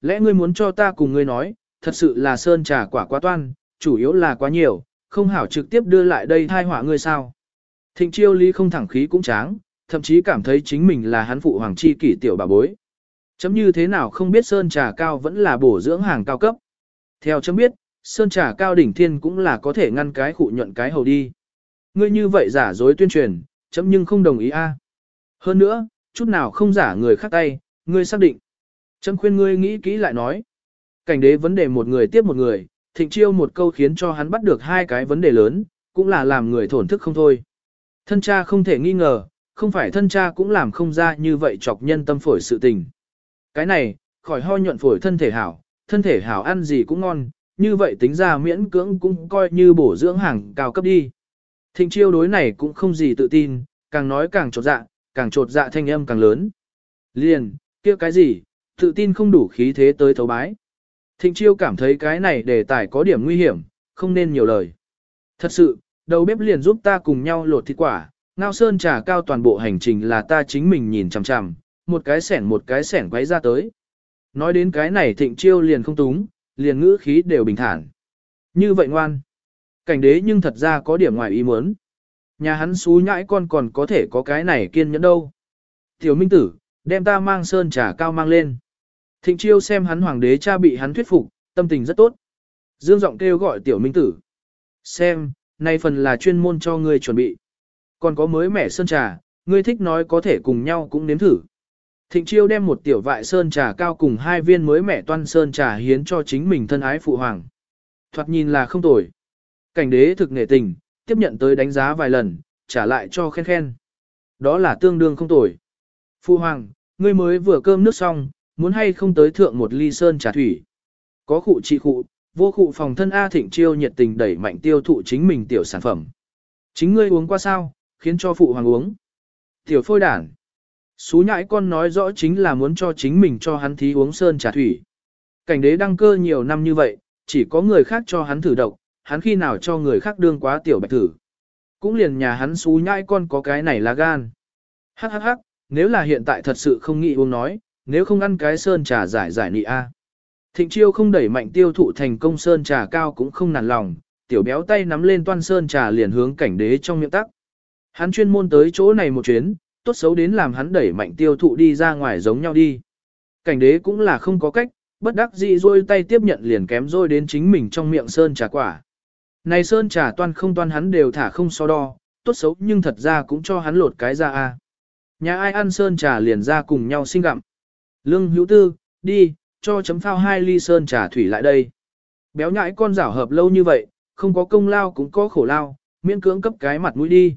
lẽ ngươi muốn cho ta cùng ngươi nói, thật sự là sơn trà quả quá toan, chủ yếu là quá nhiều, không hảo trực tiếp đưa lại đây thai họa ngươi sao. Thịnh chiêu lý không thẳng khí cũng tráng, thậm chí cảm thấy chính mình là hắn phụ hoàng chi kỷ tiểu bà bối. Chấm như thế nào không biết sơn trà cao vẫn là bổ dưỡng hàng cao cấp. Theo chấm biết, sơn trà cao đỉnh thiên cũng là có thể ngăn cái khụ nhuận cái hầu đi. Ngươi như vậy giả dối tuyên truyền, chấm nhưng không đồng ý a. Hơn nữa, chút nào không giả người khác tay, ngươi xác định. Trâm khuyên ngươi nghĩ kỹ lại nói. Cảnh đế vấn đề một người tiếp một người, thịnh chiêu một câu khiến cho hắn bắt được hai cái vấn đề lớn, cũng là làm người thổn thức không thôi. Thân cha không thể nghi ngờ, không phải thân cha cũng làm không ra như vậy chọc nhân tâm phổi sự tình. Cái này, khỏi ho nhuận phổi thân thể hảo, thân thể hảo ăn gì cũng ngon, như vậy tính ra miễn cưỡng cũng coi như bổ dưỡng hàng cao cấp đi. Thịnh chiêu đối này cũng không gì tự tin, càng nói càng trột dạ, càng trột dạ thanh âm càng lớn. Liền, kia cái gì, tự tin không đủ khí thế tới thấu bái. Thịnh chiêu cảm thấy cái này đề tài có điểm nguy hiểm, không nên nhiều lời. Thật sự, đầu bếp liền giúp ta cùng nhau lột thịt quả, ngao sơn trà cao toàn bộ hành trình là ta chính mình nhìn chằm chằm, một cái sẻn một cái sẻn quấy ra tới. Nói đến cái này thịnh chiêu liền không túng, liền ngữ khí đều bình thản. Như vậy ngoan. Cảnh đế nhưng thật ra có điểm ngoài ý muốn. Nhà hắn xú nhãi con còn có thể có cái này kiên nhẫn đâu. Tiểu minh tử, đem ta mang sơn trà cao mang lên. Thịnh chiêu xem hắn hoàng đế cha bị hắn thuyết phục, tâm tình rất tốt. Dương giọng kêu gọi tiểu minh tử. Xem, nay phần là chuyên môn cho ngươi chuẩn bị. Còn có mới mẻ sơn trà, ngươi thích nói có thể cùng nhau cũng nếm thử. Thịnh chiêu đem một tiểu vại sơn trà cao cùng hai viên mới mẻ toan sơn trà hiến cho chính mình thân ái phụ hoàng. Thoạt nhìn là không tồi. Cảnh đế thực nghệ tình, tiếp nhận tới đánh giá vài lần, trả lại cho khen khen. Đó là tương đương không tồi. Phụ hoàng, ngươi mới vừa cơm nước xong, muốn hay không tới thượng một ly sơn trà thủy. Có khụ trị khụ, vô khụ phòng thân A thịnh chiêu nhiệt tình đẩy mạnh tiêu thụ chính mình tiểu sản phẩm. Chính ngươi uống qua sao, khiến cho phụ hoàng uống. Tiểu phôi đản. Xú nhãi con nói rõ chính là muốn cho chính mình cho hắn thí uống sơn trà thủy. Cảnh đế đăng cơ nhiều năm như vậy, chỉ có người khác cho hắn thử độc, hắn khi nào cho người khác đương quá tiểu bạch thử. Cũng liền nhà hắn xú nhãi con có cái này là gan. Hắc hắc hắc, nếu là hiện tại thật sự không nghĩ uống nói, nếu không ăn cái sơn trà giải giải nị a. Thịnh chiêu không đẩy mạnh tiêu thụ thành công sơn trà cao cũng không nản lòng, tiểu béo tay nắm lên toan sơn trà liền hướng cảnh đế trong miệng tắc. Hắn chuyên môn tới chỗ này một chuyến, tốt xấu đến làm hắn đẩy mạnh tiêu thụ đi ra ngoài giống nhau đi. Cảnh đế cũng là không có cách, bất đắc dĩ rôi tay tiếp nhận liền kém rôi đến chính mình trong miệng sơn trà quả. Này sơn trà toan không toan hắn đều thả không so đo, tốt xấu nhưng thật ra cũng cho hắn lột cái ra a. Nhà ai ăn sơn trà liền ra cùng nhau sinh gặm. Lương hữu tư, đi, cho chấm phao hai ly sơn trà thủy lại đây. Béo nhãi con rảo hợp lâu như vậy, không có công lao cũng có khổ lao, miễn cưỡng cấp cái mặt mũi đi.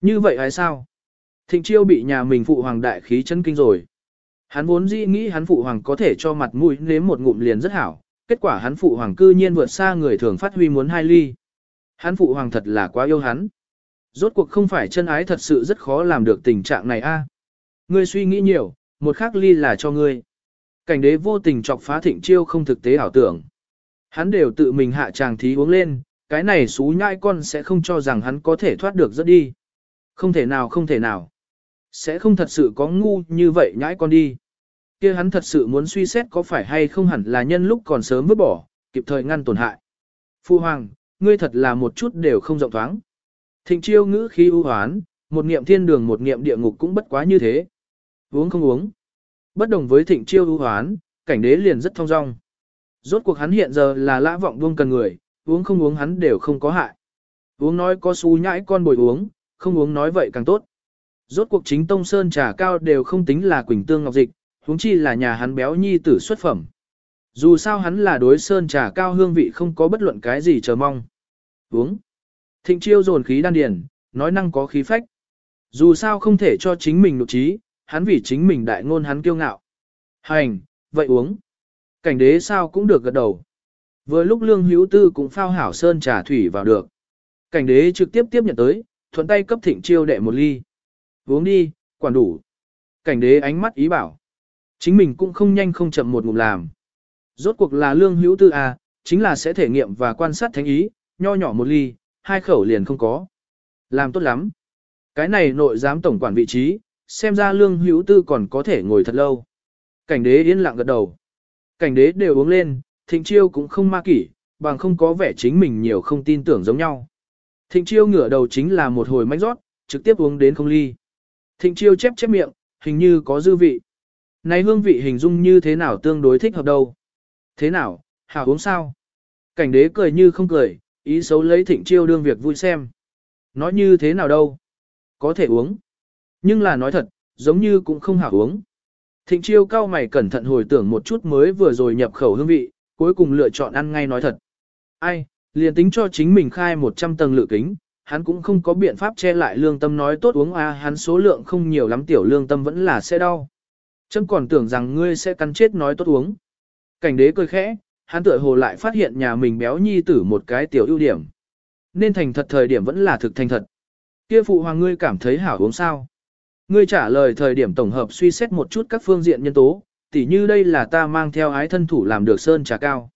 Như vậy hay sao? Thịnh chiêu bị nhà mình phụ hoàng đại khí chân kinh rồi. Hắn vốn dĩ nghĩ hắn phụ hoàng có thể cho mặt mũi nếm một ngụm liền rất hảo, kết quả hắn phụ hoàng cư nhiên vượt xa người thường phát huy muốn hai ly. Hắn phụ hoàng thật là quá yêu hắn. Rốt cuộc không phải chân ái thật sự rất khó làm được tình trạng này a. Ngươi suy nghĩ nhiều, một khắc ly là cho ngươi. Cảnh đế vô tình chọc phá thịnh chiêu không thực tế ảo tưởng. Hắn đều tự mình hạ tràng thí uống lên, cái này xú Nhãi con sẽ không cho rằng hắn có thể thoát được rất đi. Không thể nào không thể nào. Sẽ không thật sự có ngu như vậy nhãi con đi. kia hắn thật sự muốn suy xét có phải hay không hẳn là nhân lúc còn sớm vứt bỏ, kịp thời ngăn tổn hại. Phu hoàng, ngươi thật là một chút đều không rộng thoáng. Thịnh chiêu ngữ khí ưu hoán, một niệm thiên đường một niệm địa ngục cũng bất quá như thế. Uống không uống. Bất đồng với thịnh chiêu ưu hoán, cảnh đế liền rất thong dong. Rốt cuộc hắn hiện giờ là lã vọng buông cần người, uống không uống hắn đều không có hại. Uống nói có xú nhãi con bồi uống, không uống nói vậy càng tốt. Rốt cuộc chính tông sơn trà cao đều không tính là quỳnh tương ngọc dịch, huống chi là nhà hắn béo nhi tử xuất phẩm. Dù sao hắn là đối sơn trà cao hương vị không có bất luận cái gì chờ mong. Uống. Thịnh chiêu dồn khí đan điển, nói năng có khí phách. Dù sao không thể cho chính mình nụ trí, hắn vì chính mình đại ngôn hắn kiêu ngạo. Hành, vậy uống. Cảnh đế sao cũng được gật đầu. Vừa lúc lương hữu tư cũng phao hảo sơn trà thủy vào được. Cảnh đế trực tiếp tiếp nhận tới, thuận tay cấp thịnh chiêu đệ một ly. Uống đi, quản đủ. Cảnh đế ánh mắt ý bảo. Chính mình cũng không nhanh không chậm một ngụm làm. Rốt cuộc là lương hữu tư à, chính là sẽ thể nghiệm và quan sát thánh ý, nho nhỏ một ly, hai khẩu liền không có. Làm tốt lắm. Cái này nội giám tổng quản vị trí, xem ra lương hữu tư còn có thể ngồi thật lâu. Cảnh đế yên lặng gật đầu. Cảnh đế đều uống lên, thịnh chiêu cũng không ma kỷ, bằng không có vẻ chính mình nhiều không tin tưởng giống nhau. Thịnh chiêu ngửa đầu chính là một hồi mánh rót, trực tiếp uống đến không ly. Thịnh chiêu chép chép miệng, hình như có dư vị. Này hương vị hình dung như thế nào tương đối thích hợp đâu. Thế nào, hảo uống sao? Cảnh đế cười như không cười, ý xấu lấy thịnh chiêu đương việc vui xem. Nói như thế nào đâu? Có thể uống. Nhưng là nói thật, giống như cũng không hảo uống. Thịnh chiêu cao mày cẩn thận hồi tưởng một chút mới vừa rồi nhập khẩu hương vị, cuối cùng lựa chọn ăn ngay nói thật. Ai, liền tính cho chính mình khai 100 tầng lựa kính, hắn cũng không có biện pháp che lại lương tâm nói tốt uống a à, hắn số lượng không nhiều lắm tiểu lương tâm vẫn là sẽ đau. Trâm còn tưởng rằng ngươi sẽ cắn chết nói tốt uống. Cảnh đế cười khẽ, hắn tựa hồ lại phát hiện nhà mình béo nhi tử một cái tiểu ưu điểm. Nên thành thật thời điểm vẫn là thực thành thật. Kia phụ hoàng ngươi cảm thấy hảo uống sao? Ngươi trả lời thời điểm tổng hợp suy xét một chút các phương diện nhân tố, tỉ như đây là ta mang theo ái thân thủ làm được sơn trà cao.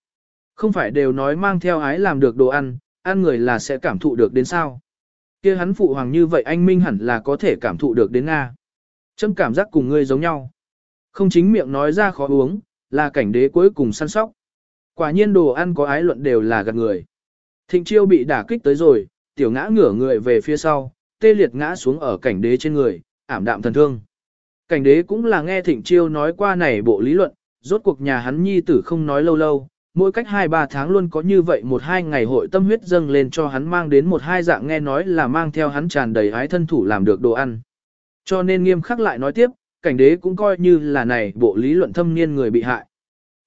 Không phải đều nói mang theo ái làm được đồ ăn, ăn người là sẽ cảm thụ được đến sao. kia hắn phụ hoàng như vậy anh Minh hẳn là có thể cảm thụ được đến Nga. Trâm cảm giác cùng ngươi giống nhau. Không chính miệng nói ra khó uống, là cảnh đế cuối cùng săn sóc. Quả nhiên đồ ăn có ái luận đều là gạt người. Thịnh chiêu bị đả kích tới rồi, tiểu ngã ngửa người về phía sau, tê liệt ngã xuống ở cảnh đế trên người, ảm đạm thần thương. Cảnh đế cũng là nghe thịnh chiêu nói qua này bộ lý luận, rốt cuộc nhà hắn nhi tử không nói lâu lâu, mỗi cách 2-3 tháng luôn có như vậy một hai ngày hội tâm huyết dâng lên cho hắn mang đến một hai dạng nghe nói là mang theo hắn tràn đầy ái thân thủ làm được đồ ăn. Cho nên nghiêm khắc lại nói tiếp, cảnh đế cũng coi như là này bộ lý luận thâm niên người bị hại.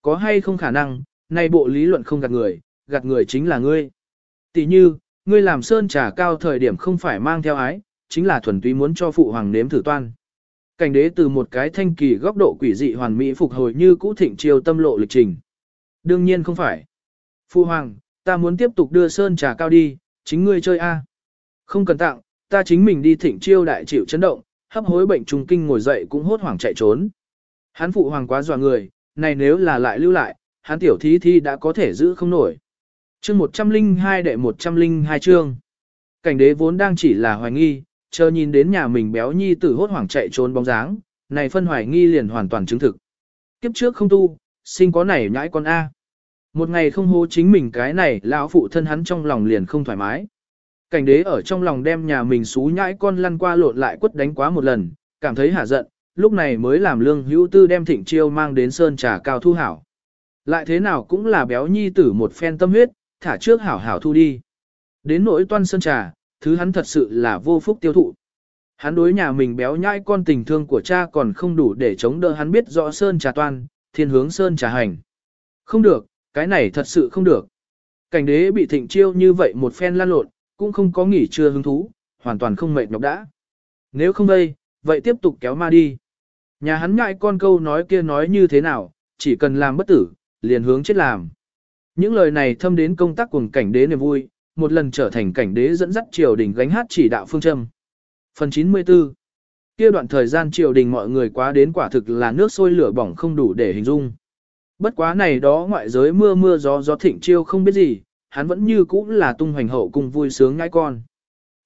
Có hay không khả năng, này bộ lý luận không gạt người, gạt người chính là ngươi. Tỷ như, ngươi làm sơn trà cao thời điểm không phải mang theo ái, chính là thuần túy muốn cho phụ hoàng nếm thử toan. Cảnh đế từ một cái thanh kỳ góc độ quỷ dị hoàn mỹ phục hồi như cũ thịnh triều tâm lộ lịch trình. Đương nhiên không phải. Phụ hoàng, ta muốn tiếp tục đưa sơn trà cao đi, chính ngươi chơi a. À. Không cần tặng, ta chính mình đi thịnh chiêu đại chịu chấn động, hấp hối bệnh trùng kinh ngồi dậy cũng hốt hoảng chạy trốn. Hắn phụ hoàng quá dọa người, này nếu là lại lưu lại, hắn tiểu thí thi đã có thể giữ không nổi. Chương 102 đệ 102 chương. Cảnh đế vốn đang chỉ là hoài nghi, chờ nhìn đến nhà mình béo nhi tử hốt hoảng chạy trốn bóng dáng, này phân hoài nghi liền hoàn toàn chứng thực. Kiếp trước không tu, sinh có này nhãi con A. Một ngày không hô chính mình cái này, lão phụ thân hắn trong lòng liền không thoải mái. Cảnh đế ở trong lòng đem nhà mình xú nhãi con lăn qua lộn lại quất đánh quá một lần, cảm thấy hả giận, lúc này mới làm lương hữu tư đem thịnh chiêu mang đến sơn trà cao thu hảo. Lại thế nào cũng là béo nhi tử một phen tâm huyết, thả trước hảo hảo thu đi. Đến nỗi toan sơn trà, thứ hắn thật sự là vô phúc tiêu thụ. Hắn đối nhà mình béo nhãi con tình thương của cha còn không đủ để chống đỡ hắn biết rõ sơn trà toan, thiên hướng sơn trà hành. Không được, cái này thật sự không được. Cảnh đế bị thịnh chiêu như vậy một phen lan lộn, cũng không có nghỉ trưa hứng thú, hoàn toàn không mệt nhọc đã. Nếu không đây, vậy tiếp tục kéo ma đi. Nhà hắn ngại con câu nói kia nói như thế nào, chỉ cần làm bất tử, liền hướng chết làm. Những lời này thâm đến công tác cùng cảnh đế niềm vui, một lần trở thành cảnh đế dẫn dắt triều đình gánh hát chỉ đạo phương châm. Phần 94 kia đoạn thời gian triều đình mọi người quá đến quả thực là nước sôi lửa bỏng không đủ để hình dung. Bất quá này đó ngoại giới mưa mưa gió gió thịnh chiêu không biết gì, hắn vẫn như cũ là tung hoành hậu cùng vui sướng ngai con.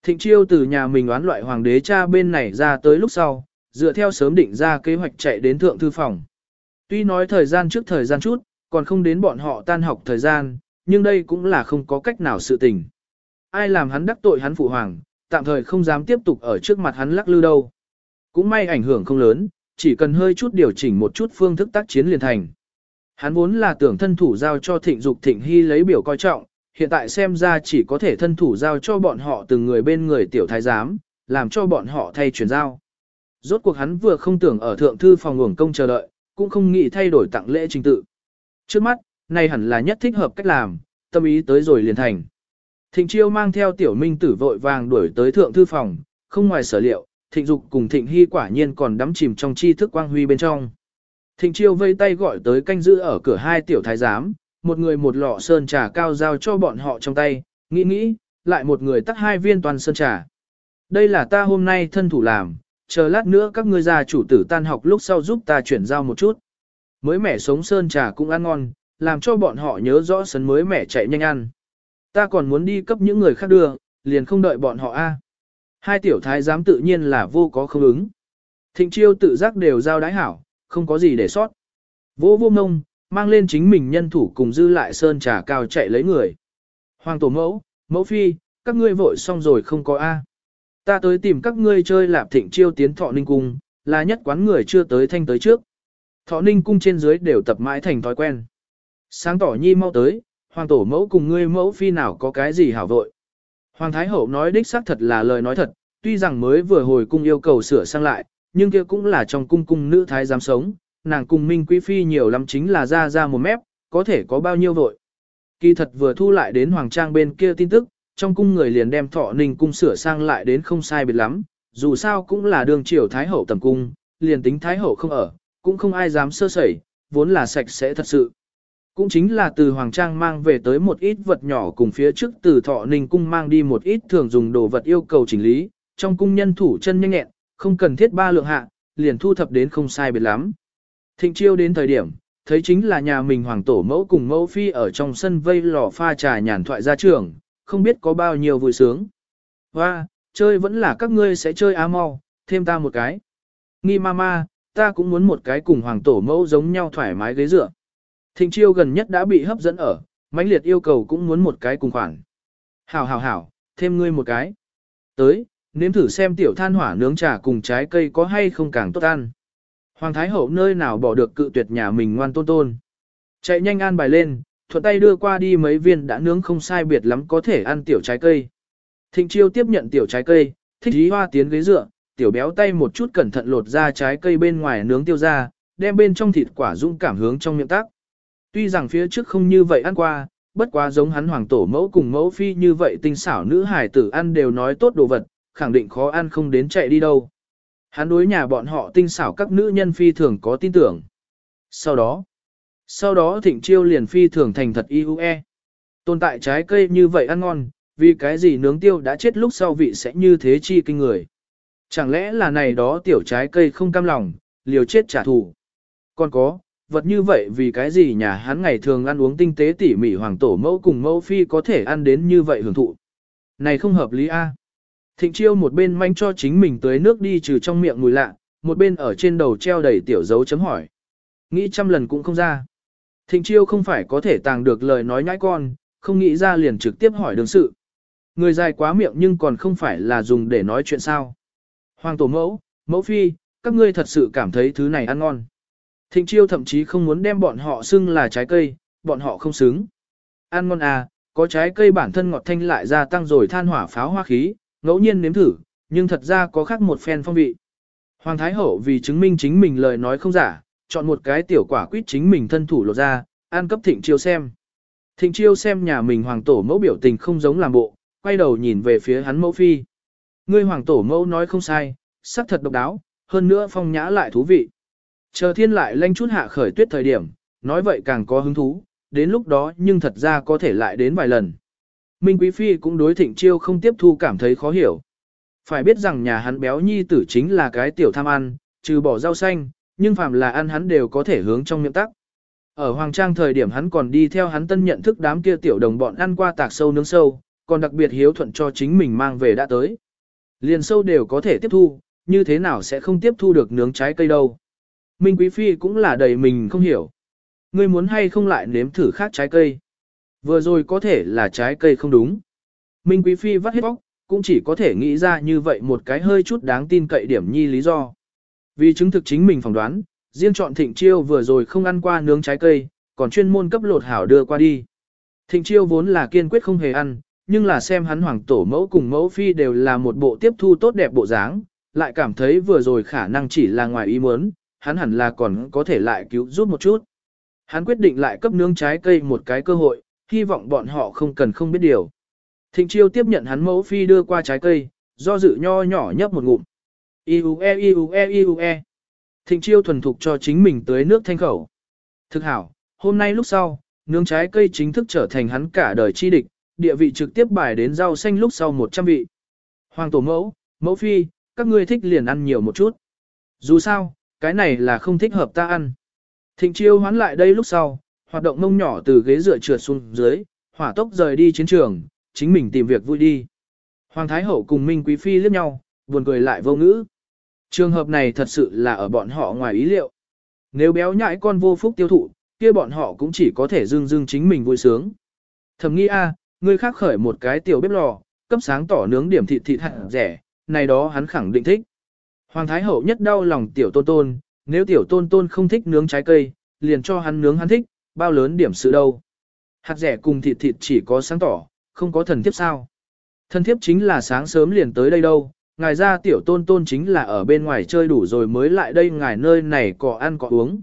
Thịnh chiêu từ nhà mình oán loại hoàng đế cha bên này ra tới lúc sau, dựa theo sớm định ra kế hoạch chạy đến thượng thư phòng. Tuy nói thời gian trước thời gian chút, còn không đến bọn họ tan học thời gian, nhưng đây cũng là không có cách nào sự tình. Ai làm hắn đắc tội hắn phụ hoàng, tạm thời không dám tiếp tục ở trước mặt hắn lắc lư đâu. Cũng may ảnh hưởng không lớn, chỉ cần hơi chút điều chỉnh một chút phương thức tác chiến liền thành. Hắn vốn là tưởng thân thủ giao cho thịnh dục thịnh hy lấy biểu coi trọng, hiện tại xem ra chỉ có thể thân thủ giao cho bọn họ từng người bên người tiểu thái giám, làm cho bọn họ thay chuyển giao. Rốt cuộc hắn vừa không tưởng ở thượng thư phòng ngủng công chờ đợi, cũng không nghĩ thay đổi tặng lễ trình tự. Trước mắt, này hẳn là nhất thích hợp cách làm, tâm ý tới rồi liền thành. Thịnh chiêu mang theo tiểu minh tử vội vàng đuổi tới thượng thư phòng, không ngoài sở liệu, thịnh dục cùng thịnh hy quả nhiên còn đắm chìm trong tri thức quang huy bên trong. Thịnh chiêu vây tay gọi tới canh giữ ở cửa hai tiểu thái giám, một người một lọ sơn trà cao giao cho bọn họ trong tay, nghĩ nghĩ, lại một người tắt hai viên toàn sơn trà. Đây là ta hôm nay thân thủ làm, chờ lát nữa các ngươi già chủ tử tan học lúc sau giúp ta chuyển giao một chút. Mới mẻ sống sơn trà cũng ăn ngon, làm cho bọn họ nhớ rõ sấn mới mẻ chạy nhanh ăn. Ta còn muốn đi cấp những người khác đưa, liền không đợi bọn họ a. Hai tiểu thái giám tự nhiên là vô có không ứng. Thịnh chiêu tự giác đều giao đái hảo, không có gì để sót. Vô vô mông, mang lên chính mình nhân thủ cùng dư lại sơn trà cao chạy lấy người. Hoàng tổ mẫu, mẫu phi, các ngươi vội xong rồi không có A. Ta tới tìm các ngươi chơi lạp thịnh chiêu tiến thọ ninh cung, là nhất quán người chưa tới thanh tới trước. Thọ ninh cung trên dưới đều tập mãi thành thói quen. Sáng tỏ nhi mau tới, hoàng tổ mẫu cùng ngươi mẫu phi nào có cái gì hảo vội. Hoàng Thái Hậu nói đích xác thật là lời nói thật, tuy rằng mới vừa hồi cung yêu cầu sửa sang lại, nhưng kia cũng là trong cung cung nữ thái giám sống, nàng cùng Minh Quý Phi nhiều lắm chính là ra ra một mép, có thể có bao nhiêu vội. Kỳ thật vừa thu lại đến Hoàng Trang bên kia tin tức, trong cung người liền đem thọ ninh cung sửa sang lại đến không sai biệt lắm, dù sao cũng là đường triều Thái Hậu tầm cung, liền tính Thái Hậu không ở, cũng không ai dám sơ sẩy, vốn là sạch sẽ thật sự. Cũng chính là từ Hoàng Trang mang về tới một ít vật nhỏ cùng phía trước từ thọ ninh cung mang đi một ít thường dùng đồ vật yêu cầu chỉnh lý, trong cung nhân thủ chân nhanh nhẹn, không cần thiết ba lượng hạ, liền thu thập đến không sai biệt lắm. Thịnh chiêu đến thời điểm, thấy chính là nhà mình hoàng tổ mẫu cùng mẫu phi ở trong sân vây lò pha trà nhàn thoại ra trường, không biết có bao nhiêu vui sướng. Và, chơi vẫn là các ngươi sẽ chơi á mau, thêm ta một cái. Nghi mama, ta cũng muốn một cái cùng hoàng tổ mẫu giống nhau thoải mái ghế dựa. Thịnh chiêu gần nhất đã bị hấp dẫn ở, mãnh liệt yêu cầu cũng muốn một cái cùng khoản. Hảo hảo hảo, thêm ngươi một cái. Tới, nếm thử xem tiểu than hỏa nướng trà cùng trái cây có hay không càng tốt ăn. Hoàng Thái Hậu nơi nào bỏ được cự tuyệt nhà mình ngoan tôn tôn. Chạy nhanh ăn bài lên, thuận tay đưa qua đi mấy viên đã nướng không sai biệt lắm có thể ăn tiểu trái cây. Thịnh chiêu tiếp nhận tiểu trái cây, thích ý hoa tiến ghế dựa, tiểu béo tay một chút cẩn thận lột ra trái cây bên ngoài nướng tiêu ra, đem bên trong thịt quả dung cảm hướng trong miệng tác. Tuy rằng phía trước không như vậy ăn qua, bất quá giống hắn hoàng tổ mẫu cùng mẫu phi như vậy tinh xảo nữ hải tử ăn đều nói tốt đồ vật, khẳng định khó ăn không đến chạy đi đâu. Hắn đối nhà bọn họ tinh xảo các nữ nhân phi thường có tin tưởng. Sau đó, sau đó thịnh chiêu liền phi thường thành thật IUE. Tồn tại trái cây như vậy ăn ngon, vì cái gì nướng tiêu đã chết lúc sau vị sẽ như thế chi kinh người. Chẳng lẽ là này đó tiểu trái cây không cam lòng, liều chết trả thù. Còn có, vật như vậy vì cái gì nhà hắn ngày thường ăn uống tinh tế tỉ mỉ hoàng tổ mẫu cùng mẫu phi có thể ăn đến như vậy hưởng thụ. Này không hợp lý a. Thịnh chiêu một bên manh cho chính mình tới nước đi trừ trong miệng mùi lạ, một bên ở trên đầu treo đầy tiểu dấu chấm hỏi. Nghĩ trăm lần cũng không ra. Thịnh chiêu không phải có thể tàng được lời nói nhãi con, không nghĩ ra liền trực tiếp hỏi đường sự. Người dài quá miệng nhưng còn không phải là dùng để nói chuyện sao. Hoàng tổ mẫu, mẫu phi, các ngươi thật sự cảm thấy thứ này ăn ngon. Thịnh chiêu thậm chí không muốn đem bọn họ xưng là trái cây, bọn họ không xứng. Ăn ngon à, có trái cây bản thân ngọt thanh lại gia tăng rồi than hỏa pháo hoa khí, ngẫu nhiên nếm thử, nhưng thật ra có khác một phen phong vị. Hoàng Thái Hậu vì chứng minh chính mình lời nói không giả, chọn một cái tiểu quả quýt chính mình thân thủ lột ra, an cấp thịnh chiêu xem. Thịnh chiêu xem nhà mình hoàng tổ mẫu biểu tình không giống làm bộ, quay đầu nhìn về phía hắn mẫu phi. Ngươi hoàng tổ mẫu nói không sai, sắc thật độc đáo, hơn nữa phong nhã lại thú vị. Chờ thiên lại lanh chút hạ khởi tuyết thời điểm, nói vậy càng có hứng thú, đến lúc đó nhưng thật ra có thể lại đến vài lần. Minh Quý Phi cũng đối thịnh chiêu không tiếp thu cảm thấy khó hiểu. Phải biết rằng nhà hắn béo nhi tử chính là cái tiểu tham ăn, trừ bỏ rau xanh, nhưng phàm là ăn hắn đều có thể hướng trong miệng tắc. Ở Hoàng Trang thời điểm hắn còn đi theo hắn tân nhận thức đám kia tiểu đồng bọn ăn qua tạc sâu nướng sâu, còn đặc biệt hiếu thuận cho chính mình mang về đã tới. Liền sâu đều có thể tiếp thu, như thế nào sẽ không tiếp thu được nướng trái cây đâu. Minh Quý Phi cũng là đầy mình không hiểu. Ngươi muốn hay không lại nếm thử khác trái cây. Vừa rồi có thể là trái cây không đúng. Minh Quý Phi vắt hết bóc, cũng chỉ có thể nghĩ ra như vậy một cái hơi chút đáng tin cậy điểm nhi lý do. Vì chứng thực chính mình phỏng đoán, riêng chọn thịnh chiêu vừa rồi không ăn qua nướng trái cây, còn chuyên môn cấp lột hảo đưa qua đi. Thịnh chiêu vốn là kiên quyết không hề ăn, nhưng là xem hắn hoàng tổ mẫu cùng mẫu phi đều là một bộ tiếp thu tốt đẹp bộ dáng, lại cảm thấy vừa rồi khả năng chỉ là ngoài ý muốn, hắn hẳn là còn có thể lại cứu giúp một chút. Hắn quyết định lại cấp nướng trái cây một cái cơ hội, hy vọng bọn họ không cần không biết điều. Thịnh chiêu tiếp nhận hắn mẫu phi đưa qua trái cây, do dự nho nhỏ nhấp một ngụm. Iue iue iue. Thịnh chiêu thuần thục cho chính mình tới nước thanh khẩu. Thực hảo, hôm nay lúc sau, nướng trái cây chính thức trở thành hắn cả đời chi địch, địa vị trực tiếp bài đến rau xanh lúc sau 100 vị. Hoàng tổ mẫu, mẫu phi, các ngươi thích liền ăn nhiều một chút. Dù sao, cái này là không thích hợp ta ăn. Thịnh chiêu hoán lại đây lúc sau, hoạt động mông nhỏ từ ghế dựa trượt xuống dưới, hỏa tốc rời đi chiến trường, chính mình tìm việc vui đi. Hoàng Thái Hậu cùng Minh Quý Phi liếc nhau, buồn cười lại vô ngữ. Trường hợp này thật sự là ở bọn họ ngoài ý liệu. Nếu béo nhãi con vô phúc tiêu thụ, kia bọn họ cũng chỉ có thể dưng dưng chính mình vui sướng. Thầm nghĩ a, ngươi khác khởi một cái tiểu bếp lò, cấp sáng tỏ nướng điểm thịt thịt hạt rẻ, này đó hắn khẳng định thích. Hoàng Thái Hậu nhất đau lòng tiểu tôn tôn, nếu tiểu tôn tôn không thích nướng trái cây, liền cho hắn nướng hắn thích, bao lớn điểm sự đâu. Hạt rẻ cùng thịt thịt chỉ có sáng tỏ, không có thần thiếp sao. Thần thiếp chính là sáng sớm liền tới đây đâu, ngài ra tiểu tôn tôn chính là ở bên ngoài chơi đủ rồi mới lại đây ngài nơi này có ăn có uống.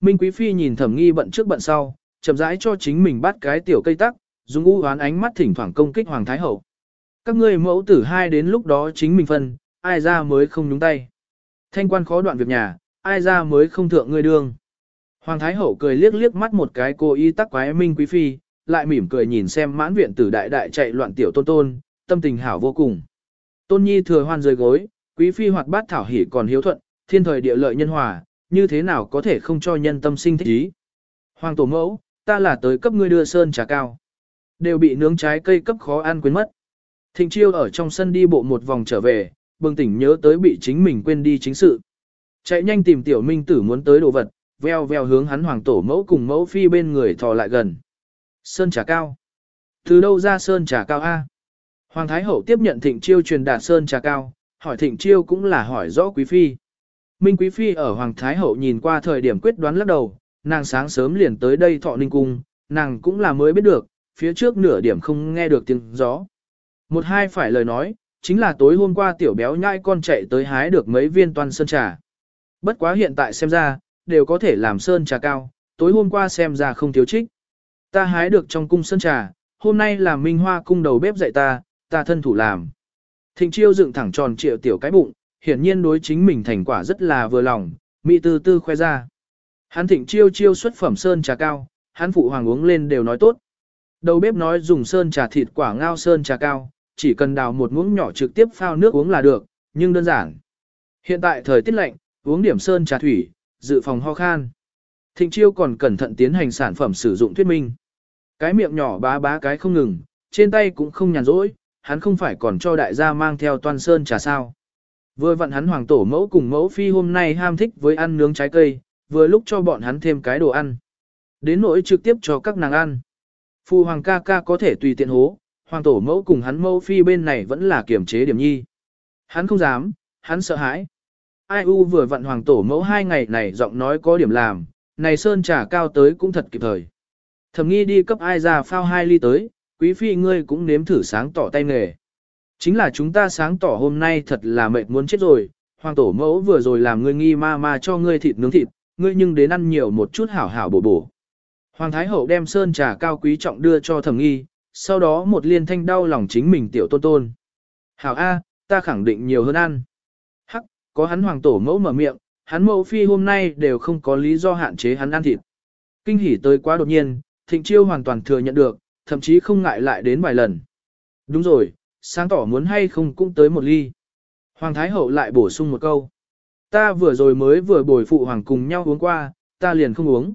Minh Quý Phi nhìn thẩm nghi bận trước bận sau, chậm rãi cho chính mình bắt cái tiểu cây tắc, dùng u hoán ánh mắt thỉnh thoảng công kích Hoàng Thái Hậu. Các ngươi mẫu tử hai đến lúc đó chính mình phân, ai ra mới không nhúng tay. Thanh quan khó đoạn việc nhà, ai ra mới không thượng ngươi đương. Hoàng Thái Hậu cười liếc liếc mắt một cái cô y tắc quái Minh Quý Phi, lại mỉm cười nhìn xem mãn viện tử đại đại chạy loạn tiểu tôn tôn, tâm tình hảo vô cùng. Tôn Nhi thừa hoan rời gối, Quý Phi hoạt bát thảo hỉ còn hiếu thuận, thiên thời địa lợi nhân hòa, như thế nào có thể không cho nhân tâm sinh thích ý. Hoàng tổ mẫu, ta là tới cấp ngươi đưa sơn trà cao. Đều bị nướng trái cây cấp khó ăn quên mất. Thịnh chiêu ở trong sân đi bộ một vòng trở về, bừng tỉnh nhớ tới bị chính mình quên đi chính sự. Chạy nhanh tìm tiểu minh tử muốn tới đồ vật, veo veo hướng hắn hoàng tổ mẫu cùng mẫu phi bên người thò lại gần. Sơn trà cao. Từ đâu ra sơn trà cao A? Hoàng Thái Hậu tiếp nhận thịnh chiêu truyền đạt sơn trà cao, hỏi thịnh chiêu cũng là hỏi rõ quý phi. Minh quý phi ở Hoàng Thái Hậu nhìn qua thời điểm quyết đoán lắc đầu, nàng sáng sớm liền tới đây thọ ninh cung, nàng cũng là mới biết được, phía trước nửa điểm không nghe được tiếng gió. Một hai phải lời nói, chính là tối hôm qua tiểu béo nhai con chạy tới hái được mấy viên toàn sơn trà. Bất quá hiện tại xem ra, đều có thể làm sơn trà cao, tối hôm qua xem ra không thiếu trích. Ta hái được trong cung sơn trà, hôm nay là Minh Hoa cung đầu bếp dạy ta, ta thân thủ làm. Thịnh chiêu dựng thẳng tròn triệu tiểu cái bụng, hiển nhiên đối chính mình thành quả rất là vừa lòng, mỹ tư tư khoe ra. Hắn thịnh chiêu chiêu xuất phẩm sơn trà cao, hắn phụ hoàng uống lên đều nói tốt. Đầu bếp nói dùng sơn trà thịt quả ngao sơn trà cao, chỉ cần đào một muỗng nhỏ trực tiếp phao nước uống là được, nhưng đơn giản. Hiện tại thời tiết lạnh, uống điểm sơn trà thủy, dự phòng ho khan. Thịnh chiêu còn cẩn thận tiến hành sản phẩm sử dụng thuyết minh. Cái miệng nhỏ bá bá cái không ngừng, trên tay cũng không nhàn rỗi, hắn không phải còn cho đại gia mang theo toàn sơn trà sao. Vừa vặn hắn hoàng tổ mẫu cùng mẫu phi hôm nay ham thích với ăn nướng trái cây, vừa lúc cho bọn hắn thêm cái đồ ăn. Đến nỗi trực tiếp cho các nàng ăn. Phu hoàng ca ca có thể tùy tiện hố, hoàng tổ mẫu cùng hắn mẫu phi bên này vẫn là kiểm chế điểm nhi. Hắn không dám, hắn sợ hãi. Ai u vừa vặn hoàng tổ mẫu hai ngày này giọng nói có điểm làm, này sơn trà cao tới cũng thật kịp thời. Thầm nghi đi cấp ai ra phao hai ly tới, quý phi ngươi cũng nếm thử sáng tỏ tay nghề. Chính là chúng ta sáng tỏ hôm nay thật là mệt muốn chết rồi, hoàng tổ mẫu vừa rồi làm ngươi nghi ma ma cho ngươi thịt nướng thịt, ngươi nhưng đến ăn nhiều một chút hảo hảo bổ bổ. Hoàng Thái Hậu đem sơn trà cao quý trọng đưa cho thẩm nghi, sau đó một liên thanh đau lòng chính mình tiểu tôn tôn. Hảo A, ta khẳng định nhiều hơn ăn. Hắc, có hắn hoàng tổ mẫu mở miệng, hắn mẫu phi hôm nay đều không có lý do hạn chế hắn ăn thịt. Kinh hỉ tới quá đột nhiên, thịnh chiêu hoàn toàn thừa nhận được, thậm chí không ngại lại đến vài lần. Đúng rồi, sáng tỏ muốn hay không cũng tới một ly. Hoàng Thái Hậu lại bổ sung một câu. Ta vừa rồi mới vừa bồi phụ hoàng cùng nhau uống qua, ta liền không uống.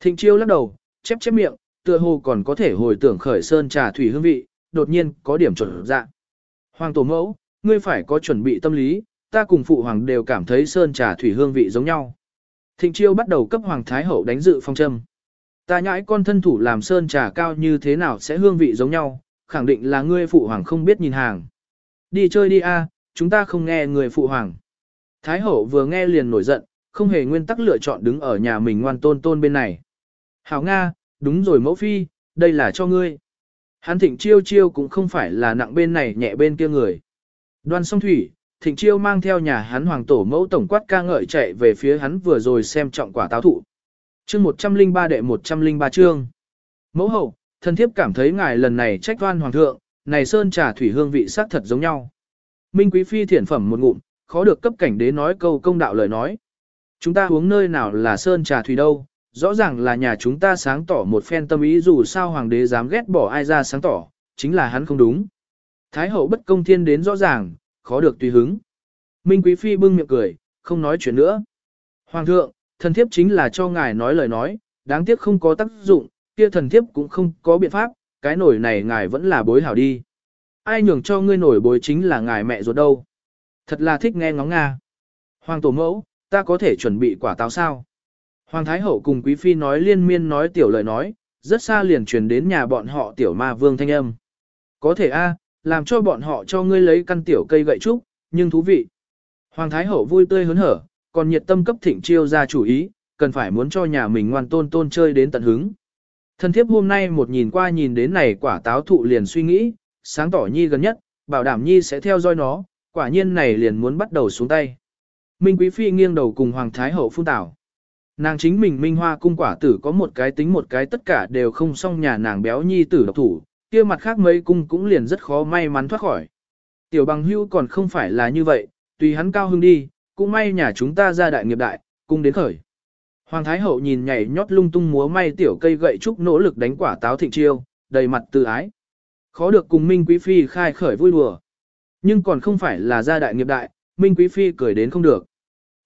Thịnh chiêu lắc đầu, chép chép miệng, tựa hồ còn có thể hồi tưởng khởi sơn trà thủy hương vị, đột nhiên có điểm chuẩn dạ. Hoàng tổ mẫu, ngươi phải có chuẩn bị tâm lý, ta cùng phụ hoàng đều cảm thấy sơn trà thủy hương vị giống nhau. Thịnh chiêu bắt đầu cấp hoàng thái hậu đánh dự phong châm. Ta nhãi con thân thủ làm sơn trà cao như thế nào sẽ hương vị giống nhau, khẳng định là ngươi phụ hoàng không biết nhìn hàng. Đi chơi đi a, chúng ta không nghe người phụ hoàng. Thái hậu vừa nghe liền nổi giận, không hề nguyên tắc lựa chọn đứng ở nhà mình ngoan tôn tôn bên này. Hảo Nga, đúng rồi mẫu phi, đây là cho ngươi. Hắn thịnh chiêu chiêu cũng không phải là nặng bên này nhẹ bên kia người. Đoan song thủy, thịnh chiêu mang theo nhà hắn hoàng tổ mẫu tổng quát ca ngợi chạy về phía hắn vừa rồi xem trọng quả táo thụ. Chương 103 đệ 103 chương. Mẫu hậu, thân thiếp cảm thấy ngài lần này trách toan hoàng thượng, này sơn trà thủy hương vị sắc thật giống nhau. Minh quý phi thiển phẩm một ngụm, khó được cấp cảnh đế nói câu công đạo lời nói. Chúng ta uống nơi nào là sơn trà thủy đâu, rõ ràng là nhà chúng ta sáng tỏ một phen tâm ý dù sao hoàng đế dám ghét bỏ ai ra sáng tỏ, chính là hắn không đúng. Thái hậu bất công thiên đến rõ ràng, khó được tùy hứng. Minh quý phi bưng miệng cười, không nói chuyện nữa. Hoàng thượng, thần thiếp chính là cho ngài nói lời nói, đáng tiếc không có tác dụng, kia thần thiếp cũng không có biện pháp, cái nổi này ngài vẫn là bối hảo đi. Ai nhường cho ngươi nổi bối chính là ngài mẹ ruột đâu. Thật là thích nghe ngóng nga. Hoàng tổ mẫu, ta có thể chuẩn bị quả táo sao? Hoàng Thái Hậu cùng Quý Phi nói liên miên nói tiểu lời nói, rất xa liền truyền đến nhà bọn họ tiểu ma vương thanh âm. Có thể a, làm cho bọn họ cho ngươi lấy căn tiểu cây gậy trúc, nhưng thú vị. Hoàng Thái Hậu vui tươi hớn hở, còn nhiệt tâm cấp thịnh chiêu ra chủ ý, cần phải muốn cho nhà mình ngoan tôn tôn chơi đến tận hứng. Thân thiếp hôm nay một nhìn qua nhìn đến này quả táo thụ liền suy nghĩ, sáng tỏ nhi gần nhất, bảo đảm nhi sẽ theo dõi nó, quả nhiên này liền muốn bắt đầu xuống tay. Minh Quý Phi nghiêng đầu cùng Hoàng Thái Hậu phun tảo. Nàng chính mình Minh Hoa cung quả tử có một cái tính một cái tất cả đều không xong nhà nàng béo nhi tử độc thủ, kia mặt khác mấy cung cũng liền rất khó may mắn thoát khỏi. Tiểu bằng hưu còn không phải là như vậy, tùy hắn cao hưng đi, cũng may nhà chúng ta ra đại nghiệp đại, cung đến khởi. Hoàng Thái Hậu nhìn nhảy nhót lung tung múa may tiểu cây gậy trúc nỗ lực đánh quả táo thịnh chiêu, đầy mặt tự ái. Khó được cùng Minh Quý Phi khai khởi vui đùa. Nhưng còn không phải là gia đại nghiệp đại, Minh Quý Phi cười đến không được.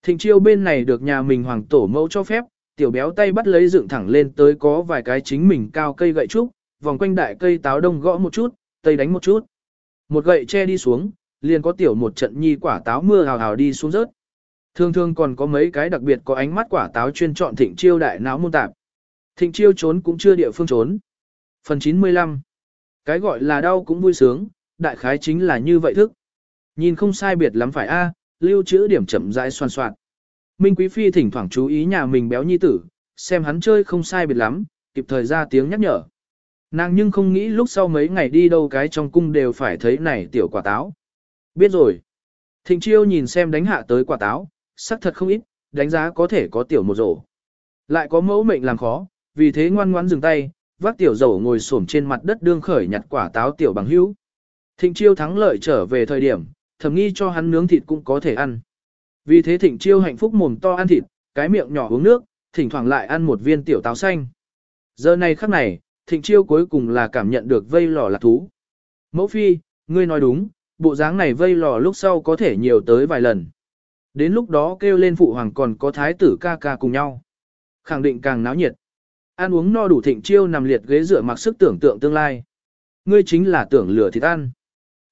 Thịnh chiêu bên này được nhà mình hoàng tổ mẫu cho phép, tiểu béo tay bắt lấy dựng thẳng lên tới có vài cái chính mình cao cây gậy trúc, vòng quanh đại cây táo đông gõ một chút, tây đánh một chút. Một gậy che đi xuống, liền có tiểu một trận nhi quả táo mưa hào hào đi xuống rớt. Thường thường còn có mấy cái đặc biệt có ánh mắt quả táo chuyên chọn thịnh chiêu đại não môn tạp. Thịnh chiêu trốn cũng chưa địa phương trốn. Phần 95 Cái gọi là đau cũng vui sướng, đại khái chính là như vậy thức. Nhìn không sai biệt lắm phải a, lưu trữ điểm chậm rãi xoan soạn. Minh Quý Phi thỉnh thoảng chú ý nhà mình béo nhi tử, xem hắn chơi không sai biệt lắm, kịp thời ra tiếng nhắc nhở. Nàng nhưng không nghĩ lúc sau mấy ngày đi đâu cái trong cung đều phải thấy này tiểu quả táo. Biết rồi. Thịnh chiêu nhìn xem đánh hạ tới quả táo, sắc thật không ít, đánh giá có thể có tiểu một rổ. Lại có mẫu mệnh làm khó, vì thế ngoan ngoãn dừng tay, vác tiểu rổ ngồi xổm trên mặt đất đương khởi nhặt quả táo tiểu bằng hữu. Thịnh chiêu thắng lợi trở về thời điểm, thầm nghi cho hắn nướng thịt cũng có thể ăn. Vì thế thịnh chiêu hạnh phúc mồm to ăn thịt, cái miệng nhỏ uống nước, thỉnh thoảng lại ăn một viên tiểu táo xanh. Giờ này khắc này, thịnh chiêu cuối cùng là cảm nhận được vây lò lạc thú. Mẫu phi, ngươi nói đúng, bộ dáng này vây lò lúc sau có thể nhiều tới vài lần. Đến lúc đó kêu lên phụ hoàng còn có thái tử ca ca cùng nhau. Khẳng định càng náo nhiệt. Ăn uống no đủ thịnh chiêu nằm liệt ghế dựa mặc sức tưởng tượng tương lai. Ngươi chính là tưởng lửa thịt ăn.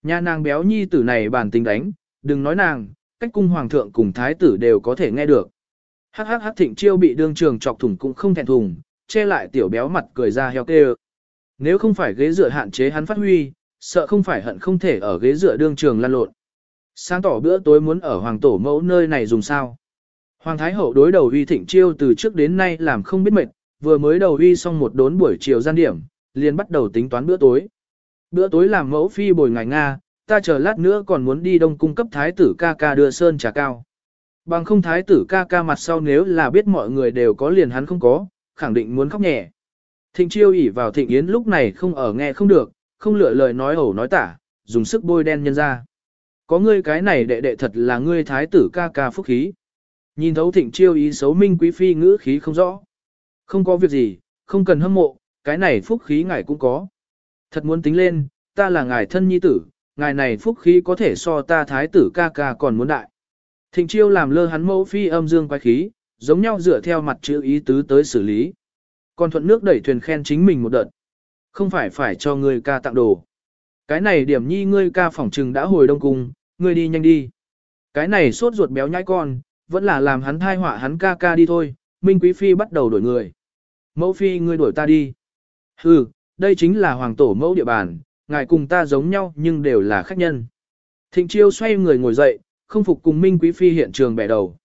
Nhà nàng béo nhi tử này bản tính đánh, đừng nói nàng, cách cung hoàng thượng cùng thái tử đều có thể nghe được. Hắc hắc hắc thịnh chiêu bị đương trường chọc thủng cũng không thẹn thùng, che lại tiểu béo mặt cười ra heo kêu. Nếu không phải ghế dựa hạn chế hắn phát huy, sợ không phải hận không thể ở ghế dựa đương trường lăn lộn. Sáng tỏ bữa tối muốn ở hoàng tổ mẫu nơi này dùng sao. Hoàng Thái Hậu đối đầu uy thịnh chiêu từ trước đến nay làm không biết mệt, vừa mới đầu uy xong một đốn buổi chiều gian điểm, liền bắt đầu tính toán bữa tối. Bữa tối làm mẫu phi bồi ngài Nga, ta chờ lát nữa còn muốn đi đông cung cấp thái tử ca ca đưa sơn trà cao. Bằng không thái tử ca ca mặt sau nếu là biết mọi người đều có liền hắn không có, khẳng định muốn khóc nhẹ. Thịnh chiêu ỉ vào thịnh yến lúc này không ở nghe không được, không lựa lời nói ẩu nói tả, dùng sức bôi đen nhân ra. Có ngươi cái này đệ đệ thật là ngươi thái tử ca ca phúc khí. Nhìn thấu thịnh chiêu ý xấu minh quý phi ngữ khí không rõ. Không có việc gì, không cần hâm mộ, cái này phúc khí ngài cũng có. Thật muốn tính lên, ta là ngài thân nhi tử, ngài này phúc khí có thể so ta thái tử ca ca còn muốn đại. Thịnh chiêu làm lơ hắn mẫu phi âm dương quái khí, giống nhau dựa theo mặt chữ ý tứ tới xử lý. Còn thuận nước đẩy thuyền khen chính mình một đợt. Không phải phải cho ngươi ca tặng đồ. Cái này điểm nhi ngươi ca phỏng trừng đã hồi đông cung, ngươi đi nhanh đi. Cái này sốt ruột béo nhãi con, vẫn là làm hắn thai họa hắn ca ca đi thôi, Minh Quý Phi bắt đầu đổi người. Mẫu Phi ngươi đuổi ta đi. Hừ, đây chính là hoàng tổ mẫu địa bàn, ngài cùng ta giống nhau nhưng đều là khách nhân. Thịnh Chiêu xoay người ngồi dậy, không phục cùng Minh Quý Phi hiện trường bẻ đầu.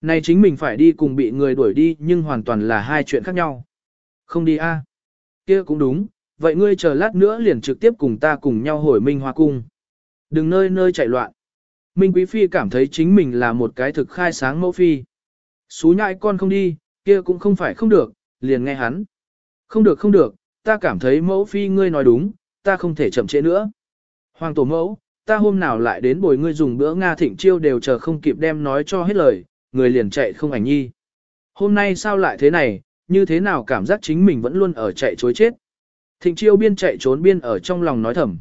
Này chính mình phải đi cùng bị người đuổi đi nhưng hoàn toàn là hai chuyện khác nhau. Không đi a kia cũng đúng, vậy ngươi chờ lát nữa liền trực tiếp cùng ta cùng nhau hồi Minh Hoa Cung. Đừng nơi nơi chạy loạn. Minh Quý Phi cảm thấy chính mình là một cái thực khai sáng mẫu phi. Xú nhại con không đi, kia cũng không phải không được, liền nghe hắn. Không được không được, ta cảm thấy mẫu phi ngươi nói đúng, ta không thể chậm trễ nữa. Hoàng tổ mẫu, ta hôm nào lại đến bồi ngươi dùng bữa Nga thịnh chiêu đều chờ không kịp đem nói cho hết lời, người liền chạy không ảnh nhi. Hôm nay sao lại thế này, như thế nào cảm giác chính mình vẫn luôn ở chạy chối chết. Thịnh chiêu biên chạy trốn biên ở trong lòng nói thầm.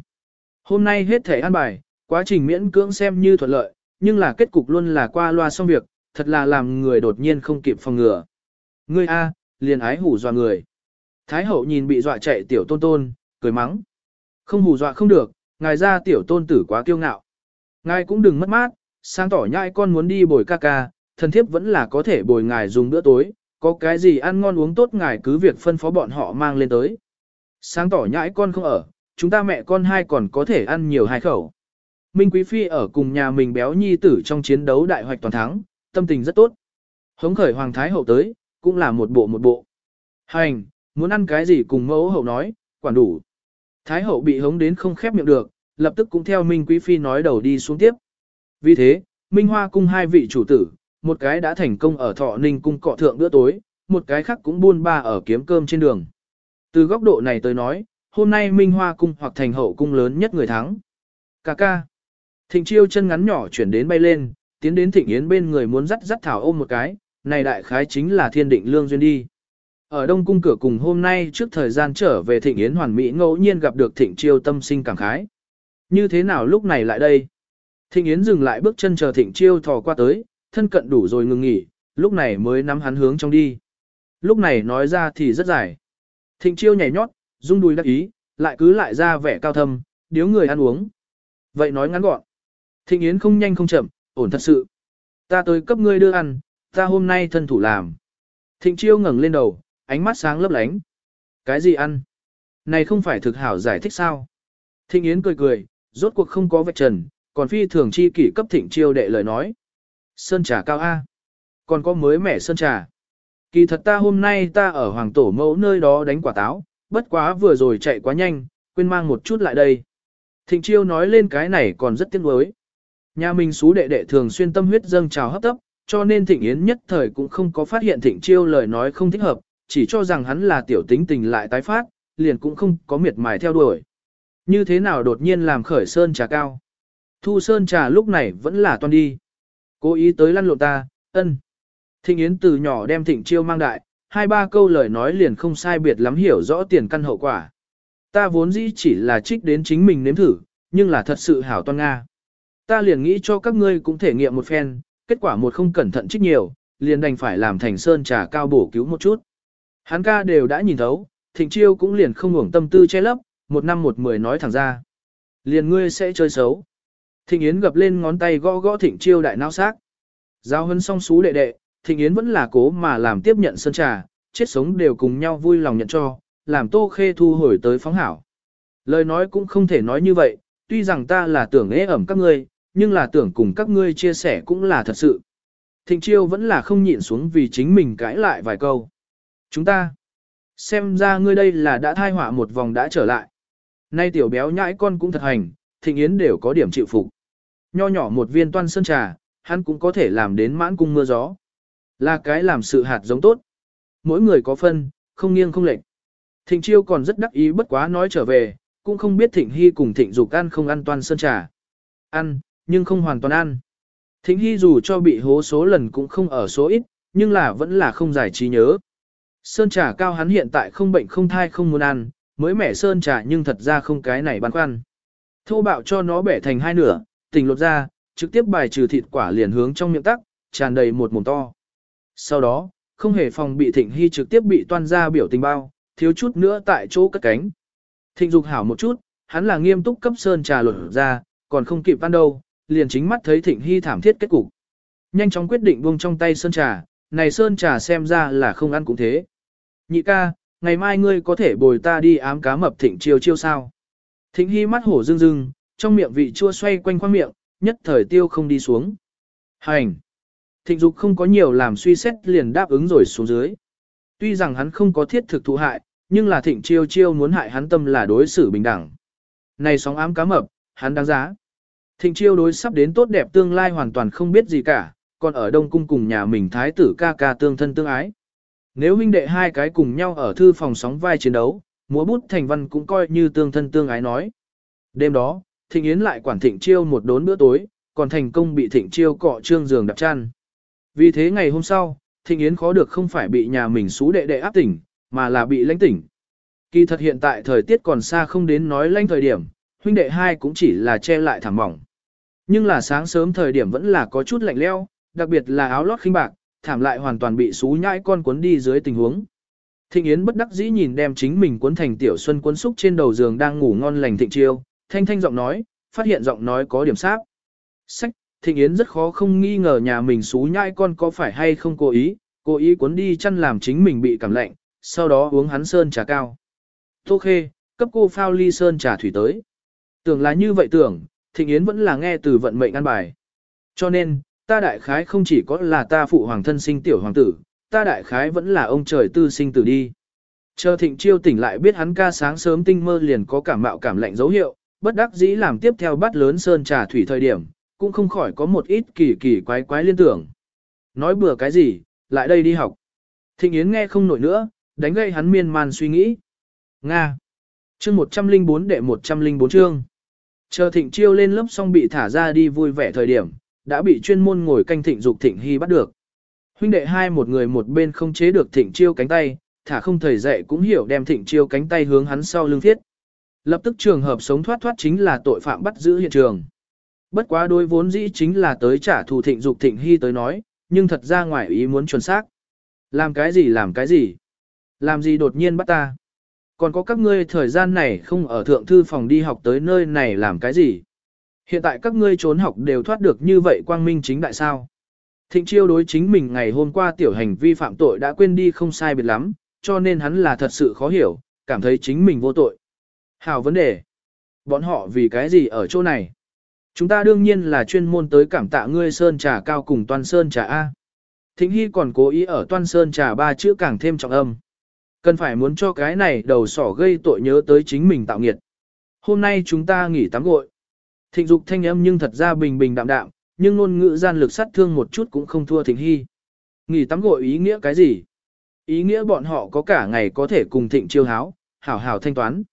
Hôm nay hết thể an bài, quá trình miễn cưỡng xem như thuận lợi, nhưng là kết cục luôn là qua loa xong việc, thật là làm người đột nhiên không kịp phòng ngừa. Ngươi A, liền ái hủ dọa người. Thái hậu nhìn bị dọa chạy tiểu tôn tôn, cười mắng. Không hù dọa không được, ngài ra tiểu tôn tử quá kiêu ngạo. Ngài cũng đừng mất mát, sáng tỏ nhai con muốn đi bồi ca ca, thần thiếp vẫn là có thể bồi ngài dùng bữa tối, có cái gì ăn ngon uống tốt ngài cứ việc phân phó bọn họ mang lên tới. Sáng tỏ nhãi con không ở, chúng ta mẹ con hai còn có thể ăn nhiều hai khẩu. Minh Quý Phi ở cùng nhà mình béo nhi tử trong chiến đấu đại hoạch toàn thắng, tâm tình rất tốt. Hống khởi Hoàng Thái Hậu tới, cũng là một bộ một bộ. Hành, muốn ăn cái gì cùng mẫu hậu nói, quản đủ. Thái Hậu bị hống đến không khép miệng được, lập tức cũng theo Minh Quý Phi nói đầu đi xuống tiếp. Vì thế, Minh Hoa cung hai vị chủ tử, một cái đã thành công ở Thọ Ninh cung cọ thượng bữa tối, một cái khác cũng buôn ba ở kiếm cơm trên đường. Từ góc độ này tới nói, hôm nay Minh Hoa cung hoặc thành hậu cung lớn nhất người thắng. Cà ca. Thịnh chiêu chân ngắn nhỏ chuyển đến bay lên, tiến đến thịnh yến bên người muốn dắt dắt thảo ôm một cái, này đại khái chính là thiên định lương duyên đi. Ở đông cung cửa cùng hôm nay trước thời gian trở về thịnh yến hoàn mỹ ngẫu nhiên gặp được thịnh chiêu tâm sinh cảm khái. Như thế nào lúc này lại đây? Thịnh yến dừng lại bước chân chờ thịnh chiêu thò qua tới, thân cận đủ rồi ngừng nghỉ, lúc này mới nắm hắn hướng trong đi. Lúc này nói ra thì rất dài. Thịnh chiêu nhảy nhót, rung đùi đắc ý, lại cứ lại ra vẻ cao thâm, điếu người ăn uống. Vậy nói ngắn gọn. Thịnh Yến không nhanh không chậm, ổn thật sự. Ta tới cấp ngươi đưa ăn, ta hôm nay thân thủ làm. Thịnh chiêu ngẩng lên đầu, ánh mắt sáng lấp lánh. Cái gì ăn? Này không phải thực hảo giải thích sao? Thịnh Yến cười cười, rốt cuộc không có vạch trần, còn phi thường chi kỷ cấp thịnh chiêu đệ lời nói. Sơn trà cao A. Còn có mới mẻ sơn trà. Kỳ thật ta hôm nay ta ở hoàng tổ mẫu nơi đó đánh quả táo, bất quá vừa rồi chạy quá nhanh, quên mang một chút lại đây. Thịnh chiêu nói lên cái này còn rất tiếc nuối. Nhà mình xú đệ đệ thường xuyên tâm huyết dâng trào hấp tấp, cho nên thịnh yến nhất thời cũng không có phát hiện thịnh chiêu lời nói không thích hợp, chỉ cho rằng hắn là tiểu tính tình lại tái phát, liền cũng không có miệt mài theo đuổi. Như thế nào đột nhiên làm khởi sơn trà cao. Thu sơn trà lúc này vẫn là toan đi. Cố ý tới lăn lộn ta, ân. Thịnh Yến từ nhỏ đem thịnh chiêu mang đại, hai ba câu lời nói liền không sai biệt lắm hiểu rõ tiền căn hậu quả. Ta vốn dĩ chỉ là trích đến chính mình nếm thử, nhưng là thật sự hảo toan Nga. Ta liền nghĩ cho các ngươi cũng thể nghiệm một phen, kết quả một không cẩn thận trích nhiều, liền đành phải làm thành sơn trà cao bổ cứu một chút. Hắn ca đều đã nhìn thấu, thịnh chiêu cũng liền không ngủng tâm tư che lấp, một năm một mười nói thẳng ra. Liền ngươi sẽ chơi xấu. Thịnh Yến gập lên ngón tay gõ gõ thịnh chiêu đại nao xác. Giao hân song xú đệ đệ, Thịnh Yến vẫn là cố mà làm tiếp nhận sơn trà, chết sống đều cùng nhau vui lòng nhận cho, làm Tô Khê thu hồi tới phóng hảo. Lời nói cũng không thể nói như vậy, tuy rằng ta là tưởng ế ẩm các ngươi, nhưng là tưởng cùng các ngươi chia sẻ cũng là thật sự. Thịnh Chiêu vẫn là không nhịn xuống vì chính mình cãi lại vài câu. Chúng ta, xem ra ngươi đây là đã thai họa một vòng đã trở lại. Nay tiểu béo nhãi con cũng thật hành, Thịnh Yến đều có điểm chịu phục. Nho nhỏ một viên toan sơn trà, hắn cũng có thể làm đến mãn cung mưa gió. Là cái làm sự hạt giống tốt. Mỗi người có phân, không nghiêng không lệch. Thịnh chiêu còn rất đắc ý bất quá nói trở về, cũng không biết thịnh hy cùng thịnh dục ăn không ăn toàn sơn trà. Ăn, nhưng không hoàn toàn ăn. Thịnh hy dù cho bị hố số lần cũng không ở số ít, nhưng là vẫn là không giải trí nhớ. Sơn trà cao hắn hiện tại không bệnh không thai không muốn ăn, mới mẻ sơn trà nhưng thật ra không cái này băn khoăn. Thô bạo cho nó bẻ thành hai nửa, tình lột ra, trực tiếp bài trừ thịt quả liền hướng trong miệng tắc, tràn đầy một mồm to. Sau đó, không hề phòng bị Thịnh Hy trực tiếp bị toan ra biểu tình bao, thiếu chút nữa tại chỗ cất cánh. Thịnh Dục hảo một chút, hắn là nghiêm túc cấp sơn trà lột ra, còn không kịp ăn đâu, liền chính mắt thấy Thịnh Hy thảm thiết kết cục. Nhanh chóng quyết định buông trong tay sơn trà, này sơn trà xem ra là không ăn cũng thế. Nhị ca, ngày mai ngươi có thể bồi ta đi ám cá mập Thịnh chiêu chiêu sao? Thịnh Hy mắt hổ rưng rưng, trong miệng vị chua xoay quanh khoang miệng, nhất thời tiêu không đi xuống. Hành! Thịnh dục không có nhiều làm suy xét liền đáp ứng rồi xuống dưới. Tuy rằng hắn không có thiết thực thụ hại, nhưng là thịnh chiêu chiêu muốn hại hắn tâm là đối xử bình đẳng. Này sóng ám cá mập, hắn đáng giá. Thịnh chiêu đối sắp đến tốt đẹp tương lai hoàn toàn không biết gì cả, còn ở Đông Cung cùng nhà mình thái tử ca ca tương thân tương ái. Nếu huynh đệ hai cái cùng nhau ở thư phòng sóng vai chiến đấu, múa bút thành văn cũng coi như tương thân tương ái nói. Đêm đó, Thịnh Yến lại quản Thịnh Chiêu một đốn bữa tối, còn thành công bị Thịnh Chiêu cọ trương giường đập chăn. Vì thế ngày hôm sau, Thịnh Yến khó được không phải bị nhà mình xú đệ đệ áp tỉnh, mà là bị lãnh tỉnh. Kỳ thật hiện tại thời tiết còn xa không đến nói lãnh thời điểm, huynh đệ hai cũng chỉ là che lại thảm mỏng. Nhưng là sáng sớm thời điểm vẫn là có chút lạnh leo, đặc biệt là áo lót khinh bạc, thảm lại hoàn toàn bị xú nhãi con cuốn đi dưới tình huống. Thịnh Yến bất đắc dĩ nhìn đem chính mình cuốn thành tiểu xuân cuốn xúc trên đầu giường đang ngủ ngon lành thịnh chiêu, thanh thanh giọng nói, phát hiện giọng nói có điểm sáp. Sách, Thịnh Yến rất khó không nghi ngờ nhà mình xú nhãi con có phải hay không cố ý, cố ý cuốn đi chăn làm chính mình bị cảm lạnh, sau đó uống hắn sơn trà cao. Tô Khê, cấp cô phao ly sơn trà thủy tới. Tưởng là như vậy tưởng, Thịnh Yến vẫn là nghe từ vận mệnh ăn bài. Cho nên, ta đại khái không chỉ có là ta phụ hoàng thân sinh tiểu hoàng tử, ta đại khái vẫn là ông trời tư sinh tử đi. Chờ Thịnh Chiêu tỉnh lại biết hắn ca sáng sớm tinh mơ liền có cảm mạo cảm lạnh dấu hiệu, bất đắc dĩ làm tiếp theo bắt lớn sơn trà thủy thời điểm, cũng không khỏi có một ít kỳ kỳ quái quái liên tưởng. Nói bừa cái gì, lại đây đi học. Thịnh Yến nghe không nổi nữa, đánh gây hắn miên man suy nghĩ. Nga. Chương 104 đệ 104 chương. Chờ Thịnh Chiêu lên lớp xong bị thả ra đi vui vẻ thời điểm, đã bị chuyên môn ngồi canh Thịnh Dục Thịnh Hy bắt được. Huynh đệ hai một người một bên không chế được Thịnh Chiêu cánh tay, thả không thầy dạy cũng hiểu đem Thịnh Chiêu cánh tay hướng hắn sau lưng thiết. Lập tức trường hợp sống thoát thoát chính là tội phạm bắt giữ hiện trường. Bất quá đối vốn dĩ chính là tới trả thù Thịnh Dục Thịnh Hy tới nói, nhưng thật ra ngoài ý muốn chuẩn xác. Làm cái gì làm cái gì? Làm gì đột nhiên bắt ta? Còn có các ngươi thời gian này không ở thượng thư phòng đi học tới nơi này làm cái gì? Hiện tại các ngươi trốn học đều thoát được như vậy quang minh chính đại sao? Thịnh chiêu đối chính mình ngày hôm qua tiểu hành vi phạm tội đã quên đi không sai biệt lắm, cho nên hắn là thật sự khó hiểu, cảm thấy chính mình vô tội. Hào vấn đề. Bọn họ vì cái gì ở chỗ này? Chúng ta đương nhiên là chuyên môn tới cảm tạ ngươi Sơn Trà cao cùng Toan Sơn Trà A. Thịnh Hy còn cố ý ở Toan Sơn Trà ba chữ càng thêm trọng âm. Cần phải muốn cho cái này đầu sỏ gây tội nhớ tới chính mình tạo nghiệt. Hôm nay chúng ta nghỉ tắm gội. Thịnh dục thanh âm nhưng thật ra bình bình đạm đạm, nhưng ngôn ngữ gian lực sát thương một chút cũng không thua Thịnh Hy. Nghỉ tắm gội ý nghĩa cái gì? Ý nghĩa bọn họ có cả ngày có thể cùng Thịnh chiêu háo, hảo hảo thanh toán.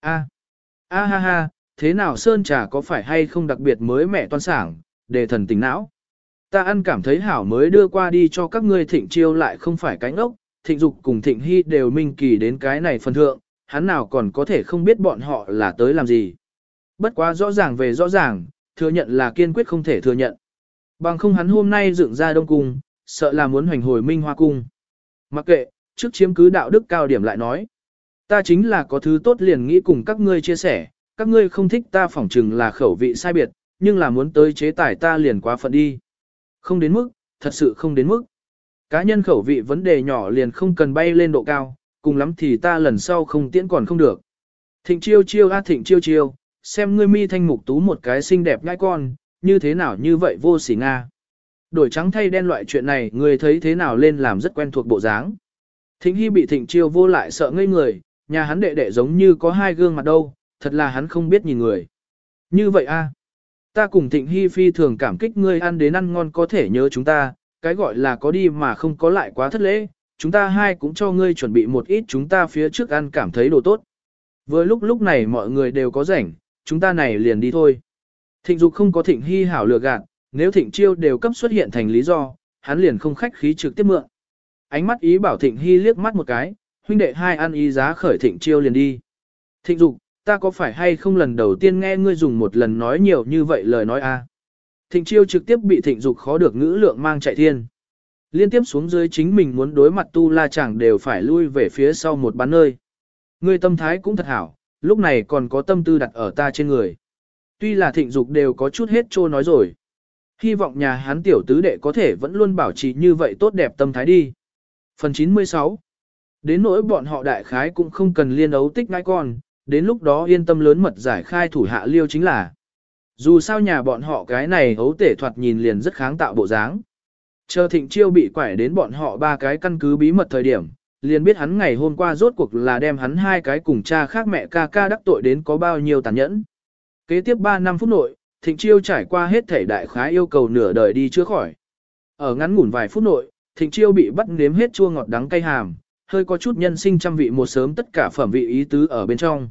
A. A ha ha, thế nào sơn trà có phải hay không đặc biệt mới mẹ toan sảng, để thần tình não. Ta ăn cảm thấy hảo mới đưa qua đi cho các ngươi thịnh chiêu lại không phải cánh ốc, thịnh dục cùng thịnh hy đều minh kỳ đến cái này phần thượng, hắn nào còn có thể không biết bọn họ là tới làm gì. Bất quá rõ ràng về rõ ràng, thừa nhận là kiên quyết không thể thừa nhận. Bằng không hắn hôm nay dựng ra đông cung, sợ là muốn hoành hồi minh hoa cung. Mặc kệ, trước chiếm cứ đạo đức cao điểm lại nói. Ta chính là có thứ tốt liền nghĩ cùng các ngươi chia sẻ, các ngươi không thích ta phỏng chừng là khẩu vị sai biệt, nhưng là muốn tới chế tải ta liền quá phận đi. Không đến mức, thật sự không đến mức. Cá nhân khẩu vị vấn đề nhỏ liền không cần bay lên độ cao, cùng lắm thì ta lần sau không tiễn còn không được. Thịnh chiêu chiêu a thịnh chiêu chiêu, xem ngươi mi thanh mục tú một cái xinh đẹp ngai con, như thế nào như vậy vô sỉ nga. Đổi trắng thay đen loại chuyện này ngươi thấy thế nào lên làm rất quen thuộc bộ dáng. Thịnh hy bị thịnh chiêu vô lại sợ ngây người, nhà hắn đệ đệ giống như có hai gương mặt đâu, thật là hắn không biết nhìn người. Như vậy a, ta cùng Thịnh Hi phi thường cảm kích ngươi ăn đến ăn ngon có thể nhớ chúng ta, cái gọi là có đi mà không có lại quá thất lễ, chúng ta hai cũng cho ngươi chuẩn bị một ít chúng ta phía trước ăn cảm thấy đồ tốt. Với lúc lúc này mọi người đều có rảnh, chúng ta này liền đi thôi. Thịnh Dục không có Thịnh Hi hảo lừa gạt, nếu Thịnh Chiêu đều cấp xuất hiện thành lý do, hắn liền không khách khí trực tiếp mượn. Ánh mắt ý bảo Thịnh Hi liếc mắt một cái, huynh đệ hai ăn ý giá khởi Thịnh Chiêu liền đi. Thịnh Dục, ta có phải hay không lần đầu tiên nghe ngươi dùng một lần nói nhiều như vậy lời nói a? Thịnh chiêu trực tiếp bị thịnh dục khó được ngữ lượng mang chạy thiên. Liên tiếp xuống dưới chính mình muốn đối mặt tu la chẳng đều phải lui về phía sau một bán nơi. Ngươi tâm thái cũng thật hảo, lúc này còn có tâm tư đặt ở ta trên người. Tuy là thịnh dục đều có chút hết trô nói rồi. Hy vọng nhà hắn tiểu tứ đệ có thể vẫn luôn bảo trì như vậy tốt đẹp tâm thái đi. Phần 96 Đến nỗi bọn họ đại khái cũng không cần liên ấu tích ngãi con, đến lúc đó yên tâm lớn mật giải khai thủ hạ liêu chính là. Dù sao nhà bọn họ cái này hấu tể thoạt nhìn liền rất kháng tạo bộ dáng. Chờ thịnh chiêu bị quải đến bọn họ ba cái căn cứ bí mật thời điểm, liền biết hắn ngày hôm qua rốt cuộc là đem hắn hai cái cùng cha khác mẹ ca ca đắc tội đến có bao nhiêu tàn nhẫn. Kế tiếp 3 năm phút nội, thịnh chiêu trải qua hết thể đại khái yêu cầu nửa đời đi chữa khỏi. Ở ngắn ngủn vài phút nội, thịnh chiêu bị bắt nếm hết chua ngọt đắng cay hàm, hơi có chút nhân sinh trăm vị một sớm tất cả phẩm vị ý tứ ở bên trong.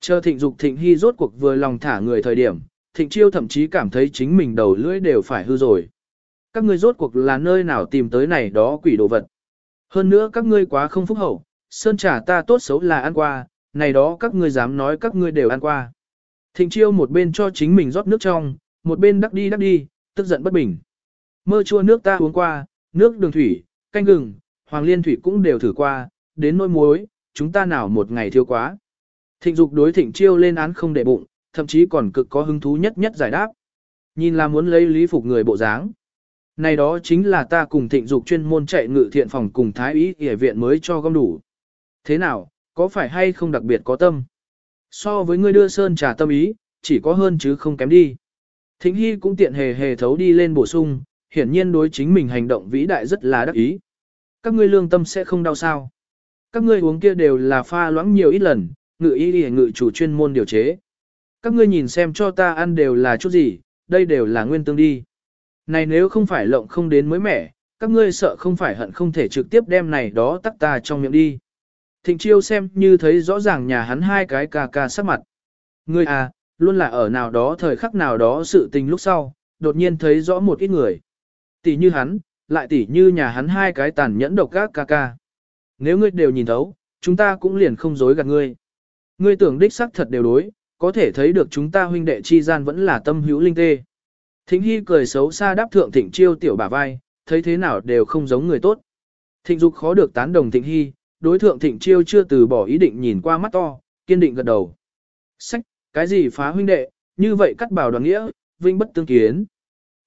Chờ thịnh dục thịnh hy rốt cuộc vừa lòng thả người thời điểm, thịnh chiêu thậm chí cảm thấy chính mình đầu lưỡi đều phải hư rồi. Các ngươi rốt cuộc là nơi nào tìm tới này đó quỷ đồ vật. Hơn nữa các ngươi quá không phúc hậu, sơn trà ta tốt xấu là ăn qua, này đó các ngươi dám nói các ngươi đều ăn qua. Thịnh chiêu một bên cho chính mình rót nước trong, một bên đắc đi đắc đi, tức giận bất bình. Mơ chua nước ta uống qua, nước đường thủy, canh gừng, hoàng liên thủy cũng đều thử qua, đến nỗi muối, chúng ta nào một ngày thiếu quá. Thịnh dục đối thịnh chiêu lên án không để bụng, thậm chí còn cực có hứng thú nhất nhất giải đáp. Nhìn là muốn lấy lý phục người bộ dáng. Này đó chính là ta cùng thịnh dục chuyên môn chạy ngự thiện phòng cùng thái ý y viện mới cho gom đủ. Thế nào, có phải hay không đặc biệt có tâm? So với ngươi đưa sơn trà tâm ý, chỉ có hơn chứ không kém đi. Thịnh Hy cũng tiện hề hề thấu đi lên bổ sung, hiển nhiên đối chính mình hành động vĩ đại rất là đắc ý. Các ngươi lương tâm sẽ không đau sao. Các ngươi uống kia đều là pha loãng nhiều ít lần, ngự y y ngự chủ chuyên môn điều chế. Các ngươi nhìn xem cho ta ăn đều là chút gì, đây đều là nguyên tương đi. Này nếu không phải lộng không đến mới mẻ, các ngươi sợ không phải hận không thể trực tiếp đem này đó tắc ta trong miệng đi. Thịnh chiêu xem như thấy rõ ràng nhà hắn hai cái ca ca sắc mặt. Ngươi à, luôn là ở nào đó thời khắc nào đó sự tình lúc sau, đột nhiên thấy rõ một ít người. Tỷ như hắn, lại tỷ như nhà hắn hai cái tàn nhẫn độc các ca ca. Nếu ngươi đều nhìn thấu, chúng ta cũng liền không dối gạt ngươi. Ngươi tưởng đích xác thật đều đối, có thể thấy được chúng ta huynh đệ chi gian vẫn là tâm hữu linh tê. Thịnh Hy cười xấu xa đáp thượng Thịnh Chiêu tiểu bả vai, thấy thế nào đều không giống người tốt. Thịnh Dục khó được tán đồng Thịnh Hy, đối thượng Thịnh Chiêu chưa từ bỏ ý định nhìn qua mắt to, kiên định gật đầu. Sách, cái gì phá huynh đệ, như vậy cắt bảo đoàn nghĩa, vinh bất tương kiến.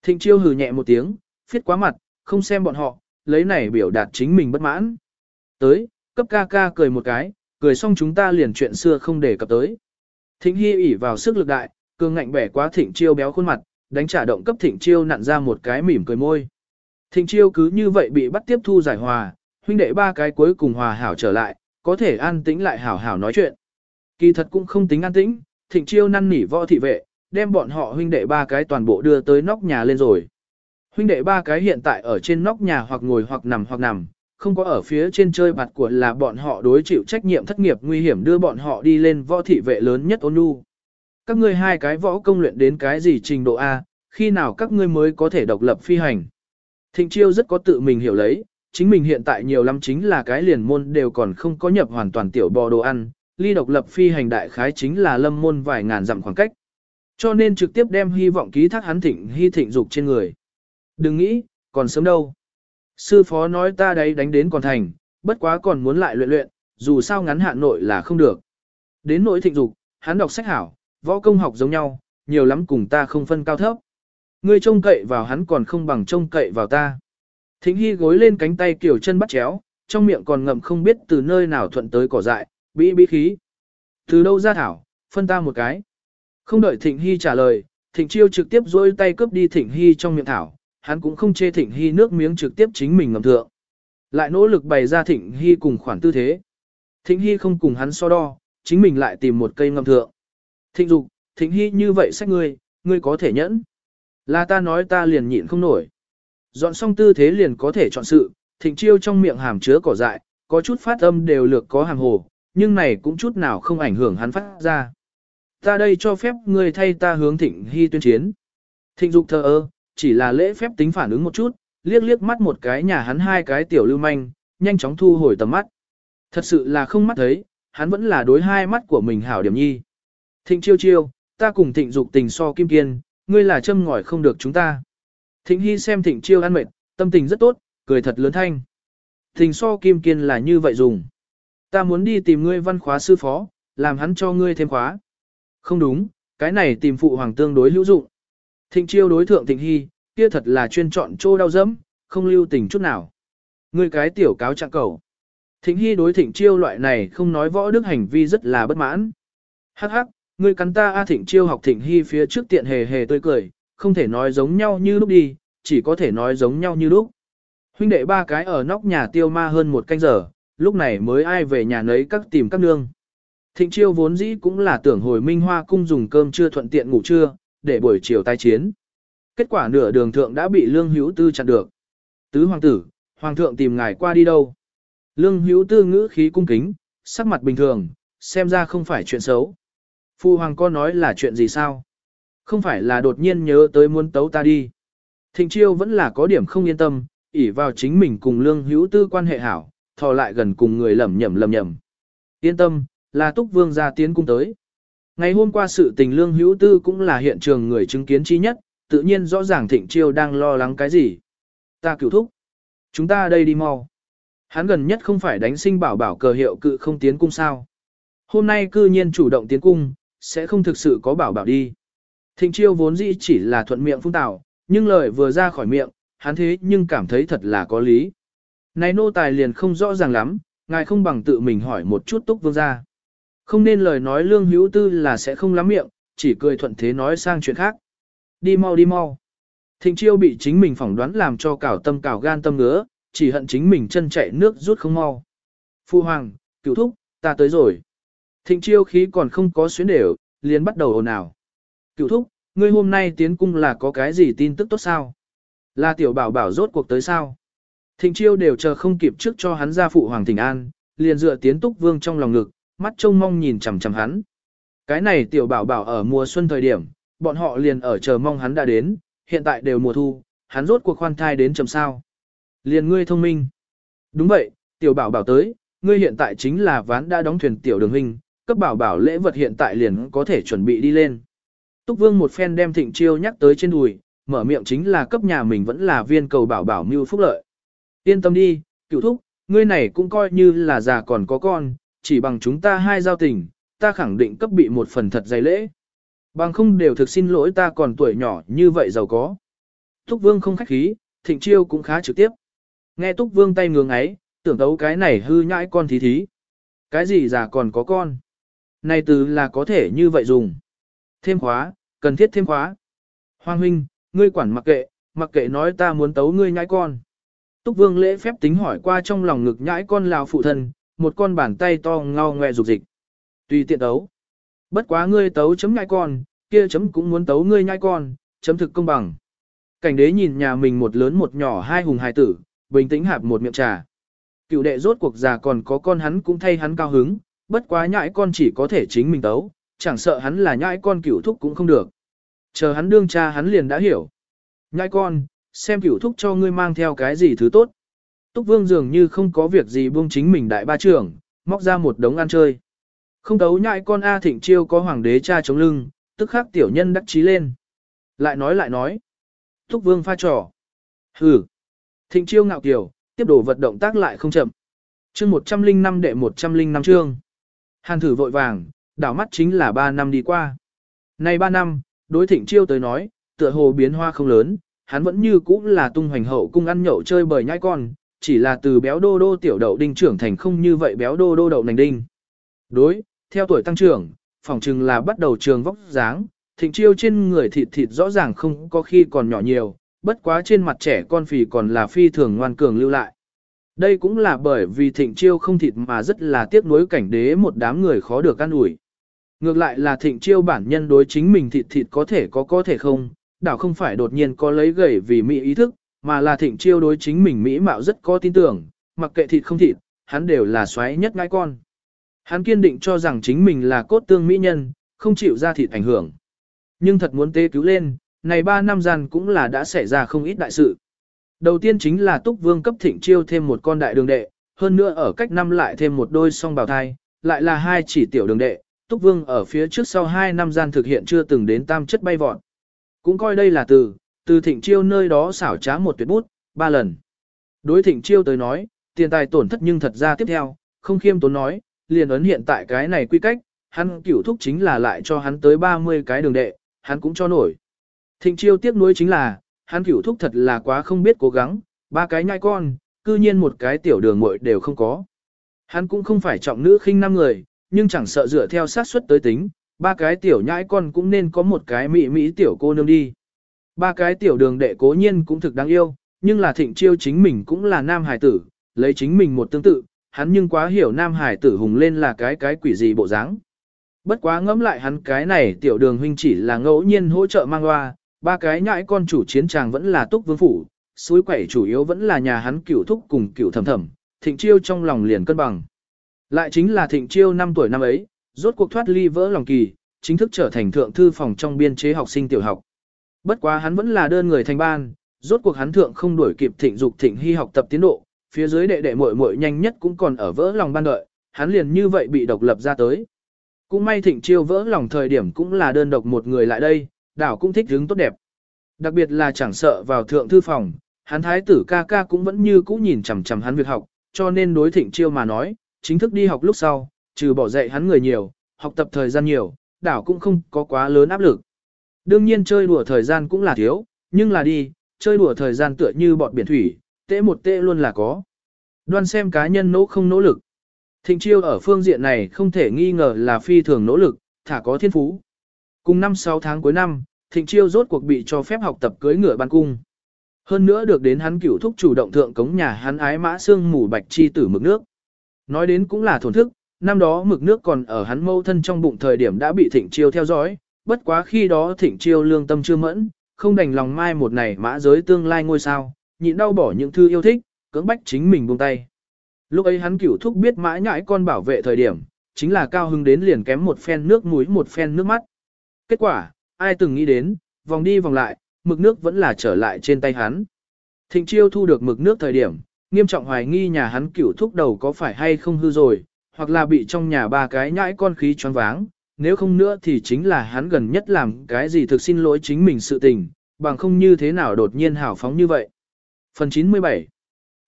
Thịnh Chiêu hừ nhẹ một tiếng, phiết quá mặt, không xem bọn họ, lấy này biểu đạt chính mình bất mãn. Tới, cấp ca ca cười một cái, cười xong chúng ta liền chuyện xưa không để cập tới. Thịnh Hy ỉ vào sức lực đại, cường ngạnh bẻ quá Thịnh Chiêu béo khuôn mặt, đánh trả động cấp Thịnh Chiêu nặn ra một cái mỉm cười môi. Thịnh Chiêu cứ như vậy bị bắt tiếp thu giải hòa, huynh đệ ba cái cuối cùng hòa hảo trở lại, có thể an tĩnh lại hảo hảo nói chuyện. Kỳ thật cũng không tính an tĩnh, Thịnh Chiêu năn nỉ võ thị vệ, đem bọn họ huynh đệ ba cái toàn bộ đưa tới nóc nhà lên rồi. Huynh đệ ba cái hiện tại ở trên nóc nhà hoặc ngồi hoặc nằm hoặc nằm, không có ở phía trên chơi bạt của là bọn họ đối chịu trách nhiệm thất nghiệp nguy hiểm đưa bọn họ đi lên võ thị vệ lớn nhất ôn nhu. Các ngươi hai cái võ công luyện đến cái gì trình độ A, khi nào các ngươi mới có thể độc lập phi hành. Thịnh chiêu rất có tự mình hiểu lấy, chính mình hiện tại nhiều lắm chính là cái liền môn đều còn không có nhập hoàn toàn tiểu bò đồ ăn, ly độc lập phi hành đại khái chính là lâm môn vài ngàn dặm khoảng cách. Cho nên trực tiếp đem hy vọng ký thác hắn thịnh hy thịnh dục trên người. Đừng nghĩ, còn sớm đâu. Sư phó nói ta đấy đánh đến còn thành, bất quá còn muốn lại luyện luyện, dù sao ngắn hạn nội là không được. Đến nỗi thịnh dục, hắn đọc sách hảo, võ công học giống nhau, nhiều lắm cùng ta không phân cao thấp. Ngươi trông cậy vào hắn còn không bằng trông cậy vào ta. Thịnh Hy gối lên cánh tay kiểu chân bắt chéo, trong miệng còn ngậm không biết từ nơi nào thuận tới cỏ dại, bí bí khí. Từ đâu ra thảo, phân ta một cái. Không đợi Thịnh Hy trả lời, Thịnh Chiêu trực tiếp dôi tay cướp đi Thịnh Hy trong miệng thảo, hắn cũng không chê Thịnh Hy nước miếng trực tiếp chính mình ngầm thượng. Lại nỗ lực bày ra Thịnh Hy cùng khoản tư thế. Thịnh Hy không cùng hắn so đo, chính mình lại tìm một cây ngầm thượng. Thịnh Dục, Thịnh Hy như vậy sách ngươi, ngươi có thể nhẫn. Là ta nói ta liền nhịn không nổi. Dọn xong tư thế liền có thể chọn sự, Thịnh Chiêu trong miệng hàm chứa cỏ dại, có chút phát âm đều lược có hàng hồ, nhưng này cũng chút nào không ảnh hưởng hắn phát ra. Ta đây cho phép ngươi thay ta hướng Thịnh Hy tuyên chiến. Thịnh Dục thờ ơ, chỉ là lễ phép tính phản ứng một chút, liếc liếc mắt một cái nhà hắn hai cái tiểu lưu manh, nhanh chóng thu hồi tầm mắt. Thật sự là không mắt thấy, hắn vẫn là đối hai mắt của mình hảo điểm nhi. Thịnh chiêu chiêu, ta cùng thịnh dục tình so kim kiên, ngươi là châm ngòi không được chúng ta. Thịnh hy xem thịnh chiêu ăn mệt, tâm tình rất tốt, cười thật lớn thanh. Thịnh so kim kiên là như vậy dùng. Ta muốn đi tìm ngươi văn khóa sư phó, làm hắn cho ngươi thêm khóa. Không đúng, cái này tìm phụ hoàng tương đối hữu dụng. Thịnh chiêu đối thượng thịnh hy, kia thật là chuyên chọn chỗ đau dẫm, không lưu tình chút nào. Ngươi cái tiểu cáo trạng cầu. Thịnh hy đối thịnh chiêu loại này không nói võ đức hành vi rất là bất mãn. Hắc hắc, ngươi cắn ta A thịnh chiêu học thịnh hy phía trước tiện hề hề tươi cười, không thể nói giống nhau như lúc đi, chỉ có thể nói giống nhau như lúc. Huynh đệ ba cái ở nóc nhà tiêu ma hơn một canh giờ, lúc này mới ai về nhà nấy các tìm các nương. Thịnh chiêu vốn dĩ cũng là tưởng hồi minh hoa cung dùng cơm chưa thuận tiện ngủ trưa, để buổi chiều tai chiến. Kết quả nửa đường thượng đã bị Lương Hữu Tư chặn được. Tứ hoàng tử, hoàng thượng tìm ngài qua đi đâu? Lương Hữu Tư ngữ khí cung kính, sắc mặt bình thường, xem ra không phải chuyện xấu. Phu hoàng có nói là chuyện gì sao? Không phải là đột nhiên nhớ tới muốn tấu ta đi. Thịnh chiêu vẫn là có điểm không yên tâm, ỉ vào chính mình cùng Lương Hữu Tư quan hệ hảo, thò lại gần cùng người lầm nhầm lầm nhầm. Yên tâm, là túc vương gia tiến cung tới. Ngày hôm qua sự tình lương hữu tư cũng là hiện trường người chứng kiến chi nhất, tự nhiên rõ ràng thịnh chiêu đang lo lắng cái gì. Ta cửu thúc. Chúng ta đây đi mau. Hắn gần nhất không phải đánh sinh bảo bảo cờ hiệu cự không tiến cung sao. Hôm nay cư nhiên chủ động tiến cung, sẽ không thực sự có bảo bảo đi. Thịnh chiêu vốn dĩ chỉ là thuận miệng phung tạo, nhưng lời vừa ra khỏi miệng, hắn thế nhưng cảm thấy thật là có lý. Này nô tài liền không rõ ràng lắm, ngài không bằng tự mình hỏi một chút túc vương ra. Không nên lời nói lương hữu tư là sẽ không lắm miệng, chỉ cười thuận thế nói sang chuyện khác. Đi mau đi mau. Thịnh chiêu bị chính mình phỏng đoán làm cho cảo tâm cảo gan tâm ngứa, chỉ hận chính mình chân chạy nước rút không mau. Phu hoàng, cựu thúc, ta tới rồi. Thịnh chiêu khí còn không có xuyến đều, liền bắt đầu ồn ào. Cựu thúc, ngươi hôm nay tiến cung là có cái gì tin tức tốt sao? Là tiểu bảo bảo rốt cuộc tới sao? Thịnh chiêu đều chờ không kịp trước cho hắn ra phụ hoàng thịnh an, liền dựa tiến túc vương trong lòng ngực, mắt trông mong nhìn chằm chằm hắn. Cái này tiểu bảo bảo ở mùa xuân thời điểm, bọn họ liền ở chờ mong hắn đã đến, hiện tại đều mùa thu, hắn rốt cuộc khoan thai đến chầm sao. Liền ngươi thông minh. Đúng vậy, tiểu bảo bảo tới, ngươi hiện tại chính là ván đã đóng thuyền tiểu đường hình cấp bảo bảo lễ vật hiện tại liền có thể chuẩn bị đi lên. Túc Vương một phen đem Thịnh Chiêu nhắc tới trên đùi, mở miệng chính là cấp nhà mình vẫn là viên cầu bảo bảo mưu phúc lợi. Yên tâm đi, cựu thúc, ngươi này cũng coi như là già còn có con, chỉ bằng chúng ta hai giao tình, ta khẳng định cấp bị một phần thật dày lễ. Bằng không đều thực xin lỗi ta còn tuổi nhỏ như vậy giàu có. Túc Vương không khách khí, Thịnh Chiêu cũng khá trực tiếp. Nghe Túc Vương tay ngưỡng ấy, tưởng tấu cái này hư nhãi con thí thí. Cái gì già còn có con. Này từ là có thể như vậy dùng. Thêm khóa, cần thiết thêm khóa. Hoàng huynh, ngươi quản mặc kệ, mặc kệ nói ta muốn tấu ngươi nhãi con. Túc Vương lễ phép tính hỏi qua trong lòng ngực nhãi con lào phụ thân, một con bàn tay to ngao ngoe rục dịch. Tùy tiện tấu. Bất quá ngươi tấu chấm nhãi con, kia chấm cũng muốn tấu ngươi nhãi con, chấm thực công bằng. Cảnh đế nhìn nhà mình một lớn một nhỏ hai hùng hài tử, bình tĩnh hạp một miệng trà. Cựu đệ rốt cuộc già còn có con hắn cũng thay hắn cao hứng, bất quá nhãi con chỉ có thể chính mình tấu, chẳng sợ hắn là nhãi con cửu thúc cũng không được. Chờ hắn đương cha hắn liền đã hiểu. Nhãi con, xem cửu thúc cho ngươi mang theo cái gì thứ tốt. Túc Vương dường như không có việc gì buông chính mình đại ba trưởng, móc ra một đống ăn chơi. Không tấu nhãi con A Thịnh Chiêu có hoàng đế cha chống lưng, tức khắc tiểu nhân đắc chí lên. Lại nói lại nói. Túc Vương pha trò. Hừ. Thịnh Chiêu ngạo kiểu, tiếp đổ vật động tác lại không chậm. Chương 105 đệ 105 chương. Hàn thử vội vàng, đảo mắt chính là 3 năm đi qua. Nay 3 năm, đối thịnh chiêu tới nói, tựa hồ biến hoa không lớn, hắn vẫn như cũ là tung hoành hậu cung ăn nhậu chơi bời nhai con, chỉ là từ béo đô đô tiểu đậu đinh trưởng thành không như vậy béo đô đô đậu nành đinh. Đối, theo tuổi tăng trưởng, phỏng chừng là bắt đầu trường vóc dáng, thịnh chiêu trên người thịt thịt rõ ràng không có khi còn nhỏ nhiều, bất quá trên mặt trẻ con phì còn là phi thường ngoan cường lưu lại. Đây cũng là bởi vì thịnh chiêu không thịt mà rất là tiếc nuối cảnh đế một đám người khó được ăn ủi. Ngược lại là thịnh chiêu bản nhân đối chính mình thịt thịt có thể có có thể không, đảo không phải đột nhiên có lấy gầy vì mỹ ý thức, mà là thịnh chiêu đối chính mình mỹ mạo rất có tin tưởng, mặc kệ thịt không thịt, hắn đều là xoáy nhất ngai con. Hắn kiên định cho rằng chính mình là cốt tương mỹ nhân, không chịu ra thịt ảnh hưởng. Nhưng thật muốn tê cứu lên, này 3 năm gian cũng là đã xảy ra không ít đại sự. Đầu tiên chính là Túc Vương cấp thịnh chiêu thêm một con đại đường đệ, hơn nữa ở cách năm lại thêm một đôi song bào thai, lại là hai chỉ tiểu đường đệ, Túc Vương ở phía trước sau hai năm gian thực hiện chưa từng đến tam chất bay vọt. Cũng coi đây là từ, từ thịnh chiêu nơi đó xảo trá một tuyệt bút, ba lần. Đối thịnh chiêu tới nói, tiền tài tổn thất nhưng thật ra tiếp theo, không khiêm tốn nói, liền ấn hiện tại cái này quy cách, hắn cửu thúc chính là lại cho hắn tới 30 cái đường đệ, hắn cũng cho nổi. Thịnh chiêu tiếc nuối chính là, hắn cửu thúc thật là quá không biết cố gắng, ba cái nhai con, cư nhiên một cái tiểu đường muội đều không có. Hắn cũng không phải trọng nữ khinh năm người, nhưng chẳng sợ dựa theo sát suất tới tính, ba cái tiểu nhãi con cũng nên có một cái mỹ mỹ tiểu cô nương đi. Ba cái tiểu đường đệ cố nhiên cũng thực đáng yêu, nhưng là thịnh chiêu chính mình cũng là nam hải tử, lấy chính mình một tương tự, hắn nhưng quá hiểu nam hải tử hùng lên là cái cái quỷ gì bộ dáng. Bất quá ngẫm lại hắn cái này tiểu đường huynh chỉ là ngẫu nhiên hỗ trợ mang hoa, ba cái nhãi con chủ chiến tràng vẫn là túc vương phủ, suối quẩy chủ yếu vẫn là nhà hắn cửu thúc cùng cửu thầm thầm, thịnh chiêu trong lòng liền cân bằng. Lại chính là thịnh chiêu năm tuổi năm ấy, rốt cuộc thoát ly vỡ lòng kỳ, chính thức trở thành thượng thư phòng trong biên chế học sinh tiểu học. Bất quá hắn vẫn là đơn người thành ban, rốt cuộc hắn thượng không đuổi kịp thịnh dục thịnh hy học tập tiến độ, phía dưới đệ đệ muội muội nhanh nhất cũng còn ở vỡ lòng ban đợi, hắn liền như vậy bị độc lập ra tới. Cũng may thịnh chiêu vỡ lòng thời điểm cũng là đơn độc một người lại đây, đảo cũng thích hứng tốt đẹp. Đặc biệt là chẳng sợ vào thượng thư phòng, hắn thái tử ca ca cũng vẫn như cũ nhìn chằm chằm hắn việc học, cho nên đối thịnh chiêu mà nói, chính thức đi học lúc sau, trừ bỏ dạy hắn người nhiều, học tập thời gian nhiều, đảo cũng không có quá lớn áp lực. Đương nhiên chơi đùa thời gian cũng là thiếu, nhưng là đi, chơi đùa thời gian tựa như bọt biển thủy, tệ một tệ luôn là có. Đoan xem cá nhân nỗ không nỗ lực. Thịnh chiêu ở phương diện này không thể nghi ngờ là phi thường nỗ lực, thả có thiên phú. Cùng năm 6 tháng cuối năm, Thịnh chiêu rốt cuộc bị cho phép học tập cưới ngựa ban cung. Hơn nữa được đến hắn cửu thúc chủ động thượng cống nhà hắn ái mã xương mù bạch chi tử mực nước. Nói đến cũng là thổn thức, năm đó mực nước còn ở hắn mâu thân trong bụng thời điểm đã bị thịnh chiêu theo dõi, bất quá khi đó thịnh chiêu lương tâm chưa mẫn, không đành lòng mai một này mã giới tương lai ngôi sao, nhịn đau bỏ những thư yêu thích, cưỡng bách chính mình buông tay. Lúc ấy hắn cửu thúc biết mã nhãi con bảo vệ thời điểm, chính là cao hưng đến liền kém một phen nước mũi một phen nước mắt. Kết quả, ai từng nghĩ đến, vòng đi vòng lại, mực nước vẫn là trở lại trên tay hắn. Thịnh chiêu thu được mực nước thời điểm, nghiêm trọng hoài nghi nhà hắn cửu thúc đầu có phải hay không hư rồi, hoặc là bị trong nhà ba cái nhãi con khí choáng váng, nếu không nữa thì chính là hắn gần nhất làm cái gì thực xin lỗi chính mình sự tình, bằng không như thế nào đột nhiên hào phóng như vậy. Phần 97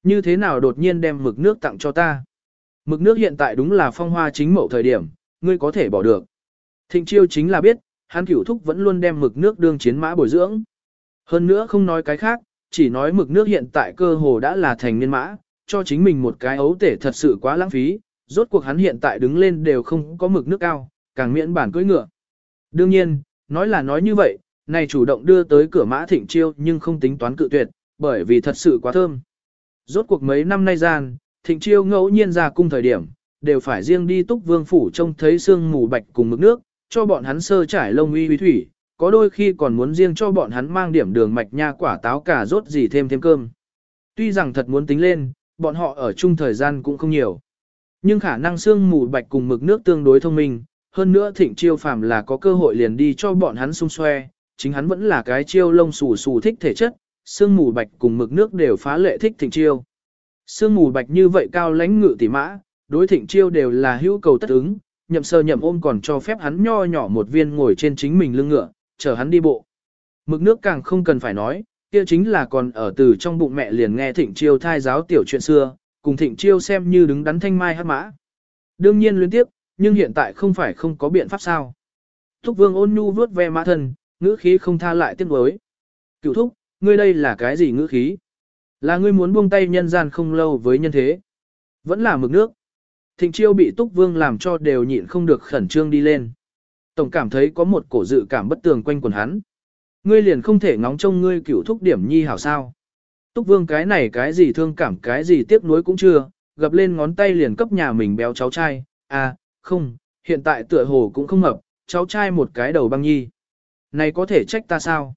Như thế nào đột nhiên đem mực nước tặng cho ta? Mực nước hiện tại đúng là phong hoa chính mẫu thời điểm, ngươi có thể bỏ được. Thịnh chiêu chính là biết, hắn cửu thúc vẫn luôn đem mực nước đương chiến mã bồi dưỡng. Hơn nữa không nói cái khác, chỉ nói mực nước hiện tại cơ hồ đã là thành niên mã, cho chính mình một cái ấu tể thật sự quá lãng phí, rốt cuộc hắn hiện tại đứng lên đều không có mực nước cao, càng miễn bản cưỡi ngựa. Đương nhiên, nói là nói như vậy, này chủ động đưa tới cửa mã thịnh chiêu nhưng không tính toán cự tuyệt, bởi vì thật sự quá thơm. Rốt cuộc mấy năm nay gian, thịnh chiêu ngẫu nhiên ra cung thời điểm, đều phải riêng đi túc vương phủ trông thấy sương mù bạch cùng mực nước, cho bọn hắn sơ trải lông uy uy thủy, có đôi khi còn muốn riêng cho bọn hắn mang điểm đường mạch nha quả táo cả rốt gì thêm thêm cơm. Tuy rằng thật muốn tính lên, bọn họ ở chung thời gian cũng không nhiều. Nhưng khả năng xương mù bạch cùng mực nước tương đối thông minh, hơn nữa thịnh chiêu phàm là có cơ hội liền đi cho bọn hắn xung xoe, chính hắn vẫn là cái chiêu lông xù xù thích thể chất, xương mù bạch cùng mực nước đều phá lệ thích thịnh chiêu. Sương mù bạch như vậy cao lãnh ngự tỷ mã, đối thịnh chiêu đều là hữu cầu tất ứng, nhậm sơ nhậm ôm còn cho phép hắn nho nhỏ một viên ngồi trên chính mình lưng ngựa, chờ hắn đi bộ. Mực nước càng không cần phải nói, kia chính là còn ở từ trong bụng mẹ liền nghe thịnh chiêu thai giáo tiểu chuyện xưa, cùng thịnh chiêu xem như đứng đắn thanh mai hát mã. Đương nhiên liên tiếp, nhưng hiện tại không phải không có biện pháp sao. Thúc vương ôn nhu vuốt ve mã thân, ngữ khí không tha lại tiếc đối. Cựu thúc, ngươi đây là cái gì ngữ khí? Là ngươi muốn buông tay nhân gian không lâu với nhân thế. Vẫn là mực nước. Thịnh chiêu bị túc vương làm cho đều nhịn không được khẩn trương đi lên. Tổng cảm thấy có một cổ dự cảm bất tường quanh quần hắn. Ngươi liền không thể ngóng trông ngươi cửu thúc điểm nhi hảo sao. Túc vương cái này cái gì thương cảm cái gì tiếc nuối cũng chưa, gập lên ngón tay liền cấp nhà mình béo cháu trai, à, không, hiện tại tựa hồ cũng không hợp, cháu trai một cái đầu băng nhi. Này có thể trách ta sao?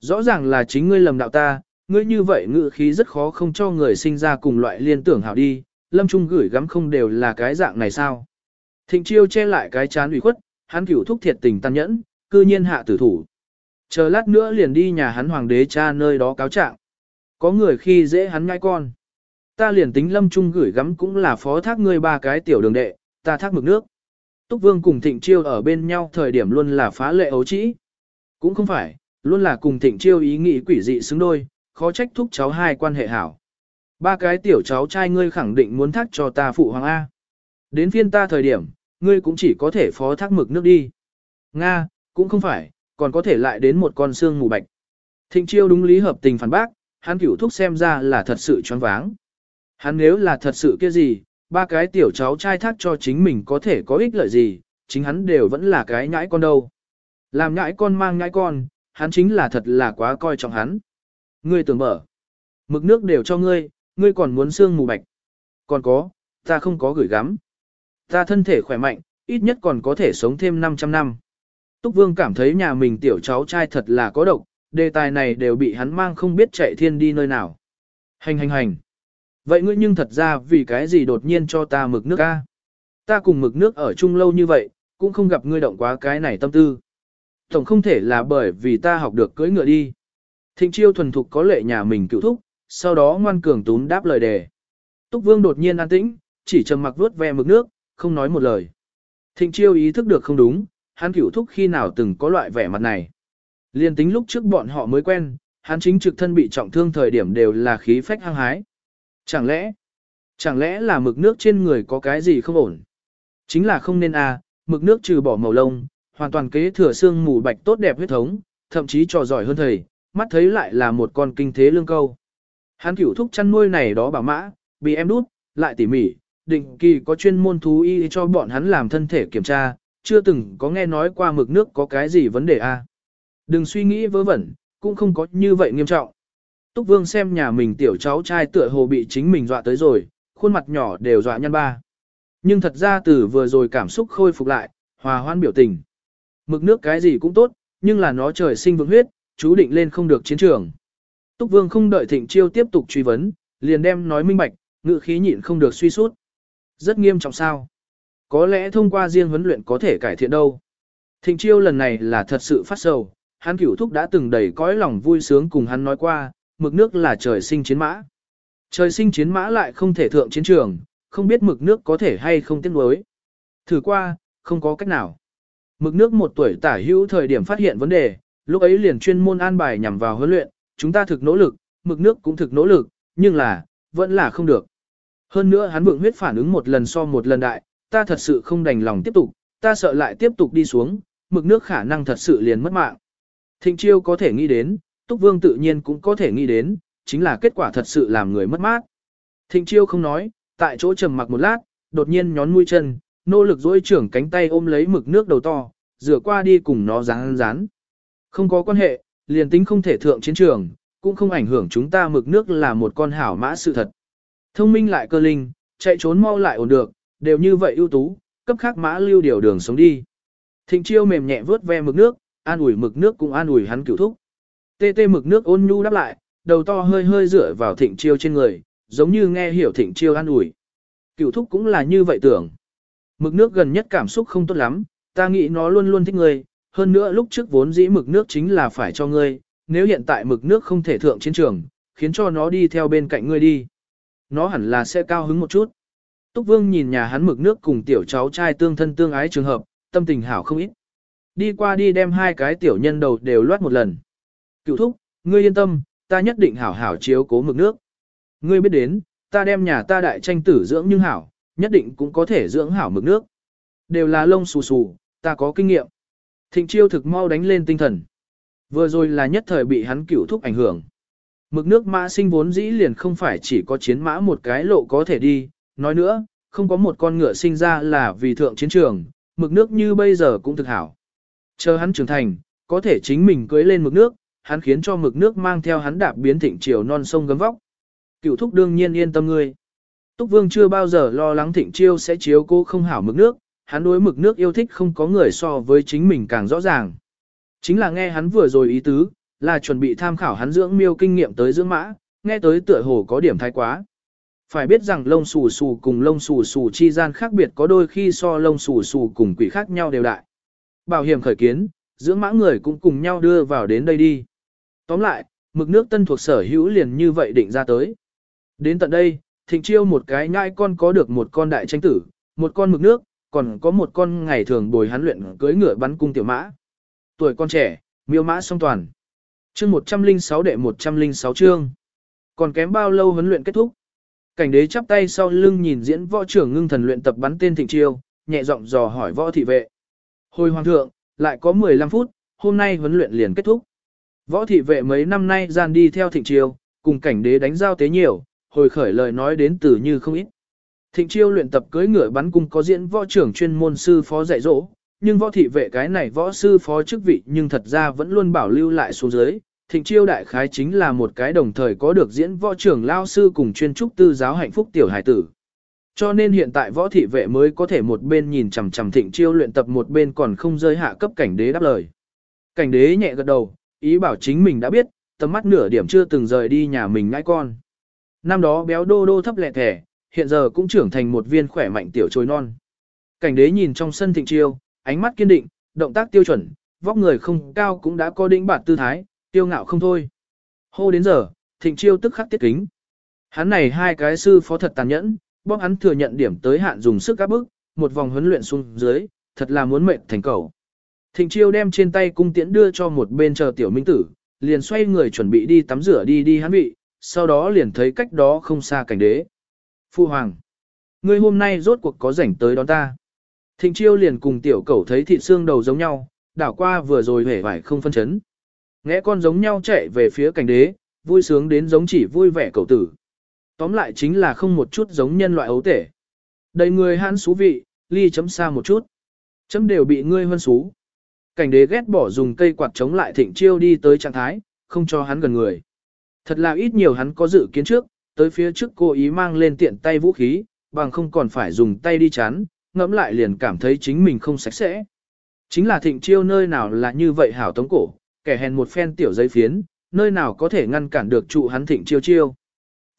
Rõ ràng là chính ngươi lầm đạo ta, ngươi như vậy ngự khí rất khó không cho người sinh ra cùng loại liên tưởng hảo đi, lâm trung gửi gắm không đều là cái dạng này sao? Thịnh chiêu che lại cái chán ủy khuất, hắn cửu thúc thiệt tình tàn nhẫn, cư nhiên hạ tử thủ. Chờ lát nữa liền đi nhà hắn hoàng đế cha nơi đó cáo trạng. Có người khi dễ hắn ngai con. Ta liền tính lâm trung gửi gắm cũng là phó thác ngươi ba cái tiểu đường đệ, ta thác mực nước. Túc Vương cùng Thịnh Chiêu ở bên nhau thời điểm luôn là phá lệ ấu trĩ. Cũng không phải, luôn là cùng Thịnh Chiêu ý nghĩ quỷ dị xứng đôi, khó trách thúc cháu hai quan hệ hảo. Ba cái tiểu cháu trai ngươi khẳng định muốn thác cho ta phụ hoàng A. Đến phiên ta thời điểm, ngươi cũng chỉ có thể phó thác mực nước đi. Nga, cũng không phải, còn có thể lại đến một con xương mù bạch. Thịnh chiêu đúng lý hợp tình phản bác, hắn cửu thúc xem ra là thật sự choáng váng. Hắn nếu là thật sự kia gì, ba cái tiểu cháu trai thác cho chính mình có thể có ích lợi gì, chính hắn đều vẫn là cái nhãi con đâu. Làm nhãi con mang nhãi con, hắn chính là thật là quá coi trọng hắn. Ngươi tưởng mở, mực nước đều cho ngươi, ngươi còn muốn xương mù bạch. Còn có, ta không có gửi gắm. Ta thân thể khỏe mạnh, ít nhất còn có thể sống thêm 500 năm. Túc Vương cảm thấy nhà mình tiểu cháu trai thật là có độc, đề tài này đều bị hắn mang không biết chạy thiên đi nơi nào. Hành hành hành. Vậy ngươi nhưng thật ra vì cái gì đột nhiên cho ta mực nước a? Ta cùng mực nước ở chung lâu như vậy, cũng không gặp ngươi động quá cái này tâm tư. Tổng không thể là bởi vì ta học được cưỡi ngựa đi. Thịnh chiêu thuần thục có lệ nhà mình cựu thúc, sau đó ngoan cường túm đáp lời đề. Túc Vương đột nhiên an tĩnh, chỉ trầm mặc vuốt ve mực nước, không nói một lời. Thịnh chiêu ý thức được không đúng, hắn cửu thúc khi nào từng có loại vẻ mặt này. Liên tính lúc trước bọn họ mới quen, hắn chính trực thân bị trọng thương thời điểm đều là khí phách hăng hái. Chẳng lẽ, chẳng lẽ là mực nước trên người có cái gì không ổn? Chính là không nên à, mực nước trừ bỏ màu lông, hoàn toàn kế thừa xương mù bạch tốt đẹp huyết thống, thậm chí trò giỏi hơn thầy, mắt thấy lại là một con kinh thế lương câu. Hắn cửu thúc chăn nuôi này đó bảo mã, bị em đút, lại tỉ mỉ, định kỳ có chuyên môn thú y cho bọn hắn làm thân thể kiểm tra, chưa từng có nghe nói qua mực nước có cái gì vấn đề a. À. Đừng suy nghĩ vớ vẩn, cũng không có như vậy nghiêm trọng. Túc Vương xem nhà mình tiểu cháu trai tựa hồ bị chính mình dọa tới rồi, khuôn mặt nhỏ đều dọa nhăn ba. Nhưng thật ra từ vừa rồi cảm xúc khôi phục lại, hòa hoan biểu tình. Mực nước cái gì cũng tốt, nhưng là nó trời sinh vượng huyết, chú định lên không được chiến trường. Túc Vương không đợi Thịnh Chiêu tiếp tục truy vấn, liền đem nói minh bạch, ngự khí nhịn không được suy sút. Rất nghiêm trọng sao? Có lẽ thông qua riêng huấn luyện có thể cải thiện đâu. Thịnh Chiêu lần này là thật sự phát sầu, hắn cửu thúc đã từng đầy cõi lòng vui sướng cùng hắn nói qua, mực nước là trời sinh chiến mã. Trời sinh chiến mã lại không thể thượng chiến trường, không biết mực nước có thể hay không tiếc nuối. Thử qua, không có cách nào. Mực nước một tuổi tả hữu thời điểm phát hiện vấn đề, lúc ấy liền chuyên môn an bài nhằm vào huấn luyện, chúng ta thực nỗ lực, mực nước cũng thực nỗ lực, nhưng là, vẫn là không được. Hơn nữa hắn vượng huyết phản ứng một lần so một lần đại, ta thật sự không đành lòng tiếp tục, ta sợ lại tiếp tục đi xuống, mực nước khả năng thật sự liền mất mạng. Thịnh chiêu có thể nghĩ đến, Túc Vương tự nhiên cũng có thể nghĩ đến, chính là kết quả thật sự làm người mất mát. Thịnh chiêu không nói, tại chỗ trầm mặc một lát, đột nhiên nhón mũi chân, nỗ lực dỗi trưởng cánh tay ôm lấy mực nước đầu to, rửa qua đi cùng nó rán rán. Không có quan hệ, liền tính không thể thượng chiến trường, cũng không ảnh hưởng chúng ta mực nước là một con hảo mã sự thật. Thông minh lại cơ linh, chạy trốn mau lại ổn được, đều như vậy ưu tú, cấp khác mã lưu điều đường sống đi. Thịnh chiêu mềm nhẹ vớt ve mực nước, an ủi mực nước cũng an ủi hắn cửu thúc. Tê tê mực nước ôn nhu đáp lại, đầu to hơi hơi dựa vào thịnh chiêu trên người, giống như nghe hiểu thịnh chiêu an ủi. Cửu thúc cũng là như vậy tưởng. Mực nước gần nhất cảm xúc không tốt lắm, ta nghĩ nó luôn luôn thích người hơn nữa lúc trước vốn dĩ mực nước chính là phải cho ngươi, nếu hiện tại mực nước không thể thượng chiến trường, khiến cho nó đi theo bên cạnh ngươi đi. Nó hẳn là sẽ cao hứng một chút. Túc Vương nhìn nhà hắn mực nước cùng tiểu cháu trai tương thân tương ái trường hợp, tâm tình hảo không ít. Đi qua đi đem hai cái tiểu nhân đầu đều loát một lần. Cựu thúc, ngươi yên tâm, ta nhất định hảo hảo chiếu cố mực nước. Ngươi biết đến, ta đem nhà ta đại tranh tử dưỡng nhưng hảo, nhất định cũng có thể dưỡng hảo mực nước. Đều là lông xù xù, ta có kinh nghiệm. Thịnh chiêu thực mau đánh lên tinh thần. Vừa rồi là nhất thời bị hắn cửu thúc ảnh hưởng. Mực nước mã sinh vốn dĩ liền không phải chỉ có chiến mã một cái lộ có thể đi, nói nữa, không có một con ngựa sinh ra là vì thượng chiến trường, mực nước như bây giờ cũng thực hảo. Chờ hắn trưởng thành, có thể chính mình cưới lên mực nước, hắn khiến cho mực nước mang theo hắn đạp biến thịnh chiều non sông gấm vóc. Cửu thúc đương nhiên yên tâm ngươi. Túc Vương chưa bao giờ lo lắng thịnh chiêu sẽ chiếu cô không hảo mực nước, hắn đối mực nước yêu thích không có người so với chính mình càng rõ ràng. Chính là nghe hắn vừa rồi ý tứ, là chuẩn bị tham khảo hắn dưỡng miêu kinh nghiệm tới dưỡng mã, nghe tới tựa hồ có điểm thái quá. Phải biết rằng lông xù xù cùng lông xù xù chi gian khác biệt có đôi khi so lông xù xù cùng quỷ khác nhau đều đại. Bảo hiểm khởi kiến, dưỡng mã người cũng cùng nhau đưa vào đến đây đi. Tóm lại, mực nước tân thuộc sở hữu liền như vậy định ra tới. Đến tận đây, thịnh chiêu một cái nhai con có được một con đại tranh tử, một con mực nước, còn có một con ngày thường bồi hắn luyện cưỡi ngựa bắn cung tiểu mã. Tuổi con trẻ, miêu mã song toàn. Chương 106 đệ 106 chương. Còn kém bao lâu huấn luyện kết thúc? Cảnh đế chắp tay sau lưng nhìn diễn võ trưởng ngưng thần luyện tập bắn tên thịnh chiêu, nhẹ giọng dò hỏi võ thị vệ. Hồi hoàng thượng, lại có 15 phút, hôm nay huấn luyện liền kết thúc. Võ thị vệ mấy năm nay gian đi theo thịnh chiêu, cùng cảnh đế đánh giao tế nhiều, hồi khởi lời nói đến từ như không ít. Thịnh chiêu luyện tập cưỡi ngựa bắn cung có diễn võ trưởng chuyên môn sư phó dạy dỗ, nhưng võ thị vệ cái này võ sư phó chức vị nhưng thật ra vẫn luôn bảo lưu lại xuống dưới. Thịnh chiêu đại khái chính là một cái đồng thời có được diễn võ trưởng lao sư cùng chuyên trúc tư giáo hạnh phúc tiểu hải tử. Cho nên hiện tại võ thị vệ mới có thể một bên nhìn chằm chằm thịnh chiêu luyện tập một bên còn không rơi hạ cấp cảnh đế đáp lời. Cảnh đế nhẹ gật đầu, ý bảo chính mình đã biết, tầm mắt nửa điểm chưa từng rời đi nhà mình ngãi con. Năm đó béo đô đô thấp lẹ thẻ, hiện giờ cũng trưởng thành một viên khỏe mạnh tiểu trôi non. Cảnh đế nhìn trong sân thịnh chiêu, ánh mắt kiên định, động tác tiêu chuẩn, vóc người không cao cũng đã có đỉnh bản tư thái, tiêu ngạo không thôi. Hô đến giờ, thịnh chiêu tức khắc tiết kính. Hắn này hai cái sư phó thật tàn nhẫn, bóp hắn thừa nhận điểm tới hạn dùng sức áp bức, một vòng huấn luyện xuống dưới, thật là muốn mệnh thành cầu. Thịnh chiêu đem trên tay cung tiễn đưa cho một bên chờ tiểu minh tử, liền xoay người chuẩn bị đi tắm rửa đi đi hắn vị, sau đó liền thấy cách đó không xa cảnh đế. Phu hoàng, ngươi hôm nay rốt cuộc có rảnh tới đón ta. Thịnh chiêu liền cùng tiểu cẩu thấy thịt xương đầu giống nhau, đảo qua vừa rồi hể vải không phân chấn. Nghe con giống nhau chạy về phía cảnh đế, vui sướng đến giống chỉ vui vẻ cẩu tử. Tóm lại chính là không một chút giống nhân loại ấu tể. Đầy người hãn xú vị, ly chấm xa một chút. Chấm đều bị ngươi hơn xú. Cảnh đế ghét bỏ dùng cây quạt chống lại thịnh chiêu đi tới trạng thái, không cho hắn gần người. Thật là ít nhiều hắn có dự kiến trước, tới phía trước cô ý mang lên tiện tay vũ khí, bằng không còn phải dùng tay đi chán, ngẫm lại liền cảm thấy chính mình không sạch sẽ. Chính là thịnh chiêu nơi nào là như vậy hảo tống cổ, kẻ hèn một phen tiểu giấy phiến, nơi nào có thể ngăn cản được trụ hắn thịnh chiêu chiêu.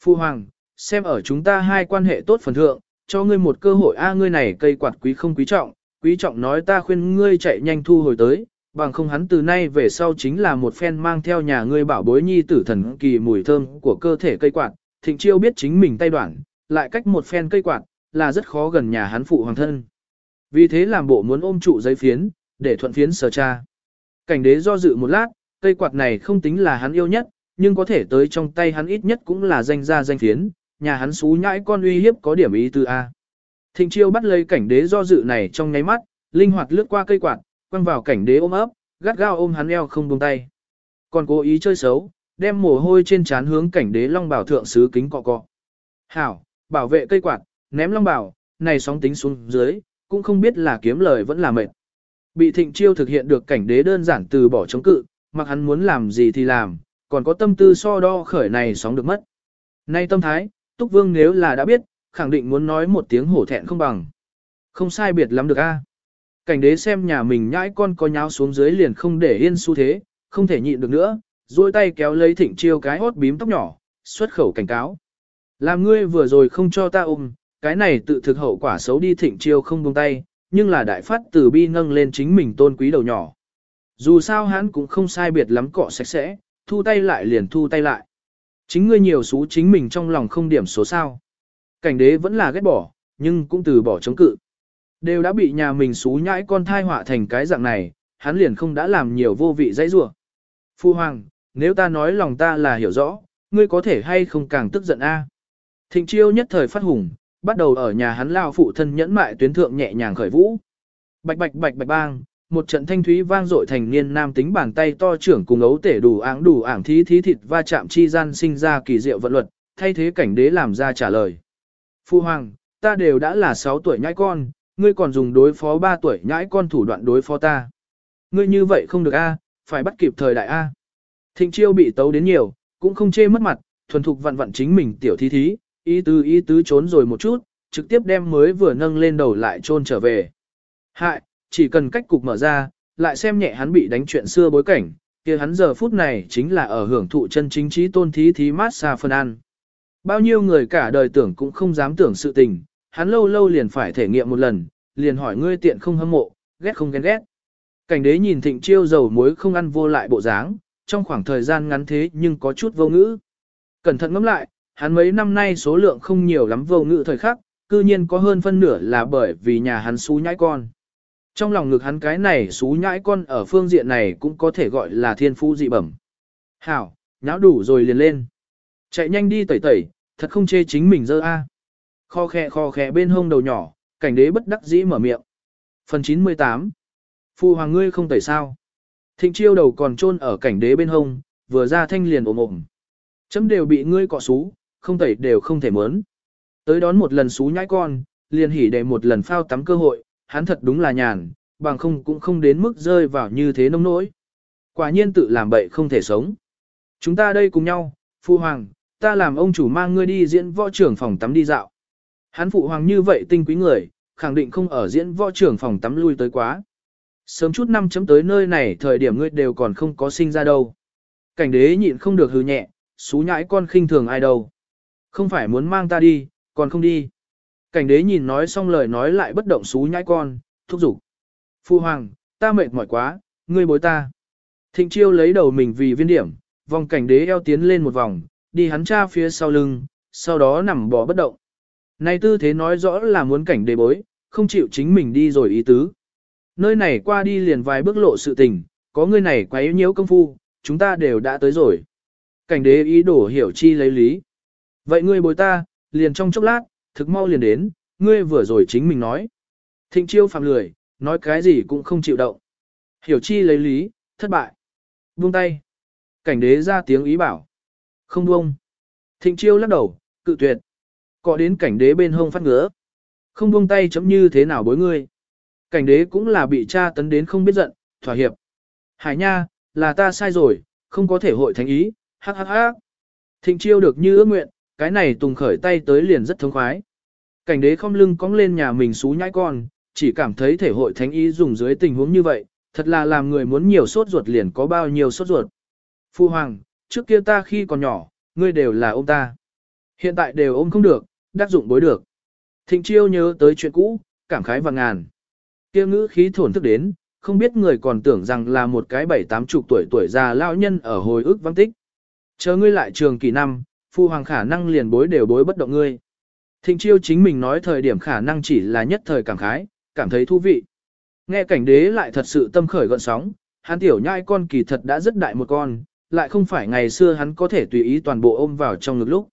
Phu Hoàng, xem ở chúng ta hai quan hệ tốt phần thượng, cho ngươi một cơ hội a ngươi này cây quạt quý không quý trọng, quý trọng nói ta khuyên ngươi chạy nhanh thu hồi tới, bằng không hắn từ nay về sau chính là một phen mang theo nhà ngươi bảo bối nhi tử thần kỳ mùi thơm của cơ thể cây quạt, thịnh chiêu biết chính mình tay đoạn, lại cách một phen cây quạt, là rất khó gần nhà hắn phụ hoàng thân. Vì thế làm bộ muốn ôm trụ giấy phiến, để thuận phiến sờ cha. Cảnh đế do dự một lát, cây quạt này không tính là hắn yêu nhất, nhưng có thể tới trong tay hắn ít nhất cũng là danh gia danh phiến, nhà hắn xú nhãi con uy hiếp có điểm ý từ A. Thịnh chiêu bắt lấy cảnh đế do dự này trong nháy mắt, linh hoạt lướt qua cây quạt, quăng vào cảnh đế ôm ấp, gắt gao ôm hắn eo không buông tay. Còn cố ý chơi xấu, đem mồ hôi trên trán hướng cảnh đế long bảo thượng sứ kính cọ cọ. Hảo, bảo vệ cây quạt, ném long bảo, này sóng tính xuống dưới, cũng không biết là kiếm lời vẫn là mệt. Bị thịnh chiêu thực hiện được cảnh đế đơn giản từ bỏ chống cự, mặc hắn muốn làm gì thì làm, còn có tâm tư so đo khởi này sóng được mất. Nay tâm thái, Túc Vương nếu là đã biết, khẳng định muốn nói một tiếng hổ thẹn không bằng. Không sai biệt lắm được a. Cảnh đế xem nhà mình nhãi con có nháo xuống dưới liền không để yên xu thế, không thể nhịn được nữa, duỗi tay kéo lấy thịnh chiêu cái hốt bím tóc nhỏ, xuất khẩu cảnh cáo. Làm ngươi vừa rồi không cho ta ôm, cái này tự thực hậu quả xấu đi thịnh chiêu không buông tay, nhưng là đại phát từ bi nâng lên chính mình tôn quý đầu nhỏ. Dù sao hắn cũng không sai biệt lắm cọ sạch sẽ, thu tay lại liền thu tay lại. Chính ngươi nhiều xú chính mình trong lòng không điểm số sao. Cảnh đế vẫn là ghét bỏ, nhưng cũng từ bỏ chống cự. Đều đã bị nhà mình xú nhãi con thai họa thành cái dạng này, hắn liền không đã làm nhiều vô vị dãy rủa. Phu hoàng, nếu ta nói lòng ta là hiểu rõ, ngươi có thể hay không càng tức giận a? Thịnh chiêu nhất thời phát hùng, bắt đầu ở nhà hắn lao phụ thân nhẫn mại tuyến thượng nhẹ nhàng khởi vũ. Bạch bạch bạch bạch bang, một trận thanh thúy vang dội thành niên nam tính bàn tay to trưởng cùng ấu tể đủ áng đủ ảng thí thí thịt va chạm chi gian sinh ra kỳ diệu vận luật, thay thế cảnh đế làm ra trả lời. Phu hoàng, ta đều đã là 6 tuổi nhãi con, ngươi còn dùng đối phó 3 tuổi nhãi con thủ đoạn đối phó ta. Ngươi như vậy không được a, phải bắt kịp thời đại a. Thịnh chiêu bị tấu đến nhiều, cũng không chê mất mặt, thuần thục vặn vặn chính mình tiểu thí thí, ý tứ ý tứ trốn rồi một chút, trực tiếp đem mới vừa nâng lên đầu lại trôn trở về. Hại, chỉ cần cách cục mở ra, lại xem nhẹ hắn bị đánh chuyện xưa bối cảnh, kia hắn giờ phút này chính là ở hưởng thụ chân chính trí tôn thí thí mát xa phân ăn. Bao nhiêu người cả đời tưởng cũng không dám tưởng sự tình, hắn lâu lâu liền phải thể nghiệm một lần, liền hỏi ngươi tiện không hâm mộ, ghét không ghen ghét. Cảnh đế nhìn thịnh chiêu dầu muối không ăn vô lại bộ dáng, trong khoảng thời gian ngắn thế nhưng có chút vô ngữ. Cẩn thận ngẫm lại, hắn mấy năm nay số lượng không nhiều lắm vô ngữ thời khắc, cư nhiên có hơn phân nửa là bởi vì nhà hắn xú nhãi con. Trong lòng ngực hắn cái này xú nhãi con ở phương diện này cũng có thể gọi là thiên phu dị bẩm. Hảo, nháo đủ rồi liền lên. Chạy nhanh đi tẩy tẩy, thật không chê chính mình dơ a. Kho khe kho khe bên hông đầu nhỏ, cảnh đế bất đắc dĩ mở miệng. Phần 98 Phu hoàng ngươi không tẩy sao. Thịnh chiêu đầu còn chôn ở cảnh đế bên hông, vừa ra thanh liền ồm ồm. Chấm đều bị ngươi cọ xú, không tẩy đều không thể mớn. Tới đón một lần xú nhãi con, liền hỉ để một lần phao tắm cơ hội, hắn thật đúng là nhàn, bằng không cũng không đến mức rơi vào như thế nông nỗi. Quả nhiên tự làm bậy không thể sống. Chúng ta đây cùng nhau, phu hoàng, ta làm ông chủ mang ngươi đi diễn võ trưởng phòng tắm đi dạo. Hắn phụ hoàng như vậy tinh quý người, khẳng định không ở diễn võ trưởng phòng tắm lui tới quá. Sớm chút năm chấm tới nơi này thời điểm ngươi đều còn không có sinh ra đâu. Cảnh đế nhịn không được hừ nhẹ, xú nhãi con khinh thường ai đâu. Không phải muốn mang ta đi, còn không đi. Cảnh đế nhìn nói xong lời nói lại bất động xú nhãi con, thúc giục. Phu hoàng, ta mệt mỏi quá, ngươi bối ta. Thịnh chiêu lấy đầu mình vì viên điểm, vòng cảnh đế eo tiến lên một vòng, đi hắn cha phía sau lưng, sau đó nằm bò bất động. Này tư thế nói rõ là muốn cảnh đế bối, không chịu chính mình đi rồi ý tứ. Nơi này qua đi liền vài bước lộ sự tình, có người này quá yếu nhiễu công phu, chúng ta đều đã tới rồi. Cảnh đế ý đổ hiểu chi lấy lý. Vậy ngươi bồi ta, liền trong chốc lát, thực mau liền đến, ngươi vừa rồi chính mình nói. Thịnh chiêu phạm lười, nói cái gì cũng không chịu động. Hiểu chi lấy lý, thất bại. Buông tay. Cảnh đế ra tiếng ý bảo. Không buông. Thịnh chiêu lắc đầu, cự tuyệt. Cọ đến cảnh đế bên hông phát ngứa. Không buông tay chấm như thế nào bối ngươi. Cảnh đế cũng là bị cha tấn đến không biết giận, thỏa hiệp. Hải nha, là ta sai rồi, không có thể hội thánh ý, hắc hắc hắc. Thịnh chiêu được như ước nguyện, cái này tùng khởi tay tới liền rất thống khoái. Cảnh đế không lưng cong lên nhà mình xú nhãi con, chỉ cảm thấy thể hội thánh ý dùng dưới tình huống như vậy, thật là làm người muốn nhiều sốt ruột liền có bao nhiêu sốt ruột. Phu hoàng, trước kia ta khi còn nhỏ, ngươi đều là ôm ta. Hiện tại đều ôm không được, đắc dụng bối được. Thịnh chiêu nhớ tới chuyện cũ, cảm khái và ngàn. Kia ngữ khí thổn thức đến, không biết người còn tưởng rằng là một cái bảy tám chục tuổi tuổi già lão nhân ở hồi ức vắng tích. Chờ ngươi lại trường kỳ năm, phu hoàng khả năng liền bối đều bối bất động ngươi. Thịnh chiêu chính mình nói thời điểm khả năng chỉ là nhất thời cảm khái, cảm thấy thú vị. Nghe cảnh đế lại thật sự tâm khởi gọn sóng, hắn tiểu nhai con kỳ thật đã rất đại một con, lại không phải ngày xưa hắn có thể tùy ý toàn bộ ôm vào trong ngực lúc.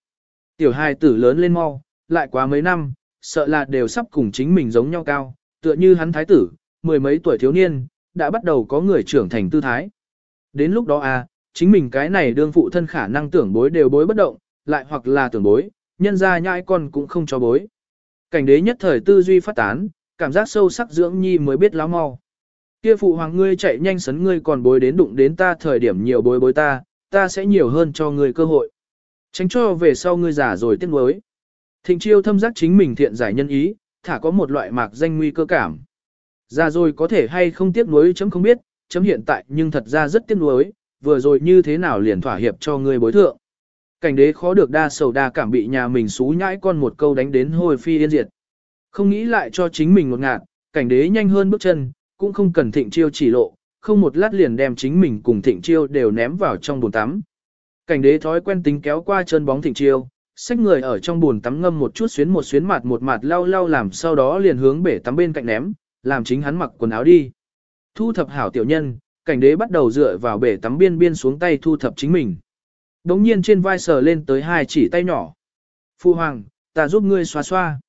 Tiểu hai tử lớn lên mau, lại quá mấy năm, sợ là đều sắp cùng chính mình giống nhau cao, tựa như hắn thái tử, mười mấy tuổi thiếu niên, đã bắt đầu có người trưởng thành tư thái. Đến lúc đó à, chính mình cái này đương phụ thân khả năng tưởng bối đều bối bất động, lại hoặc là tưởng bối, nhân ra nhãi con cũng không cho bối. Cảnh đế nhất thời tư duy phát tán, cảm giác sâu sắc dưỡng nhi mới biết láo mau. Kia phụ hoàng ngươi chạy nhanh sấn ngươi còn bối đến đụng đến ta thời điểm nhiều bối bối ta, ta sẽ nhiều hơn cho ngươi cơ hội. Tránh cho về sau ngươi già rồi tiếc nuối. Thịnh chiêu thâm giác chính mình thiện giải nhân ý, thả có một loại mạc danh nguy cơ cảm. Ra rồi có thể hay không tiếc nuối chấm không biết, chấm hiện tại nhưng thật ra rất tiếc nuối, vừa rồi như thế nào liền thỏa hiệp cho ngươi bối thượng. Cảnh đế khó được đa sầu đa cảm bị nhà mình xú nhãi con một câu đánh đến hồi phi yên diệt. Không nghĩ lại cho chính mình một ngạt, cảnh đế nhanh hơn bước chân, cũng không cần thịnh chiêu chỉ lộ, không một lát liền đem chính mình cùng thịnh chiêu đều ném vào trong bồn tắm. Cảnh đế thói quen tính kéo qua chân bóng thịnh chiêu, xách người ở trong bồn tắm ngâm một chút xuyến một xuyến mặt một mặt lau lau làm sau đó liền hướng bể tắm bên cạnh ném, làm chính hắn mặc quần áo đi. Thu thập hảo tiểu nhân, cảnh đế bắt đầu dựa vào bể tắm biên biên xuống tay thu thập chính mình. Đống nhiên trên vai sờ lên tới hai chỉ tay nhỏ. Phu hoàng, ta giúp ngươi xoa xoa.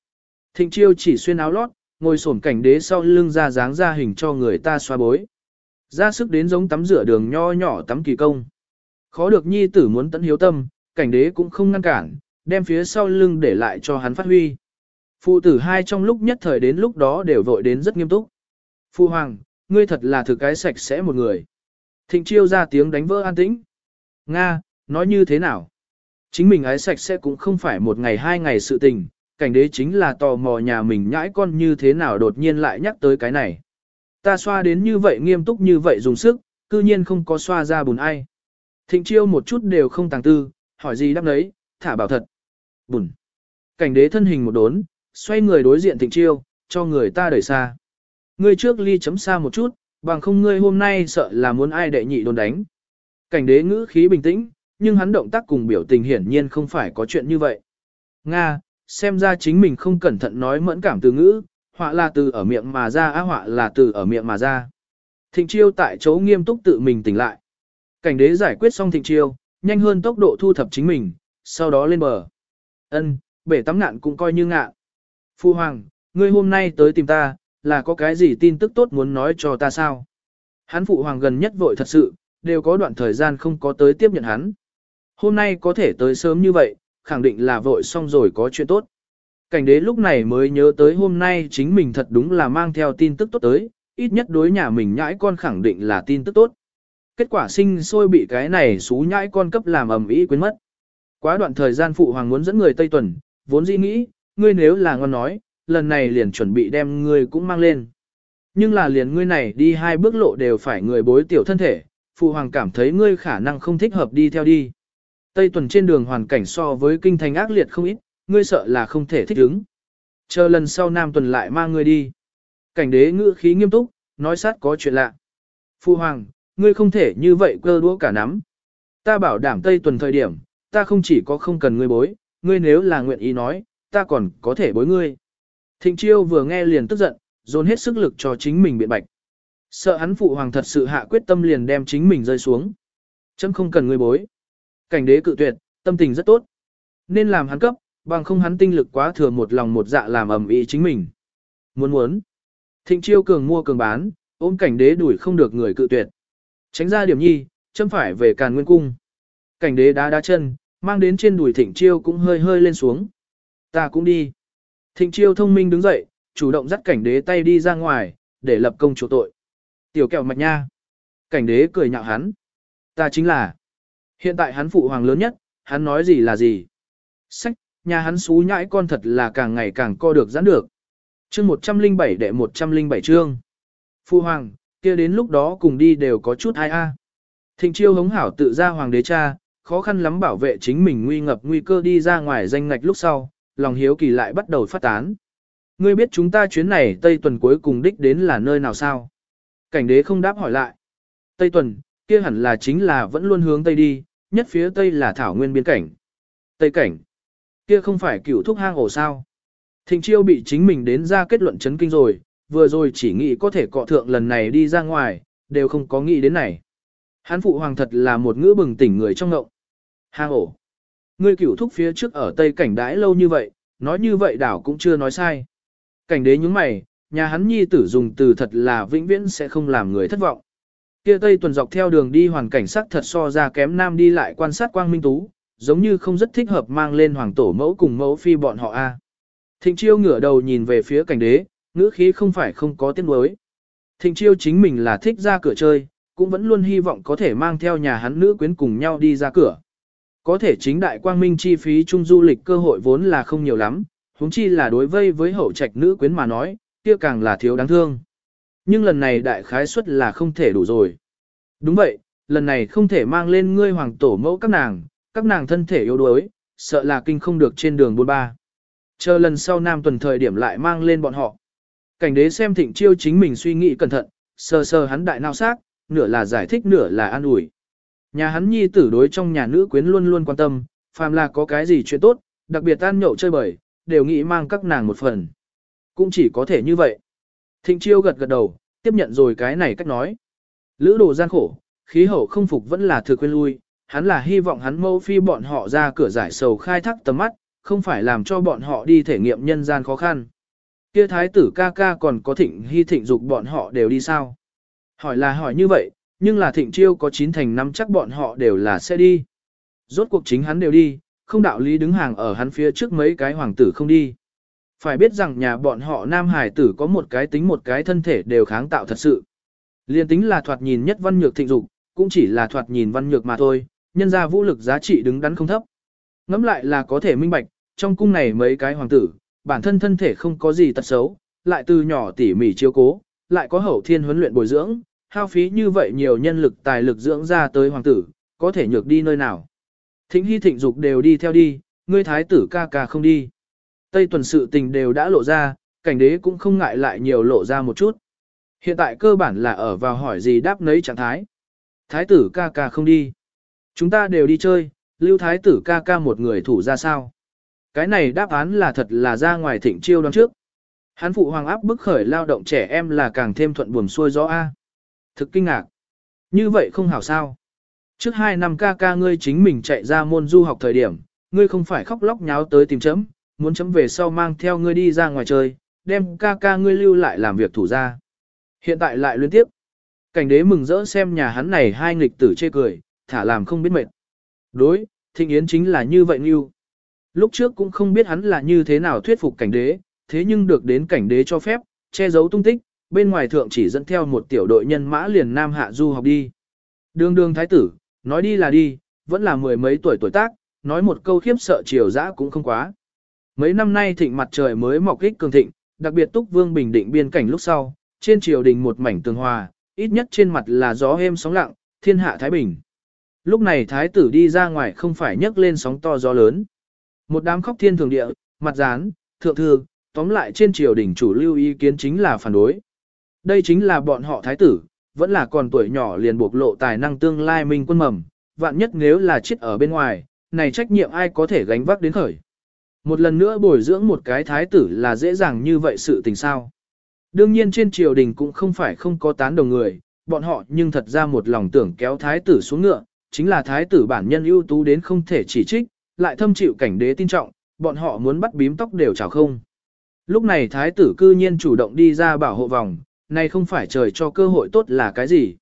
Thịnh chiêu chỉ xuyên áo lót, ngồi xổm cảnh đế sau lưng ra dáng ra hình cho người ta xoa bối. Ra sức đến giống tắm rửa đường nho nhỏ tắm kỳ công. Khó được nhi tử muốn tận hiếu tâm, cảnh đế cũng không ngăn cản, đem phía sau lưng để lại cho hắn phát huy. Phụ tử hai trong lúc nhất thời đến lúc đó đều vội đến rất nghiêm túc. Phu hoàng, ngươi thật là thực cái sạch sẽ một người. Thịnh chiêu ra tiếng đánh vỡ an tĩnh. Nga, nói như thế nào? Chính mình ái sạch sẽ cũng không phải một ngày hai ngày sự tình, cảnh đế chính là tò mò nhà mình nhãi con như thế nào đột nhiên lại nhắc tới cái này. Ta xoa đến như vậy nghiêm túc như vậy dùng sức, cư nhiên không có xoa ra bùn ai. Thịnh chiêu một chút đều không tàng tư, hỏi gì đáp đấy, thả bảo thật. Bùn. Cảnh đế thân hình một đốn, xoay người đối diện thịnh chiêu, cho người ta đẩy xa. Ngươi trước ly chấm xa một chút, bằng không ngươi hôm nay sợ là muốn ai đệ nhị đồn đánh. Cảnh đế ngữ khí bình tĩnh, nhưng hắn động tác cùng biểu tình hiển nhiên không phải có chuyện như vậy. Nga, xem ra chính mình không cẩn thận nói mẫn cảm từ ngữ, họa là từ ở miệng mà ra á họa là từ ở miệng mà ra. Thịnh chiêu tại chỗ nghiêm túc tự mình tỉnh lại. Cảnh đế giải quyết xong thịnh chiêu, nhanh hơn tốc độ thu thập chính mình, sau đó lên bờ. Ân, bể tắm ngạn cũng coi như ngạn. Phu hoàng, ngươi hôm nay tới tìm ta, là có cái gì tin tức tốt muốn nói cho ta sao? Hắn phụ hoàng gần nhất vội thật sự, đều có đoạn thời gian không có tới tiếp nhận hắn. Hôm nay có thể tới sớm như vậy, khẳng định là vội xong rồi có chuyện tốt. Cảnh đế lúc này mới nhớ tới hôm nay chính mình thật đúng là mang theo tin tức tốt tới, ít nhất đối nhà mình nhãi con khẳng định là tin tức tốt. Kết quả sinh sôi bị cái này xú nhãi con cấp làm ầm ĩ quên mất. Quá đoạn thời gian phụ hoàng muốn dẫn người Tây Tuần, vốn dĩ nghĩ, ngươi nếu là ngon nói, lần này liền chuẩn bị đem ngươi cũng mang lên. Nhưng là liền ngươi này đi hai bước lộ đều phải người bối tiểu thân thể, phụ hoàng cảm thấy ngươi khả năng không thích hợp đi theo đi. Tây tuần trên đường hoàn cảnh so với kinh thành ác liệt không ít, ngươi sợ là không thể thích ứng. Chờ lần sau nam tuần lại mang ngươi đi. Cảnh đế ngữ khí nghiêm túc, nói sát có chuyện lạ. Phụ hoàng, ngươi không thể như vậy cơ đũa cả nắm. Ta bảo đảm Tây tuần thời điểm, ta không chỉ có không cần ngươi bối, ngươi nếu là nguyện ý nói, ta còn có thể bối ngươi. Thịnh chiêu vừa nghe liền tức giận, dồn hết sức lực cho chính mình biện bạch. Sợ hắn phụ hoàng thật sự hạ quyết tâm liền đem chính mình rơi xuống. Chấm không cần ngươi bối. Cảnh đế cự tuyệt, tâm tình rất tốt. Nên làm hắn cấp, bằng không hắn tinh lực quá thừa một lòng một dạ làm ầm ĩ chính mình. Muốn muốn. Thịnh chiêu cường mua cường bán, ôm cảnh đế đuổi không được người cự tuyệt. Tránh ra điểm nhi, chấm phải về càn nguyên cung. Cảnh đế đá đá chân, mang đến trên đùi thịnh chiêu cũng hơi hơi lên xuống. Ta cũng đi. Thịnh chiêu thông minh đứng dậy, chủ động dắt cảnh đế tay đi ra ngoài, để lập công chỗ tội. Tiểu kẹo mạch nha. Cảnh đế cười nhạo hắn. Ta chính là. Hiện tại hắn phụ hoàng lớn nhất, hắn nói gì là gì. Sách, nhà hắn xú nhãi con thật là càng ngày càng co được giãn được. Chương 107 đệ 107 chương. Phu hoàng, kia đến lúc đó cùng đi đều có chút ai a. Thịnh chiêu hống hảo tự ra hoàng đế cha, khó khăn lắm bảo vệ chính mình nguy ngập nguy cơ đi ra ngoài danh ngạch lúc sau, lòng hiếu kỳ lại bắt đầu phát tán. Ngươi biết chúng ta chuyến này Tây Tuần cuối cùng đích đến là nơi nào sao? Cảnh đế không đáp hỏi lại. Tây Tuần, kia hẳn là chính là vẫn luôn hướng Tây đi, nhất phía Tây là Thảo Nguyên biên cảnh. Tây cảnh, kia không phải cửu thúc hang ổ sao? Thịnh chiêu bị chính mình đến ra kết luận chấn kinh rồi, vừa rồi chỉ nghĩ có thể cọ thượng lần này đi ra ngoài, đều không có nghĩ đến này. Hán phụ hoàng thật là một ngữ bừng tỉnh người trong ngộng. Hang ổ. Ngươi cửu thúc phía trước ở Tây cảnh đãi lâu như vậy, nói như vậy đảo cũng chưa nói sai. Cảnh đế những mày, nhà hắn nhi tử dùng từ thật là vĩnh viễn sẽ không làm người thất vọng. Kia Tây tuần dọc theo đường đi hoàn cảnh sắc thật so ra kém nam đi lại quan sát quang minh tú, giống như không rất thích hợp mang lên hoàng tổ mẫu cùng mẫu phi bọn họ a. Thịnh chiêu ngửa đầu nhìn về phía cảnh đế, ngữ khí không phải không có tiếng đối. Thịnh chiêu chính mình là thích ra cửa chơi, cũng vẫn luôn hy vọng có thể mang theo nhà hắn nữ quyến cùng nhau đi ra cửa. Có thể chính đại quang minh chi phí chung du lịch cơ hội vốn là không nhiều lắm, huống chi là đối vây với hậu trạch nữ quyến mà nói, kia càng là thiếu đáng thương. Nhưng lần này đại khái suất là không thể đủ rồi. Đúng vậy, lần này không thể mang lên ngươi hoàng tổ mẫu các nàng, các nàng thân thể yếu đuối, sợ là kinh không được trên đường buôn ba. Chờ lần sau nam tuần thời điểm lại mang lên bọn họ. Cảnh đế xem thịnh chiêu chính mình suy nghĩ cẩn thận, sờ sờ hắn đại nao xác, nửa là giải thích nửa là an ủi. Nhà hắn nhi tử đối trong nhà nữ quyến luôn luôn quan tâm, phàm là có cái gì chuyện tốt, đặc biệt tan nhậu chơi bời, đều nghĩ mang các nàng một phần. Cũng chỉ có thể như vậy. Thịnh chiêu gật gật đầu, tiếp nhận rồi cái này cách nói. Lữ đồ gian khổ, khí hậu không phục vẫn là thừa quên lui, hắn là hy vọng hắn mâu phi bọn họ ra cửa giải sầu khai thác tầm mắt, không phải làm cho bọn họ đi thể nghiệm nhân gian khó khăn. Kia thái tử ca ca còn có thịnh hy thịnh dục bọn họ đều đi sao? Hỏi là hỏi như vậy, nhưng là thịnh chiêu có chín thành năm chắc bọn họ đều là sẽ đi. Rốt cuộc chính hắn đều đi, không đạo lý đứng hàng ở hắn phía trước mấy cái hoàng tử không đi. Phải biết rằng nhà bọn họ nam hải tử có một cái tính một cái thân thể đều kháng tạo thật sự. Liên tính là thoạt nhìn nhất văn nhược thịnh dục, cũng chỉ là thoạt nhìn văn nhược mà thôi, nhân ra vũ lực giá trị đứng đắn không thấp. ngẫm lại là có thể minh bạch, trong cung này mấy cái hoàng tử, bản thân thân thể không có gì tật xấu, lại từ nhỏ tỉ mỉ chiếu cố, lại có hậu thiên huấn luyện bồi dưỡng, hao phí như vậy nhiều nhân lực tài lực dưỡng ra tới hoàng tử, có thể nhược đi nơi nào. Thịnh hy thịnh dục đều đi theo đi, ngươi thái tử ca ca không đi. Tây tuần sự tình đều đã lộ ra, cảnh đế cũng không ngại lại nhiều lộ ra một chút. Hiện tại cơ bản là ở vào hỏi gì đáp nấy trạng thái. Thái tử ca ca không đi. Chúng ta đều đi chơi, lưu thái tử ca ca một người thủ ra sao. Cái này đáp án là thật là ra ngoài thịnh chiêu đoán trước. Hán phụ hoàng áp bức khởi lao động trẻ em là càng thêm thuận buồm xuôi gió A. Thực kinh ngạc. Như vậy không hảo sao. Trước hai năm ca ca ngươi chính mình chạy ra môn du học thời điểm, ngươi không phải khóc lóc nháo tới tìm chấm, muốn chấm về sau mang theo ngươi đi ra ngoài chơi, đem ca ca ngươi lưu lại làm việc thủ ra. Hiện tại lại liên tiếp. Cảnh đế mừng rỡ xem nhà hắn này hai nghịch tử chê cười, thả làm không biết mệt. Đối, thịnh yến chính là như vậy như. Lúc trước cũng không biết hắn là như thế nào thuyết phục cảnh đế, thế nhưng được đến cảnh đế cho phép, che giấu tung tích, bên ngoài thượng chỉ dẫn theo một tiểu đội nhân mã liền nam hạ du học đi. Đường đường thái tử, nói đi là đi, vẫn là mười mấy tuổi tuổi tác, nói một câu khiếp sợ chiều dã cũng không quá. Mấy năm nay thịnh mặt trời mới mọc kích cường thịnh, đặc biệt túc vương bình định biên cảnh lúc sau, trên triều đình một mảnh tường hòa, ít nhất trên mặt là gió êm sóng lặng, thiên hạ thái bình. Lúc này thái tử đi ra ngoài không phải nhấc lên sóng to gió lớn. Một đám khóc thiên thường địa, mặt rán, thượng thư, tóm lại trên triều đình chủ lưu ý kiến chính là phản đối. Đây chính là bọn họ thái tử, vẫn là còn tuổi nhỏ liền buộc lộ tài năng tương lai minh quân mầm, vạn nhất nếu là chết ở bên ngoài, này trách nhiệm ai có thể gánh vác đến khởi. Một lần nữa bồi dưỡng một cái thái tử là dễ dàng như vậy sự tình sao. Đương nhiên trên triều đình cũng không phải không có tán đồng người, bọn họ nhưng thật ra một lòng tưởng kéo thái tử xuống ngựa, chính là thái tử bản nhân ưu tú đến không thể chỉ trích, lại thâm chịu cảnh đế tin trọng, bọn họ muốn bắt bím tóc đều chào không. Lúc này thái tử cư nhiên chủ động đi ra bảo hộ vòng, này không phải trời cho cơ hội tốt là cái gì.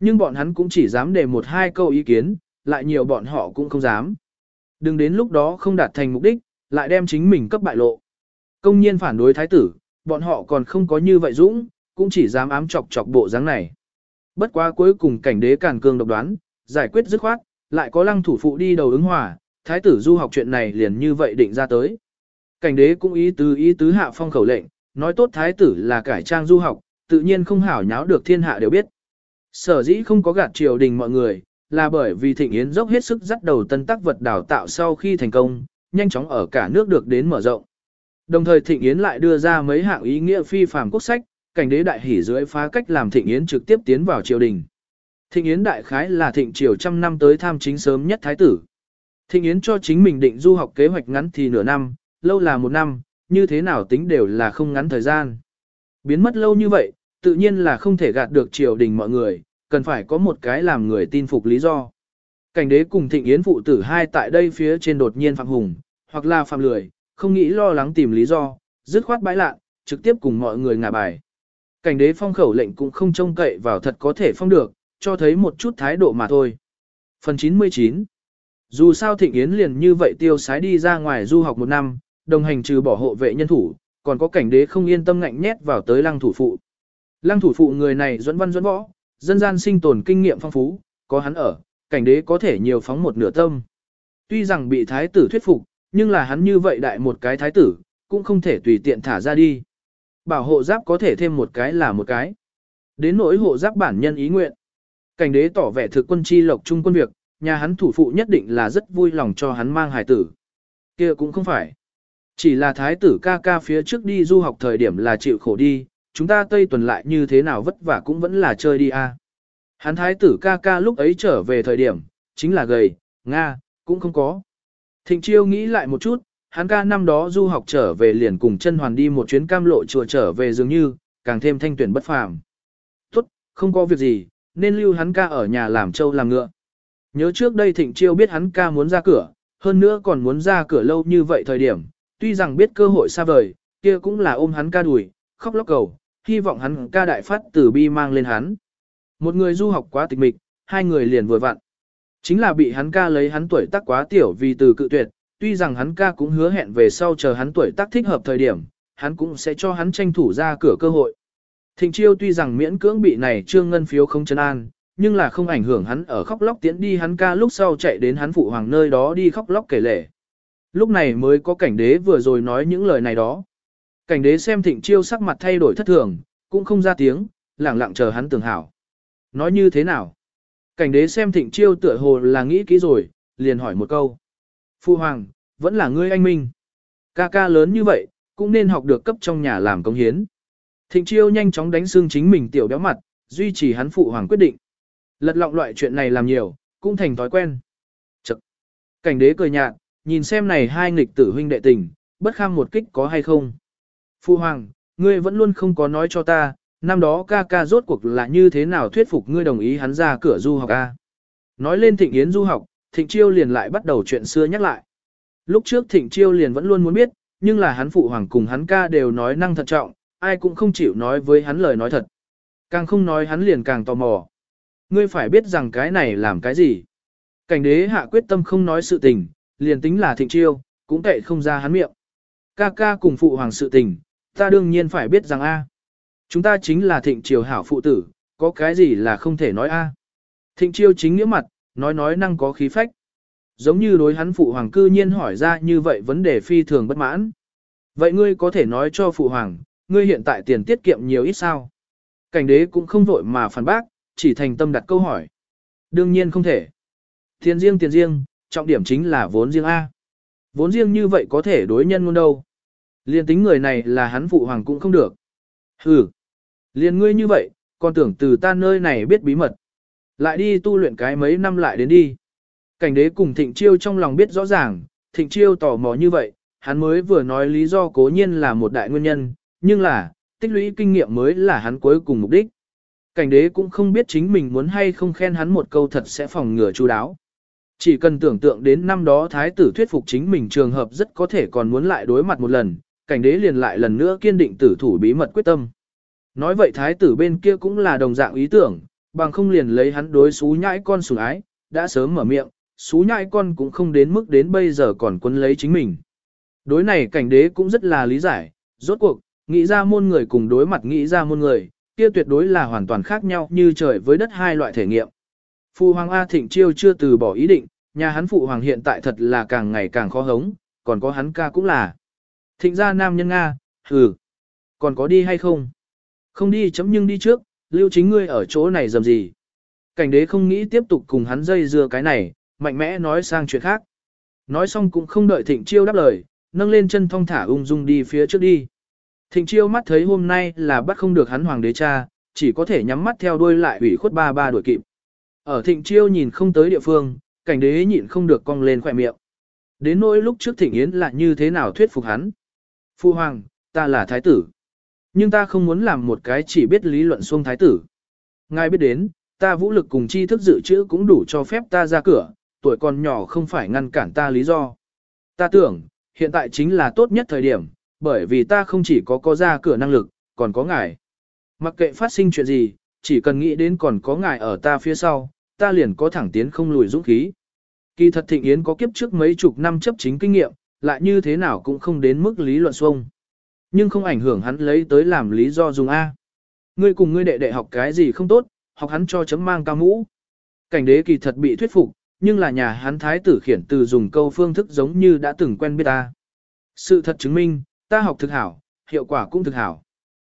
Nhưng bọn hắn cũng chỉ dám để một hai câu ý kiến, lại nhiều bọn họ cũng không dám. Đừng đến lúc đó không đạt thành mục đích, lại đem chính mình cấp bại lộ. Công nhiên phản đối thái tử, bọn họ còn không có như vậy dũng, cũng chỉ dám ám chọc chọc bộ dáng này. Bất quá cuối cùng cảnh đế càn cương độc đoán, giải quyết dứt khoát, lại có lăng thủ phụ đi đầu ứng hòa, thái tử du học chuyện này liền như vậy định ra tới. Cảnh đế cũng ý tứ ý tứ hạ phong khẩu lệnh, nói tốt thái tử là cải trang du học, tự nhiên không hảo nháo được thiên hạ đều biết. Sở dĩ không có gạt triều đình mọi người, là bởi vì thịnh yến dốc hết sức dắt đầu tân tác vật đào tạo sau khi thành công, nhanh chóng ở cả nước được đến mở rộng. Đồng thời thịnh yến lại đưa ra mấy hạng ý nghĩa phi phàm quốc sách, cảnh đế đại hỉ dưới phá cách làm thịnh yến trực tiếp tiến vào triều đình. Thịnh yến đại khái là thịnh triều trăm năm tới tham chính sớm nhất thái tử. Thịnh yến cho chính mình định du học kế hoạch ngắn thì nửa năm, lâu là một năm, như thế nào tính đều là không ngắn thời gian. Biến mất lâu như vậy, tự nhiên là không thể gạt được triều đình mọi người, cần phải có một cái làm người tin phục lý do. Cảnh đế cùng thịnh yến phụ tử hai tại đây phía trên đột nhiên phạm hùng, hoặc là phạm lười, không nghĩ lo lắng tìm lý do, dứt khoát bãi lạ, trực tiếp cùng mọi người ngả bài. Cảnh đế phong khẩu lệnh cũng không trông cậy vào thật có thể phong được, cho thấy một chút thái độ mà thôi. Phần 99 Dù sao thịnh yến liền như vậy tiêu sái đi ra ngoài du học một năm, đồng hành trừ bỏ hộ vệ nhân thủ, còn có cảnh đế không yên tâm ngạnh nhét vào tới lăng thủ phụ. Lăng thủ phụ người này dẫn văn dẫn võ, dân gian sinh tồn kinh nghiệm phong phú, có hắn ở, cảnh đế có thể nhiều phóng một nửa tâm. Tuy rằng bị thái tử thuyết phục, nhưng là hắn như vậy đại một cái thái tử, cũng không thể tùy tiện thả ra đi. Bảo hộ giáp có thể thêm một cái là một cái. Đến nỗi hộ giáp bản nhân ý nguyện. Cảnh đế tỏ vẻ thực quân chi lộc trung quân việc, nhà hắn thủ phụ nhất định là rất vui lòng cho hắn mang hài tử. kia cũng không phải. Chỉ là thái tử ca ca phía trước đi du học thời điểm là chịu khổ đi, chúng ta tây tuần lại như thế nào vất vả cũng vẫn là chơi đi a. Hắn thái tử ca ca lúc ấy trở về thời điểm, chính là gầy, Nga, cũng không có. Thịnh chiêu nghĩ lại một chút, hắn ca năm đó du học trở về liền cùng chân hoàn đi một chuyến cam lộ chùa trở về dường như, càng thêm thanh tuyển bất phàm. Tốt, không có việc gì, nên lưu hắn ca ở nhà làm trâu làm ngựa. Nhớ trước đây thịnh chiêu biết hắn ca muốn ra cửa, hơn nữa còn muốn ra cửa lâu như vậy thời điểm, tuy rằng biết cơ hội xa vời, kia cũng là ôm hắn ca đùi, khóc lóc cầu, hy vọng hắn ca đại phát tử bi mang lên hắn. Một người du học quá tịch mịch, hai người liền vừa vặn. Chính là bị hắn ca lấy hắn tuổi tác quá tiểu vì từ cự tuyệt, tuy rằng hắn ca cũng hứa hẹn về sau chờ hắn tuổi tác thích hợp thời điểm, hắn cũng sẽ cho hắn tranh thủ ra cửa cơ hội. Thịnh chiêu tuy rằng miễn cưỡng bị này trương ngân phiếu không chân an, nhưng là không ảnh hưởng hắn ở khóc lóc tiến đi hắn ca lúc sau chạy đến hắn phụ hoàng nơi đó đi khóc lóc kể lể. Lúc này mới có cảnh đế vừa rồi nói những lời này đó. Cảnh đế xem thịnh chiêu sắc mặt thay đổi thất thường, cũng không ra tiếng, lẳng lặng chờ hắn tưởng hảo. Nói như thế nào? Cảnh đế xem thịnh chiêu tựa hồ là nghĩ kỹ rồi, liền hỏi một câu. Phu hoàng, vẫn là ngươi anh minh. Ca ca lớn như vậy, cũng nên học được cấp trong nhà làm công hiến. Thịnh chiêu nhanh chóng đánh xương chính mình tiểu béo mặt, duy trì hắn phụ hoàng quyết định. Lật lọng loại chuyện này làm nhiều, cũng thành thói quen. Chật. Cảnh đế cười nhạt, nhìn xem này hai nghịch tử huynh đệ tình, bất kham một kích có hay không. Phu hoàng, ngươi vẫn luôn không có nói cho ta, năm đó ca ca rốt cuộc là như thế nào thuyết phục ngươi đồng ý hắn ra cửa du học a. Nói lên thịnh yến du học, thịnh chiêu liền lại bắt đầu chuyện xưa nhắc lại. Lúc trước thịnh chiêu liền vẫn luôn muốn biết, nhưng là hắn phụ hoàng cùng hắn ca đều nói năng thật trọng, ai cũng không chịu nói với hắn lời nói thật. Càng không nói hắn liền càng tò mò. Ngươi phải biết rằng cái này làm cái gì. Cảnh đế hạ quyết tâm không nói sự tình, liền tính là thịnh chiêu, cũng tệ không ra hắn miệng. Ca ca cùng phụ hoàng sự tình, ta đương nhiên phải biết rằng a, chúng ta chính là thịnh triều hảo phụ tử, có cái gì là không thể nói a. Thịnh triều chính nghĩa mặt, nói nói năng có khí phách. Giống như đối hắn phụ hoàng cư nhiên hỏi ra như vậy vấn đề phi thường bất mãn. Vậy ngươi có thể nói cho phụ hoàng, ngươi hiện tại tiền tiết kiệm nhiều ít sao? Cảnh đế cũng không vội mà phản bác, chỉ thành tâm đặt câu hỏi. Đương nhiên không thể. Tiền riêng tiền riêng, trọng điểm chính là vốn riêng A. Vốn riêng như vậy có thể đối nhân luôn đâu. Liên tính người này là hắn phụ hoàng cũng không được. Hừ. Liên ngươi như vậy, còn tưởng từ ta nơi này biết bí mật. Lại đi tu luyện cái mấy năm lại đến đi. Cảnh đế cùng thịnh chiêu trong lòng biết rõ ràng, thịnh chiêu tò mò như vậy, hắn mới vừa nói lý do cố nhiên là một đại nguyên nhân, nhưng là, tích lũy kinh nghiệm mới là hắn cuối cùng mục đích. Cảnh đế cũng không biết chính mình muốn hay không khen hắn một câu thật sẽ phòng ngừa chú đáo. Chỉ cần tưởng tượng đến năm đó thái tử thuyết phục chính mình trường hợp rất có thể còn muốn lại đối mặt một lần, cảnh đế liền lại lần nữa kiên định tử thủ bí mật quyết tâm. Nói vậy thái tử bên kia cũng là đồng dạng ý tưởng, bằng không liền lấy hắn đối xú nhãi con sủng ái, đã sớm mở miệng, xú nhãi con cũng không đến mức đến bây giờ còn quân lấy chính mình. Đối này cảnh đế cũng rất là lý giải, rốt cuộc, nghĩ ra môn người cùng đối mặt nghĩ ra môn người, kia tuyệt đối là hoàn toàn khác nhau như trời với đất hai loại thể nghiệm. Phụ hoàng A Thịnh Chiêu chưa từ bỏ ý định, nhà hắn phụ hoàng hiện tại thật là càng ngày càng khó hống, còn có hắn ca cũng là. Thịnh gia nam nhân Nga, hừ, còn có đi hay không? Không đi chấm nhưng đi trước, lưu chính ngươi ở chỗ này dầm gì. Cảnh đế không nghĩ tiếp tục cùng hắn dây dưa cái này, mạnh mẽ nói sang chuyện khác. Nói xong cũng không đợi thịnh chiêu đáp lời, nâng lên chân thong thả ung dung đi phía trước đi. Thịnh chiêu mắt thấy hôm nay là bắt không được hắn hoàng đế cha, chỉ có thể nhắm mắt theo đuôi lại ủy khuất ba ba đuổi kịp. Ở thịnh chiêu nhìn không tới địa phương, cảnh đế nhịn không được cong lên khỏe miệng. Đến nỗi lúc trước thịnh yến là như thế nào thuyết phục hắn. Phu hoàng, ta là thái tử. Nhưng ta không muốn làm một cái chỉ biết lý luận xuông thái tử. Ngài biết đến, ta vũ lực cùng tri thức dự trữ cũng đủ cho phép ta ra cửa, tuổi còn nhỏ không phải ngăn cản ta lý do. Ta tưởng, hiện tại chính là tốt nhất thời điểm, bởi vì ta không chỉ có có ra cửa năng lực, còn có ngài. Mặc kệ phát sinh chuyện gì, chỉ cần nghĩ đến còn có ngài ở ta phía sau, ta liền có thẳng tiến không lùi dũng khí. Kỳ thật Thịnh Yến có kiếp trước mấy chục năm chấp chính kinh nghiệm, lại như thế nào cũng không đến mức lý luận xuông. Nhưng không ảnh hưởng hắn lấy tới làm lý do dùng A. Ngươi cùng ngươi đệ đệ học cái gì không tốt, học hắn cho chấm mang cao mũ. Cảnh đế kỳ thật bị thuyết phục, nhưng là nhà hắn thái tử khiển từ dùng câu phương thức giống như đã từng quen biết ta. Sự thật chứng minh, ta học thực hảo, hiệu quả cũng thực hảo.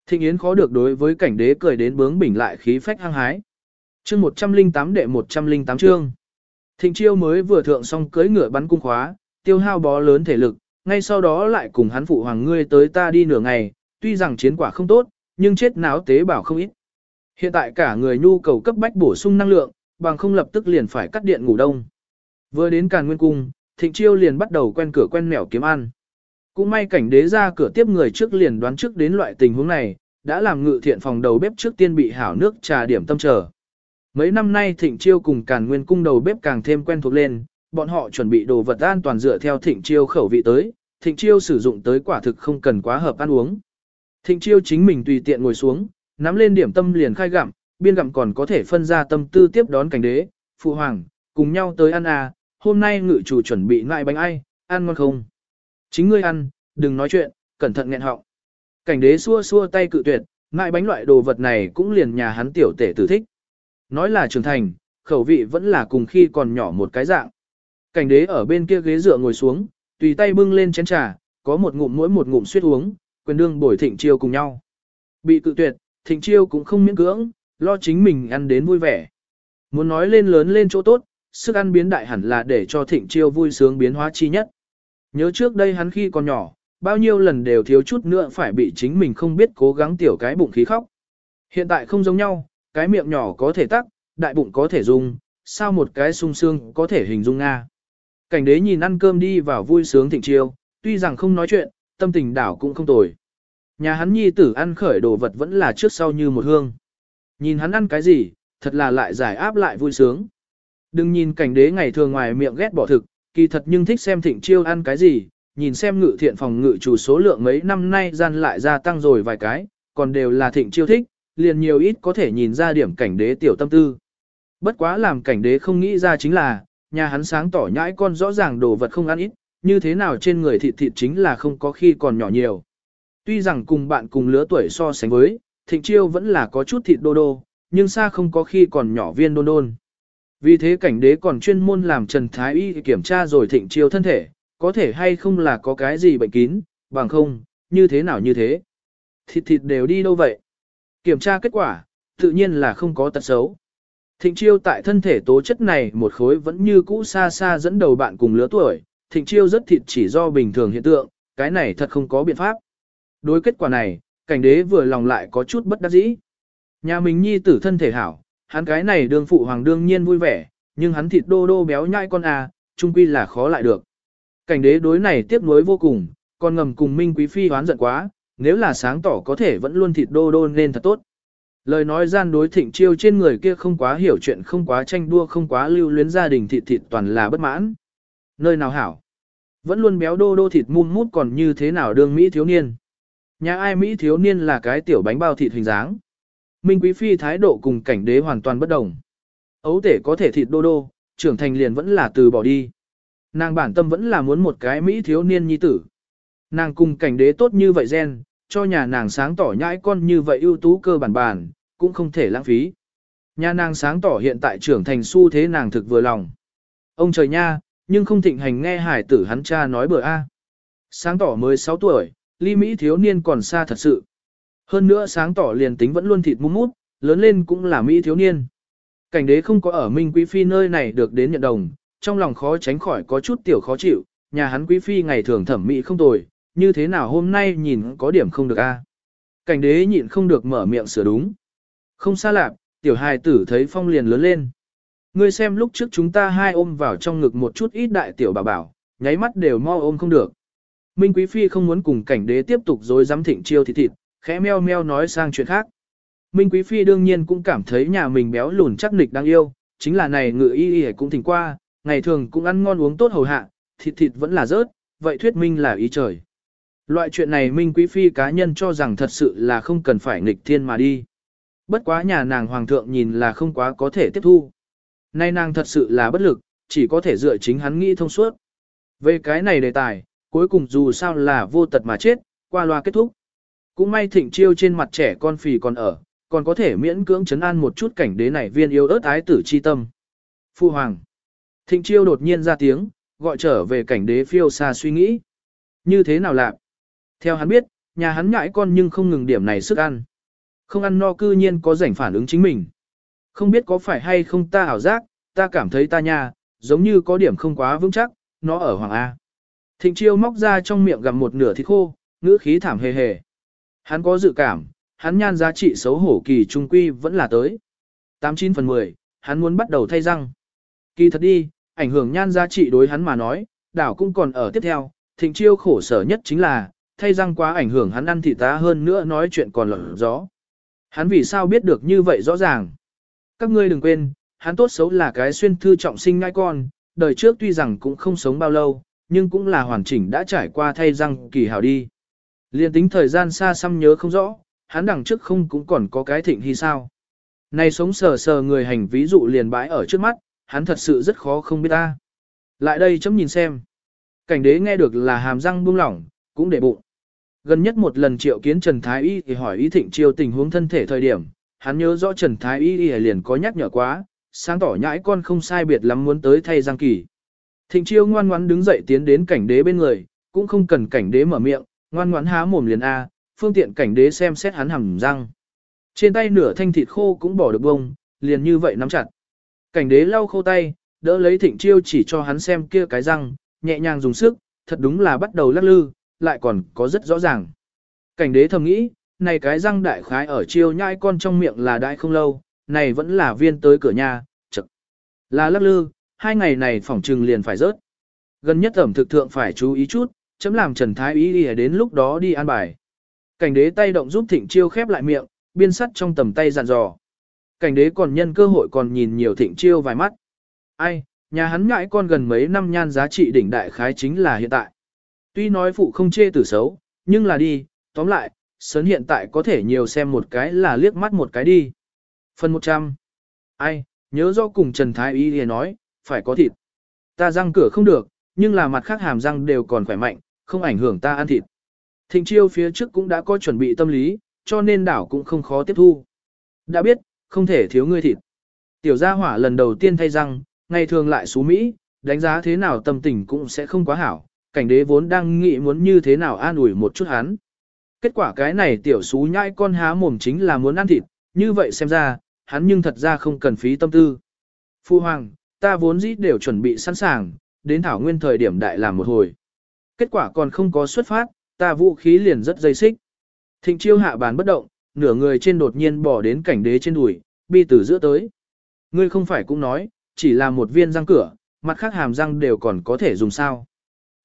Thịnh Yến khó được đối với cảnh đế cười đến bướng bỉnh lại khí phách hăng hái. Chương 108 đệ 108 chương. Thịnh Chiêu mới vừa thượng xong cưới ngựa bắn cung khóa, tiêu hao bó lớn thể lực, ngay sau đó lại cùng hắn phụ hoàng ngươi tới ta đi nửa ngày, tuy rằng chiến quả không tốt, nhưng chết não tế bảo không ít. Hiện tại cả người nhu cầu cấp bách bổ sung năng lượng, bằng không lập tức liền phải cắt điện ngủ đông. Vừa đến Càn Nguyên cung, Thịnh Chiêu liền bắt đầu quen cửa quen mẻo kiếm ăn. Cũng may cảnh đế ra cửa tiếp người trước liền đoán trước đến loại tình huống này, đã làm ngự thiện phòng đầu bếp trước tiên bị hảo nước trà điểm tâm trở. Mấy năm nay Thịnh Chiêu cùng Càn Nguyên cung đầu bếp càng thêm quen thuộc lên, bọn họ chuẩn bị đồ vật an toàn dựa theo Thịnh Chiêu khẩu vị tới, Thịnh Chiêu sử dụng tới quả thực không cần quá hợp ăn uống. Thịnh Chiêu chính mình tùy tiện ngồi xuống, nắm lên điểm tâm liền khai gặm, biên gặm còn có thể phân ra tâm tư tiếp đón cảnh đế, phụ hoàng, cùng nhau tới ăn à, hôm nay ngự chủ chuẩn bị ngại bánh ai, ăn ngon không? Chính ngươi ăn, đừng nói chuyện, cẩn thận nghẹn họng. Cảnh đế xua xua tay cự tuyệt, ngại bánh loại đồ vật này cũng liền nhà hắn tiểu tể tử thích. Nói là trưởng thành, khẩu vị vẫn là cùng khi còn nhỏ một cái dạng. Cảnh đế ở bên kia ghế dựa ngồi xuống, tùy tay bưng lên chén trà, có một ngụm mỗi một ngụm suýt uống, quyền đương bồi thịnh chiêu cùng nhau. Bị cự tuyệt, thịnh chiêu cũng không miễn cưỡng, lo chính mình ăn đến vui vẻ. Muốn nói lên lớn lên chỗ tốt, sức ăn biến đại hẳn là để cho thịnh chiêu vui sướng biến hóa chi nhất. Nhớ trước đây hắn khi còn nhỏ, bao nhiêu lần đều thiếu chút nữa phải bị chính mình không biết cố gắng tiểu cái bụng khí khóc. Hiện tại không giống nhau, cái miệng nhỏ có thể tắc, đại bụng có thể dùng, sao một cái sung xương có thể hình dung Nga. Cảnh đế nhìn ăn cơm đi vào vui sướng thịnh chiêu, tuy rằng không nói chuyện, tâm tình đảo cũng không tồi. Nhà hắn nhi tử ăn khởi đồ vật vẫn là trước sau như một hương. Nhìn hắn ăn cái gì, thật là lại giải áp lại vui sướng. Đừng nhìn cảnh đế ngày thường ngoài miệng ghét bỏ thực, kỳ thật nhưng thích xem thịnh chiêu ăn cái gì, nhìn xem ngự thiện phòng ngự chủ số lượng mấy năm nay gian lại gia tăng rồi vài cái, còn đều là thịnh chiêu thích, liền nhiều ít có thể nhìn ra điểm cảnh đế tiểu tâm tư. Bất quá làm cảnh đế không nghĩ ra chính là, nhà hắn sáng tỏ nhãi con rõ ràng đồ vật không ăn ít, như thế nào trên người thịt thịt chính là không có khi còn nhỏ nhiều. Tuy rằng cùng bạn cùng lứa tuổi so sánh với, thịnh chiêu vẫn là có chút thịt đô đô, nhưng xa không có khi còn nhỏ viên đôn đôn. Vì thế cảnh đế còn chuyên môn làm Trần Thái Y kiểm tra rồi thịnh chiêu thân thể, có thể hay không là có cái gì bệnh kín, bằng không, như thế nào như thế. Thịt thịt đều đi đâu vậy? Kiểm tra kết quả, tự nhiên là không có tật xấu. Thịnh chiêu tại thân thể tố chất này một khối vẫn như cũ xa xa dẫn đầu bạn cùng lứa tuổi, thịnh chiêu rất thịt chỉ do bình thường hiện tượng, cái này thật không có biện pháp. Đối kết quả này, cảnh đế vừa lòng lại có chút bất đắc dĩ. Nhà mình nhi tử thân thể hảo, hắn cái này đương phụ hoàng đương nhiên vui vẻ, nhưng hắn thịt đô đô béo nhai con à, trung quy là khó lại được. Cảnh đế đối này tiếc nuối vô cùng, con ngầm cùng Minh Quý Phi hoán giận quá, nếu là sáng tỏ có thể vẫn luôn thịt đô đô nên thật tốt. Lời nói gian đối thịnh chiêu trên người kia không quá hiểu chuyện không quá tranh đua không quá lưu luyến gia đình thịt thịt toàn là bất mãn. Nơi nào hảo? Vẫn luôn béo đô đô thịt mum mút còn như thế nào đương Mỹ thiếu niên? Nhà ai Mỹ thiếu niên là cái tiểu bánh bao thịt hình dáng? Minh Quý Phi thái độ cùng cảnh đế hoàn toàn bất đồng. Ấu tể có thể thịt đô đô, trưởng thành liền vẫn là từ bỏ đi. Nàng bản tâm vẫn là muốn một cái Mỹ thiếu niên nhi tử. Nàng cùng cảnh đế tốt như vậy gen, cho nhà nàng sáng tỏ nhãi con như vậy ưu tú cơ bản bản, cũng không thể lãng phí. Nhà nàng sáng tỏ hiện tại trưởng thành su thế nàng thực vừa lòng. Ông trời nha, nhưng không thịnh hành nghe hải tử hắn cha nói bừa a. Sáng tỏ mới 6 tuổi, ly Mỹ thiếu niên còn xa thật sự. Hơn nữa sáng tỏ liền tính vẫn luôn thịt mút mút, lớn lên cũng là Mỹ thiếu niên. Cảnh đế không có ở Minh Quý Phi nơi này được đến nhận đồng, trong lòng khó tránh khỏi có chút tiểu khó chịu, nhà hắn Quý Phi ngày thường thẩm mỹ không tồi, như thế nào hôm nay nhìn có điểm không được a? Cảnh đế nhịn không được mở miệng sửa đúng. Không xa lạ, tiểu hài tử thấy phong liền lớn lên. Ngươi xem lúc trước chúng ta hai ôm vào trong ngực một chút ít đại tiểu bà bảo, nháy mắt đều mo ôm không được. Minh Quý Phi không muốn cùng cảnh đế tiếp tục dối dám thịnh chiêu thịt thịt, khẽ meo meo nói sang chuyện khác. Minh Quý Phi đương nhiên cũng cảm thấy nhà mình béo lùn chắc nịch đáng yêu, chính là này ngự y y cũng thỉnh qua, ngày thường cũng ăn ngon uống tốt hầu hạ, thịt thịt vẫn là rớt, vậy thuyết minh là ý trời. Loại chuyện này Minh Quý Phi cá nhân cho rằng thật sự là không cần phải nghịch thiên mà đi. Bất quá nhà nàng hoàng thượng nhìn là không quá có thể tiếp thu. Nay nàng thật sự là bất lực, chỉ có thể dựa chính hắn nghĩ thông suốt. Về cái này đề tài, cuối cùng dù sao là vô tật mà chết, qua loa kết thúc. Cũng may thịnh chiêu trên mặt trẻ con phì còn ở, còn có thể miễn cưỡng chấn an một chút cảnh đế này viên yêu ớt ái tử chi tâm. Phu hoàng. Thịnh chiêu đột nhiên ra tiếng, gọi trở về cảnh đế phiêu xa suy nghĩ. Như thế nào lạc? Theo hắn biết, nhà hắn nhãi con nhưng không ngừng điểm này sức ăn. Không ăn no cư nhiên có rảnh phản ứng chính mình. Không biết có phải hay không ta ảo giác, ta cảm thấy ta nha, giống như có điểm không quá vững chắc, nó ở Hoàng A. Thịnh chiêu móc ra trong miệng gặm một nửa thịt khô, ngữ khí thảm hề hề. Hắn có dự cảm, hắn nhan giá trị xấu hổ kỳ trung quy vẫn là tới. 89 phần 10, hắn muốn bắt đầu thay răng. Kỳ thật đi, ảnh hưởng nhan giá trị đối hắn mà nói, đảo cũng còn ở tiếp theo, thịnh chiêu khổ sở nhất chính là, thay răng quá ảnh hưởng hắn ăn thịt ta hơn nữa nói chuyện còn lọt gió. Hắn vì sao biết được như vậy rõ ràng. Các ngươi đừng quên, hắn tốt xấu là cái xuyên thư trọng sinh ngai con, đời trước tuy rằng cũng không sống bao lâu, nhưng cũng là hoàn chỉnh đã trải qua thay răng kỳ hảo đi. Liên tính thời gian xa xăm nhớ không rõ, hắn đằng trước không cũng còn có cái thịnh hy sao. Này sống sờ sờ người hành ví dụ liền bãi ở trước mắt, hắn thật sự rất khó không biết ta. Lại đây chấm nhìn xem. Cảnh đế nghe được là hàm răng buông lỏng, cũng để bụng. Gần nhất một lần triệu kiến Trần Thái Y thì hỏi ý thịnh chiêu tình huống thân thể thời điểm, hắn nhớ rõ Trần Thái Y liền có nhắc nhở quá, sáng tỏ nhãi con không sai biệt lắm muốn tới thay giang kỳ. Thịnh chiêu ngoan ngoãn đứng dậy tiến đến cảnh đế bên người, cũng không cần cảnh đế mở miệng, ngoan ngoãn há mồm liền A, phương tiện cảnh đế xem xét hắn hằng răng. Trên tay nửa thanh thịt khô cũng bỏ được bông, liền như vậy nắm chặt. Cảnh đế lau khô tay, đỡ lấy thịnh chiêu chỉ cho hắn xem kia cái răng, nhẹ nhàng dùng sức, thật đúng là bắt đầu lắc lư, lại còn có rất rõ ràng. Cảnh đế thầm nghĩ, này cái răng đại khái ở chiêu nhai con trong miệng là đại không lâu, này vẫn là viên tới cửa nhà, chật. Là lắc lư, hai ngày này phỏng trừng liền phải rớt. Gần nhất ẩm thực thượng phải chú ý chút, chấm làm Trần Thái ý đi đến lúc đó đi an bài. Cảnh đế tay động giúp thịnh chiêu khép lại miệng, biên sắt trong tầm tay dặn dò. Cảnh đế còn nhân cơ hội còn nhìn nhiều thịnh chiêu vài mắt. Ai, nhà hắn ngại con gần mấy năm nhan giá trị đỉnh đại khái chính là hiện tại. Tuy nói phụ không chê tử xấu, nhưng là đi, tóm lại, sớn hiện tại có thể nhiều xem một cái là liếc mắt một cái đi. Phần 100. Ai, nhớ do cùng Trần Thái Y thì nói, phải có thịt. Ta răng cửa không được, nhưng là mặt khác hàm răng đều còn khỏe mạnh, không ảnh hưởng ta ăn thịt. Thịnh chiêu phía trước cũng đã có chuẩn bị tâm lý, cho nên đảo cũng không khó tiếp thu. Đã biết, không thể thiếu ngươi thịt. Tiểu gia hỏa lần đầu tiên thay răng, ngày thường lại xú Mỹ, đánh giá thế nào tâm tình cũng sẽ không quá hảo, cảnh đế vốn đang nghĩ muốn như thế nào an ủi một chút hắn. Kết quả cái này tiểu xú nhãi con há mồm chính là muốn ăn thịt, như vậy xem ra, hắn nhưng thật ra không cần phí tâm tư. Phu hoàng, ta vốn dĩ đều chuẩn bị sẵn sàng, đến thảo nguyên thời điểm đại làm một hồi. Kết quả còn không có xuất phát, ta vũ khí liền rất dây xích. Thịnh chiêu hạ bàn bất động, nửa người trên đột nhiên bỏ đến cảnh đế trên đùi, bi tử giữa tới. Ngươi không phải cũng nói, chỉ là một viên răng cửa, mặt khác hàm răng đều còn có thể dùng sao.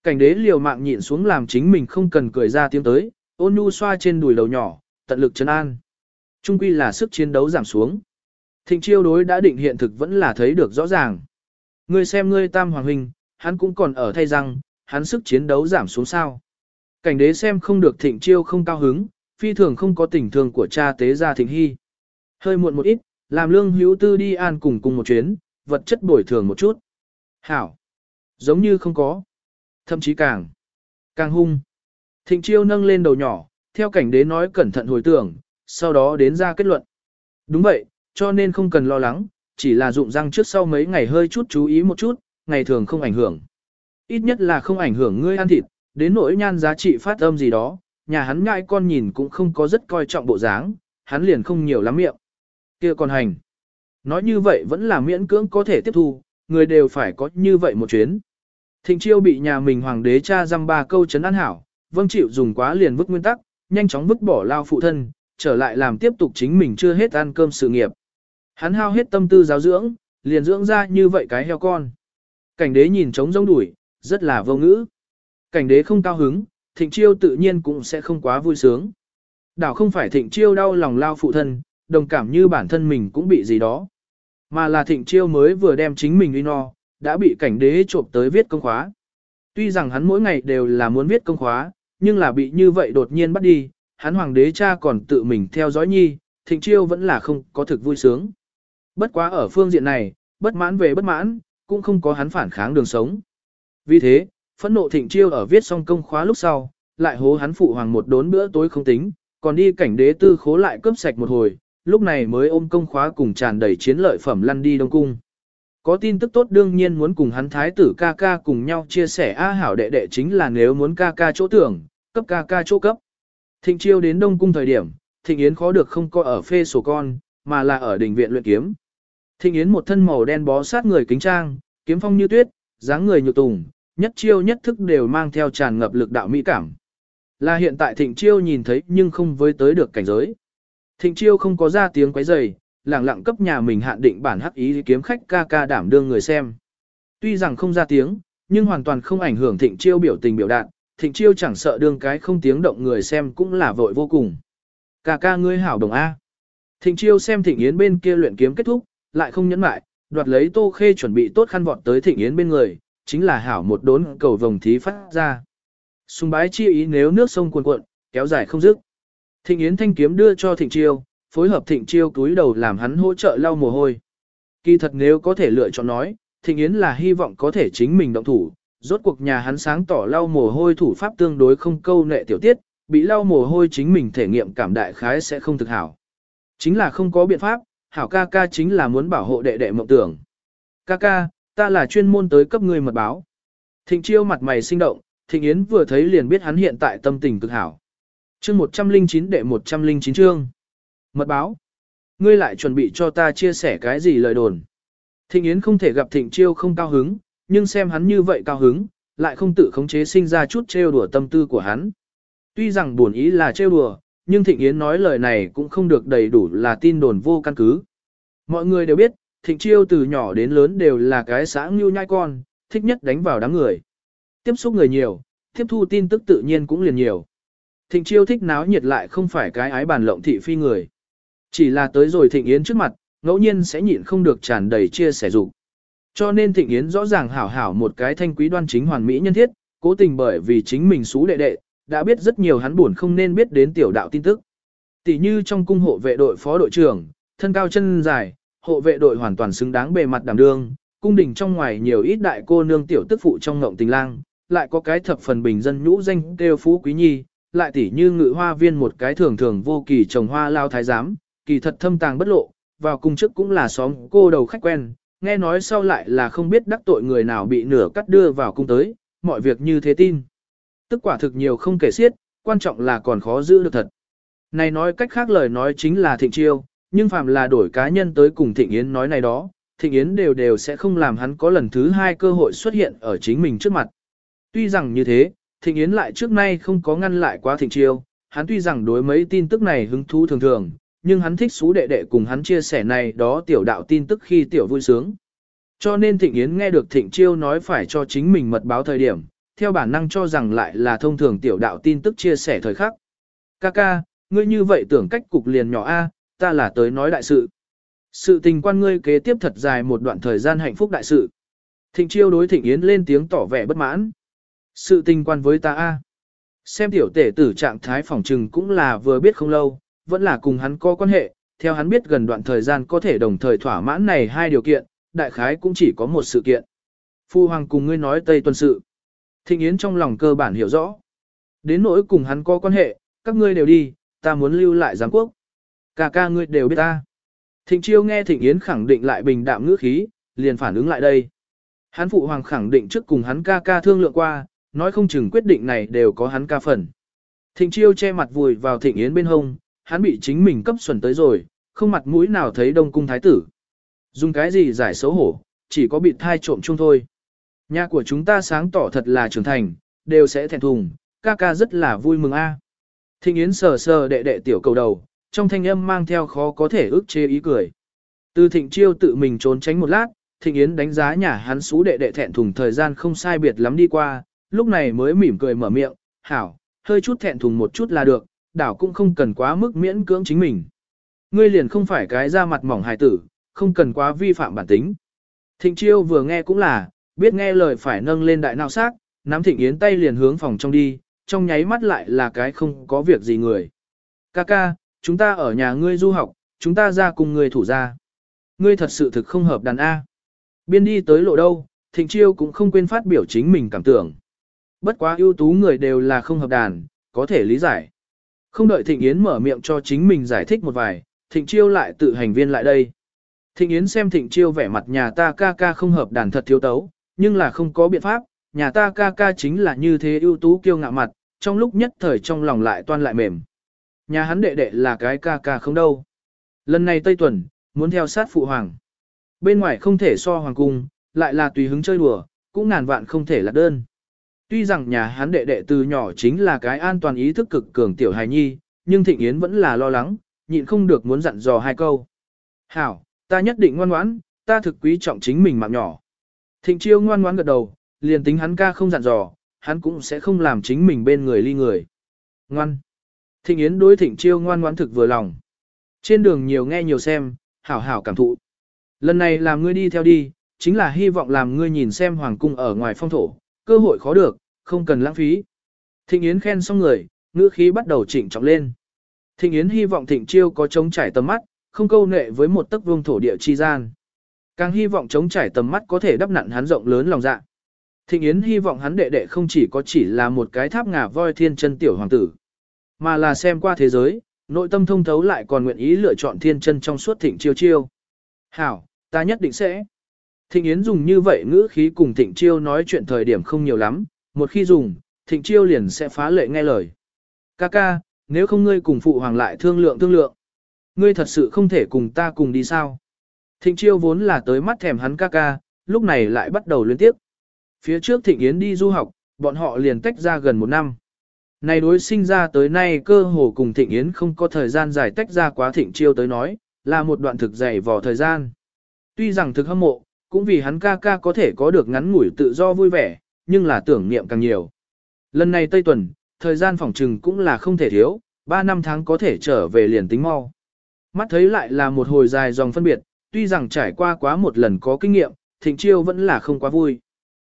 Cảnh đế liều mạng nhịn xuống làm chính mình không cần cười ra tiếng tới, ôn nhu xoa trên đùi đầu nhỏ, tận lực chân an. Trung quy là sức chiến đấu giảm xuống. Thịnh chiêu đối đã định hiện thực vẫn là thấy được rõ ràng. Ngươi xem ngươi tam hoàng huynh, hắn cũng còn ở thay răng, hắn sức chiến đấu giảm xuống sao. Cảnh đế xem không được thịnh chiêu không cao hứng, phi thường không có tình thương của cha tế gia thịnh hy. Hơi muộn một ít, làm lương hữu tư đi an cùng cùng một chuyến, vật chất bồi thường một chút. Hảo. Giống như không có. Thậm chí càng, càng hung. Thịnh chiêu nâng lên đầu nhỏ, theo cảnh đế nói cẩn thận hồi tưởng, sau đó đến ra kết luận. Đúng vậy, cho nên không cần lo lắng, chỉ là dụng răng trước sau mấy ngày hơi chút chú ý một chút, ngày thường không ảnh hưởng. Ít nhất là không ảnh hưởng ngươi ăn thịt, đến nỗi nhan giá trị phát âm gì đó, nhà hắn ngại con nhìn cũng không có rất coi trọng bộ dáng, hắn liền không nhiều lắm miệng. kia còn hành. Nói như vậy vẫn là miễn cưỡng có thể tiếp thu, người đều phải có như vậy một chuyến. Thịnh chiêu bị nhà mình hoàng đế cha dăm ba câu chấn an hảo, vâng chịu dùng quá liền vứt nguyên tắc, nhanh chóng vứt bỏ lao phụ thân, trở lại làm tiếp tục chính mình chưa hết ăn cơm sự nghiệp. Hắn hao hết tâm tư giáo dưỡng, liền dưỡng ra như vậy cái heo con. Cảnh đế nhìn trống rông đuổi, rất là vô ngữ. Cảnh đế không cao hứng, thịnh chiêu tự nhiên cũng sẽ không quá vui sướng. Đảo không phải thịnh chiêu đau lòng lao phụ thân, đồng cảm như bản thân mình cũng bị gì đó. Mà là thịnh chiêu mới vừa đem chính mình uy no, đã bị cảnh đế trộm tới viết công khóa. Tuy rằng hắn mỗi ngày đều là muốn viết công khóa, nhưng là bị như vậy đột nhiên bắt đi, hắn hoàng đế cha còn tự mình theo dõi nhi, thịnh chiêu vẫn là không có thực vui sướng. Bất quá ở phương diện này, bất mãn về bất mãn, cũng không có hắn phản kháng đường sống. Vì thế, phẫn nộ thịnh chiêu ở viết xong công khóa lúc sau, lại hố hắn phụ hoàng một đốn bữa tối không tính, còn đi cảnh đế tư khố lại cướp sạch một hồi, lúc này mới ôm công khóa cùng tràn đầy chiến lợi phẩm lăn đi Đông Cung. Có tin tức tốt đương nhiên muốn cùng hắn thái tử ca ca cùng nhau chia sẻ A hảo đệ đệ chính là nếu muốn ca ca chỗ tưởng, cấp ca ca chỗ cấp. Thịnh chiêu đến Đông Cung thời điểm, Thịnh Yến khó được không có ở phê sổ con, mà là ở đình viện luyện kiếm. Thịnh Yến một thân màu đen bó sát người kính trang, kiếm phong như tuyết, dáng người nhược tùng, nhất chiêu nhất thức đều mang theo tràn ngập lực đạo mỹ cảm. Là hiện tại Thịnh Chiêu nhìn thấy nhưng không với tới được cảnh giới. Thịnh Chiêu không có ra tiếng quấy rầy, lẳng lặng cấp nhà mình hạn định bản hắc ý kiếm khách ca ca đảm đương người xem. Tuy rằng không ra tiếng, nhưng hoàn toàn không ảnh hưởng Thịnh Chiêu biểu tình biểu đạt, Thịnh Chiêu chẳng sợ đương cái không tiếng động người xem cũng là vội vô cùng. Ca ca ngươi hảo đồng A. Thịnh Chiêu xem Thịnh Yến bên kia luyện kiếm kết thúc, lại không nhẫn mại, đoạt lấy Tô Khê chuẩn bị tốt khăn vọt tới Thịnh Yến bên người, chính là hảo một đốn cầu vồng thí phát ra. Sùng bái chi ý nếu nước sông cuồn cuộn, kéo dài không dứt. Thịnh Yến thanh kiếm đưa cho Thịnh Chiêu, phối hợp Thịnh Chiêu túi đầu làm hắn hỗ trợ lau mồ hôi. Kỳ thật nếu có thể lựa chọn nói, Thịnh Yến là hy vọng có thể chính mình động thủ, rốt cuộc nhà hắn sáng tỏ lau mồ hôi thủ pháp tương đối không câu nệ tiểu tiết, bị lau mồ hôi chính mình thể nghiệm cảm đại khái sẽ không thực hảo. Chính là không có biện pháp, hảo ca ca chính là muốn bảo hộ đệ đệ mộng tưởng. Ca ca, ta là chuyên môn tới cấp người mật báo. Thịnh chiêu mặt mày sinh động, Thịnh Yến vừa thấy liền biết hắn hiện tại tâm tình cực hảo. Chương 109 đệ 109 chương. Mật báo. Ngươi lại chuẩn bị cho ta chia sẻ cái gì lời đồn. Thịnh Yến không thể gặp Thịnh Chiêu không cao hứng, nhưng xem hắn như vậy cao hứng, lại không tự khống chế sinh ra chút trêu đùa tâm tư của hắn. Tuy rằng buồn ý là trêu đùa, nhưng Thịnh Yến nói lời này cũng không được đầy đủ là tin đồn vô căn cứ. Mọi người đều biết, Thịnh Chiêu từ nhỏ đến lớn đều là cái xã ngưu nhai con, thích nhất đánh vào đám người. Tiếp xúc người nhiều, tiếp thu tin tức tự nhiên cũng liền nhiều. Thịnh Chiêu thích náo nhiệt lại không phải cái ái bàn lộng thị phi người. Chỉ là tới rồi Thịnh Yến trước mặt, ngẫu nhiên sẽ nhịn không được tràn đầy chia sẻ dục. Cho nên Thịnh Yến rõ ràng hảo hảo một cái thanh quý đoan chính hoàn mỹ nhân thiết, cố tình bởi vì chính mình xú đệ đệ, đã biết rất nhiều hắn buồn không nên biết đến tiểu đạo tin tức. Tỷ như trong cung hộ vệ đội phó đội trưởng, thân cao chân dài, hộ vệ đội hoàn toàn xứng đáng bề mặt đảm đương, cung đình trong ngoài nhiều ít đại cô nương tiểu tức phụ trong ngộng tình lang, lại có cái thập phần bình dân nhũ danh kêu phú quý nhi, lại tỷ như ngự hoa viên một cái thường thường vô kỳ trồng hoa lao thái giám, kỳ thật thâm tàng bất lộ, vào cung trước cũng là xóm cô đầu khách quen, nghe nói sau lại là không biết đắc tội người nào bị nửa cắt đưa vào cung tới, mọi việc như thế tin. Tức quả thực nhiều không kể xiết, quan trọng là còn khó giữ được thật. Này nói cách khác lời nói chính là thịnh chiêu, nhưng phàm là đổi cá nhân tới cùng thịnh yến nói này đó, thịnh yến đều đều sẽ không làm hắn có lần thứ hai cơ hội xuất hiện ở chính mình trước mặt. Tuy rằng như thế, thịnh yến lại trước nay không có ngăn lại quá thịnh chiêu, hắn tuy rằng đối mấy tin tức này hứng thú thường thường, nhưng hắn thích xú đệ đệ cùng hắn chia sẻ này đó tiểu đạo tin tức khi tiểu vui sướng. Cho nên Thịnh Yến nghe được Thịnh Chiêu nói phải cho chính mình mật báo thời điểm, theo bản năng cho rằng lại là thông thường tiểu đạo tin tức chia sẻ thời khắc. Kaka, ngươi như vậy tưởng cách cục liền nhỏ A, ta là tới nói đại sự. Sự tình quan ngươi kế tiếp thật dài một đoạn thời gian hạnh phúc đại sự. Thịnh Chiêu đối Thịnh Yến lên tiếng tỏ vẻ bất mãn. Sự tình quan với ta A. Xem tiểu tể tử trạng thái phòng trừng cũng là vừa biết không lâu, vẫn là cùng hắn có quan hệ, theo hắn biết gần đoạn thời gian có thể đồng thời thỏa mãn này hai điều kiện, đại khái cũng chỉ có một sự kiện. Phu Hoàng cùng ngươi nói Tây Tuần sự. Thịnh Yến trong lòng cơ bản hiểu rõ. Đến nỗi cùng hắn có quan hệ, các ngươi đều đi, ta muốn lưu lại giám quốc. Cả ca ngươi đều biết ta. Thịnh Chiêu nghe Thịnh Yến khẳng định lại bình đạm ngữ khí, liền phản ứng lại đây. Hắn phụ hoàng khẳng định trước cùng hắn ca ca thương lượng qua, nói không chừng quyết định này đều có hắn ca phần. Thịnh Chiêu che mặt vùi vào Thịnh Yến bên hông, hắn bị chính mình cấp xuẩn tới rồi, không mặt mũi nào thấy đông cung thái tử. Dùng cái gì giải xấu hổ, chỉ có bị thai trộm chung thôi. Nhà của chúng ta sáng tỏ thật là trưởng thành, đều sẽ thẹn thùng, ca ca rất là vui mừng a. À. Thịnh Yến sờ sờ đệ đệ tiểu cầu đầu, trong thanh âm mang theo khó có thể ức chế ý cười. Từ thịnh chiêu tự mình trốn tránh một lát, thịnh Yến đánh giá nhà hắn xú đệ đệ thẹn thùng thời gian không sai biệt lắm đi qua, lúc này mới mỉm cười mở miệng, hảo, hơi chút thẹn thùng một chút là được, đảo cũng không cần quá mức miễn cưỡng chính mình. Ngươi liền không phải cái da mặt mỏng hài tử, không cần quá vi phạm bản tính. Thịnh chiêu vừa nghe cũng là, biết nghe lời phải nâng lên đại nào xác, nắm thịnh yến tay liền hướng phòng trong đi, trong nháy mắt lại là cái không có việc gì người. Ca ca, chúng ta ở nhà ngươi du học, chúng ta ra cùng ngươi thủ ra. Ngươi thật sự thực không hợp đàn A. Biên đi tới lộ đâu, thịnh chiêu cũng không quên phát biểu chính mình cảm tưởng. Bất quá ưu tú người đều là không hợp đàn, có thể lý giải. Không đợi Thịnh Yến mở miệng cho chính mình giải thích một vài, Thịnh Chiêu lại tự hành viên lại đây. Thịnh Yến xem Thịnh Chiêu vẻ mặt nhà ta ca ca không hợp đàn thật thiếu tấu, nhưng là không có biện pháp, nhà ta ca ca chính là như thế ưu tú kiêu ngạo mặt, trong lúc nhất thời trong lòng lại toan lại mềm. Nhà hắn đệ đệ là cái ca ca không đâu. Lần này Tây Tuần, muốn theo sát phụ hoàng. Bên ngoài không thể so hoàng cung, lại là tùy hứng chơi đùa, cũng ngàn vạn không thể là đơn. Tuy rằng nhà hắn đệ đệ từ nhỏ chính là cái an toàn ý thức cực cường tiểu hài nhi, nhưng Thịnh Yến vẫn là lo lắng, nhịn không được muốn dặn dò hai câu. Hảo, ta nhất định ngoan ngoãn, ta thực quý trọng chính mình mạng nhỏ. Thịnh Chiêu ngoan ngoãn gật đầu, liền tính hắn ca không dặn dò, hắn cũng sẽ không làm chính mình bên người ly người. Ngoan. Thịnh Yến đối Thịnh Chiêu ngoan ngoãn thực vừa lòng. Trên đường nhiều nghe nhiều xem, hảo hảo cảm thụ. Lần này làm ngươi đi theo đi, chính là hy vọng làm ngươi nhìn xem hoàng cung ở ngoài phong thổ, cơ hội khó được, không cần lãng phí. Thịnh Yến khen xong người, ngữ khí bắt đầu chỉnh trọng lên. Thịnh Yến hy vọng Thịnh Chiêu có chống trải tầm mắt, không câu nệ với một tấc vương thổ địa chi gian. Càng hy vọng chống trải tầm mắt có thể đắp nặn hắn rộng lớn lòng dạ. Thịnh Yến hy vọng hắn đệ đệ không chỉ có chỉ là một cái tháp ngà voi thiên chân tiểu hoàng tử, mà là xem qua thế giới, nội tâm thông thấu lại còn nguyện ý lựa chọn thiên chân trong suốt Thịnh Chiêu Chiêu. Hảo, ta nhất định sẽ. Thịnh Yến dùng như vậy ngữ khí cùng Thịnh Chiêu nói chuyện thời điểm không nhiều lắm, một khi dùng, Thịnh Chiêu liền sẽ phá lệ nghe lời. Ca ca, nếu không ngươi cùng phụ hoàng lại thương lượng thương lượng, ngươi thật sự không thể cùng ta cùng đi sao? Thịnh Chiêu vốn là tới mắt thèm hắn ca ca, lúc này lại bắt đầu liên tiếp. Phía trước Thịnh Yến đi du học, bọn họ liền tách ra gần một năm. Này đối sinh ra tới nay cơ hồ cùng Thịnh Yến không có thời gian dài tách ra quá Thịnh Chiêu tới nói, là một đoạn thực dày vò thời gian. Tuy rằng thực hâm mộ, cũng vì hắn ca ca có thể có được ngắn ngủi tự do vui vẻ, nhưng là tưởng niệm càng nhiều. Lần này Tây Tuần, thời gian phòng trừng cũng là không thể thiếu, 3 năm tháng có thể trở về liền tính mau. Mắt thấy lại là một hồi dài dòng phân biệt, tuy rằng trải qua quá một lần có kinh nghiệm, thịnh chiêu vẫn là không quá vui.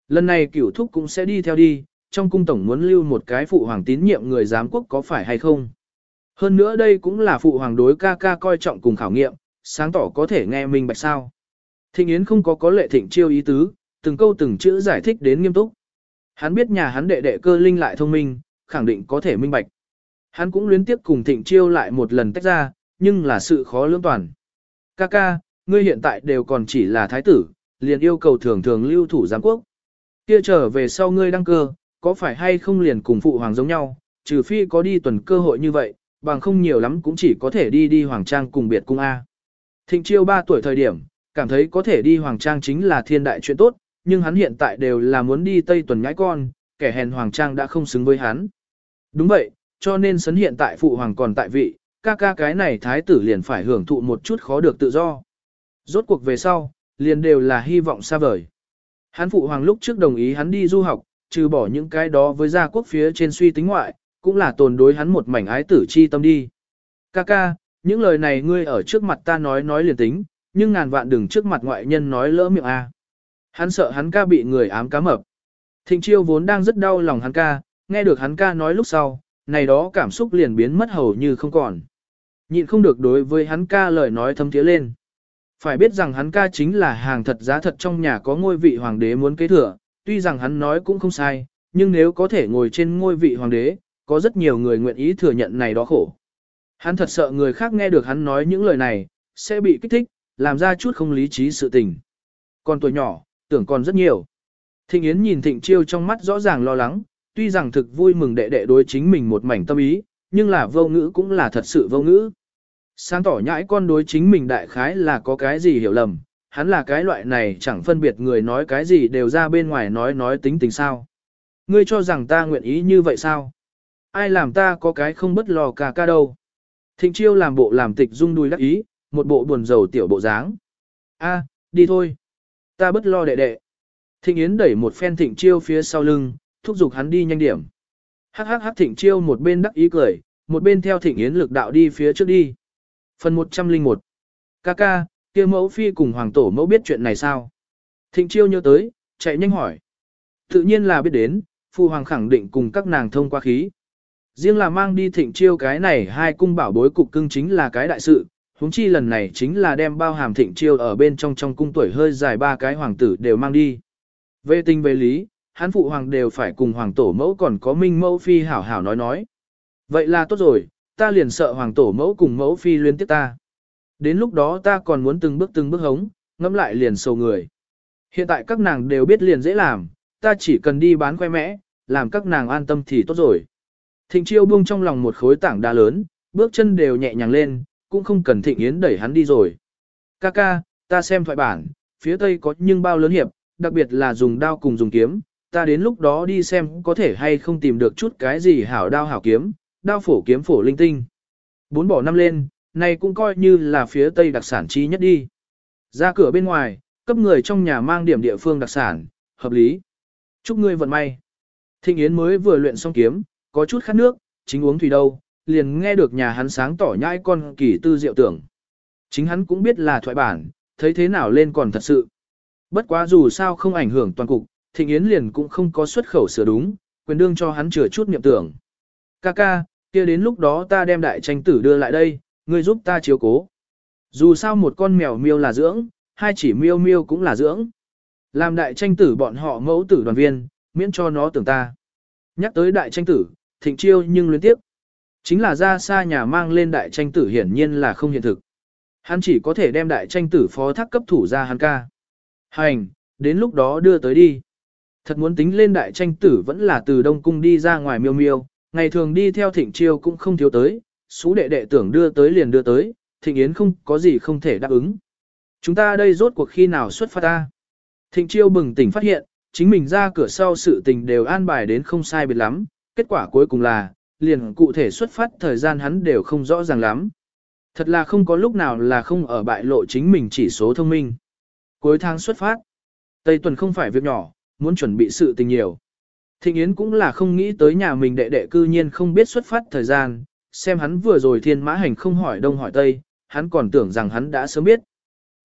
Lần này cửu thúc cũng sẽ đi theo đi, trong cung tổng muốn lưu một cái phụ hoàng tín nhiệm người giám quốc có phải hay không. Hơn nữa đây cũng là phụ hoàng đối ca ca coi trọng cùng khảo nghiệm, sáng tỏ có thể nghe minh bạch sao. Thịnh Yến không có có lệ thịnh chiêu ý tứ, từng câu từng chữ giải thích đến nghiêm túc. Hắn biết nhà hắn đệ đệ cơ linh lại thông minh, khẳng định có thể minh bạch. Hắn cũng luyến tiếp cùng thịnh chiêu lại một lần tách ra, nhưng là sự khó lưỡng toàn. Ca ca, ngươi hiện tại đều còn chỉ là thái tử, liền yêu cầu thường thường lưu thủ giám quốc. Kia trở về sau ngươi đăng cơ, có phải hay không liền cùng phụ hoàng giống nhau, trừ phi có đi tuần cơ hội như vậy, bằng không nhiều lắm cũng chỉ có thể đi đi hoàng trang cùng biệt cung A. Thịnh chiêu 3 tuổi thời điểm, cảm thấy có thể đi hoàng trang chính là thiên đại chuyện tốt, nhưng hắn hiện tại đều là muốn đi Tây Tuần nhãi con, kẻ hèn hoàng trang đã không xứng với hắn. Đúng vậy, cho nên sấn hiện tại phụ hoàng còn tại vị, ca ca cái này thái tử liền phải hưởng thụ một chút khó được tự do. Rốt cuộc về sau, liền đều là hy vọng xa vời. Hắn phụ hoàng lúc trước đồng ý hắn đi du học, trừ bỏ những cái đó với gia quốc phía trên suy tính ngoại, cũng là tồn đối hắn một mảnh ái tử chi tâm đi. Ca ca, những lời này ngươi ở trước mặt ta nói nói liền tính, nhưng ngàn vạn đừng trước mặt ngoại nhân nói lỡ miệng a. Hắn sợ hắn ca bị người ám cá mập. Thịnh chiêu vốn đang rất đau lòng hắn ca, nghe được hắn ca nói lúc sau, này đó cảm xúc liền biến mất hầu như không còn. Nhịn không được đối với hắn ca lời nói thâm thiế lên. Phải biết rằng hắn ca chính là hàng thật giá thật trong nhà có ngôi vị hoàng đế muốn kế thừa, tuy rằng hắn nói cũng không sai, nhưng nếu có thể ngồi trên ngôi vị hoàng đế, có rất nhiều người nguyện ý thừa nhận này đó khổ. Hắn thật sợ người khác nghe được hắn nói những lời này, sẽ bị kích thích, làm ra chút không lý trí sự tình. Còn tuổi nhỏ, tưởng còn rất nhiều. Thịnh Yến nhìn Thịnh Chiêu trong mắt rõ ràng lo lắng, tuy rằng thực vui mừng đệ đệ đối chính mình một mảnh tâm ý, nhưng là vô ngữ cũng là thật sự vô ngữ. Sáng tỏ nhãi con đối chính mình đại khái là có cái gì hiểu lầm, hắn là cái loại này chẳng phân biệt người nói cái gì đều ra bên ngoài nói nói tính tình sao. Ngươi cho rằng ta nguyện ý như vậy sao? Ai làm ta có cái không bất lò cả ca đâu? Thịnh chiêu làm bộ làm tịch rung đuôi đắc ý, một bộ buồn rầu tiểu bộ dáng. A, à, đi thôi. Ta bất lo đệ đệ. Thịnh Yến đẩy một phen thịnh chiêu phía sau lưng, thúc giục hắn đi nhanh điểm. Hắc hắc hắc thịnh chiêu một bên đắc ý cười, một bên theo thịnh Yến lực đạo đi phía trước đi. Phần 101 Kaka, kia mẫu phi cùng hoàng tổ mẫu biết chuyện này sao? Thịnh chiêu nhớ tới, chạy nhanh hỏi. Tự nhiên là biết đến, phu hoàng khẳng định cùng các nàng thông qua khí. Riêng là mang đi thịnh chiêu cái này hai cung bảo bối cục cưng chính là cái đại sự, huống chi lần này chính là đem bao hàm thịnh chiêu ở bên trong trong cung tuổi hơi dài ba cái hoàng tử đều mang đi. Về tình về lý, hắn phụ hoàng đều phải cùng hoàng tổ mẫu còn có minh mẫu phi hảo hảo nói nói. Vậy là tốt rồi, ta liền sợ hoàng tổ mẫu cùng mẫu phi liên tiếp ta. Đến lúc đó ta còn muốn từng bước từng bước hống, ngẫm lại liền sầu người. Hiện tại các nàng đều biết liền dễ làm, ta chỉ cần đi bán khoe mẽ, làm các nàng an tâm thì tốt rồi. Thịnh chiêu buông trong lòng một khối tảng đá lớn, bước chân đều nhẹ nhàng lên, cũng không cần thịnh yến đẩy hắn đi rồi. Ca ca, ta xem thoại bản, phía tây có nhưng bao lớn hiệp, đặc biệt là dùng đao cùng dùng kiếm, ta đến lúc đó đi xem có thể hay không tìm được chút cái gì hảo đao hảo kiếm, đao phổ kiếm phổ linh tinh. Bốn bỏ năm lên, này cũng coi như là phía tây đặc sản chi nhất đi. Ra cửa bên ngoài, cấp người trong nhà mang điểm địa phương đặc sản, hợp lý. Chúc ngươi vận may. Thịnh Yến mới vừa luyện xong kiếm, có chút khát nước, chính uống thủy đâu, liền nghe được nhà hắn sáng tỏ nhãi con kỳ tư diệu tưởng. Chính hắn cũng biết là thoại bản, thấy thế nào lên còn thật sự. Bất quá dù sao không ảnh hưởng toàn cục, Thịnh Yến liền cũng không có xuất khẩu sửa đúng, quyền đương cho hắn chừa chút niệm tưởng. Ca ca, kia đến lúc đó ta đem đại tranh tử đưa lại đây, ngươi giúp ta chiếu cố. Dù sao một con mèo miêu là dưỡng, hai chỉ miêu miêu cũng là dưỡng. Làm đại tranh tử bọn họ mẫu tử đoàn viên, miễn cho nó tưởng ta. Nhắc tới đại tranh tử, thịnh chiêu nhưng luyến tiếp. Chính là ra xa nhà mang lên đại tranh tử hiển nhiên là không hiện thực. Hắn chỉ có thể đem đại tranh tử phó thác cấp thủ ra hắn ca. Hành, đến lúc đó đưa tới đi. Thật muốn tính lên đại tranh tử vẫn là từ Đông Cung đi ra ngoài miêu miêu, ngày thường đi theo thịnh chiêu cũng không thiếu tới, xú đệ đệ tưởng đưa tới liền đưa tới, thịnh yến không có gì không thể đáp ứng. Chúng ta đây rốt cuộc khi nào xuất phát ta. Thịnh chiêu bừng tỉnh phát hiện, chính mình ra cửa sau sự tình đều an bài đến không sai biệt lắm, kết quả cuối cùng là, liền cụ thể xuất phát thời gian hắn đều không rõ ràng lắm. Thật là không có lúc nào là không ở bại lộ chính mình chỉ số thông minh. Cuối tháng xuất phát, Tây tuần không phải việc nhỏ, muốn chuẩn bị sự tình nhiều. Thịnh Yến cũng là không nghĩ tới nhà mình đệ đệ cư nhiên không biết xuất phát thời gian, xem hắn vừa rồi thiên mã hành không hỏi đông hỏi tây, hắn còn tưởng rằng hắn đã sớm biết.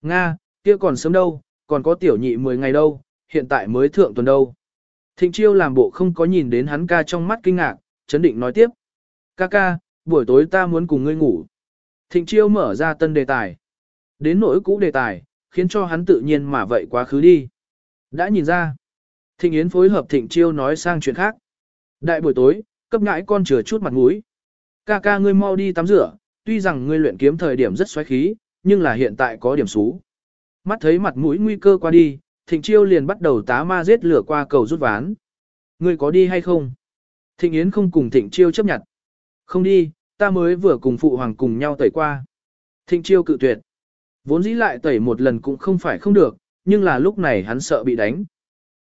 Nga, kia còn sớm đâu, còn có tiểu nhị 10 ngày đâu, hiện tại mới thượng tuần đâu. Thịnh chiêu làm bộ không có nhìn đến hắn ca trong mắt kinh ngạc, chấn định nói tiếp. Ca ca, buổi tối ta muốn cùng ngươi ngủ. Thịnh chiêu mở ra tân đề tài. Đến nỗi cũ đề tài, khiến cho hắn tự nhiên mà vậy quá khứ đi. Đã nhìn ra. Thịnh Yến phối hợp Thịnh chiêu nói sang chuyện khác. Đại buổi tối, cấp ngãi con chừa chút mặt mũi. Ca ca ngươi mau đi tắm rửa, tuy rằng ngươi luyện kiếm thời điểm rất xoáy khí, nhưng là hiện tại có điểm xú. Mắt thấy mặt mũi nguy cơ qua đi, Thịnh Chiêu liền bắt đầu tá ma giết lửa qua cầu rút ván. Ngươi có đi hay không? Thịnh Yến không cùng Thịnh Chiêu chấp nhận. Không đi, ta mới vừa cùng phụ hoàng cùng nhau tẩy qua. Thịnh Chiêu cự tuyệt. Vốn dĩ lại tẩy một lần cũng không phải không được, nhưng là lúc này hắn sợ bị đánh.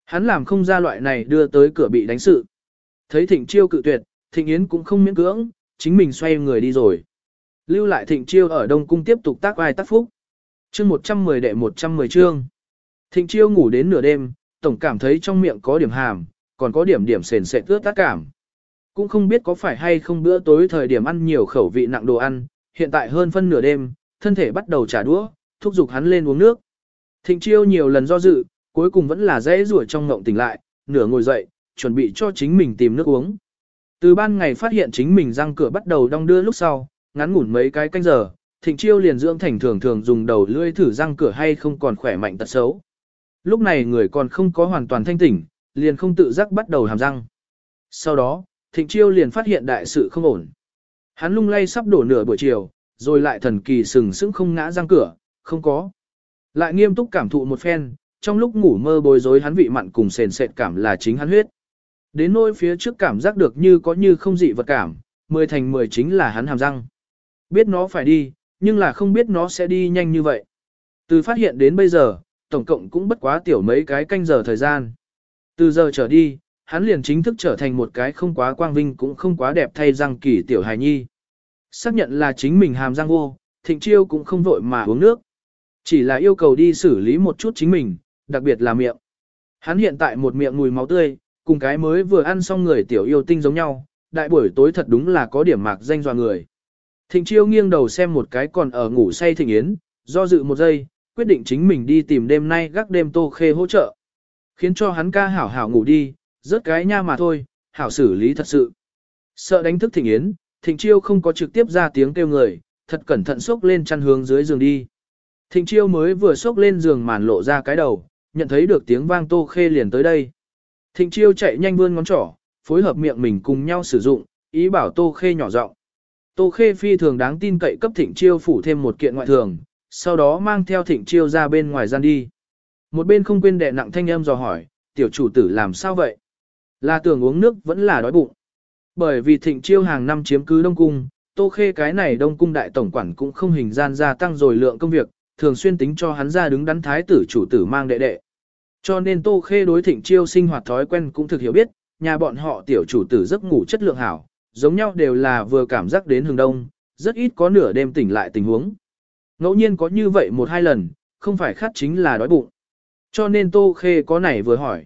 Hắn làm không ra loại này đưa tới cửa bị đánh sự. Thấy Thịnh Chiêu cự tuyệt, Thịnh Yến cũng không miễn cưỡng, chính mình xoay người đi rồi. Lưu lại Thịnh Chiêu ở Đông Cung tiếp tục tác ai tác phúc. Chương 110 đệ 110 chương. Thịnh Chiêu ngủ đến nửa đêm, tổng cảm thấy trong miệng có điểm hàm, còn có điểm điểm sền sệt ướt tác cảm. Cũng không biết có phải hay không bữa tối thời điểm ăn nhiều khẩu vị nặng đồ ăn, hiện tại hơn phân nửa đêm, thân thể bắt đầu trả đũa, thúc giục hắn lên uống nước. Thịnh Chiêu nhiều lần do dự, cuối cùng vẫn là dễ rủa trong ngộng tỉnh lại, nửa ngồi dậy, chuẩn bị cho chính mình tìm nước uống. Từ ban ngày phát hiện chính mình răng cửa bắt đầu đong đưa lúc sau, ngắn ngủn mấy cái canh giờ, thịnh chiêu liền dưỡng thành thường thường dùng đầu lưỡi thử răng cửa hay không còn khỏe mạnh tật xấu. Lúc này người còn không có hoàn toàn thanh tỉnh, liền không tự giác bắt đầu hàm răng. Sau đó, thịnh chiêu liền phát hiện đại sự không ổn. Hắn lung lay sắp đổ nửa buổi chiều, rồi lại thần kỳ sừng sững không ngã răng cửa, không có. Lại nghiêm túc cảm thụ một phen, trong lúc ngủ mơ bối rối hắn vị mặn cùng sền sệt cảm là chính hắn huyết. Đến nỗi phía trước cảm giác được như có như không dị vật cảm, mười thành mười chính là hắn hàm răng. Biết nó phải đi, nhưng là không biết nó sẽ đi nhanh như vậy. Từ phát hiện đến bây giờ, tổng cộng cũng bất quá tiểu mấy cái canh giờ thời gian. Từ giờ trở đi, hắn liền chính thức trở thành một cái không quá quang vinh cũng không quá đẹp thay răng kỳ tiểu hài nhi. Xác nhận là chính mình hàm răng vô, thịnh chiêu cũng không vội mà uống nước. Chỉ là yêu cầu đi xử lý một chút chính mình, đặc biệt là miệng. Hắn hiện tại một miệng mùi máu tươi, cùng cái mới vừa ăn xong người tiểu yêu tinh giống nhau, đại buổi tối thật đúng là có điểm mạc danh dọa người. Thịnh chiêu nghiêng đầu xem một cái còn ở ngủ say thịnh yến, do dự một giây, quyết định chính mình đi tìm đêm nay gác đêm tô khê hỗ trợ. Khiến cho hắn ca hảo hảo ngủ đi, rớt cái nha mà thôi, hảo xử lý thật sự. Sợ đánh thức thịnh yến, thịnh chiêu không có trực tiếp ra tiếng kêu người, thật cẩn thận xốc lên chăn hướng dưới giường đi. Thịnh chiêu mới vừa xốc lên giường màn lộ ra cái đầu, nhận thấy được tiếng vang tô khê liền tới đây. Thịnh chiêu chạy nhanh vươn ngón trỏ, phối hợp miệng mình cùng nhau sử dụng, ý bảo tô khê nhỏ giọng. Tô khê phi thường đáng tin cậy cấp thịnh chiêu phủ thêm một kiện ngoại thường, sau đó mang theo thịnh chiêu ra bên ngoài gian đi. Một bên không quên đè nặng thanh âm dò hỏi, tiểu chủ tử làm sao vậy? Là tưởng uống nước vẫn là đói bụng. Bởi vì thịnh chiêu hàng năm chiếm cứ Đông Cung, Tô Khê cái này Đông Cung đại tổng quản cũng không hình gian gia tăng rồi lượng công việc, thường xuyên tính cho hắn ra đứng đắn thái tử chủ tử mang đệ đệ. Cho nên Tô Khê đối thịnh chiêu sinh hoạt thói quen cũng thực hiểu biết, nhà bọn họ tiểu chủ tử giấc ngủ chất lượng hảo, giống nhau đều là vừa cảm giác đến hừng đông, rất ít có nửa đêm tỉnh lại tình huống. Ngẫu nhiên có như vậy một hai lần, không phải khát chính là đói bụng. Cho nên Tô Khê có này vừa hỏi.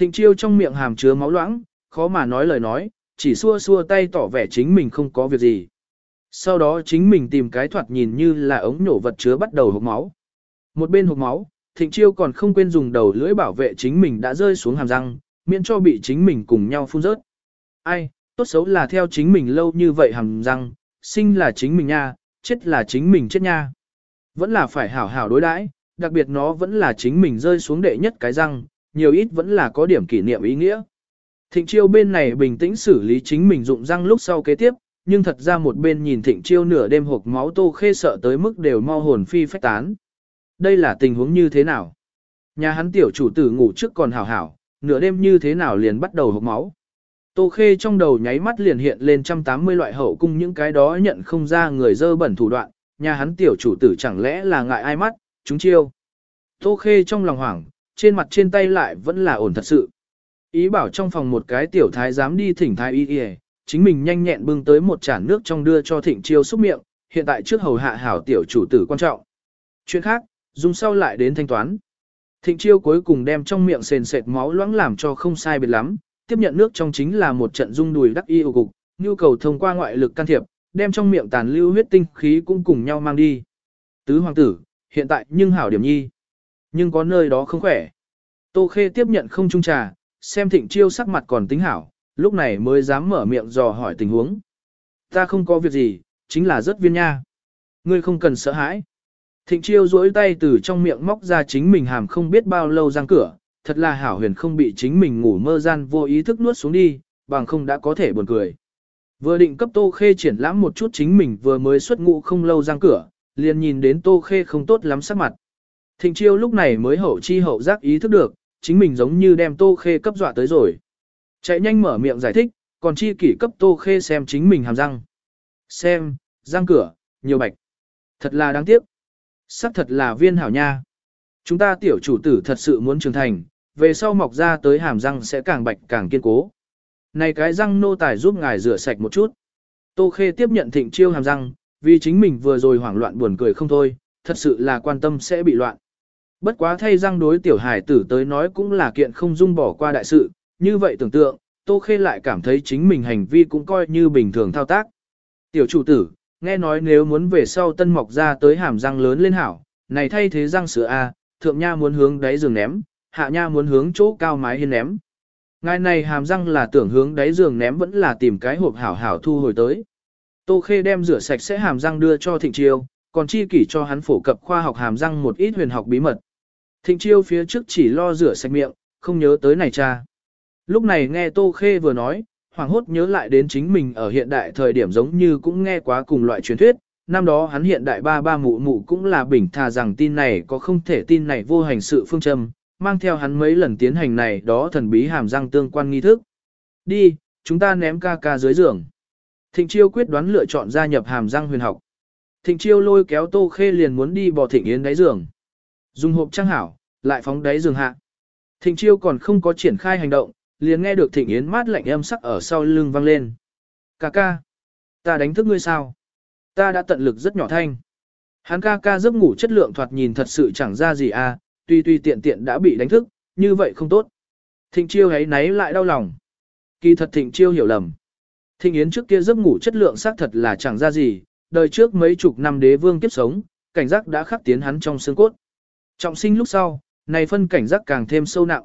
Thịnh chiêu trong miệng hàm chứa máu loãng, khó mà nói lời nói, chỉ xua xua tay tỏ vẻ chính mình không có việc gì. Sau đó chính mình tìm cái thoạt nhìn như là ống nhổ vật chứa bắt đầu hộp máu. Một bên hộp máu, thịnh chiêu còn không quên dùng đầu lưỡi bảo vệ chính mình đã rơi xuống hàm răng, miễn cho bị chính mình cùng nhau phun rớt. Ai, tốt xấu là theo chính mình lâu như vậy hàm răng, sinh là chính mình nha, chết là chính mình chết nha. Vẫn là phải hảo hảo đối đãi, đặc biệt nó vẫn là chính mình rơi xuống đệ nhất cái răng, nhiều ít vẫn là có điểm kỷ niệm ý nghĩa. Thịnh chiêu bên này bình tĩnh xử lý chính mình dụng răng lúc sau kế tiếp, nhưng thật ra một bên nhìn thịnh chiêu nửa đêm hộp máu tô khê sợ tới mức đều mau hồn phi phách tán. Đây là tình huống như thế nào? Nhà hắn tiểu chủ tử ngủ trước còn hảo hảo, nửa đêm như thế nào liền bắt đầu hộp máu. Tô khê trong đầu nháy mắt liền hiện lên trăm tám mươi loại hậu cung những cái đó nhận không ra người dơ bẩn thủ đoạn, nhà hắn tiểu chủ tử chẳng lẽ là ngại ai mắt, chúng chiêu. Tô khê trong lòng hoảng, trên mặt trên tay lại vẫn là ổn thật sự. Ý bảo trong phòng một cái tiểu thái dám đi thỉnh thái y y, chính mình nhanh nhẹn bưng tới một chản nước trong đưa cho thịnh chiêu xúc miệng, hiện tại trước hầu hạ hảo tiểu chủ tử quan trọng. Chuyện khác, dùng sau lại đến thanh toán. Thịnh chiêu cuối cùng đem trong miệng sền sệt máu loãng làm cho không sai biệt lắm, tiếp nhận nước trong chính là một trận dung đùi đắc y ưu cục, nhu cầu thông qua ngoại lực can thiệp, đem trong miệng tàn lưu huyết tinh khí cũng cùng nhau mang đi. Tứ hoàng tử, hiện tại nhưng hảo điểm nhi. Nhưng có nơi đó không khỏe. Tô Khê tiếp nhận không trung trà, xem thịnh chiêu sắc mặt còn tính hảo, lúc này mới dám mở miệng dò hỏi tình huống. Ta không có việc gì, chính là rất viên nha. Ngươi không cần sợ hãi. Thịnh chiêu duỗi tay từ trong miệng móc ra chính mình hàm không biết bao lâu răng cửa, thật là hảo huyền không bị chính mình ngủ mơ gian vô ý thức nuốt xuống đi, bằng không đã có thể buồn cười. Vừa định cấp tô khê triển lãm một chút chính mình vừa mới xuất ngủ không lâu răng cửa, liền nhìn đến tô khê không tốt lắm sắc mặt. Thịnh chiêu lúc này mới hậu chi hậu giác ý thức được, chính mình giống như đem tô khê cấp dọa tới rồi. Chạy nhanh mở miệng giải thích, còn chi kỷ cấp tô khê xem chính mình hàm răng. Xem, răng cửa, nhiều bạch. Thật là đáng tiếc. Sắc thật là viên hảo nha. Chúng ta tiểu chủ tử thật sự muốn trưởng thành, về sau mọc ra tới hàm răng sẽ càng bạch càng kiên cố. Này cái răng nô tài giúp ngài rửa sạch một chút. Tô Khê tiếp nhận thịnh chiêu hàm răng, vì chính mình vừa rồi hoảng loạn buồn cười không thôi, thật sự là quan tâm sẽ bị loạn. Bất quá thay răng đối tiểu hải tử tới nói cũng là kiện không dung bỏ qua đại sự, như vậy tưởng tượng, Tô Khê lại cảm thấy chính mình hành vi cũng coi như bình thường thao tác. Tiểu chủ tử, nghe nói nếu muốn về sau tân mọc ra tới hàm răng lớn lên hảo, này thay thế răng sữa A, thượng nha muốn hướng đáy giường ném, hạ nha muốn hướng chỗ cao mái hiên ném. Ngài này hàm răng là tưởng hướng đáy giường ném vẫn là tìm cái hộp hảo hảo thu hồi tới. Tô Khê đem rửa sạch sẽ hàm răng đưa cho Thịnh Chiêu, còn chi kỷ cho hắn phổ cập khoa học hàm răng một ít huyền học bí mật. Thịnh Chiêu phía trước chỉ lo rửa sạch miệng, không nhớ tới này cha. Lúc này nghe Tô Khê vừa nói, hoàng hốt nhớ lại đến chính mình ở hiện đại thời điểm giống như cũng nghe quá cùng loại truyền thuyết, năm đó hắn hiện đại ba ba mụ mụ cũng là bình thà rằng tin này có không thể tin này vô hành sự phương châm, mang theo hắn mấy lần tiến hành này đó thần bí hàm răng tương quan nghi thức. Đi, chúng ta ném ca ca dưới giường. Thịnh Chiêu quyết đoán lựa chọn gia nhập hàm răng huyền học. Thịnh Chiêu lôi kéo Tô Khê liền muốn đi bỏ Thịnh Yến đáy giường. Dùng hộp trang hảo, lại phóng đáy giường hạ. Thịnh Chiêu còn không có triển khai hành động, liền nghe được Thịnh Yến mát lạnh âm sắc ở sau lưng vang lên. Ca ca, ta đánh thức ngươi sao? Ta đã tận lực rất nhỏ thanh. Hắn ca ca giấc ngủ chất lượng thoạt nhìn thật sự chẳng ra gì à, tuy tuy tiện tiện đã bị đánh thức, như vậy không tốt. Thịnh chiêu ấy náy lại đau lòng. Kỳ thật thịnh chiêu hiểu lầm. Thịnh yến trước kia giấc ngủ chất lượng xác thật là chẳng ra gì, đời trước mấy chục năm đế vương kiếp sống, cảnh giác đã khắc tiến hắn trong xương cốt. Trọng sinh lúc sau, này phân cảnh giác càng thêm sâu nặng.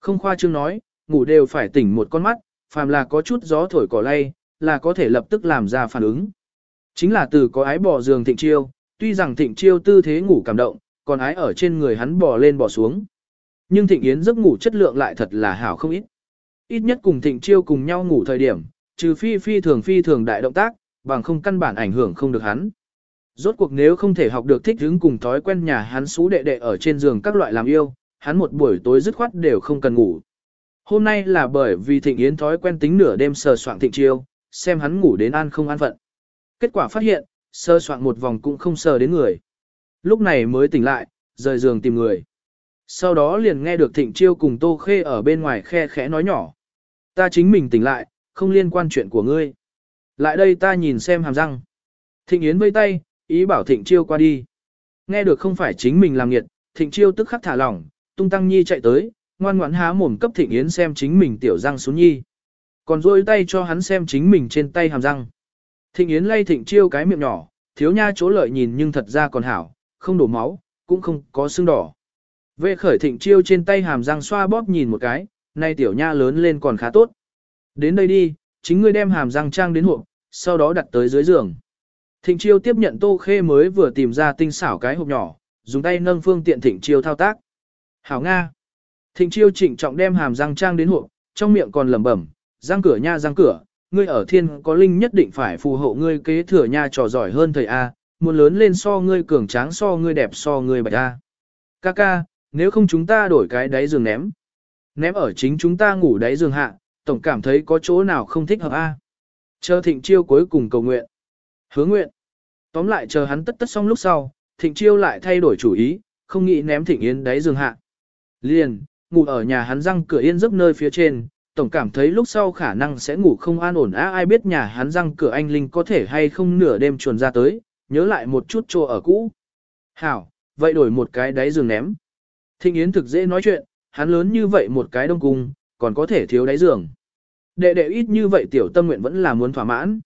Không khoa trương nói, ngủ đều phải tỉnh một con mắt, phàm là có chút gió thổi cỏ lay, là có thể lập tức làm ra phản ứng. Chính là từ có ái bỏ giường thịnh chiêu, tuy rằng thịnh chiêu tư thế ngủ cảm động, còn ái ở trên người hắn bò lên bò xuống. Nhưng thịnh yến giấc ngủ chất lượng lại thật là hảo không ít. Ít nhất cùng thịnh chiêu cùng nhau ngủ thời điểm, trừ phi phi thường phi thường đại động tác, bằng không căn bản ảnh hưởng không được hắn. Rốt cuộc nếu không thể học được thích hứng cùng thói quen nhà hắn xú đệ đệ ở trên giường các loại làm yêu, hắn một buổi tối dứt khoát đều không cần ngủ. Hôm nay là bởi vì thịnh yến thói quen tính nửa đêm sờ soạn thịnh chiêu, xem hắn ngủ đến an không an phận. Kết quả phát hiện, sơ soạn một vòng cũng không sờ đến người. Lúc này mới tỉnh lại, rời giường tìm người. Sau đó liền nghe được Thịnh Chiêu cùng Tô Khê ở bên ngoài khe khẽ nói nhỏ. Ta chính mình tỉnh lại, không liên quan chuyện của ngươi. Lại đây ta nhìn xem hàm răng. Thịnh Yến vây tay, ý bảo Thịnh Chiêu qua đi. Nghe được không phải chính mình làm nghiệt, Thịnh Chiêu tức khắc thả lỏng, tung tăng nhi chạy tới, ngoan ngoãn há mồm cấp Thịnh Yến xem chính mình tiểu răng xuống nhi. Còn rôi tay cho hắn xem chính mình trên tay hàm răng. Thịnh Yến lay Thịnh Chiêu cái miệng nhỏ, thiếu nha chỗ lợi nhìn nhưng thật ra còn hảo, không đổ máu, cũng không có sưng đỏ. Vệ khởi Thịnh Chiêu trên tay hàm răng xoa bóp nhìn một cái, nay tiểu nha lớn lên còn khá tốt. Đến đây đi, chính ngươi đem hàm răng trang đến hộp, sau đó đặt tới dưới giường. Thịnh Chiêu tiếp nhận Tô Khê mới vừa tìm ra tinh xảo cái hộp nhỏ, dùng tay nâng phương tiện Thịnh Chiêu thao tác. Hảo Nga. Thịnh Chiêu chỉnh trọng đem hàm răng trang đến hộp, trong miệng còn lẩm bẩm, răng cửa nha răng cửa, ngươi ở thiên có linh nhất định phải phù hộ ngươi kế thừa nha trò giỏi hơn thầy A, muốn lớn lên so ngươi cường tráng so ngươi đẹp so ngươi bạch A. Ca ca, nếu không chúng ta đổi cái đáy giường ném. Ném ở chính chúng ta ngủ đáy giường hạ, tổng cảm thấy có chỗ nào không thích hợp A. Chờ thịnh chiêu cuối cùng cầu nguyện. Hứa nguyện. Tóm lại chờ hắn tất tất xong lúc sau, thịnh chiêu lại thay đổi chủ ý, không nghĩ ném thịnh yến đáy giường hạ. Liền, ngủ ở nhà hắn răng cửa yên giấc nơi phía trên, tổng cảm thấy lúc sau khả năng sẽ ngủ không an ổn á ai biết nhà hắn răng cửa anh Linh có thể hay không nửa đêm chuồn ra tới, nhớ lại một chút chỗ ở cũ. Hảo, vậy đổi một cái đáy giường ném. Thịnh Yến thực dễ nói chuyện, hắn lớn như vậy một cái đông cung, còn có thể thiếu đáy giường. Đệ đệ ít như vậy tiểu tâm nguyện vẫn là muốn thỏa mãn.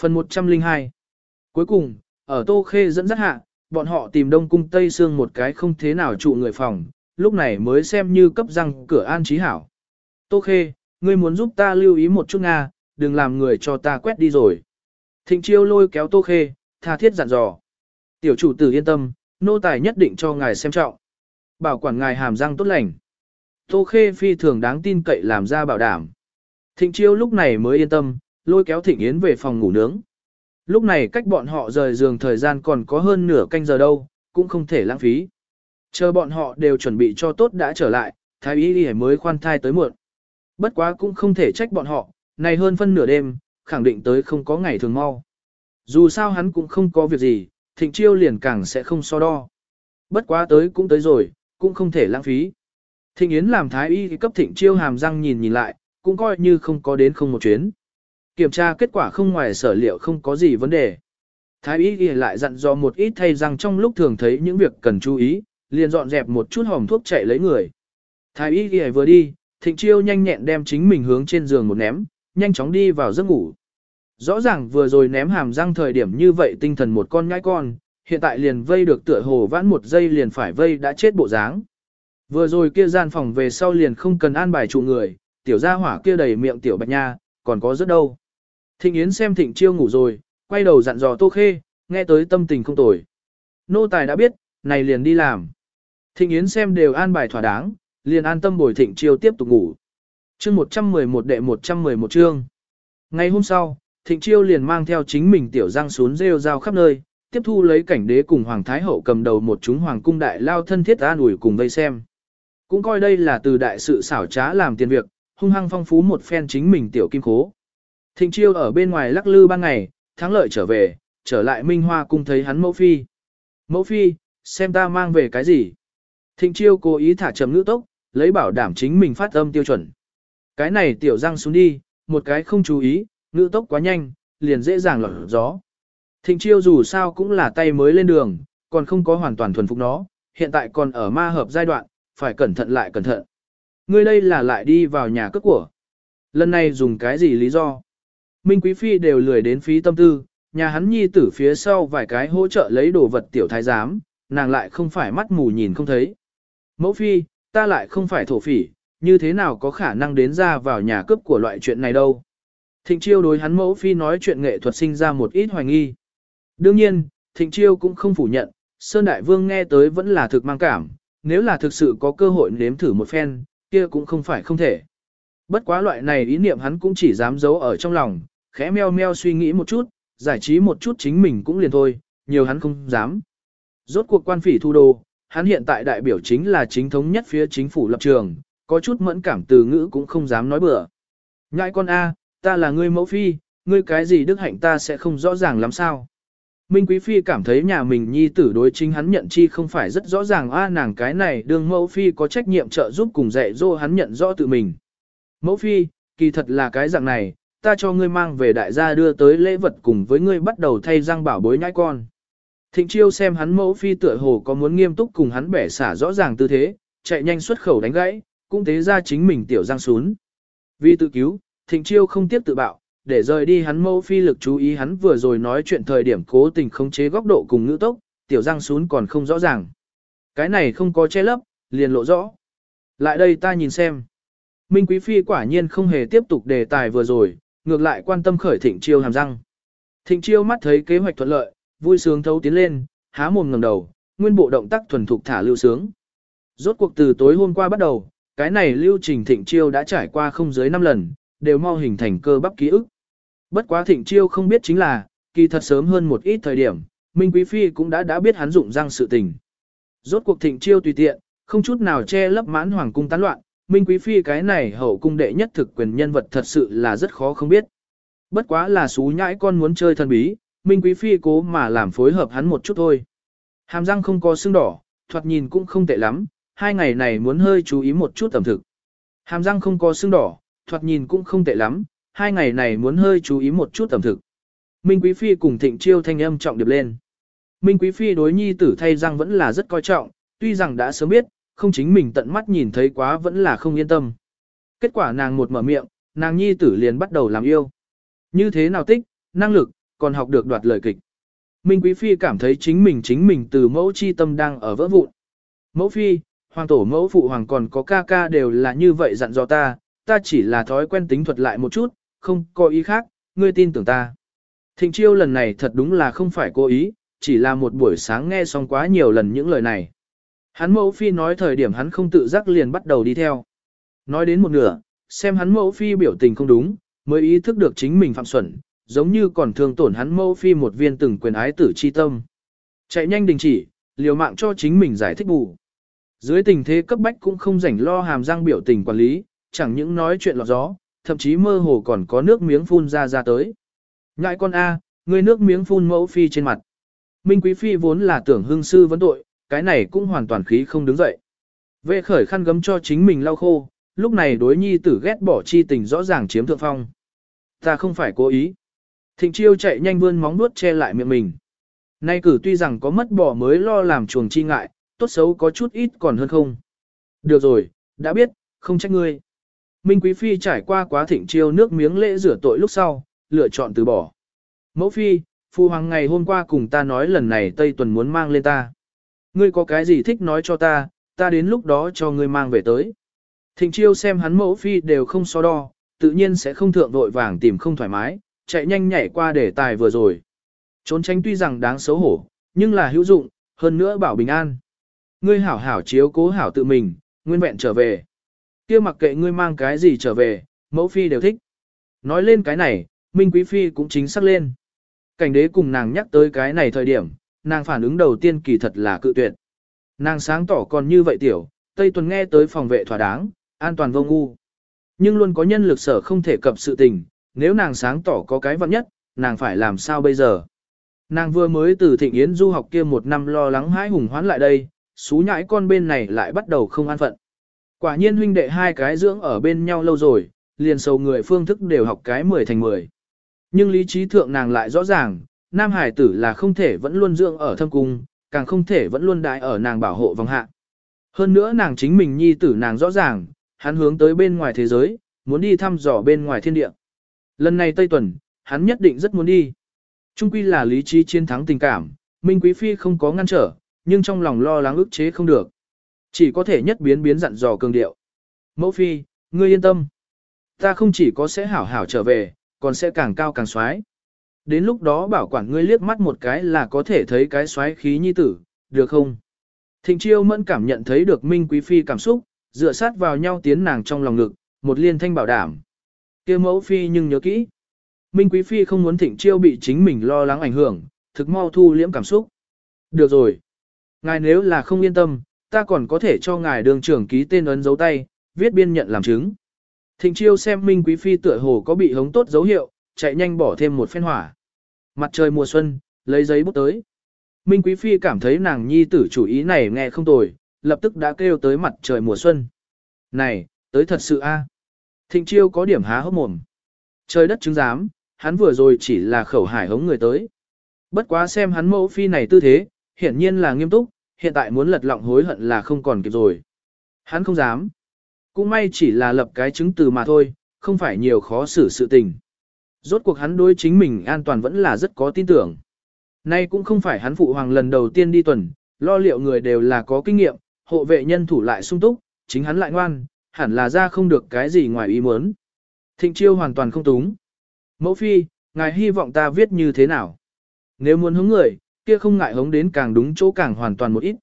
Phần 102 Cuối cùng, ở Tô Khê dẫn dắt hạ, bọn họ tìm đông cung Tây Sương một cái không thế nào trụ người phòng, lúc này mới xem như cấp răng cửa an trí hảo. Tô Khê, ngươi muốn giúp ta lưu ý một chút Nga, đừng làm người cho ta quét đi rồi. Thịnh chiêu lôi kéo Tô Khê, tha thiết dặn dò. Tiểu chủ tử yên tâm, nô tài nhất định cho ngài xem trọng. Bảo quản ngài hàm răng tốt lành. Tô Khê phi thường đáng tin cậy làm ra bảo đảm. Thịnh chiêu lúc này mới yên tâm, lôi kéo Thịnh Yến về phòng ngủ nướng. Lúc này cách bọn họ rời giường thời gian còn có hơn nửa canh giờ đâu, cũng không thể lãng phí. Chờ bọn họ đều chuẩn bị cho tốt đã trở lại, thái y đi mới khoan thai tới muộn. Bất quá cũng không thể trách bọn họ, này hơn phân nửa đêm, khẳng định tới không có ngày thường mau. Dù sao hắn cũng không có việc gì, thịnh chiêu liền càng sẽ không so đo. Bất quá tới cũng tới rồi, cũng không thể lãng phí. Thịnh Yến làm thái y cấp thịnh chiêu hàm răng nhìn nhìn lại, cũng coi như không có đến không một chuyến. Kiểm tra kết quả không ngoài sở liệu không có gì vấn đề. Thái y ghi lại dặn dò một ít thay rằng trong lúc thường thấy những việc cần chú ý, liền dọn dẹp một chút hòm thuốc chạy lấy người. Thái y ghi vừa đi, Thịnh chiêu nhanh nhẹn đem chính mình hướng trên giường một ném, nhanh chóng đi vào giấc ngủ. Rõ ràng vừa rồi ném hàm răng thời điểm như vậy tinh thần một con nhãi con, hiện tại liền vây được tựa hồ vãn một giây liền phải vây đã chết bộ dáng. Vừa rồi kia gian phòng về sau liền không cần an bài trụ người, tiểu gia hỏa kia đầy miệng tiểu bạch nha, còn có rất đâu. Thịnh Yến xem thịnh chiêu ngủ rồi, quay đầu dặn dò Tô Khê, nghe tới tâm tình không tồi. Nô tài đã biết, này liền đi làm. Thịnh Yến xem đều an bài thỏa đáng, liền an tâm bồi thịnh chiêu tiếp tục ngủ. Chương 111 đệ 111 chương. Ngày hôm sau, thịnh chiêu liền mang theo chính mình tiểu giang xuống rêu rao khắp nơi, tiếp thu lấy cảnh đế cùng Hoàng Thái Hậu cầm đầu một chúng Hoàng cung đại lao thân thiết an ủi cùng vây xem. Cũng coi đây là từ đại sự xảo trá làm tiền việc, hung hăng phong phú một phen chính mình tiểu kim khố. Thịnh chiêu ở bên ngoài lắc lư ban ngày, thắng lợi trở về, trở lại Minh Hoa cung thấy hắn mẫu phi. Mẫu phi, xem ta mang về cái gì? Thịnh chiêu cố ý thả chậm ngữ tốc, lấy bảo đảm chính mình phát âm tiêu chuẩn. Cái này tiểu răng xuống đi, một cái không chú ý, ngữ tốc quá nhanh, liền dễ dàng lọt gió. Thịnh chiêu dù sao cũng là tay mới lên đường, còn không có hoàn toàn thuần phục nó, hiện tại còn ở ma hợp giai đoạn, phải cẩn thận lại cẩn thận. Ngươi đây là lại đi vào nhà cướp của. Lần này dùng cái gì lý do? Minh Quý Phi đều lười đến phí tâm tư, nhà hắn nhi tử phía sau vài cái hỗ trợ lấy đồ vật tiểu thái giám, nàng lại không phải mắt mù nhìn không thấy. Mẫu Phi, ta lại không phải thổ phỉ, như thế nào có khả năng đến ra vào nhà cướp của loại chuyện này đâu. Thịnh Chiêu đối hắn mẫu Phi nói chuyện nghệ thuật sinh ra một ít hoài nghi. Đương nhiên, Thịnh Chiêu cũng không phủ nhận, Sơn Đại Vương nghe tới vẫn là thực mang cảm, nếu là thực sự có cơ hội nếm thử một phen, kia cũng không phải không thể. Bất quá loại này ý niệm hắn cũng chỉ dám giấu ở trong lòng, khẽ meo meo suy nghĩ một chút, giải trí một chút chính mình cũng liền thôi, nhiều hắn không dám. Rốt cuộc quan phỉ thu đô, hắn hiện tại đại biểu chính là chính thống nhất phía chính phủ lập trường, có chút mẫn cảm từ ngữ cũng không dám nói bừa. Ngại con A, ta là ngươi mẫu phi, ngươi cái gì đức hạnh ta sẽ không rõ ràng lắm sao. Minh Quý Phi cảm thấy nhà mình nhi tử đối chính hắn nhận chi không phải rất rõ ràng a nàng cái này đương mẫu Phi có trách nhiệm trợ giúp cùng dạy dỗ hắn nhận rõ tự mình. Mẫu Phi, kỳ thật là cái dạng này, ta cho ngươi mang về đại gia đưa tới lễ vật cùng với ngươi bắt đầu thay răng bảo bối nhãi con. Thịnh chiêu xem hắn mẫu Phi tựa hồ có muốn nghiêm túc cùng hắn bẻ xả rõ ràng tư thế, chạy nhanh xuất khẩu đánh gãy, cũng thế ra chính mình tiểu răng xuống. Vì tự cứu, thịnh chiêu không tiếp tự bạo, để rời đi hắn mẫu phi lực chú ý hắn vừa rồi nói chuyện thời điểm cố tình khống chế góc độ cùng ngữ tốc, tiểu răng xuống còn không rõ ràng. Cái này không có che lấp, liền lộ rõ. Lại đây ta nhìn xem. Minh Quý Phi quả nhiên không hề tiếp tục đề tài vừa rồi, ngược lại quan tâm khởi thịnh chiêu hàm răng. Thịnh chiêu mắt thấy kế hoạch thuận lợi, vui sướng thấu tiến lên, há mồm ngẩng đầu, nguyên bộ động tác thuần thục thả lưu sướng. Rốt cuộc từ tối hôm qua bắt đầu, cái này lưu trình thịnh chiêu đã trải qua không dưới 5 lần, đều mau hình thành cơ bắp ký ức. Bất quá thịnh chiêu không biết chính là, kỳ thật sớm hơn một ít thời điểm, Minh Quý Phi cũng đã đã biết hắn dụng răng sự tình. Rốt cuộc thịnh chiêu tùy tiện, không chút nào che lấp mãn hoàng cung tán loạn, Minh Quý Phi cái này hậu cung đệ nhất thực quyền nhân vật thật sự là rất khó không biết. Bất quá là xú nhãi con muốn chơi thần bí, Minh Quý Phi cố mà làm phối hợp hắn một chút thôi. Hàm răng không có xương đỏ, thoạt nhìn cũng không tệ lắm, hai ngày này muốn hơi chú ý một chút tầm thực. Hàm răng không có xương đỏ, thoạt nhìn cũng không tệ lắm, hai ngày này muốn hơi chú ý một chút tầm thực. Minh Quý Phi cùng Thịnh Chiêu thanh âm trọng điệp lên. Minh Quý Phi đối nhi tử thay răng vẫn là rất coi trọng, tuy rằng đã sớm biết, không chính mình tận mắt nhìn thấy quá vẫn là không yên tâm. Kết quả nàng một mở miệng, nàng nhi tử liền bắt đầu làm yêu. Như thế nào tích, năng lực, còn học được đoạt lời kịch. Minh Quý Phi cảm thấy chính mình chính mình từ mẫu chi tâm đang ở vỡ vụn. Mẫu Phi, hoàng tổ mẫu phụ hoàng còn có ca ca đều là như vậy dặn dò ta, ta chỉ là thói quen tính thuật lại một chút, không có ý khác, ngươi tin tưởng ta. Thịnh chiêu lần này thật đúng là không phải cố ý, chỉ là một buổi sáng nghe xong quá nhiều lần những lời này. Hắn mẫu phi nói thời điểm hắn không tự giác liền bắt đầu đi theo. Nói đến một nửa, xem hắn mẫu phi biểu tình không đúng, mới ý thức được chính mình phạm xuẩn, giống như còn thương tổn hắn mẫu phi một viên từng quyền ái tử chi tâm. Chạy nhanh đình chỉ, liều mạng cho chính mình giải thích bù. Dưới tình thế cấp bách cũng không rảnh lo hàm răng biểu tình quản lý, chẳng những nói chuyện lọt gió, thậm chí mơ hồ còn có nước miếng phun ra ra tới. Ngại con A, người nước miếng phun mẫu phi trên mặt. Minh Quý Phi vốn là tưởng hương sư vấn tội, cái này cũng hoàn toàn khí không đứng dậy. Vệ khởi khăn gấm cho chính mình lau khô, lúc này đối nhi tử ghét bỏ chi tình rõ ràng chiếm thượng phong. Ta không phải cố ý. Thịnh chiêu chạy nhanh vươn móng nuốt che lại miệng mình. Nay cử tuy rằng có mất bỏ mới lo làm chuồng chi ngại, tốt xấu có chút ít còn hơn không. Được rồi, đã biết, không trách ngươi. Minh Quý Phi trải qua quá thịnh chiêu nước miếng lễ rửa tội lúc sau, lựa chọn từ bỏ. Mẫu Phi, Phu Hoàng ngày hôm qua cùng ta nói lần này Tây Tuần muốn mang lên ta. Ngươi có cái gì thích nói cho ta, ta đến lúc đó cho ngươi mang về tới. Thịnh chiêu xem hắn mẫu Phi đều không so đo, tự nhiên sẽ không thượng vội vàng tìm không thoải mái, chạy nhanh nhảy qua để tài vừa rồi. Trốn tránh tuy rằng đáng xấu hổ, nhưng là hữu dụng, hơn nữa bảo bình an. Ngươi hảo hảo chiếu cố hảo tự mình, nguyên vẹn trở về. kia mặc kệ ngươi mang cái gì trở về, mẫu phi đều thích. Nói lên cái này, Minh Quý Phi cũng chính xác lên. Cảnh đế cùng nàng nhắc tới cái này thời điểm, nàng phản ứng đầu tiên kỳ thật là cự tuyệt. Nàng sáng tỏ còn như vậy tiểu, Tây Tuần nghe tới phòng vệ thỏa đáng, an toàn vô ngu. Nhưng luôn có nhân lực sở không thể cập sự tình, nếu nàng sáng tỏ có cái vặn nhất, nàng phải làm sao bây giờ? Nàng vừa mới từ thịnh yến du học kia một năm lo lắng hãi hùng hoán lại đây, xú nhãi con bên này lại bắt đầu không an phận. Quả nhiên huynh đệ hai cái dưỡng ở bên nhau lâu rồi, liền sầu người phương thức đều học cái 10 thành 10. Nhưng lý trí thượng nàng lại rõ ràng, nam hải tử là không thể vẫn luôn dưỡng ở thâm cung, càng không thể vẫn luôn đại ở nàng bảo hộ vòng hạ. Hơn nữa nàng chính mình nhi tử nàng rõ ràng, hắn hướng tới bên ngoài thế giới, muốn đi thăm dò bên ngoài thiên địa. Lần này Tây Tuần, hắn nhất định rất muốn đi. Trung quy là lý trí chiến thắng tình cảm, Minh Quý Phi không có ngăn trở, nhưng trong lòng lo lắng ức chế không được. Chỉ có thể nhất biến biến dặn dò cường điệu. Mẫu Phi, ngươi yên tâm. Ta không chỉ có sẽ hảo hảo trở về, còn sẽ càng cao càng xoái. Đến lúc đó bảo quản ngươi liếc mắt một cái là có thể thấy cái xoáy khí nhi tử, được không? Thịnh chiêu mẫn cảm nhận thấy được Minh Quý Phi cảm xúc, dựa sát vào nhau tiến nàng trong lòng ngực, một liên thanh bảo đảm. kia mẫu Phi nhưng nhớ kỹ. Minh Quý Phi không muốn thịnh chiêu bị chính mình lo lắng ảnh hưởng, thực mau thu liễm cảm xúc. Được rồi. Ngài nếu là không yên tâm, ta còn có thể cho ngài đường trưởng ký tên ấn dấu tay, viết biên nhận làm chứng. Thịnh chiêu xem Minh Quý Phi tựa hồ có bị hống tốt dấu hiệu, chạy nhanh bỏ thêm một phen hỏa. Mặt trời mùa xuân, lấy giấy bút tới. Minh Quý Phi cảm thấy nàng nhi tử chủ ý này nghe không tồi, lập tức đã kêu tới mặt trời mùa xuân. Này, tới thật sự a. Thịnh chiêu có điểm há hốc mồm. Trời đất chứng giám, hắn vừa rồi chỉ là khẩu hải hống người tới. Bất quá xem hắn mẫu phi này tư thế, hiển nhiên là nghiêm túc, hiện tại muốn lật lọng hối hận là không còn kịp rồi. Hắn không dám. Cũng may chỉ là lập cái chứng từ mà thôi, không phải nhiều khó xử sự tình. Rốt cuộc hắn đối chính mình an toàn vẫn là rất có tin tưởng. Nay cũng không phải hắn phụ hoàng lần đầu tiên đi tuần, lo liệu người đều là có kinh nghiệm, hộ vệ nhân thủ lại sung túc, chính hắn lại ngoan, hẳn là ra không được cái gì ngoài ý muốn. Thịnh chiêu hoàn toàn không túng. Mẫu phi, ngài hy vọng ta viết như thế nào? Nếu muốn hướng người, kia không ngại hống đến càng đúng chỗ càng hoàn toàn một ít.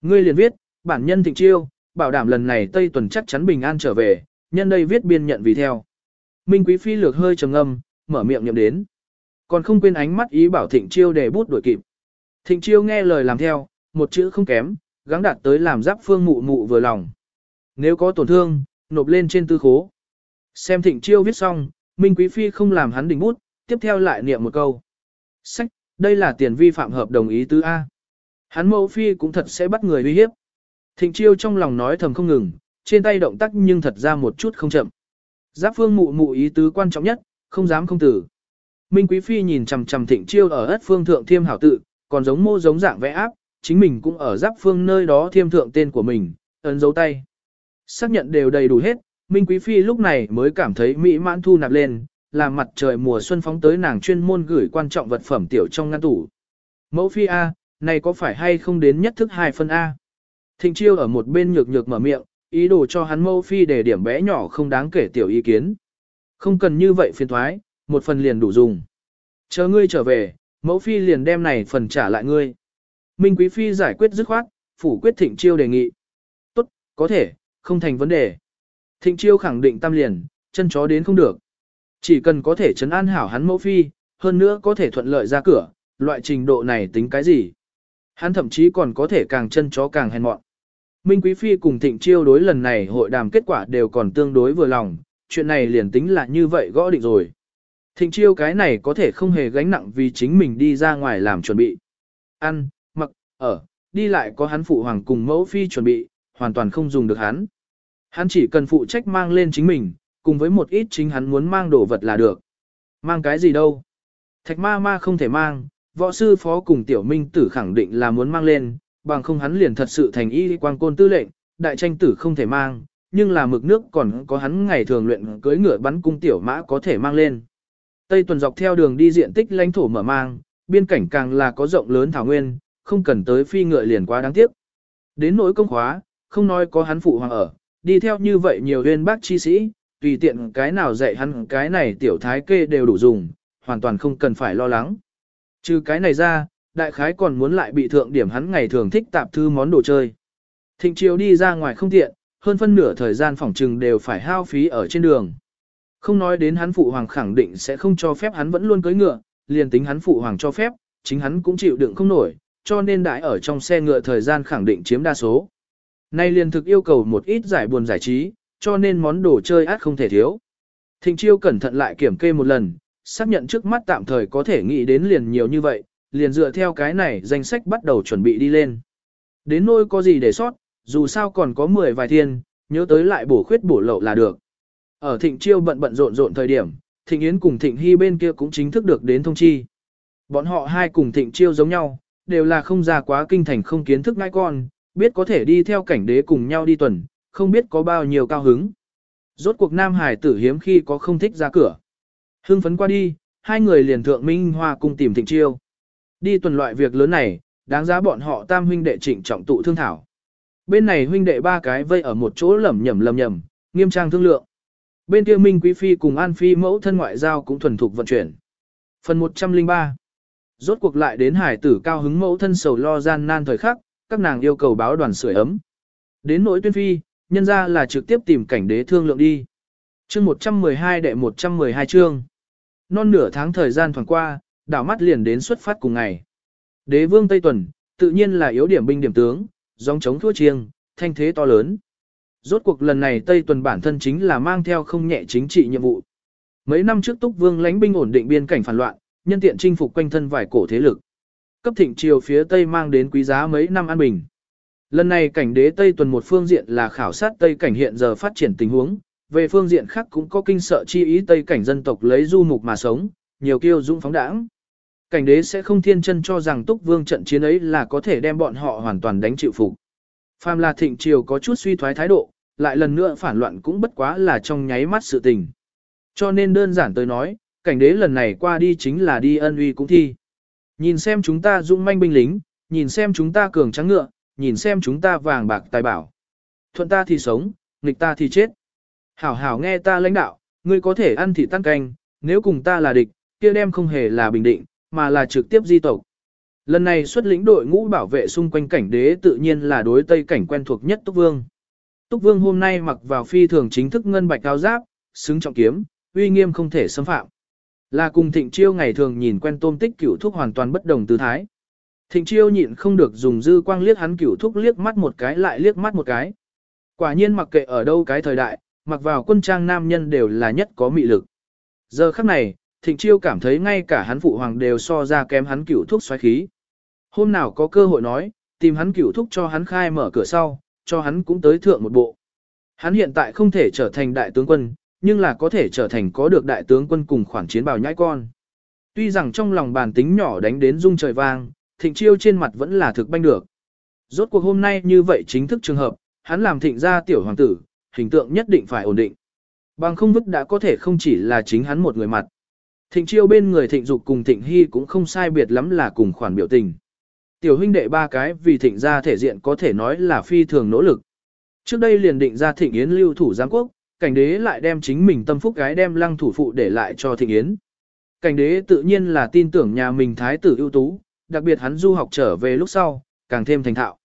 Ngươi liền viết, bản nhân thịnh chiêu, bảo đảm lần này Tây Tuần chắc chắn bình an trở về, nhân đây viết biên nhận vì theo. Minh Quý Phi lược hơi trầm ngâm, mở miệng nhậm đến. Còn không quên ánh mắt ý bảo Thịnh Chiêu để bút đuổi kịp. Thịnh Chiêu nghe lời làm theo, một chữ không kém, gắng đạt tới làm giáp phương mụ mụ vừa lòng. Nếu có tổn thương, nộp lên trên tư khố. Xem Thịnh Chiêu viết xong, Minh Quý Phi không làm hắn đình bút, tiếp theo lại niệm một câu. Sách, đây là tiền vi phạm hợp đồng ý tứ A. Hắn mẫu phi cũng thật sẽ bắt người uy hiếp. Thịnh chiêu trong lòng nói thầm không ngừng, trên tay động tác nhưng thật ra một chút không chậm. Giáp phương mụ mụ ý tứ quan trọng nhất, không dám không tử. Minh Quý Phi nhìn chằm chằm thịnh chiêu ở ất phương thượng thiêm hảo tự, còn giống mô giống dạng vẽ áp, chính mình cũng ở giáp phương nơi đó thiêm thượng tên của mình, ấn dấu tay. Xác nhận đều đầy đủ hết, Minh Quý Phi lúc này mới cảm thấy mỹ mãn thu nạp lên, làm mặt trời mùa xuân phóng tới nàng chuyên môn gửi quan trọng vật phẩm tiểu trong ngăn tủ. Mẫu Phi A, này có phải hay không đến nhất thức hai phân A? Thịnh chiêu ở một bên nhược nhược mở miệng, ý đồ cho hắn mẫu phi để điểm bé nhỏ không đáng kể tiểu ý kiến. Không cần như vậy phiền thoái, một phần liền đủ dùng. Chờ ngươi trở về, mẫu phi liền đem này phần trả lại ngươi. Minh quý phi giải quyết dứt khoát, phủ quyết thịnh chiêu đề nghị. Tốt, có thể, không thành vấn đề. Thịnh chiêu khẳng định tam liền, chân chó đến không được. Chỉ cần có thể chấn an hảo hắn mẫu phi, hơn nữa có thể thuận lợi ra cửa, loại trình độ này tính cái gì. Hắn thậm chí còn có thể càng chân chó càng hèn mọn. Minh Quý Phi cùng Thịnh Chiêu đối lần này hội đàm kết quả đều còn tương đối vừa lòng, chuyện này liền tính là như vậy gõ định rồi. Thịnh Chiêu cái này có thể không hề gánh nặng vì chính mình đi ra ngoài làm chuẩn bị. Ăn, mặc, ở, đi lại có hắn phụ hoàng cùng mẫu phi chuẩn bị, hoàn toàn không dùng được hắn. Hắn chỉ cần phụ trách mang lên chính mình, cùng với một ít chính hắn muốn mang đồ vật là được. Mang cái gì đâu? Thạch ma ma không thể mang, võ sư phó cùng tiểu minh tử khẳng định là muốn mang lên, bằng không hắn liền thật sự thành y quang côn tư lệnh, đại tranh tử không thể mang, nhưng là mực nước còn có hắn ngày thường luyện cưới ngựa bắn cung tiểu mã có thể mang lên. Tây tuần dọc theo đường đi diện tích lãnh thổ mở mang, biên cảnh càng là có rộng lớn thảo nguyên, không cần tới phi ngựa liền quá đáng tiếc. Đến nỗi công khóa, không nói có hắn phụ hoàng ở, đi theo như vậy nhiều huyên bác chi sĩ, tùy tiện cái nào dạy hắn cái này tiểu thái kê đều đủ dùng, hoàn toàn không cần phải lo lắng. Trừ cái này ra, đại khái còn muốn lại bị thượng điểm hắn ngày thường thích tạp thư món đồ chơi. Thịnh chiều đi ra ngoài không tiện, hơn phân nửa thời gian phỏng trừng đều phải hao phí ở trên đường. Không nói đến hắn phụ hoàng khẳng định sẽ không cho phép hắn vẫn luôn cưỡi ngựa, liền tính hắn phụ hoàng cho phép, chính hắn cũng chịu đựng không nổi, cho nên đại ở trong xe ngựa thời gian khẳng định chiếm đa số. Nay liền thực yêu cầu một ít giải buồn giải trí, cho nên món đồ chơi át không thể thiếu. Thịnh chiêu cẩn thận lại kiểm kê một lần, xác nhận trước mắt tạm thời có thể nghĩ đến liền nhiều như vậy, liền dựa theo cái này danh sách bắt đầu chuẩn bị đi lên. Đến nôi có gì để sót, dù sao còn có 10 vài thiên, nhớ tới lại bổ khuyết bổ lậu là được. Ở thịnh chiêu bận bận rộn rộn thời điểm, thịnh yến cùng thịnh hy bên kia cũng chính thức được đến thông chi. Bọn họ hai cùng thịnh chiêu giống nhau, đều là không ra quá kinh thành không kiến thức ngai con, biết có thể đi theo cảnh đế cùng nhau đi tuần, không biết có bao nhiêu cao hứng. Rốt cuộc Nam Hải tử hiếm khi có không thích ra cửa. Hưng phấn qua đi, hai người liền thượng Minh Hoa cùng tìm thịnh chiêu. Đi tuần loại việc lớn này, đáng giá bọn họ tam huynh đệ trịnh trọng tụ thương thảo. Bên này huynh đệ ba cái vây ở một chỗ lẩm nhẩm lầm nhầm, nghiêm trang thương lượng. Bên kia Minh Quý Phi cùng An Phi mẫu thân ngoại giao cũng thuần thục vận chuyển. Phần 103 Rốt cuộc lại đến hải tử cao hứng mẫu thân sầu lo gian nan thời khắc, các nàng yêu cầu báo đoàn sưởi ấm. Đến nỗi tuyên phi, nhân ra là trực tiếp tìm cảnh đế thương lượng đi. chương 112 đệ 112 chương. Non nửa tháng thời gian thoảng qua, đảo mắt liền đến xuất phát cùng ngày. Đế vương Tây Tuần, tự nhiên là yếu điểm binh điểm tướng, dòng chống thua chiêng, thanh thế to lớn. Rốt cuộc lần này Tây Tuần bản thân chính là mang theo không nhẹ chính trị nhiệm vụ. Mấy năm trước Túc Vương lãnh binh ổn định biên cảnh phản loạn, nhân tiện chinh phục quanh thân vài cổ thế lực. Cấp thịnh triều phía Tây mang đến quý giá mấy năm an bình. Lần này cảnh đế Tây tuần một phương diện là khảo sát Tây cảnh hiện giờ phát triển tình huống, về phương diện khác cũng có kinh sợ chi ý Tây cảnh dân tộc lấy du mục mà sống, nhiều kiêu dũng phóng đãng. Cảnh đế sẽ không thiên chân cho rằng túc vương trận chiến ấy là có thể đem bọn họ hoàn toàn đánh chịu phục. Phàm là thịnh triều có chút suy thoái thái độ, lại lần nữa phản loạn cũng bất quá là trong nháy mắt sự tình. Cho nên đơn giản tới nói, cảnh đế lần này qua đi chính là đi ân uy cũng thi. Nhìn xem chúng ta dũng manh binh lính, nhìn xem chúng ta cường trắng ngựa, nhìn xem chúng ta vàng bạc tài bảo. Thuận ta thì sống, nghịch ta thì chết. Hảo hảo nghe ta lãnh đạo, ngươi có thể ăn thị tăng canh, nếu cùng ta là địch, kia đem không hề là bình định, mà là trực tiếp di tộc. Lần này xuất lĩnh đội ngũ bảo vệ xung quanh cảnh đế tự nhiên là đối tây cảnh quen thuộc nhất Túc Vương. Túc Vương hôm nay mặc vào phi thường chính thức ngân bạch cao giáp, xứng trọng kiếm, uy nghiêm không thể xâm phạm. Là cùng thịnh chiêu ngày thường nhìn quen tôm tích cửu thúc hoàn toàn bất đồng tư thái. Thịnh chiêu nhịn không được dùng dư quang liếc hắn cửu thúc liếc mắt một cái lại liếc mắt một cái. Quả nhiên mặc kệ ở đâu cái thời đại, mặc vào quân trang nam nhân đều là nhất có mị lực. Giờ khắc này, thịnh chiêu cảm thấy ngay cả hắn phụ hoàng đều so ra kém hắn cửu thúc xoáy khí. Hôm nào có cơ hội nói, tìm hắn cửu thúc cho hắn khai mở cửa sau, cho hắn cũng tới thượng một bộ. Hắn hiện tại không thể trở thành đại tướng quân, nhưng là có thể trở thành có được đại tướng quân cùng khoản chiến bào nhãi con. Tuy rằng trong lòng bàn tính nhỏ đánh đến rung trời vang, thịnh chiêu trên mặt vẫn là thực banh được. Rốt cuộc hôm nay như vậy chính thức trường hợp, hắn làm thịnh gia tiểu hoàng tử, hình tượng nhất định phải ổn định. Bằng không vứt đã có thể không chỉ là chính hắn một người mặt. Thịnh chiêu bên người thịnh dục cùng thịnh hy cũng không sai biệt lắm là cùng khoản biểu tình. Tiểu huynh đệ ba cái vì thịnh gia thể diện có thể nói là phi thường nỗ lực. Trước đây liền định ra thịnh yến lưu thủ giám quốc, cảnh đế lại đem chính mình tâm phúc gái đem lăng thủ phụ để lại cho thịnh yến. Cảnh đế tự nhiên là tin tưởng nhà mình thái tử ưu tú, đặc biệt hắn du học trở về lúc sau, càng thêm thành thạo.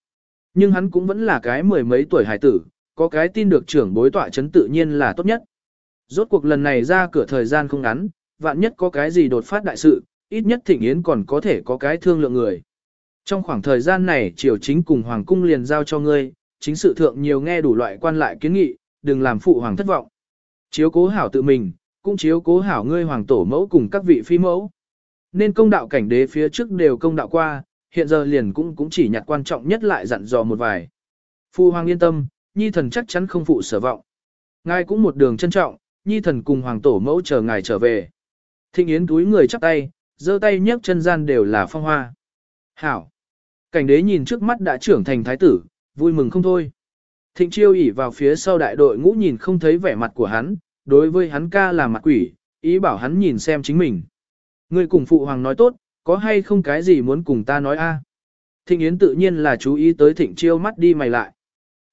Nhưng hắn cũng vẫn là cái mười mấy tuổi hải tử, có cái tin được trưởng bối tọa chấn tự nhiên là tốt nhất. Rốt cuộc lần này ra cửa thời gian không ngắn, vạn nhất có cái gì đột phát đại sự, ít nhất thịnh yến còn có thể có cái thương lượng người. Trong khoảng thời gian này triều chính cùng hoàng cung liền giao cho ngươi, chính sự thượng nhiều nghe đủ loại quan lại kiến nghị, đừng làm phụ hoàng thất vọng. Chiếu cố hảo tự mình, cũng chiếu cố hảo ngươi hoàng tổ mẫu cùng các vị phi mẫu. Nên công đạo cảnh đế phía trước đều công đạo qua, hiện giờ liền cũng cũng chỉ nhặt quan trọng nhất lại dặn dò một vài. Phu hoàng yên tâm, nhi thần chắc chắn không phụ sở vọng. Ngài cũng một đường trân trọng, nhi thần cùng hoàng tổ mẫu chờ ngài trở về. Thịnh yến túi người chắp tay, giơ tay nhấc chân gian đều là phong hoa. Hảo. Cảnh đế nhìn trước mắt đã trưởng thành thái tử, vui mừng không thôi. Thịnh chiêu ỉ vào phía sau đại đội ngũ nhìn không thấy vẻ mặt của hắn, đối với hắn ca là mặt quỷ, ý bảo hắn nhìn xem chính mình. Người cùng phụ hoàng nói tốt, có hay không cái gì muốn cùng ta nói a? Thịnh Yến tự nhiên là chú ý tới thịnh chiêu mắt đi mày lại.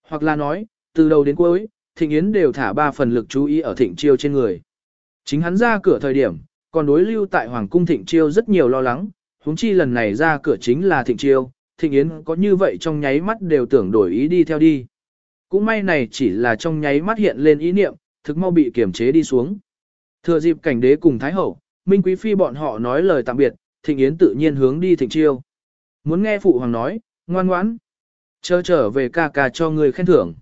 Hoặc là nói, từ đầu đến cuối, thịnh Yến đều thả ba phần lực chú ý ở thịnh chiêu trên người. Chính hắn ra cửa thời điểm, còn đối lưu tại hoàng cung thịnh chiêu rất nhiều lo lắng, huống chi lần này ra cửa chính là thịnh chiêu, thịnh yến có như vậy trong nháy mắt đều tưởng đổi ý đi theo đi. Cũng may này chỉ là trong nháy mắt hiện lên ý niệm, thực mau bị kiềm chế đi xuống. Thừa dịp cảnh đế cùng Thái Hậu, Minh Quý Phi bọn họ nói lời tạm biệt, thịnh yến tự nhiên hướng đi thịnh chiêu. Muốn nghe phụ hoàng nói, ngoan ngoãn. Chờ trở về ca ca cho người khen thưởng.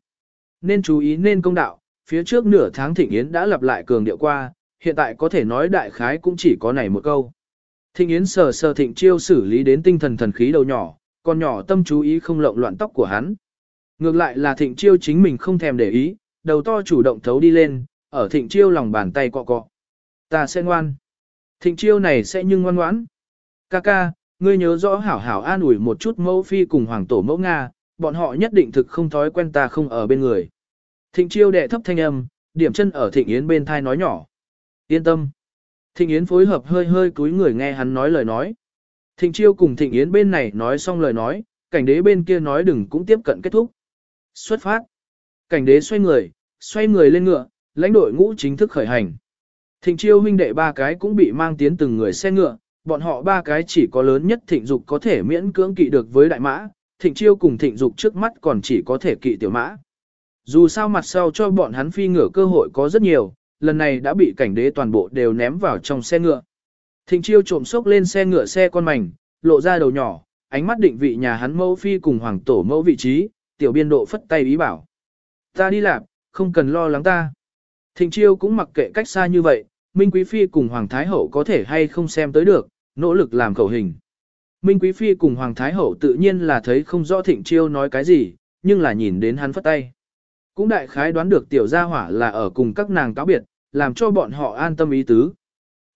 Nên chú ý nên công đạo, phía trước nửa tháng thịnh yến đã lặp lại cường điệu qua, hiện tại có thể nói đại khái cũng chỉ có này một câu. Thịnh yến sờ sờ thịnh chiêu xử lý đến tinh thần thần khí đầu nhỏ, còn nhỏ tâm chú ý không lộn loạn tóc của hắn. Ngược lại là thịnh chiêu chính mình không thèm để ý, đầu to chủ động thấu đi lên, ở thịnh chiêu lòng bàn tay cọ cọ. Ta sẽ ngoan. Thịnh chiêu này sẽ nhưng ngoan ngoãn. Ca ca, ngươi nhớ rõ hảo hảo an ủi một chút mẫu phi cùng hoàng tổ mẫu Nga, bọn họ nhất định thực không thói quen ta không ở bên người. Thịnh chiêu đệ thấp thanh âm, điểm chân ở thịnh yến bên thai nói nhỏ. Yên tâm. Thịnh yến phối hợp hơi hơi cúi người nghe hắn nói lời nói. Thịnh chiêu cùng thịnh yến bên này nói xong lời nói, cảnh đế bên kia nói đừng cũng tiếp cận kết thúc. Xuất phát. Cảnh đế xoay người, xoay người lên ngựa, lãnh đội ngũ chính thức khởi hành. Thịnh chiêu huynh đệ ba cái cũng bị mang tiến từng người xe ngựa, bọn họ ba cái chỉ có lớn nhất thịnh dục có thể miễn cưỡng kỵ được với đại mã, thịnh chiêu cùng thịnh dục trước mắt còn chỉ có thể kỵ tiểu mã. Dù sao mặt sau cho bọn hắn phi ngựa cơ hội có rất nhiều, lần này đã bị cảnh đế toàn bộ đều ném vào trong xe ngựa. Thịnh chiêu trộm sốc lên xe ngựa xe con mảnh, lộ ra đầu nhỏ, ánh mắt định vị nhà hắn mẫu phi cùng hoàng tổ mẫu vị trí, tiểu biên độ phất tay ý bảo. Ta đi làm, không cần lo lắng ta. Thịnh chiêu cũng mặc kệ cách xa như vậy, Minh Quý Phi cùng Hoàng Thái Hậu có thể hay không xem tới được, nỗ lực làm khẩu hình. Minh Quý Phi cùng Hoàng Thái Hậu tự nhiên là thấy không rõ Thịnh Chiêu nói cái gì, nhưng là nhìn đến hắn phất tay. Cũng đại khái đoán được tiểu gia hỏa là ở cùng các nàng cáo biệt, làm cho bọn họ an tâm ý tứ.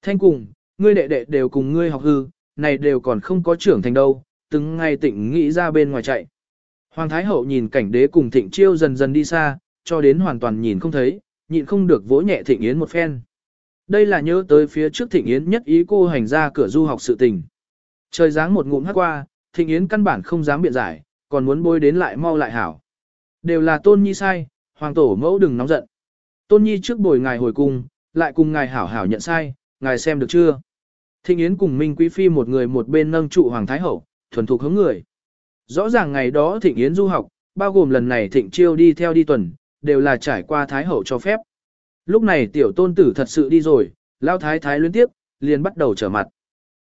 Thanh cùng, ngươi đệ đệ đều cùng ngươi học hư, này đều còn không có trưởng thành đâu, từng ngày tỉnh nghĩ ra bên ngoài chạy. Hoàng Thái Hậu nhìn cảnh đế cùng Thịnh Chiêu dần dần đi xa, cho đến hoàn toàn nhìn không thấy, nhịn không được vỗ nhẹ Thịnh Yến một phen. Đây là nhớ tới phía trước Thịnh Yến nhất ý cô hành ra cửa du học sự tình. Trời dáng một ngụm hát qua, Thịnh Yến căn bản không dám biện giải, còn muốn bôi đến lại mau lại hảo. Đều là Tôn Nhi sai, Hoàng Tổ mẫu đừng nóng giận. Tôn Nhi trước bồi ngài hồi cung, lại cùng ngài hảo hảo nhận sai, ngài xem được chưa? Thịnh Yến cùng Minh Quý Phi một người một bên nâng trụ Hoàng Thái Hậu, thuần thục hướng người. Rõ ràng ngày đó Thịnh Yến du học, bao gồm lần này Thịnh Chiêu đi theo đi tuần, đều là trải qua Thái Hậu cho phép. Lúc này tiểu tôn tử thật sự đi rồi, lao thái thái liên tiếp, liền bắt đầu trở mặt.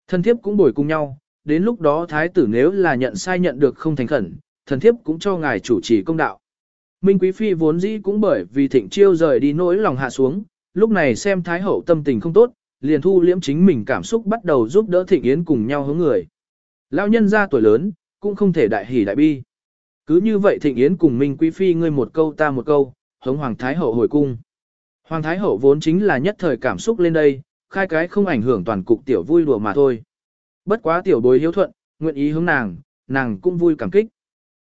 Thân thiếp cũng bồi cùng nhau, đến lúc đó thái tử nếu là nhận sai nhận được không thành khẩn, thần thiếp cũng cho ngài chủ trì công đạo. Minh Quý Phi vốn dĩ cũng bởi vì thịnh chiêu rời đi nỗi lòng hạ xuống, lúc này xem thái hậu tâm tình không tốt, liền thu liễm chính mình cảm xúc bắt đầu giúp đỡ thịnh yến cùng nhau hướng người. Lão nhân ra tuổi lớn, cũng không thể đại hỉ đại bi. Cứ như vậy thịnh yến cùng Minh Quý Phi ngươi một câu ta một câu, hống hoàng thái hậu hồi cung. Hoàng Thái Hậu vốn chính là nhất thời cảm xúc lên đây, khai cái không ảnh hưởng toàn cục tiểu vui đùa mà thôi. Bất quá tiểu bối hiếu thuận, nguyện ý hướng nàng, nàng cũng vui cảm kích.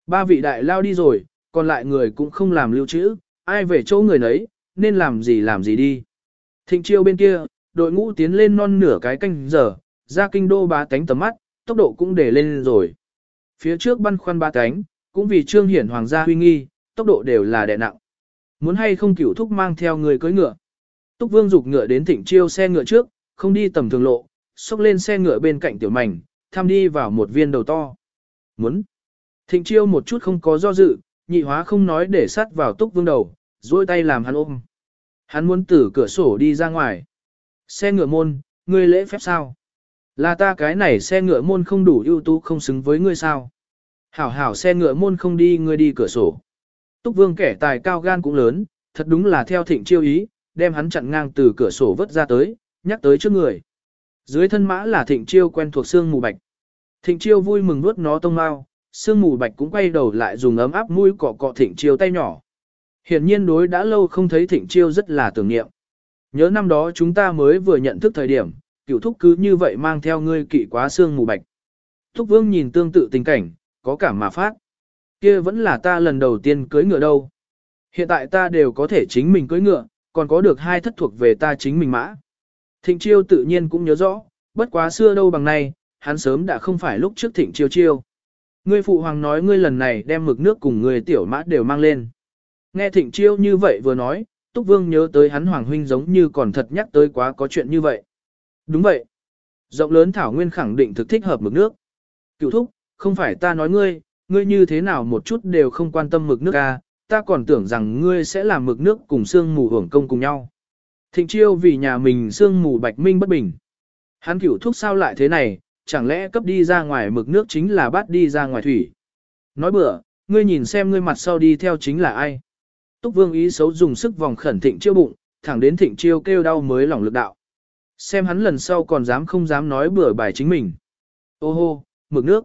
Ba vị đại lao đi rồi, còn lại người cũng không làm lưu trữ, ai về chỗ người nấy, nên làm gì làm gì đi. Thịnh chiêu bên kia, đội ngũ tiến lên non nửa cái canh giờ, ra kinh đô bá tánh tầm mắt, tốc độ cũng để lên rồi. Phía trước băn khoăn ba tánh, cũng vì trương hiển hoàng gia huy nghi, tốc độ đều là đè nặng. Muốn hay không cửu thúc mang theo người cưỡi ngựa. Túc Vương dục ngựa đến thịnh chiêu xe ngựa trước, không đi tầm thường lộ, xốc lên xe ngựa bên cạnh tiểu mảnh, tham đi vào một viên đầu to. Muốn. Thịnh chiêu một chút không có do dự, nhị hóa không nói để sát vào Túc Vương đầu, duỗi tay làm hắn ôm. Hắn muốn từ cửa sổ đi ra ngoài. Xe ngựa môn, ngươi lễ phép sao? Là ta cái này xe ngựa môn không đủ ưu tú không xứng với ngươi sao? Hảo hảo xe ngựa môn không đi ngươi đi cửa sổ. Túc Vương kẻ tài cao gan cũng lớn, thật đúng là theo thịnh chiêu ý, đem hắn chặn ngang từ cửa sổ vớt ra tới, nhắc tới trước người. Dưới thân mã là thịnh chiêu quen thuộc xương mù bạch. Thịnh chiêu vui mừng nuốt nó tông mau, Sương mù bạch cũng quay đầu lại dùng ấm áp mũi cọ cọ thịnh chiêu tay nhỏ. Hiển nhiên đối đã lâu không thấy thịnh chiêu rất là tưởng niệm. Nhớ năm đó chúng ta mới vừa nhận thức thời điểm, cựu thúc cứ như vậy mang theo ngươi kỵ quá sương mù bạch. Thúc vương nhìn tương tự tình cảnh, có cảm mà phát. Kia vẫn là ta lần đầu tiên cưới ngựa đâu. Hiện tại ta đều có thể chính mình cưới ngựa, còn có được hai thất thuộc về ta chính mình mã. Thịnh chiêu tự nhiên cũng nhớ rõ, bất quá xưa đâu bằng nay, hắn sớm đã không phải lúc trước thịnh chiêu chiêu. Ngươi phụ hoàng nói ngươi lần này đem mực nước cùng người tiểu mã đều mang lên. Nghe thịnh chiêu như vậy vừa nói, Túc Vương nhớ tới hắn hoàng huynh giống như còn thật nhắc tới quá có chuyện như vậy. Đúng vậy. Rộng lớn thảo nguyên khẳng định thực thích hợp mực nước. Cựu thúc, không phải ta nói ngươi, ngươi như thế nào một chút đều không quan tâm mực nước a, ta còn tưởng rằng ngươi sẽ làm mực nước cùng xương mù hưởng công cùng nhau. Thịnh chiêu vì nhà mình xương mù bạch minh bất bình. Hắn cửu thúc sao lại thế này, chẳng lẽ cấp đi ra ngoài mực nước chính là bắt đi ra ngoài thủy. Nói bữa, ngươi nhìn xem ngươi mặt sau đi theo chính là ai. Túc vương ý xấu dùng sức vòng khẩn thịnh chiêu bụng, thẳng đến thịnh chiêu kêu đau mới lỏng lực đạo. Xem hắn lần sau còn dám không dám nói bừa bài chính mình. Ô hô, mực nước.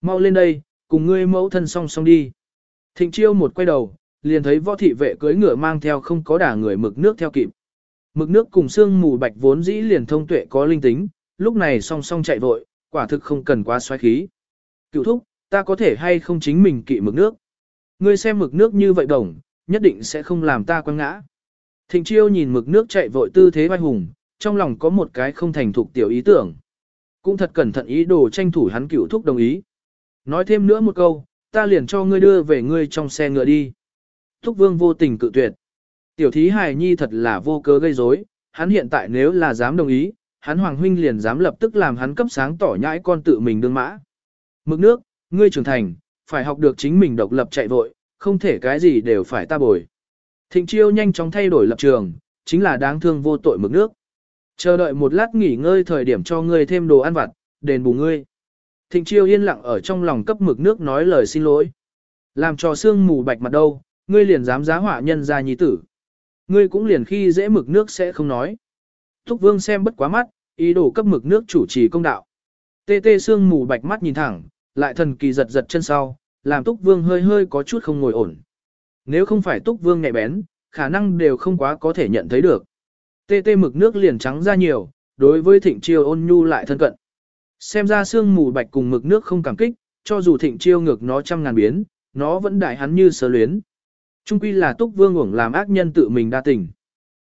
Mau lên đây, cùng ngươi mẫu thân song song đi. Thịnh chiêu một quay đầu, liền thấy võ thị vệ cưới ngựa mang theo không có đả người mực nước theo kịp. Mực nước cùng xương mù bạch vốn dĩ liền thông tuệ có linh tính, lúc này song song chạy vội, quả thực không cần quá xoáy khí. Cựu thúc, ta có thể hay không chính mình kỵ mực nước. Ngươi xem mực nước như vậy đồng, nhất định sẽ không làm ta quăng ngã. Thịnh chiêu nhìn mực nước chạy vội tư thế vai hùng, trong lòng có một cái không thành thục tiểu ý tưởng. Cũng thật cẩn thận ý đồ tranh thủ hắn cựu thúc đồng ý. Nói thêm nữa một câu, ta liền cho ngươi đưa về ngươi trong xe ngựa đi. Thúc vương vô tình cự tuyệt. Tiểu thí hài nhi thật là vô cớ gây rối, hắn hiện tại nếu là dám đồng ý, hắn hoàng huynh liền dám lập tức làm hắn cấp sáng tỏ nhãi con tự mình đương mã. Mực nước, ngươi trưởng thành, phải học được chính mình độc lập chạy vội, không thể cái gì đều phải ta bồi. Thịnh chiêu nhanh chóng thay đổi lập trường, chính là đáng thương vô tội mực nước. Chờ đợi một lát nghỉ ngơi thời điểm cho ngươi thêm đồ ăn vặt, đền bù ngươi. Thịnh chiêu yên lặng ở trong lòng cấp mực nước nói lời xin lỗi. Làm cho xương mù bạch mặt đâu, ngươi liền dám giá họa nhân ra nhi tử. Ngươi cũng liền khi dễ mực nước sẽ không nói. Thúc vương xem bất quá mắt, ý đồ cấp mực nước chủ trì công đạo. Tê tê xương mù bạch mắt nhìn thẳng, lại thần kỳ giật giật chân sau, làm túc vương hơi hơi có chút không ngồi ổn. Nếu không phải túc vương nhạy bén, khả năng đều không quá có thể nhận thấy được. Tê tê mực nước liền trắng ra nhiều, đối với thịnh chiêu ôn nhu lại thân cận. Xem ra xương mù bạch cùng mực nước không cảm kích, cho dù thịnh chiêu ngược nó trăm ngàn biến, nó vẫn đại hắn như sơ luyến. Trung quy là túc vương uổng làm ác nhân tự mình đa tình.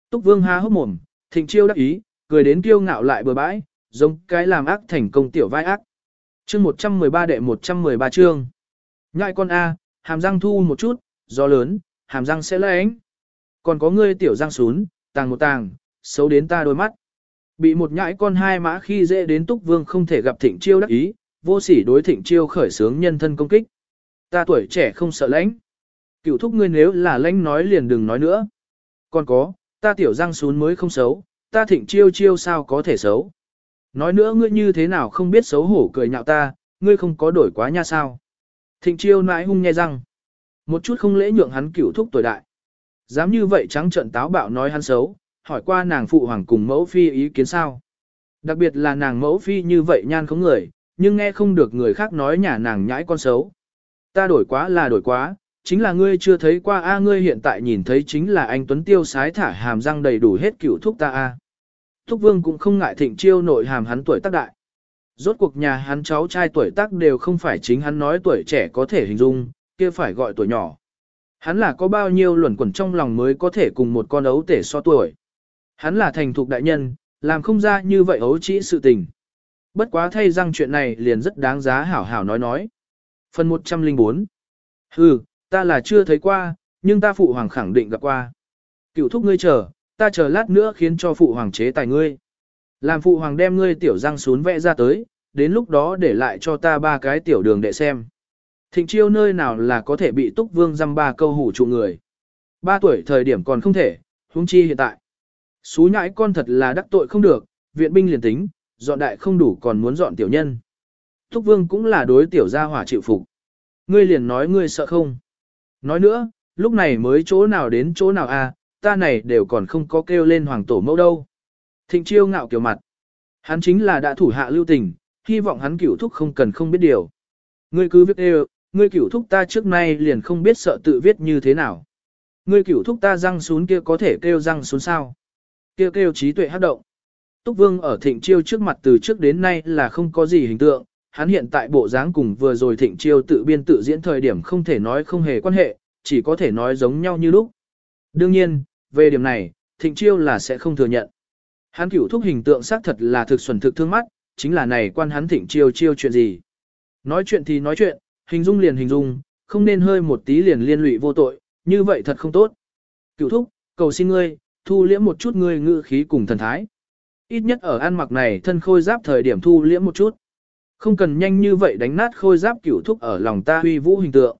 Túc vương há hốc mồm, thịnh chiêu đắc ý, cười đến kiêu ngạo lại bừa bãi, giống cái làm ác thành công tiểu vai ác. Chương 113 đệ 113 chương. Ngại con A, hàm răng thu một chút, gió lớn, hàm răng sẽ lánh. Còn có ngươi tiểu răng xuống, tàng một tàng, xấu đến ta đôi mắt. Bị một nhãi con hai mã khi dễ đến túc vương không thể gặp thịnh chiêu đắc ý, vô sỉ đối thịnh chiêu khởi sướng nhân thân công kích. Ta tuổi trẻ không sợ lãnh. Cựu thúc ngươi nếu là lãnh nói liền đừng nói nữa. Còn có, ta tiểu răng xuống mới không xấu, ta thịnh chiêu chiêu sao có thể xấu. Nói nữa ngươi như thế nào không biết xấu hổ cười nhạo ta, ngươi không có đổi quá nha sao. Thịnh chiêu nãi hung nghe răng. Một chút không lễ nhượng hắn cửu thúc tuổi đại. Dám như vậy trắng trận táo bạo nói hắn xấu, hỏi qua nàng phụ hoàng cùng mẫu phi ý kiến sao. Đặc biệt là nàng mẫu phi như vậy nhan không người, nhưng nghe không được người khác nói nhà nàng nhãi con xấu. Ta đổi quá là đổi quá, chính là ngươi chưa thấy qua a ngươi hiện tại nhìn thấy chính là anh Tuấn Tiêu sái thả hàm răng đầy đủ hết cửu thúc ta a. Thúc Vương cũng không ngại thịnh chiêu nội hàm hắn tuổi tác đại. Rốt cuộc nhà hắn cháu trai tuổi tác đều không phải chính hắn nói tuổi trẻ có thể hình dung, kia phải gọi tuổi nhỏ. Hắn là có bao nhiêu luẩn quẩn trong lòng mới có thể cùng một con ấu tể so tuổi. Hắn là thành thục đại nhân, làm không ra như vậy ấu trĩ sự tình. Bất quá thay răng chuyện này liền rất đáng giá hảo hảo nói nói. Phần 104 Hừ, ta là chưa thấy qua, nhưng ta phụ hoàng khẳng định gặp qua. Cựu thúc ngươi chờ, ta chờ lát nữa khiến cho phụ hoàng chế tài ngươi. Làm phụ hoàng đem ngươi tiểu răng xuống vẽ ra tới, đến lúc đó để lại cho ta ba cái tiểu đường để xem. Thịnh chiêu nơi nào là có thể bị túc vương dăm ba câu hủ trụ người. Ba tuổi thời điểm còn không thể, huống chi hiện tại. Xú nhãi con thật là đắc tội không được, viện binh liền tính, dọn đại không đủ còn muốn dọn tiểu nhân. Túc vương cũng là đối tiểu gia hỏa chịu phục. Ngươi liền nói ngươi sợ không. Nói nữa, lúc này mới chỗ nào đến chỗ nào à, ta này đều còn không có kêu lên hoàng tổ mẫu đâu. Thịnh chiêu ngạo kiểu mặt. Hắn chính là đã thủ hạ lưu tình, hy vọng hắn cửu thúc không cần không biết điều. Ngươi cứ viết đều, ngươi cửu thúc ta trước nay liền không biết sợ tự viết như thế nào. Ngươi cửu thúc ta răng xuống kia có thể kêu răng xuống sao. Kêu kêu trí tuệ hát động. Túc Vương ở thịnh chiêu trước mặt từ trước đến nay là không có gì hình tượng, hắn hiện tại bộ dáng cùng vừa rồi thịnh chiêu tự biên tự diễn thời điểm không thể nói không hề quan hệ, chỉ có thể nói giống nhau như lúc. Đương nhiên, về điểm này, thịnh chiêu là sẽ không thừa nhận. Hắn cửu thúc hình tượng xác thật là thực xuẩn thực thương mắt, chính là này quan hắn thịnh chiêu chiêu chuyện gì. Nói chuyện thì nói chuyện, hình dung liền hình dung, không nên hơi một tí liền liên lụy vô tội, như vậy thật không tốt. Cửu thúc, cầu xin ngươi, thu liễm một chút ngươi ngự khí cùng thần thái. ít nhất ở ăn mặc này thân khôi giáp thời điểm thu liễm một chút. Không cần nhanh như vậy đánh nát khôi giáp cửu thúc ở lòng ta huy vũ hình tượng.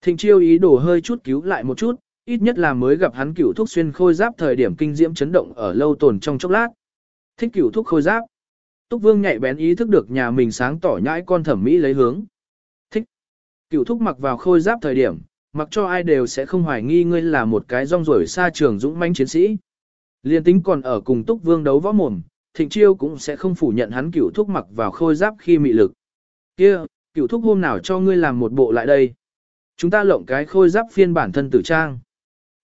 Thịnh chiêu ý đồ hơi chút cứu lại một chút, ít nhất là mới gặp hắn cửu thúc xuyên khôi giáp thời điểm kinh diễm chấn động ở lâu tồn trong chốc lát. Thích cửu thúc khôi giáp. Túc Vương nhạy bén ý thức được nhà mình sáng tỏ nhãi con thẩm mỹ lấy hướng. Thích. Cửu thúc mặc vào khôi giáp thời điểm, mặc cho ai đều sẽ không hoài nghi ngươi là một cái rong ruổi xa trường dũng mãnh chiến sĩ. Liên tính còn ở cùng Túc Vương đấu võ mồm, Thịnh Chiêu cũng sẽ không phủ nhận hắn cửu thúc mặc vào khôi giáp khi mị lực. Kia, cửu thúc hôm nào cho ngươi làm một bộ lại đây. Chúng ta lộng cái khôi giáp phiên bản thân tử trang.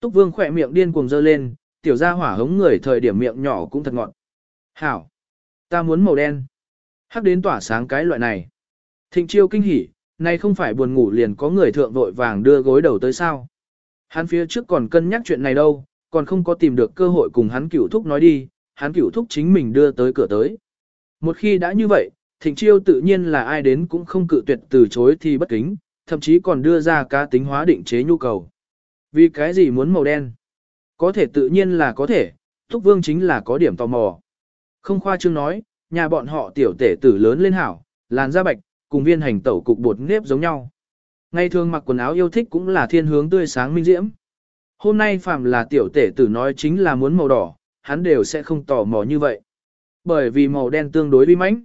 Túc Vương khỏe miệng điên cuồng dơ lên, tiểu gia hỏa hống người thời điểm miệng nhỏ cũng thật ngọn. Hảo! Ta muốn màu đen. Hắc đến tỏa sáng cái loại này. Thịnh chiêu kinh hỉ, nay không phải buồn ngủ liền có người thượng vội vàng đưa gối đầu tới sao. Hắn phía trước còn cân nhắc chuyện này đâu, còn không có tìm được cơ hội cùng hắn cửu thúc nói đi, hắn cửu thúc chính mình đưa tới cửa tới. Một khi đã như vậy, thịnh chiêu tự nhiên là ai đến cũng không cự tuyệt từ chối thì bất kính, thậm chí còn đưa ra cá tính hóa định chế nhu cầu. Vì cái gì muốn màu đen? Có thể tự nhiên là có thể, Thúc Vương chính là có điểm tò mò. Không khoa trương nói, nhà bọn họ tiểu tể tử lớn lên hảo, làn da bạch, cùng viên hành tẩu cục bột nếp giống nhau. Ngày thường mặc quần áo yêu thích cũng là thiên hướng tươi sáng minh diễm. Hôm nay phạm là tiểu tể tử nói chính là muốn màu đỏ, hắn đều sẽ không tò mò như vậy. Bởi vì màu đen tương đối vi mãnh.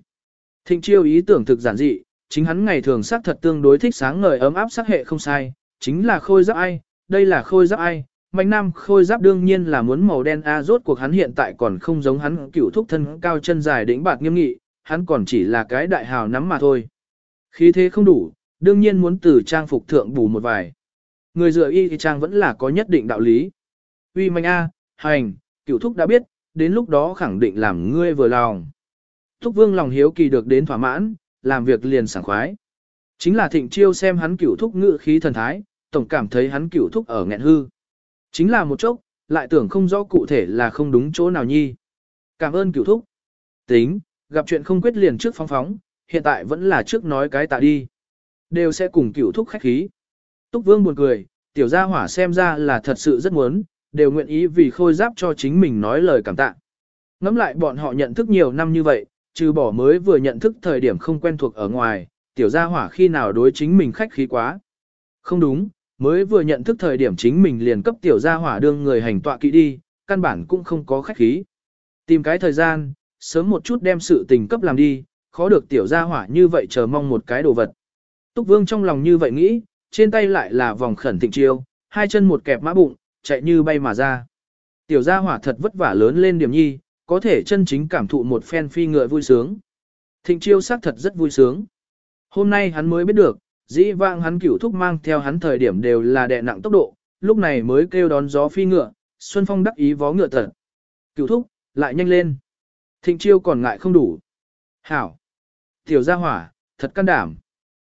Thịnh chiêu ý tưởng thực giản dị, chính hắn ngày thường sắc thật tương đối thích sáng ngời ấm áp sắc hệ không sai, chính là khôi giáp ai, đây là khôi giáp ai. Mạnh nam khôi giáp đương nhiên là muốn màu đen a rốt cuộc hắn hiện tại còn không giống hắn cửu thúc thân cao chân dài đỉnh bạt nghiêm nghị, hắn còn chỉ là cái đại hào nắm mà thôi. Khí thế không đủ, đương nhiên muốn từ trang phục thượng bù một vài. Người dựa y thì trang vẫn là có nhất định đạo lý. Uy mạnh a, hành, cửu thúc đã biết, đến lúc đó khẳng định làm ngươi vừa lòng. Thúc vương lòng hiếu kỳ được đến thỏa mãn, làm việc liền sảng khoái. Chính là thịnh chiêu xem hắn cửu thúc ngự khí thần thái, tổng cảm thấy hắn cửu thúc ở nghẹn hư. Chính là một chốc, lại tưởng không rõ cụ thể là không đúng chỗ nào nhi. Cảm ơn cửu thúc. Tính, gặp chuyện không quyết liền trước phóng phóng, hiện tại vẫn là trước nói cái tạ đi. Đều sẽ cùng cửu thúc khách khí. Túc vương buồn cười, tiểu gia hỏa xem ra là thật sự rất muốn, đều nguyện ý vì khôi giáp cho chính mình nói lời cảm tạ. Ngắm lại bọn họ nhận thức nhiều năm như vậy, trừ bỏ mới vừa nhận thức thời điểm không quen thuộc ở ngoài, tiểu gia hỏa khi nào đối chính mình khách khí quá. Không đúng, mới vừa nhận thức thời điểm chính mình liền cấp tiểu gia hỏa đương người hành tọa kỵ đi, căn bản cũng không có khách khí. Tìm cái thời gian, sớm một chút đem sự tình cấp làm đi, khó được tiểu gia hỏa như vậy chờ mong một cái đồ vật. Túc Vương trong lòng như vậy nghĩ, trên tay lại là vòng khẩn thịnh chiêu, hai chân một kẹp mã bụng, chạy như bay mà ra. Tiểu gia hỏa thật vất vả lớn lên điểm nhi, có thể chân chính cảm thụ một phen phi ngựa vui sướng. Thịnh chiêu xác thật rất vui sướng. Hôm nay hắn mới biết được, dĩ vãng hắn cửu thúc mang theo hắn thời điểm đều là đè nặng tốc độ, lúc này mới kêu đón gió phi ngựa, Xuân Phong đắc ý vó ngựa thật. Cửu thúc, lại nhanh lên. Thịnh chiêu còn ngại không đủ. Hảo. Tiểu gia hỏa, thật can đảm.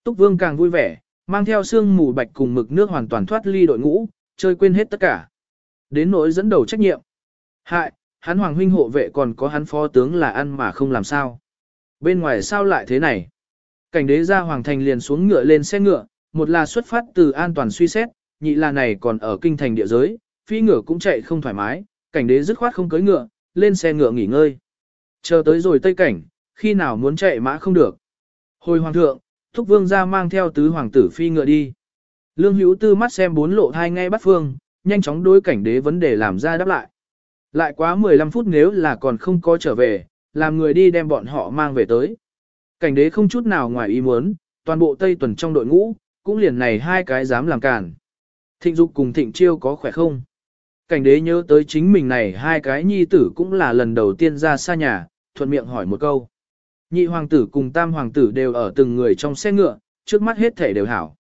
Túc Vương càng vui vẻ, mang theo xương mù bạch cùng mực nước hoàn toàn thoát ly đội ngũ, chơi quên hết tất cả. Đến nỗi dẫn đầu trách nhiệm. Hại, hắn hoàng huynh hộ vệ còn có hắn phó tướng là ăn mà không làm sao. Bên ngoài sao lại thế này? Cảnh đế ra hoàng thành liền xuống ngựa lên xe ngựa, một là xuất phát từ an toàn suy xét, nhị là này còn ở kinh thành địa giới, phi ngựa cũng chạy không thoải mái, cảnh đế dứt khoát không cưới ngựa, lên xe ngựa nghỉ ngơi. Chờ tới rồi tây cảnh, khi nào muốn chạy mã không được. Hồi hoàng thượng, thúc vương ra mang theo tứ hoàng tử phi ngựa đi. Lương hữu tư mắt xem bốn lộ hai ngay bắt phương, nhanh chóng đối cảnh đế vấn đề làm ra đáp lại. Lại quá 15 phút nếu là còn không có trở về, làm người đi đem bọn họ mang về tới. Cảnh đế không chút nào ngoài ý muốn, toàn bộ Tây tuần trong đội ngũ, cũng liền này hai cái dám làm cản. Thịnh dục cùng thịnh chiêu có khỏe không? Cảnh đế nhớ tới chính mình này hai cái nhi tử cũng là lần đầu tiên ra xa nhà, thuận miệng hỏi một câu. Nhị hoàng tử cùng tam hoàng tử đều ở từng người trong xe ngựa, trước mắt hết thể đều hảo.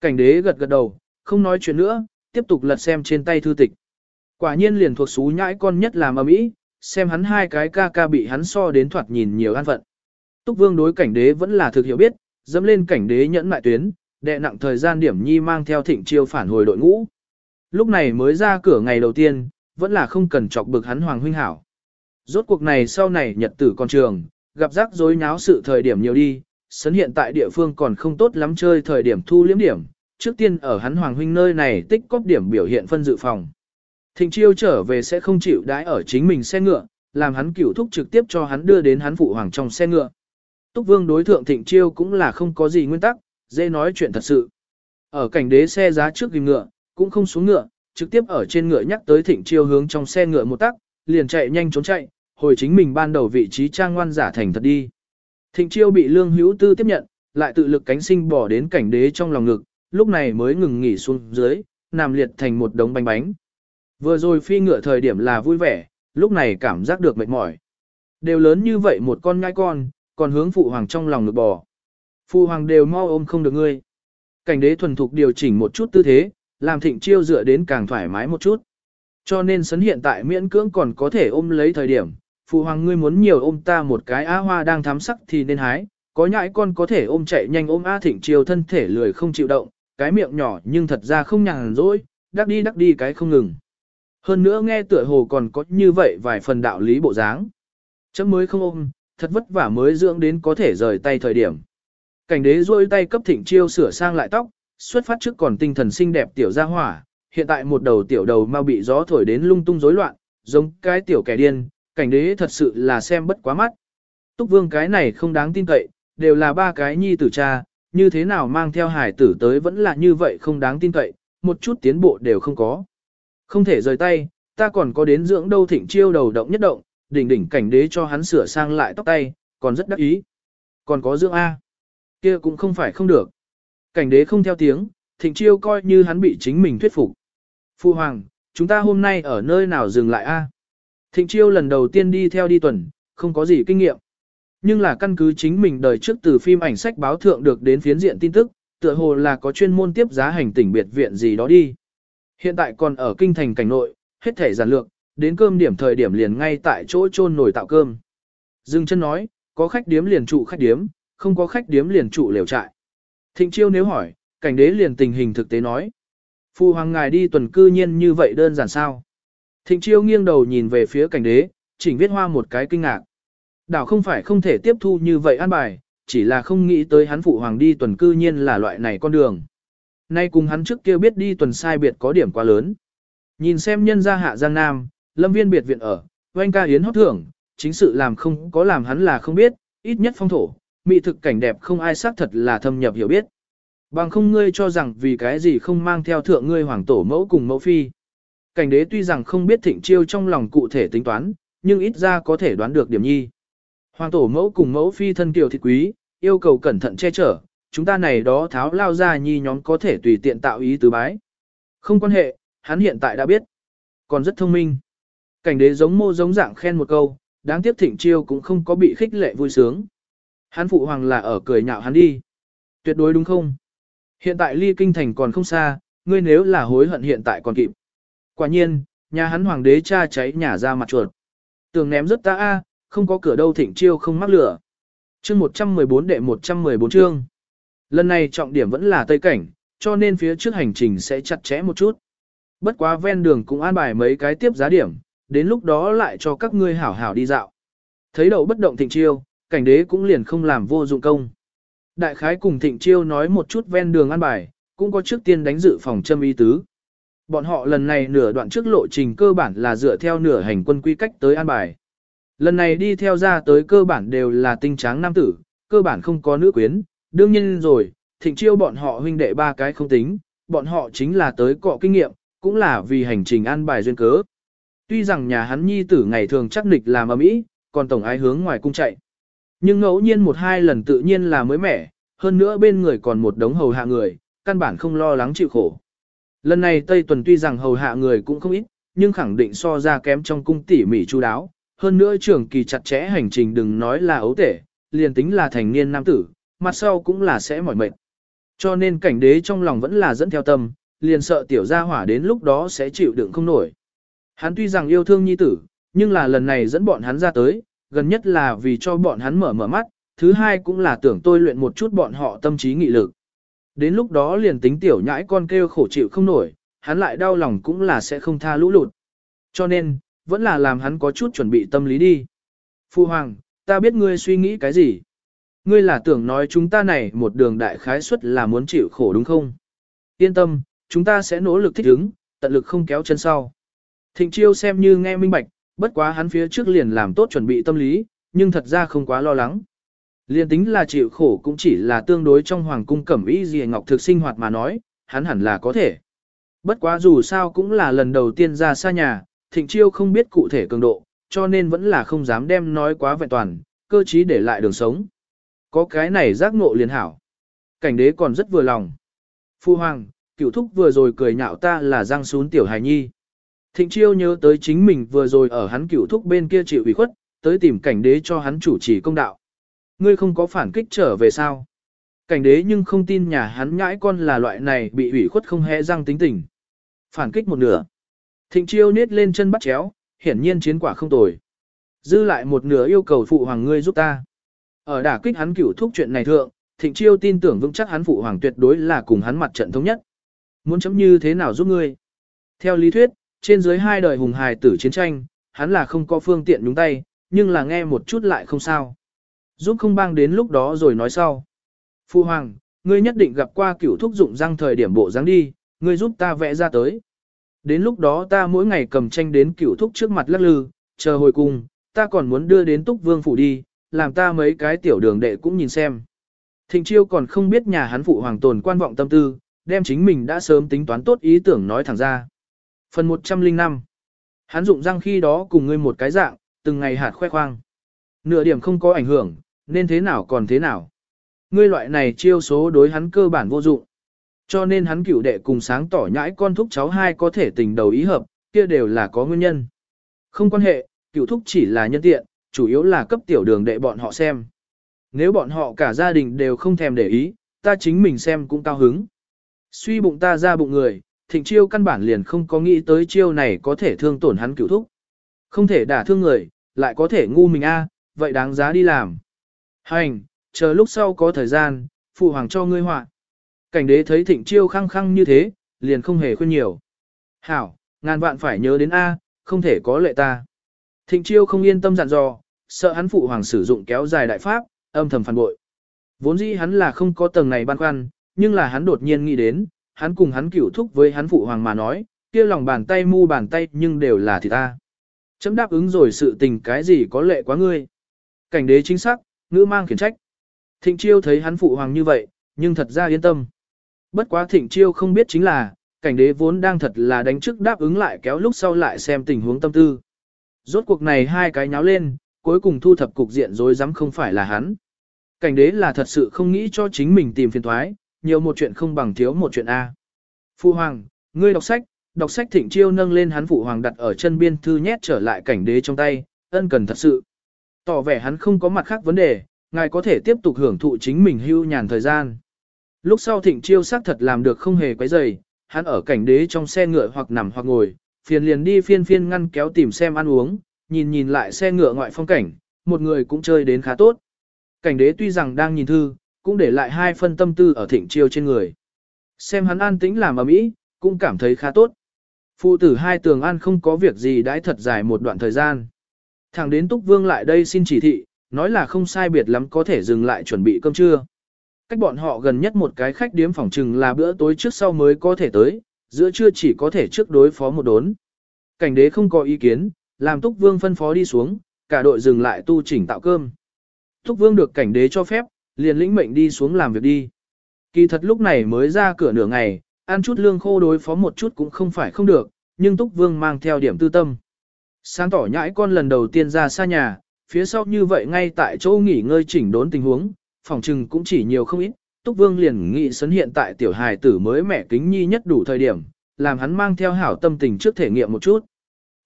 Cảnh đế gật gật đầu, không nói chuyện nữa, tiếp tục lật xem trên tay thư tịch. Quả nhiên liền thuộc xú nhãi con nhất làm ở mỹ, xem hắn hai cái ca ca bị hắn so đến thoạt nhìn nhiều an phận. Túc vương đối cảnh đế vẫn là thực hiểu biết, dẫm lên cảnh đế nhẫn mại tuyến, đệ nặng thời gian điểm nhi mang theo thịnh chiêu phản hồi đội ngũ. Lúc này mới ra cửa ngày đầu tiên, vẫn là không cần chọc bực hắn hoàng huynh hảo. Rốt cuộc này sau này nhật tử con trường, gặp rắc rối nháo sự thời điểm nhiều đi, sấn hiện tại địa phương còn không tốt lắm chơi thời điểm thu liếm điểm, trước tiên ở hắn hoàng huynh nơi này tích cóp điểm biểu hiện phân dự phòng. Thịnh chiêu trở về sẽ không chịu đãi ở chính mình xe ngựa, làm hắn cửu thúc trực tiếp cho hắn đưa đến hắn phụ hoàng trong xe ngựa. Túc Vương đối thượng Thịnh Chiêu cũng là không có gì nguyên tắc, dễ nói chuyện thật sự. Ở cảnh đế xe giá trước ghim ngựa, cũng không xuống ngựa, trực tiếp ở trên ngựa nhắc tới Thịnh Chiêu hướng trong xe ngựa một tắc, liền chạy nhanh trốn chạy, hồi chính mình ban đầu vị trí trang ngoan giả thành thật đi. Thịnh Chiêu bị Lương Hữu Tư tiếp nhận, lại tự lực cánh sinh bỏ đến cảnh đế trong lòng ngực, lúc này mới ngừng nghỉ xuống dưới, nằm liệt thành một đống bánh bánh. Vừa rồi phi ngựa thời điểm là vui vẻ, lúc này cảm giác được mệt mỏi. Đều lớn như vậy một con ngai con, còn hướng phụ hoàng trong lòng ngực bò. Phụ hoàng đều mau ôm không được ngươi. Cảnh đế thuần thục điều chỉnh một chút tư thế, làm thịnh chiêu dựa đến càng thoải mái một chút. Cho nên sấn hiện tại miễn cưỡng còn có thể ôm lấy thời điểm, phụ hoàng ngươi muốn nhiều ôm ta một cái á hoa đang thắm sắc thì nên hái, có nhãi con có thể ôm chạy nhanh ôm A Thịnh Chiêu thân thể lười không chịu động, cái miệng nhỏ nhưng thật ra không nhàn rỗi, đắc đi đắc đi cái không ngừng. Hơn nữa nghe tựa hồ còn có như vậy vài phần đạo lý bộ dáng. Chấm mới không ôm, thật vất vả mới dưỡng đến có thể rời tay thời điểm. Cảnh đế duỗi tay cấp Thịnh Chiêu sửa sang lại tóc, xuất phát trước còn tinh thần xinh đẹp tiểu gia hỏa, hiện tại một đầu tiểu đầu mau bị gió thổi đến lung tung rối loạn, giống cái tiểu kẻ điên, cảnh đế thật sự là xem bất quá mắt. Túc vương cái này không đáng tin cậy, đều là ba cái nhi tử cha, như thế nào mang theo hải tử tới vẫn là như vậy không đáng tin cậy, một chút tiến bộ đều không có. Không thể rời tay, ta còn có đến dưỡng đâu thịnh chiêu đầu động nhất động, đỉnh đỉnh cảnh đế cho hắn sửa sang lại tóc tay, còn rất đắc ý. Còn có dưỡng A. kia cũng không phải không được. Cảnh đế không theo tiếng, thịnh chiêu coi như hắn bị chính mình thuyết phục. Phu hoàng, chúng ta hôm nay ở nơi nào dừng lại A. Thịnh chiêu lần đầu tiên đi theo đi tuần, không có gì kinh nghiệm. Nhưng là căn cứ chính mình đời trước từ phim ảnh sách báo thượng được đến phiến diện tin tức, tựa hồ là có chuyên môn tiếp giá hành tỉnh biệt viện gì đó đi. Hiện tại còn ở kinh thành cảnh nội, hết thể giản lược, đến cơm điểm thời điểm liền ngay tại chỗ chôn nồi tạo cơm. Dương chân nói, có khách điếm liền trụ khách điếm, không có khách điếm liền trụ lều trại. Thịnh chiêu nếu hỏi, cảnh đế liền tình hình thực tế nói. Phu hoàng ngài đi tuần cư nhiên như vậy đơn giản sao. Thịnh chiêu nghiêng đầu nhìn về phía cảnh đế, chỉnh viết hoa một cái kinh ngạc. Đảo không phải không thể tiếp thu như vậy an bài, chỉ là không nghĩ tới hắn phụ hoàng đi tuần cư nhiên là loại này con đường. Nay cùng hắn trước kia biết đi tuần sai biệt có điểm quá lớn. Nhìn xem nhân gia hạ Giang Nam, lâm viên biệt viện ở, oanh ca yến hót thưởng, chính sự làm không có làm hắn là không biết, ít nhất phong thổ, mỹ thực cảnh đẹp không ai xác thật là thâm nhập hiểu biết. Bằng không ngươi cho rằng vì cái gì không mang theo thượng ngươi hoàng tổ mẫu cùng mẫu phi. Cảnh đế tuy rằng không biết thịnh chiêu trong lòng cụ thể tính toán, nhưng ít ra có thể đoán được điểm nhi. Hoàng tổ mẫu cùng mẫu phi thân kiều thịt quý, yêu cầu cẩn thận che chở, chúng ta này đó tháo lao ra nhi nhóm có thể tùy tiện tạo ý tứ bái. Không quan hệ, hắn hiện tại đã biết. Còn rất thông minh. Cảnh đế giống mô giống dạng khen một câu, đáng tiếc thịnh chiêu cũng không có bị khích lệ vui sướng. Hắn phụ hoàng là ở cười nhạo hắn đi. Tuyệt đối đúng không? Hiện tại ly kinh thành còn không xa, ngươi nếu là hối hận hiện tại còn kịp. Quả nhiên, nhà hắn hoàng đế cha cháy nhà ra mặt chuột. Tường ném rất ta a, không có cửa đâu thịnh chiêu không mắc lửa. Chương 114 đệ 114 chương. Lần này trọng điểm vẫn là Tây Cảnh, cho nên phía trước hành trình sẽ chặt chẽ một chút. Bất quá ven đường cũng an bài mấy cái tiếp giá điểm, đến lúc đó lại cho các ngươi hảo hảo đi dạo. Thấy đậu bất động thịnh chiêu, cảnh đế cũng liền không làm vô dụng công. Đại khái cùng thịnh chiêu nói một chút ven đường an bài, cũng có trước tiên đánh dự phòng châm y tứ. Bọn họ lần này nửa đoạn trước lộ trình cơ bản là dựa theo nửa hành quân quy cách tới an bài. Lần này đi theo ra tới cơ bản đều là tinh tráng nam tử, cơ bản không có nữ quyến, đương nhiên rồi, thịnh chiêu bọn họ huynh đệ ba cái không tính, bọn họ chính là tới cọ kinh nghiệm, cũng là vì hành trình an bài duyên cớ. Tuy rằng nhà hắn nhi tử ngày thường chắc nịch làm ở mỹ, còn tổng ái hướng ngoài cung chạy. Nhưng ngẫu nhiên một hai lần tự nhiên là mới mẻ, hơn nữa bên người còn một đống hầu hạ người, căn bản không lo lắng chịu khổ. Lần này Tây Tuần tuy rằng hầu hạ người cũng không ít, nhưng khẳng định so ra kém trong cung tỉ mỉ chu đáo, hơn nữa trưởng kỳ chặt chẽ hành trình đừng nói là ấu tể, liền tính là thành niên nam tử, mặt sau cũng là sẽ mỏi mệt. Cho nên cảnh đế trong lòng vẫn là dẫn theo tâm, liền sợ tiểu gia hỏa đến lúc đó sẽ chịu đựng không nổi. Hắn tuy rằng yêu thương nhi tử, nhưng là lần này dẫn bọn hắn ra tới, gần nhất là vì cho bọn hắn mở mở mắt, thứ hai cũng là tưởng tôi luyện một chút bọn họ tâm trí nghị lực. Đến lúc đó liền tính tiểu nhãi con kêu khổ chịu không nổi, hắn lại đau lòng cũng là sẽ không tha lũ lụt. Cho nên, vẫn là làm hắn có chút chuẩn bị tâm lý đi. Phu Hoàng, ta biết ngươi suy nghĩ cái gì. Ngươi là tưởng nói chúng ta này một đường đại khái suất là muốn chịu khổ đúng không? Yên tâm, chúng ta sẽ nỗ lực thích ứng, tận lực không kéo chân sau. Thịnh chiêu xem như nghe minh bạch, Bất quá hắn phía trước liền làm tốt chuẩn bị tâm lý, nhưng thật ra không quá lo lắng. Liên tính là chịu khổ cũng chỉ là tương đối trong hoàng cung cẩm y gì ngọc thực sinh hoạt mà nói, hắn hẳn là có thể. Bất quá dù sao cũng là lần đầu tiên ra xa nhà, thịnh chiêu không biết cụ thể cường độ, cho nên vẫn là không dám đem nói quá vẹn toàn, cơ chí để lại đường sống. Có cái này giác ngộ liền hảo. Cảnh đế còn rất vừa lòng. Phu hoàng, cựu thúc vừa rồi cười nhạo ta là giang xuống tiểu hài nhi. Thịnh chiêu nhớ tới chính mình vừa rồi ở hắn cựu thúc bên kia chịu ủy khuất, tới tìm cảnh đế cho hắn chủ trì công đạo. Ngươi không có phản kích trở về sao? Cảnh đế nhưng không tin nhà hắn nhãi con là loại này bị ủy khuất không hề răng tính tình. Phản kích một nửa. Thịnh chiêu nết lên chân bắt chéo, hiển nhiên chiến quả không tồi. Dư lại một nửa yêu cầu phụ hoàng ngươi giúp ta. Ở đả kích hắn cửu thúc chuyện này thượng, thịnh chiêu tin tưởng vững chắc hắn phụ hoàng tuyệt đối là cùng hắn mặt trận thống nhất. Muốn chấm như thế nào giúp ngươi? Theo lý thuyết, trên dưới hai đời hùng hài tử chiến tranh, hắn là không có phương tiện đúng tay, nhưng là nghe một chút lại không sao. Giúp không bang đến lúc đó rồi nói sau. Phu hoàng, ngươi nhất định gặp qua cửu thúc dụng răng thời điểm bộ dáng đi, ngươi giúp ta vẽ ra tới. Đến lúc đó ta mỗi ngày cầm tranh đến cửu thúc trước mặt lắc lư, chờ hồi cùng, ta còn muốn đưa đến túc vương phủ đi, làm ta mấy cái tiểu đường đệ cũng nhìn xem. Thịnh chiêu còn không biết nhà hắn phụ hoàng tồn quan vọng tâm tư, đem chính mình đã sớm tính toán tốt ý tưởng nói thẳng ra. Phần 105 Hắn dụng răng khi đó cùng ngươi một cái dạng, từng ngày hạt khoe khoang. Nửa điểm không có ảnh hưởng, nên thế nào còn thế nào. Ngươi loại này chiêu số đối hắn cơ bản vô dụng. Cho nên hắn cửu đệ cùng sáng tỏ nhãi con thúc cháu hai có thể tình đầu ý hợp, kia đều là có nguyên nhân. Không quan hệ, cửu thúc chỉ là nhân tiện, chủ yếu là cấp tiểu đường đệ bọn họ xem. Nếu bọn họ cả gia đình đều không thèm để ý, ta chính mình xem cũng cao hứng. Suy bụng ta ra bụng người, thịnh chiêu căn bản liền không có nghĩ tới chiêu này có thể thương tổn hắn cửu thúc. Không thể đả thương người, lại có thể ngu mình a, vậy đáng giá đi làm. Hành, chờ lúc sau có thời gian, phụ hoàng cho ngươi họa. Cảnh đế thấy thịnh chiêu khăng khăng như thế, liền không hề khuyên nhiều. Hảo, ngàn vạn phải nhớ đến A, không thể có lệ ta. Thịnh chiêu không yên tâm dặn dò, sợ hắn phụ hoàng sử dụng kéo dài đại pháp, âm thầm phản bội. Vốn dĩ hắn là không có tầng này băn khoăn, nhưng là hắn đột nhiên nghĩ đến, hắn cùng hắn cửu thúc với hắn phụ hoàng mà nói, kia lòng bàn tay mu bàn tay nhưng đều là thì ta. Chấm đáp ứng rồi sự tình cái gì có lệ quá ngươi. Cảnh đế chính xác, ngữ mang khiển trách. Thịnh chiêu thấy hắn phụ hoàng như vậy, nhưng thật ra yên tâm. Bất quá thịnh chiêu không biết chính là, cảnh đế vốn đang thật là đánh trước đáp ứng lại kéo lúc sau lại xem tình huống tâm tư. Rốt cuộc này hai cái nháo lên, cuối cùng thu thập cục diện rối rắm không phải là hắn. Cảnh đế là thật sự không nghĩ cho chính mình tìm phiền thoái, nhiều một chuyện không bằng thiếu một chuyện A. Phụ hoàng, ngươi đọc sách, đọc sách thịnh chiêu nâng lên hắn phụ hoàng đặt ở chân biên thư nhét trở lại cảnh đế trong tay, ân cần thật sự. Tỏ vẻ hắn không có mặt khác vấn đề, ngài có thể tiếp tục hưởng thụ chính mình hưu nhàn thời gian. Lúc sau thịnh chiêu xác thật làm được không hề quấy rầy, hắn ở cảnh đế trong xe ngựa hoặc nằm hoặc ngồi, phiền liền đi phiên phiên ngăn kéo tìm xem ăn uống, nhìn nhìn lại xe ngựa ngoại phong cảnh, một người cũng chơi đến khá tốt. Cảnh đế tuy rằng đang nhìn thư, cũng để lại hai phân tâm tư ở thịnh chiêu trên người. Xem hắn an tĩnh làm ở mỹ, cũng cảm thấy khá tốt. Phụ tử hai tường an không có việc gì đãi thật dài một đoạn thời gian. Thẳng đến Túc Vương lại đây xin chỉ thị, nói là không sai biệt lắm có thể dừng lại chuẩn bị cơm trưa. Cách bọn họ gần nhất một cái khách điếm phòng trừng là bữa tối trước sau mới có thể tới, giữa trưa chỉ có thể trước đối phó một đốn. Cảnh đế không có ý kiến, làm Túc Vương phân phó đi xuống, cả đội dừng lại tu chỉnh tạo cơm. Túc Vương được cảnh đế cho phép, liền lĩnh mệnh đi xuống làm việc đi. Kỳ thật lúc này mới ra cửa nửa ngày, ăn chút lương khô đối phó một chút cũng không phải không được, nhưng Túc Vương mang theo điểm tư tâm. Sáng tỏ nhãi con lần đầu tiên ra xa nhà, phía sau như vậy ngay tại chỗ nghỉ ngơi chỉnh đốn tình huống, phòng trừng cũng chỉ nhiều không ít, Túc Vương liền nghĩ sấn hiện tại tiểu hài tử mới mẹ kính nhi nhất đủ thời điểm, làm hắn mang theo hảo tâm tình trước thể nghiệm một chút.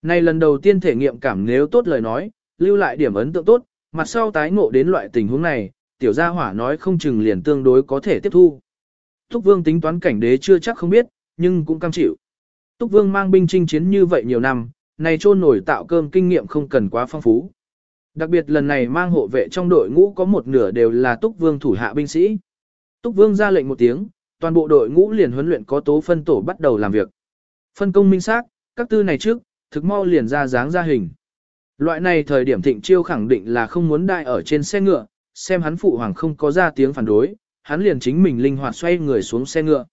Này lần đầu tiên thể nghiệm cảm nếu tốt lời nói, lưu lại điểm ấn tượng tốt, mặt sau tái ngộ đến loại tình huống này, tiểu gia hỏa nói không chừng liền tương đối có thể tiếp thu. Túc Vương tính toán cảnh đế chưa chắc không biết, nhưng cũng cam chịu. Túc Vương mang binh chinh chiến như vậy nhiều năm, này trôn nổi tạo cơm kinh nghiệm không cần quá phong phú. Đặc biệt lần này mang hộ vệ trong đội ngũ có một nửa đều là Túc Vương thủ hạ binh sĩ. Túc Vương ra lệnh một tiếng, toàn bộ đội ngũ liền huấn luyện có tố phân tổ bắt đầu làm việc. Phân công minh xác, các tư này trước, thực mau liền ra dáng ra hình. Loại này thời điểm thịnh chiêu khẳng định là không muốn đại ở trên xe ngựa, xem hắn phụ hoàng không có ra tiếng phản đối, hắn liền chính mình linh hoạt xoay người xuống xe ngựa.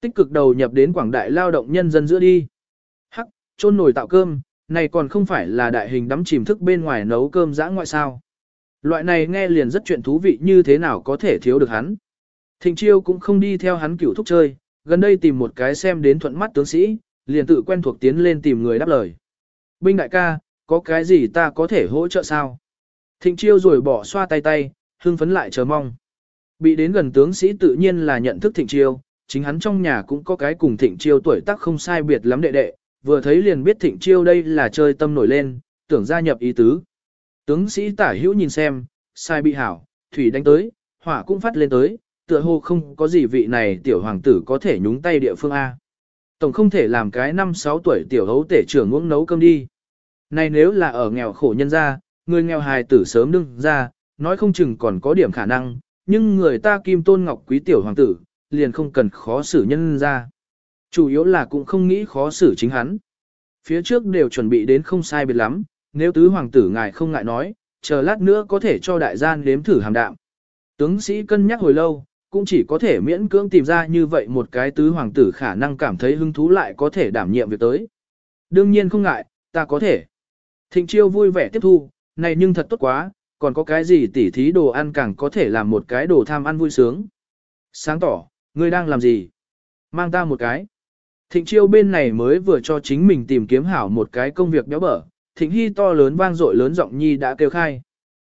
Tích cực đầu nhập đến quảng đại lao động nhân dân giữa đi. Chôn nồi tạo cơm, này còn không phải là đại hình đắm chìm thức bên ngoài nấu cơm dã ngoại sao. Loại này nghe liền rất chuyện thú vị như thế nào có thể thiếu được hắn. Thịnh chiêu cũng không đi theo hắn cửu thúc chơi, gần đây tìm một cái xem đến thuận mắt tướng sĩ, liền tự quen thuộc tiến lên tìm người đáp lời. Binh đại ca, có cái gì ta có thể hỗ trợ sao? Thịnh chiêu rồi bỏ xoa tay tay, hưng phấn lại chờ mong. Bị đến gần tướng sĩ tự nhiên là nhận thức thịnh chiêu, chính hắn trong nhà cũng có cái cùng thịnh chiêu tuổi tác không sai biệt lắm đệ đệ, vừa thấy liền biết thịnh chiêu đây là chơi tâm nổi lên, tưởng gia nhập ý tứ. Tướng sĩ tả hữu nhìn xem, sai bị hảo, thủy đánh tới, hỏa cũng phát lên tới, tựa hồ không có gì vị này tiểu hoàng tử có thể nhúng tay địa phương A. Tổng không thể làm cái năm sáu tuổi tiểu hấu tể trưởng uống nấu cơm đi. Này nếu là ở nghèo khổ nhân gia, người nghèo hài tử sớm đương ra, nói không chừng còn có điểm khả năng, nhưng người ta kim tôn ngọc quý tiểu hoàng tử, liền không cần khó xử nhân ra. Chủ yếu là cũng không nghĩ khó xử chính hắn. Phía trước đều chuẩn bị đến không sai biệt lắm, nếu tứ hoàng tử ngài không ngại nói, chờ lát nữa có thể cho đại gian nếm thử hàm đạm. Tướng sĩ cân nhắc hồi lâu, cũng chỉ có thể miễn cưỡng tìm ra như vậy một cái tứ hoàng tử khả năng cảm thấy hứng thú lại có thể đảm nhiệm việc tới. Đương nhiên không ngại, ta có thể. Thịnh chiêu vui vẻ tiếp thu, này nhưng thật tốt quá, còn có cái gì tỉ thí đồ ăn càng có thể làm một cái đồ tham ăn vui sướng. Sáng tỏ, ngươi đang làm gì? Mang ta một cái. Thịnh chiêu bên này mới vừa cho chính mình tìm kiếm hảo một cái công việc béo bở, thịnh hy to lớn vang dội lớn giọng nhi đã kêu khai.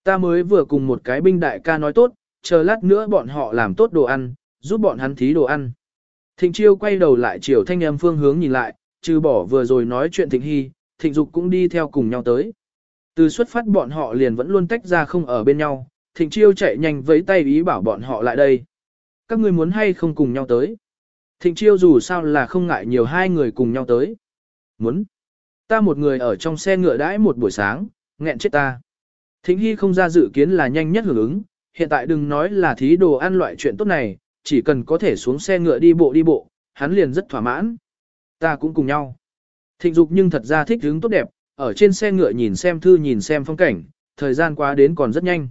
Ta mới vừa cùng một cái binh đại ca nói tốt, chờ lát nữa bọn họ làm tốt đồ ăn, giúp bọn hắn thí đồ ăn. Thịnh chiêu quay đầu lại chiều thanh âm phương hướng nhìn lại, trừ bỏ vừa rồi nói chuyện thịnh hy, thịnh dục cũng đi theo cùng nhau tới. Từ xuất phát bọn họ liền vẫn luôn tách ra không ở bên nhau, thịnh chiêu chạy nhanh với tay ý bảo bọn họ lại đây. Các người muốn hay không cùng nhau tới. Thịnh chiêu dù sao là không ngại nhiều hai người cùng nhau tới. Muốn. Ta một người ở trong xe ngựa đãi một buổi sáng, nghẹn chết ta. Thịnh Hy không ra dự kiến là nhanh nhất hưởng ứng, hiện tại đừng nói là thí đồ ăn loại chuyện tốt này, chỉ cần có thể xuống xe ngựa đi bộ đi bộ, hắn liền rất thỏa mãn. Ta cũng cùng nhau. Thịnh dục nhưng thật ra thích hứng tốt đẹp, ở trên xe ngựa nhìn xem thư nhìn xem phong cảnh, thời gian qua đến còn rất nhanh.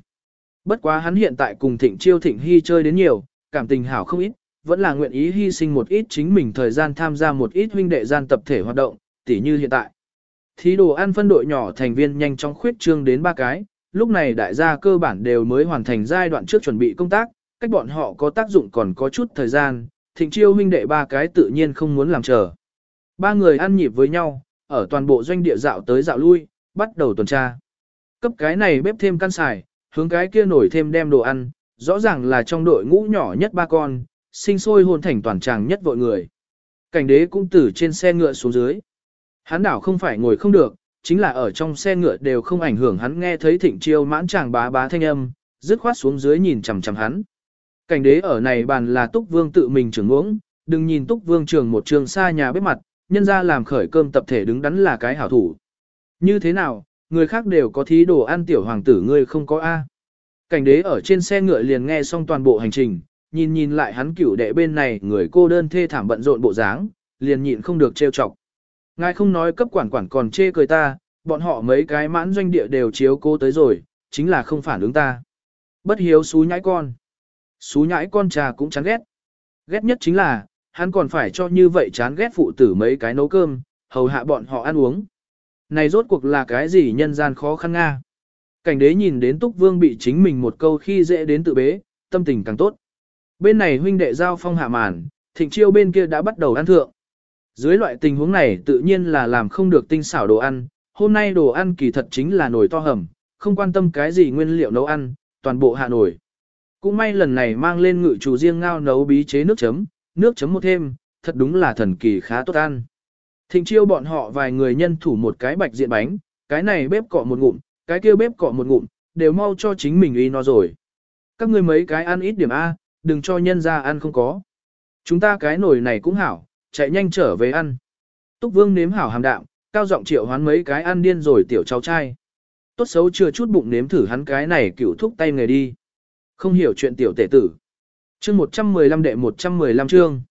Bất quá hắn hiện tại cùng thịnh chiêu thịnh hy chơi đến nhiều, cảm tình hảo không ít, vẫn là nguyện ý hy sinh một ít chính mình thời gian tham gia một ít huynh đệ gian tập thể hoạt động, tỉ như hiện tại. Thí đồ ăn phân đội nhỏ thành viên nhanh chóng khuyết trương đến ba cái, lúc này đại gia cơ bản đều mới hoàn thành giai đoạn trước chuẩn bị công tác, cách bọn họ có tác dụng còn có chút thời gian, thịnh chiêu huynh đệ ba cái tự nhiên không muốn làm chờ. Ba người ăn nhịp với nhau, ở toàn bộ doanh địa dạo tới dạo lui, bắt đầu tuần tra. Cấp cái này bếp thêm căn xài, hướng cái kia nổi thêm đem đồ ăn, rõ ràng là trong đội ngũ nhỏ nhất ba con, sinh sôi hôn thành toàn tràng nhất vội người. Cảnh đế cũng từ trên xe ngựa xuống dưới. Hắn đảo không phải ngồi không được, chính là ở trong xe ngựa đều không ảnh hưởng hắn nghe thấy thịnh chiêu mãn chàng bá bá thanh âm, dứt khoát xuống dưới nhìn chằm chằm hắn. Cảnh đế ở này bàn là túc vương tự mình trưởng uống, đừng nhìn túc vương trường một trường xa nhà bếp mặt, nhân ra làm khởi cơm tập thể đứng đắn là cái hảo thủ. Như thế nào, người khác đều có thí đồ ăn tiểu hoàng tử ngươi không có A. Cảnh đế ở trên xe ngựa liền nghe xong toàn bộ hành trình, nhìn nhìn lại hắn cửu đệ bên này người cô đơn thê thảm bận rộn bộ dáng, liền nhịn không được trêu chọc. Ngài không nói cấp quản quản còn chê cười ta, bọn họ mấy cái mãn doanh địa đều chiếu cô tới rồi, chính là không phản ứng ta. Bất hiếu xú nhãi con. Xú nhãi con trà cũng chán ghét. Ghét nhất chính là, hắn còn phải cho như vậy chán ghét phụ tử mấy cái nấu cơm, hầu hạ bọn họ ăn uống. Này rốt cuộc là cái gì nhân gian khó khăn nga. Cảnh đế nhìn đến Túc Vương bị chính mình một câu khi dễ đến tự bế, tâm tình càng tốt. Bên này huynh đệ giao phong hạ màn, thịnh chiêu bên kia đã bắt đầu ăn thượng. Dưới loại tình huống này tự nhiên là làm không được tinh xảo đồ ăn, hôm nay đồ ăn kỳ thật chính là nồi to hầm, không quan tâm cái gì nguyên liệu nấu ăn, toàn bộ hạ nổi. Cũng may lần này mang lên ngự chủ riêng ngao nấu bí chế nước chấm, nước chấm một thêm, thật đúng là thần kỳ khá tốt ăn. Thịnh chiêu bọn họ vài người nhân thủ một cái bạch diện bánh, cái này bếp cọ một ngụm, cái kia bếp cọ một ngụm, đều mau cho chính mình uy nó rồi. Các ngươi mấy cái ăn ít điểm A, đừng cho nhân ra ăn không có. Chúng ta cái nồi này cũng hảo, chạy nhanh trở về ăn. Túc Vương nếm hảo hàm đạm, cao giọng triệu hoán mấy cái ăn điên rồi tiểu cháu trai. Tốt xấu chưa chút bụng nếm thử hắn cái này cựu thúc tay người đi. Không hiểu chuyện tiểu tể tử. Chương 115 đệ 115 chương.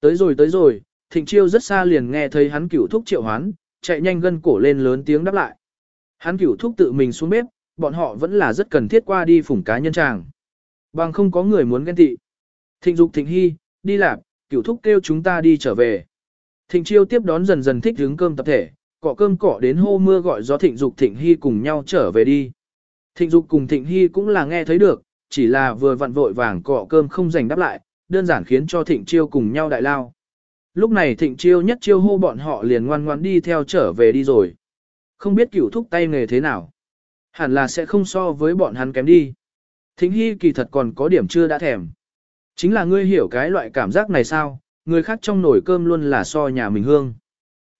Tới rồi tới rồi, Thịnh Chiêu rất xa liền nghe thấy hắn cựu thúc triệu hoán, chạy nhanh gân cổ lên lớn tiếng đáp lại. Hắn cửu thúc tự mình xuống bếp, bọn họ vẫn là rất cần thiết qua đi phủng cá nhân chàng. Bằng không có người muốn ghen tị. Thịnh Dục Thịnh Hy, đi làm, cửu thúc kêu chúng ta đi trở về. Thịnh Chiêu tiếp đón dần dần thích hướng cơm tập thể, cọ cơm cọ đến hô mưa gọi gió thịnh dục thịnh hy cùng nhau trở về đi. Thịnh dục cùng thịnh hy cũng là nghe thấy được, chỉ là vừa vặn vội vàng cọ cơm không dành đáp lại, đơn giản khiến cho thịnh chiêu cùng nhau đại lao. Lúc này thịnh chiêu nhất chiêu hô bọn họ liền ngoan ngoan đi theo trở về đi rồi. Không biết cửu thúc tay nghề thế nào. Hẳn là sẽ không so với bọn hắn kém đi. Thịnh hy kỳ thật còn có điểm chưa đã thèm. Chính là ngươi hiểu cái loại cảm giác này sao, người khác trong nồi cơm luôn là so nhà mình hương.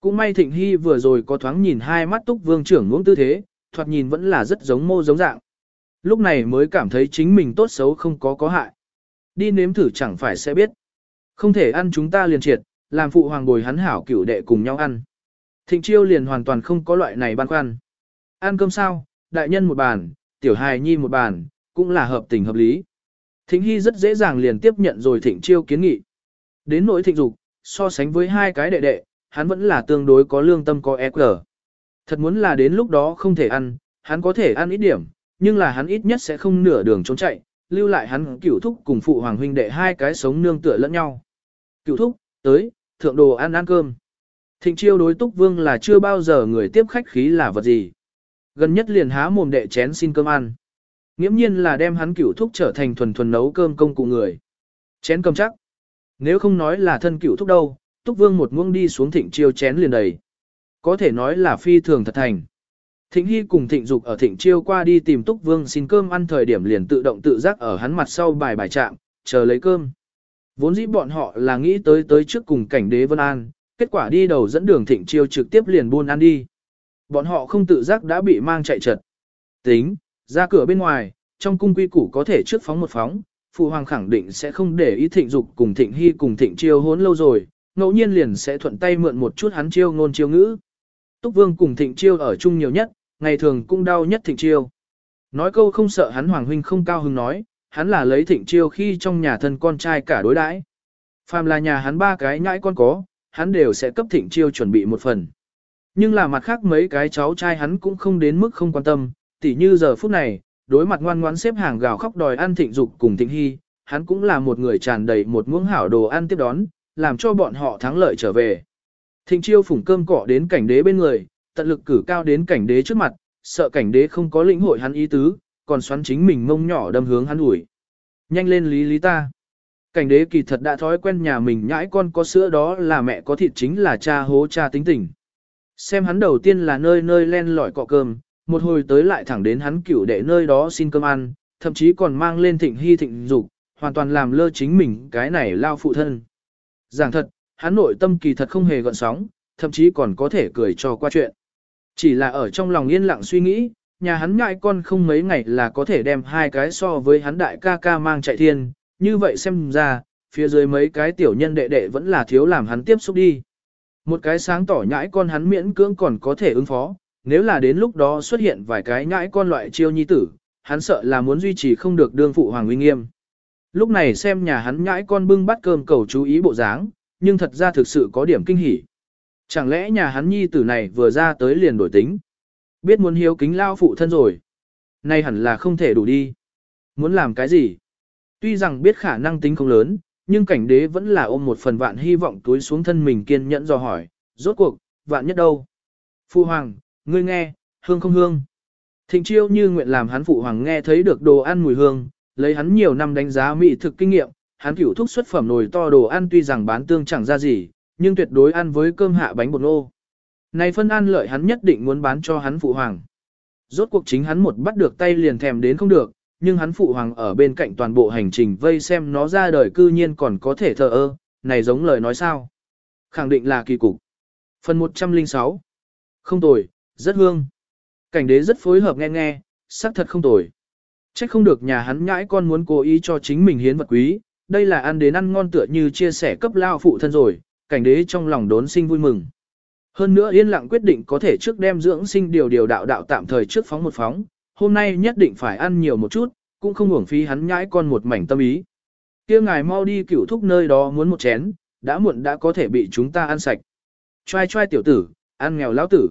Cũng may Thịnh Hy vừa rồi có thoáng nhìn hai mắt túc vương trưởng ngưỡng tư thế, thoạt nhìn vẫn là rất giống mô giống dạng. Lúc này mới cảm thấy chính mình tốt xấu không có có hại. Đi nếm thử chẳng phải sẽ biết. Không thể ăn chúng ta liền triệt, làm phụ hoàng bồi hắn hảo cửu đệ cùng nhau ăn. Thịnh chiêu liền hoàn toàn không có loại này băn khoăn. Ăn cơm sao, đại nhân một bàn, tiểu hài nhi một bàn, cũng là hợp tình hợp lý. Thịnh Hy rất dễ dàng liền tiếp nhận rồi thịnh chiêu kiến nghị. Đến nỗi thịnh dục, so sánh với hai cái đệ đệ, hắn vẫn là tương đối có lương tâm có EQ. Thật muốn là đến lúc đó không thể ăn, hắn có thể ăn ít điểm, nhưng là hắn ít nhất sẽ không nửa đường trốn chạy, lưu lại hắn cửu thúc cùng phụ hoàng huynh đệ hai cái sống nương tựa lẫn nhau. Cửu thúc, tới, thượng đồ ăn ăn cơm. Thịnh chiêu đối túc vương là chưa bao giờ người tiếp khách khí là vật gì. Gần nhất liền há mồm đệ chén xin cơm ăn. Nghiễm nhiên là đem hắn cửu thúc trở thành thuần thuần nấu cơm công cụ người. Chén cầm chắc. Nếu không nói là thân cửu thúc đâu, túc vương một muông đi xuống thịnh chiêu chén liền đầy. Có thể nói là phi thường thật thành. Thịnh Hy cùng Thịnh Dục ở Thịnh Chiêu qua đi tìm Túc Vương xin cơm ăn thời điểm liền tự động tự giác ở hắn mặt sau bài bài chạm, chờ lấy cơm. Vốn dĩ bọn họ là nghĩ tới tới trước cùng cảnh đế Vân An, kết quả đi đầu dẫn đường Thịnh Chiêu trực tiếp liền buôn ăn đi. Bọn họ không tự giác đã bị mang chạy trật. Tính, ra cửa bên ngoài, trong cung quy củ có thể trước phóng một phóng, phụ hoàng khẳng định sẽ không để ý Thịnh Dục cùng Thịnh Hy cùng Thịnh Chiêu hốn lâu rồi, ngẫu nhiên liền sẽ thuận tay mượn một chút hắn chiêu ngôn chiêu ngữ. Túc Vương cùng Thịnh Chiêu ở chung nhiều nhất, ngày thường cũng đau nhất Thịnh Chiêu. Nói câu không sợ hắn Hoàng Huynh không cao hứng nói, hắn là lấy Thịnh Chiêu khi trong nhà thân con trai cả đối đãi. Phàm là nhà hắn ba cái nhãi con có, hắn đều sẽ cấp Thịnh Chiêu chuẩn bị một phần. Nhưng là mặt khác mấy cái cháu trai hắn cũng không đến mức không quan tâm, tỉ như giờ phút này, đối mặt ngoan ngoãn xếp hàng gào khóc đòi ăn Thịnh Dục cùng Thịnh Hy, hắn cũng là một người tràn đầy một muỗng hảo đồ ăn tiếp đón, làm cho bọn họ thắng lợi trở về. Thịnh chiêu phủng cơm cỏ đến cảnh đế bên người, tận lực cử cao đến cảnh đế trước mặt, sợ cảnh đế không có lĩnh hội hắn ý tứ, còn xoắn chính mình mông nhỏ đâm hướng hắn ủi. Nhanh lên lý lý ta. Cảnh đế kỳ thật đã thói quen nhà mình nhãi con có sữa đó là mẹ có thịt chính là cha hố cha tính tình. Xem hắn đầu tiên là nơi nơi len lỏi cọ cơm, một hồi tới lại thẳng đến hắn cửu đệ nơi đó xin cơm ăn, thậm chí còn mang lên thịnh hy thịnh dục, hoàn toàn làm lơ chính mình cái này lao phụ thân. Giảng thật, hắn nội tâm kỳ thật không hề gợn sóng, thậm chí còn có thể cười cho qua chuyện. Chỉ là ở trong lòng yên lặng suy nghĩ, nhà hắn ngại con không mấy ngày là có thể đem hai cái so với hắn đại ca ca mang chạy thiên, như vậy xem ra, phía dưới mấy cái tiểu nhân đệ đệ vẫn là thiếu làm hắn tiếp xúc đi. Một cái sáng tỏ nhãi con hắn miễn cưỡng còn có thể ứng phó, nếu là đến lúc đó xuất hiện vài cái nhãi con loại chiêu nhi tử, hắn sợ là muốn duy trì không được đương phụ hoàng uy nghiêm. Lúc này xem nhà hắn nhãi con bưng bát cơm cầu chú ý bộ dáng, nhưng thật ra thực sự có điểm kinh hỉ. Chẳng lẽ nhà hắn nhi tử này vừa ra tới liền đổi tính? Biết muốn hiếu kính lao phụ thân rồi. Nay hẳn là không thể đủ đi. Muốn làm cái gì? Tuy rằng biết khả năng tính không lớn, nhưng cảnh đế vẫn là ôm một phần vạn hy vọng túi xuống thân mình kiên nhẫn do hỏi. Rốt cuộc, vạn nhất đâu? phu hoàng, ngươi nghe, hương không hương. Thịnh chiêu như nguyện làm hắn phụ hoàng nghe thấy được đồ ăn mùi hương, lấy hắn nhiều năm đánh giá mỹ thực kinh nghiệm, hắn cửu thúc xuất phẩm nồi to đồ ăn tuy rằng bán tương chẳng ra gì, nhưng tuyệt đối ăn với cơm hạ bánh bột nô. Này phân ăn lợi hắn nhất định muốn bán cho hắn phụ hoàng. Rốt cuộc chính hắn một bắt được tay liền thèm đến không được, nhưng hắn phụ hoàng ở bên cạnh toàn bộ hành trình vây xem nó ra đời cư nhiên còn có thể thờ ơ, này giống lời nói sao. Khẳng định là kỳ cục. Phần 106 Không tồi, rất hương. Cảnh đế rất phối hợp nghe nghe, xác thật không tồi. Trách không được nhà hắn nhãi con muốn cố ý cho chính mình hiến vật quý, đây là ăn đến ăn ngon tựa như chia sẻ cấp lao phụ thân rồi, cảnh đế trong lòng đốn sinh vui mừng. Hơn nữa yên lặng quyết định có thể trước đem dưỡng sinh điều điều đạo đạo tạm thời trước phóng một phóng, hôm nay nhất định phải ăn nhiều một chút, cũng không uổng phí hắn nhãi con một mảnh tâm ý. kia ngài mau đi cửu thúc nơi đó muốn một chén, đã muộn đã có thể bị chúng ta ăn sạch. Choai choai tiểu tử, ăn nghèo lão tử.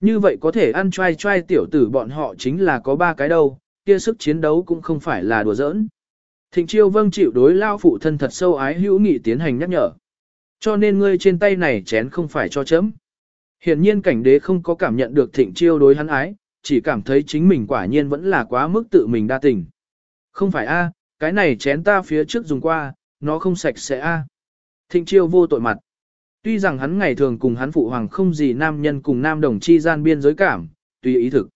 Như vậy có thể ăn trai trai tiểu tử bọn họ chính là có ba cái đâu, kia sức chiến đấu cũng không phải là đùa giỡn. Thịnh chiêu vâng chịu đối lao phụ thân thật sâu ái hữu nghị tiến hành nhắc nhở. Cho nên ngươi trên tay này chén không phải cho chấm. Hiển nhiên cảnh đế không có cảm nhận được thịnh chiêu đối hắn ái, chỉ cảm thấy chính mình quả nhiên vẫn là quá mức tự mình đa tình. Không phải a, cái này chén ta phía trước dùng qua, nó không sạch sẽ a. Thịnh chiêu vô tội mặt. Tuy rằng hắn ngày thường cùng hắn phụ hoàng không gì nam nhân cùng nam đồng chi gian biên giới cảm, tùy ý thực.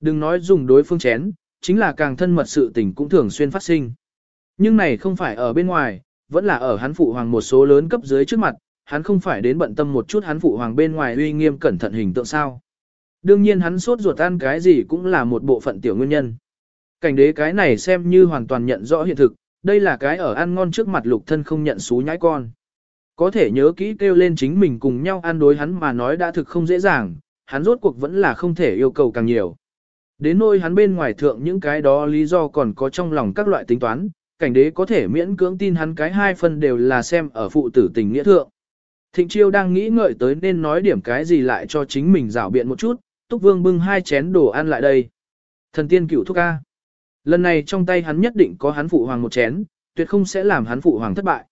Đừng nói dùng đối phương chén, chính là càng thân mật sự tình cũng thường xuyên phát sinh. Nhưng này không phải ở bên ngoài, vẫn là ở hắn phụ hoàng một số lớn cấp dưới trước mặt, hắn không phải đến bận tâm một chút hắn phụ hoàng bên ngoài uy nghiêm cẩn thận hình tượng sao. Đương nhiên hắn sốt ruột ăn cái gì cũng là một bộ phận tiểu nguyên nhân. Cảnh đế cái này xem như hoàn toàn nhận rõ hiện thực, đây là cái ở ăn ngon trước mặt lục thân không nhận xú nhãi con. Có thể nhớ kỹ kêu lên chính mình cùng nhau ăn đối hắn mà nói đã thực không dễ dàng, hắn rốt cuộc vẫn là không thể yêu cầu càng nhiều. Đến nôi hắn bên ngoài thượng những cái đó lý do còn có trong lòng các loại tính toán, cảnh đế có thể miễn cưỡng tin hắn cái hai phần đều là xem ở phụ tử tình nghĩa thượng. Thịnh chiêu đang nghĩ ngợi tới nên nói điểm cái gì lại cho chính mình rảo biện một chút, túc vương bưng hai chén đồ ăn lại đây. Thần tiên cửu thúc ca. Lần này trong tay hắn nhất định có hắn phụ hoàng một chén, tuyệt không sẽ làm hắn phụ hoàng thất bại.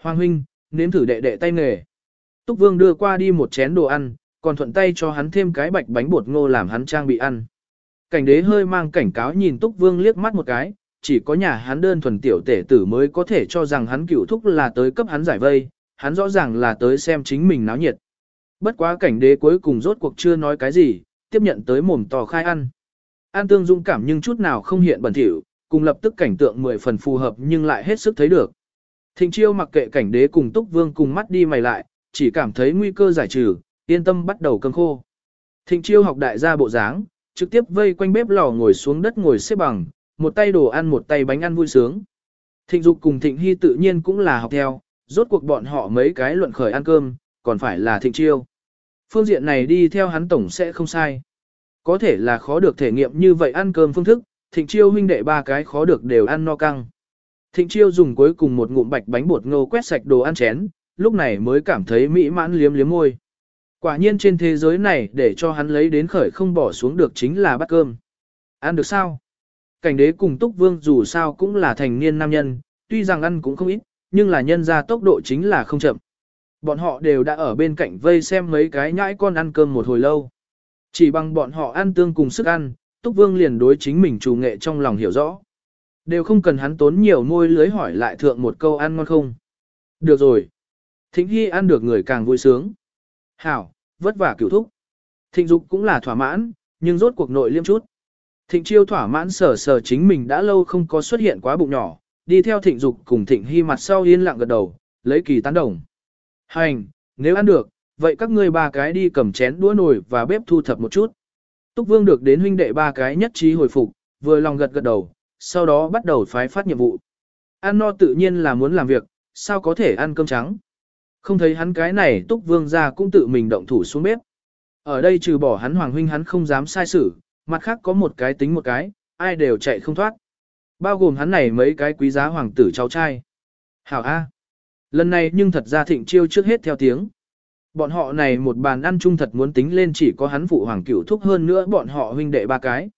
Hoàng huynh, nếm thử đệ đệ tay nghề. Túc vương đưa qua đi một chén đồ ăn, còn thuận tay cho hắn thêm cái bạch bánh bột ngô làm hắn trang bị ăn. Cảnh đế hơi mang cảnh cáo nhìn Túc vương liếc mắt một cái, chỉ có nhà hắn đơn thuần tiểu tể tử mới có thể cho rằng hắn cửu thúc là tới cấp hắn giải vây, hắn rõ ràng là tới xem chính mình náo nhiệt. Bất quá cảnh đế cuối cùng rốt cuộc chưa nói cái gì, tiếp nhận tới mồm to khai ăn. An tương dung cảm nhưng chút nào không hiện bẩn thỉu, cùng lập tức cảnh tượng mười phần phù hợp nhưng lại hết sức thấy được. Thịnh chiêu mặc kệ cảnh đế cùng túc vương cùng mắt đi mày lại, chỉ cảm thấy nguy cơ giải trừ, yên tâm bắt đầu cơm khô. Thịnh chiêu học đại gia bộ dáng, trực tiếp vây quanh bếp lò ngồi xuống đất ngồi xếp bằng, một tay đồ ăn một tay bánh ăn vui sướng. Thịnh dục cùng thịnh hy tự nhiên cũng là học theo, rốt cuộc bọn họ mấy cái luận khởi ăn cơm, còn phải là thịnh chiêu. Phương diện này đi theo hắn tổng sẽ không sai. Có thể là khó được thể nghiệm như vậy ăn cơm phương thức, thịnh chiêu huynh đệ ba cái khó được đều ăn no căng. Thịnh chiêu dùng cuối cùng một ngụm bạch bánh bột ngô quét sạch đồ ăn chén, lúc này mới cảm thấy mỹ mãn liếm liếm môi. Quả nhiên trên thế giới này để cho hắn lấy đến khởi không bỏ xuống được chính là bát cơm. Ăn được sao? Cảnh đế cùng túc vương dù sao cũng là thành niên nam nhân, tuy rằng ăn cũng không ít, nhưng là nhân ra tốc độ chính là không chậm. Bọn họ đều đã ở bên cạnh vây xem mấy cái nhãi con ăn cơm một hồi lâu. Chỉ bằng bọn họ ăn tương cùng sức ăn, Túc Vương liền đối chính mình chủ nghệ trong lòng hiểu rõ. Đều không cần hắn tốn nhiều môi lưới hỏi lại thượng một câu ăn ngon không. Được rồi. Thịnh Hy ăn được người càng vui sướng. Hảo, vất vả cửu thúc. Thịnh Dục cũng là thỏa mãn, nhưng rốt cuộc nội liêm chút. Thịnh Chiêu thỏa mãn sở sở chính mình đã lâu không có xuất hiện quá bụng nhỏ, đi theo Thịnh Dục cùng Thịnh Hy mặt sau yên lặng gật đầu, lấy kỳ tán đồng. Hành, nếu ăn được, vậy các ngươi ba cái đi cầm chén đũa nồi và bếp thu thập một chút. Túc Vương được đến huynh đệ ba cái nhất trí hồi phục, vừa lòng gật gật đầu, sau đó bắt đầu phái phát nhiệm vụ. Ăn no tự nhiên là muốn làm việc, sao có thể ăn cơm trắng. Không thấy hắn cái này Túc Vương ra cũng tự mình động thủ xuống bếp. Ở đây trừ bỏ hắn hoàng huynh hắn không dám sai xử, mặt khác có một cái tính một cái, ai đều chạy không thoát. Bao gồm hắn này mấy cái quý giá hoàng tử cháu trai. Hảo A. Lần này nhưng thật ra thịnh chiêu trước hết theo tiếng. Bọn họ này một bàn ăn chung thật muốn tính lên chỉ có hắn phụ hoàng cửu thúc hơn nữa bọn họ huynh đệ ba cái.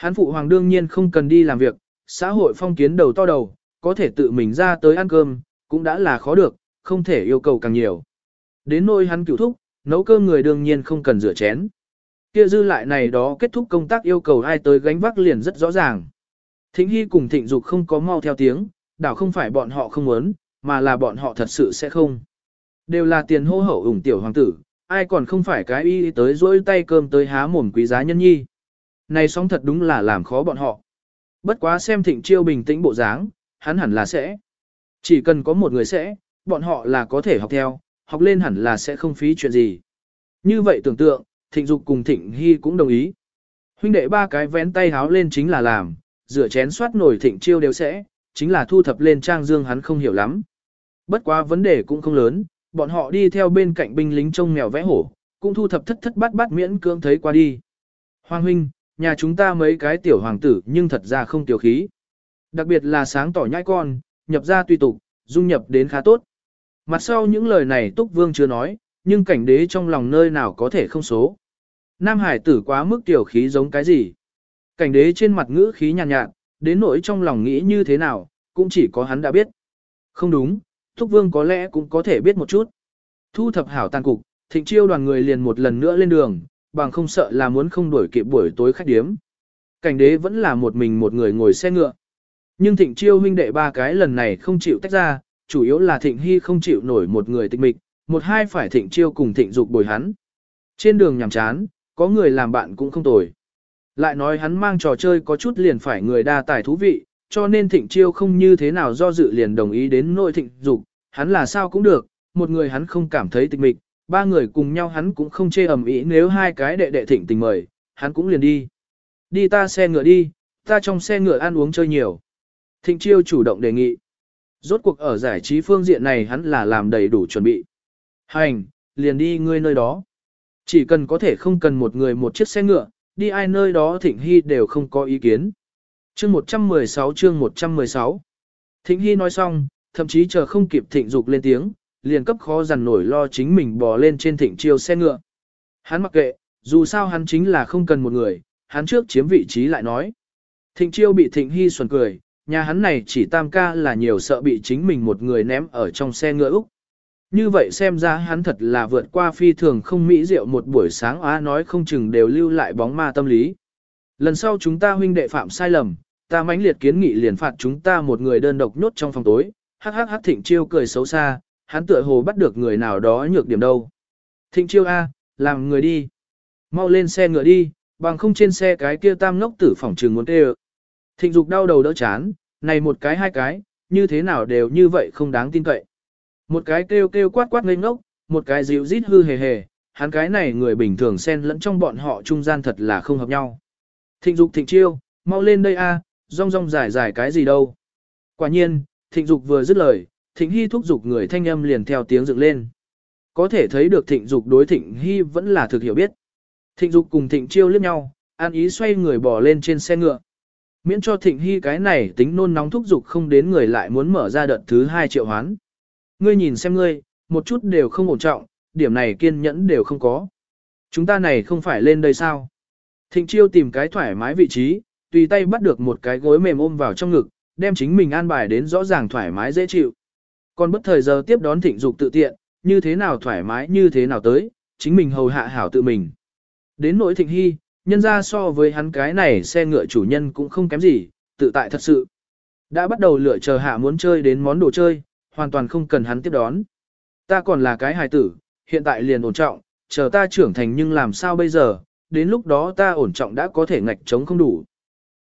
Hắn phụ hoàng đương nhiên không cần đi làm việc, xã hội phong kiến đầu to đầu, có thể tự mình ra tới ăn cơm, cũng đã là khó được, không thể yêu cầu càng nhiều. Đến nôi hắn cửu thúc, nấu cơm người đương nhiên không cần rửa chén. Kia dư lại này đó kết thúc công tác yêu cầu ai tới gánh vác liền rất rõ ràng. Thịnh Hy cùng Thịnh Dục không có mau theo tiếng, đảo không phải bọn họ không muốn, mà là bọn họ thật sự sẽ không. Đều là tiền hô hậu ủng tiểu hoàng tử, ai còn không phải cái y tới dỗi tay cơm tới há mồm quý giá nhân nhi. Này sóng thật đúng là làm khó bọn họ. Bất quá xem thịnh chiêu bình tĩnh bộ dáng, hắn hẳn là sẽ. Chỉ cần có một người sẽ, bọn họ là có thể học theo, học lên hẳn là sẽ không phí chuyện gì. Như vậy tưởng tượng, thịnh dục cùng thịnh hy cũng đồng ý. Huynh đệ ba cái vén tay háo lên chính là làm, rửa chén soát nổi thịnh chiêu đều sẽ, chính là thu thập lên trang dương hắn không hiểu lắm. Bất quá vấn đề cũng không lớn, bọn họ đi theo bên cạnh binh lính trông mèo vẽ hổ, cũng thu thập thất thất bát bát miễn cưỡng thấy qua đi. Hoàng huynh, nhà chúng ta mấy cái tiểu hoàng tử nhưng thật ra không tiểu khí. Đặc biệt là sáng tỏ nhãi con, nhập ra tùy tục, dung nhập đến khá tốt. Mặt sau những lời này Túc Vương chưa nói, nhưng cảnh đế trong lòng nơi nào có thể không số. Nam Hải tử quá mức tiểu khí giống cái gì? Cảnh đế trên mặt ngữ khí nhàn nhạt, nhạt, đến nỗi trong lòng nghĩ như thế nào, cũng chỉ có hắn đã biết. Không đúng, Thúc Vương có lẽ cũng có thể biết một chút. Thu thập hảo tàn cục, thịnh chiêu đoàn người liền một lần nữa lên đường, bằng không sợ là muốn không đuổi kịp buổi tối khách điếm. Cảnh đế vẫn là một mình một người ngồi xe ngựa. Nhưng thịnh chiêu huynh đệ ba cái lần này không chịu tách ra, chủ yếu là thịnh hy không chịu nổi một người tịch mịch, một hai phải thịnh chiêu cùng thịnh dục bồi hắn. Trên đường nhàm chán, có người làm bạn cũng không tồi. Lại nói hắn mang trò chơi có chút liền phải người đa tài thú vị, cho nên thịnh chiêu không như thế nào do dự liền đồng ý đến nội thịnh dục, hắn là sao cũng được, một người hắn không cảm thấy tịch mịch, ba người cùng nhau hắn cũng không chê ầm ĩ nếu hai cái đệ đệ thịnh tình mời, hắn cũng liền đi. Đi ta xe ngựa đi, ta trong xe ngựa ăn uống chơi nhiều. Thịnh chiêu chủ động đề nghị. Rốt cuộc ở giải trí phương diện này hắn là làm đầy đủ chuẩn bị. Hành, liền đi ngươi nơi đó. Chỉ cần có thể không cần một người một chiếc xe ngựa, đi ai nơi đó Thịnh Hy đều không có ý kiến. Chương 116 chương 116 Thịnh Hy nói xong, thậm chí chờ không kịp Thịnh Dục lên tiếng, liền cấp khó dằn nổi lo chính mình bò lên trên Thịnh Chiêu xe ngựa. Hắn mặc kệ, dù sao hắn chính là không cần một người, hắn trước chiếm vị trí lại nói. Thịnh Chiêu bị Thịnh Hy xuẩn cười, nhà hắn này chỉ tam ca là nhiều sợ bị chính mình một người ném ở trong xe ngựa Úc. Như vậy xem ra hắn thật là vượt qua phi thường không mỹ diệu một buổi sáng á nói không chừng đều lưu lại bóng ma tâm lý. Lần sau chúng ta huynh đệ phạm sai lầm, ta mãnh liệt kiến nghị liền phạt chúng ta một người đơn độc nhốt trong phòng tối, hắc hắc hắc thịnh chiêu cười xấu xa, hắn tựa hồ bắt được người nào đó nhược điểm đâu. Thịnh chiêu A, làm người đi. Mau lên xe ngựa đi, bằng không trên xe cái kia tam ngốc tử phỏng trường muốn tê Thịnh dục đau đầu đỡ chán, này một cái hai cái, như thế nào đều như vậy không đáng tin cậy. Một cái kêu kêu quát quát ngây ngốc, một cái dịu rít hư hề hề, hắn cái này người bình thường xen lẫn trong bọn họ trung gian thật là không hợp nhau. Thịnh dục thịnh chiêu, mau lên đây a, rong rong dài dài cái gì đâu. Quả nhiên, thịnh dục vừa dứt lời, thịnh hy thúc dục người thanh âm liền theo tiếng dựng lên. Có thể thấy được thịnh dục đối thịnh hy vẫn là thực hiểu biết. Thịnh dục cùng thịnh chiêu liếc nhau, an ý xoay người bỏ lên trên xe ngựa. Miễn cho thịnh hy cái này tính nôn nóng thúc dục không đến người lại muốn mở ra đợt thứ hai triệu hoán. Ngươi nhìn xem ngươi, một chút đều không ổn trọng, điểm này kiên nhẫn đều không có. Chúng ta này không phải lên đây sao? Thịnh chiêu tìm cái thoải mái vị trí, tùy tay bắt được một cái gối mềm ôm vào trong ngực, đem chính mình an bài đến rõ ràng thoải mái dễ chịu. Còn bất thời giờ tiếp đón thịnh dục tự tiện, như thế nào thoải mái như thế nào tới, chính mình hầu hạ hảo tự mình. Đến nỗi thịnh hy, nhân ra so với hắn cái này xe ngựa chủ nhân cũng không kém gì, tự tại thật sự. Đã bắt đầu lựa chờ hạ muốn chơi đến món đồ chơi, hoàn toàn không cần hắn tiếp đón. Ta còn là cái hài tử, hiện tại liền ổn trọng, chờ ta trưởng thành nhưng làm sao bây giờ, đến lúc đó ta ổn trọng đã có thể ngạch chống không đủ.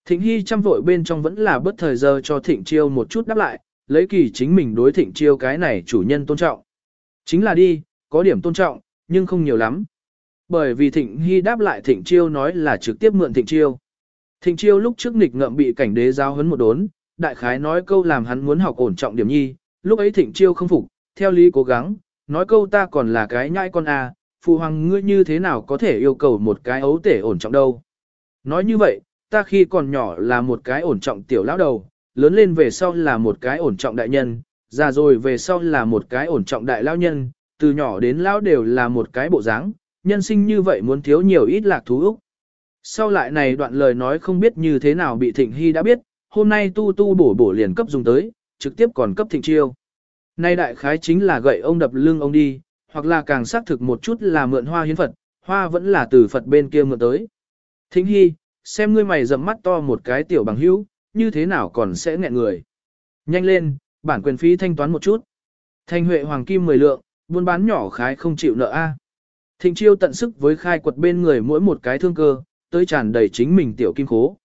Thịnh Hy chăm vội bên trong vẫn là bất thời giờ cho Thịnh Chiêu một chút đáp lại, lấy kỳ chính mình đối Thịnh Chiêu cái này chủ nhân tôn trọng. Chính là đi, có điểm tôn trọng, nhưng không nhiều lắm. Bởi vì Thịnh Hy đáp lại Thịnh Chiêu nói là trực tiếp mượn Thịnh Chiêu. Thịnh Chiêu lúc trước nghịch ngợm bị cảnh đế giao hấn một đốn, đại khái nói câu làm hắn muốn học ổn trọng điểm nhi, lúc ấy thịnh chiêu không phục, theo lý cố gắng, nói câu ta còn là cái nhãi con à, phụ hoàng ngươi như thế nào có thể yêu cầu một cái ấu tể ổn trọng đâu. Nói như vậy, ta khi còn nhỏ là một cái ổn trọng tiểu lão đầu, lớn lên về sau là một cái ổn trọng đại nhân, già rồi về sau là một cái ổn trọng đại lão nhân, từ nhỏ đến lão đều là một cái bộ dáng, nhân sinh như vậy muốn thiếu nhiều ít lạc thú úc. Sau lại này đoạn lời nói không biết như thế nào bị Thịnh Hy đã biết, hôm nay tu tu bổ bổ liền cấp dùng tới, trực tiếp còn cấp thịnh chiêu. Nay đại khái chính là gậy ông đập lưng ông đi, hoặc là càng xác thực một chút là mượn hoa hiến Phật, hoa vẫn là từ Phật bên kia mượn tới. Thịnh hy, xem ngươi mày rậm mắt to một cái tiểu bằng hữu, như thế nào còn sẽ nghẹn người. Nhanh lên, bản quyền phí thanh toán một chút. Thanh huệ hoàng kim 10 lượng, buôn bán nhỏ khái không chịu nợ A. Thịnh chiêu tận sức với khai quật bên người mỗi một cái thương cơ, tới tràn đầy chính mình tiểu kim khố.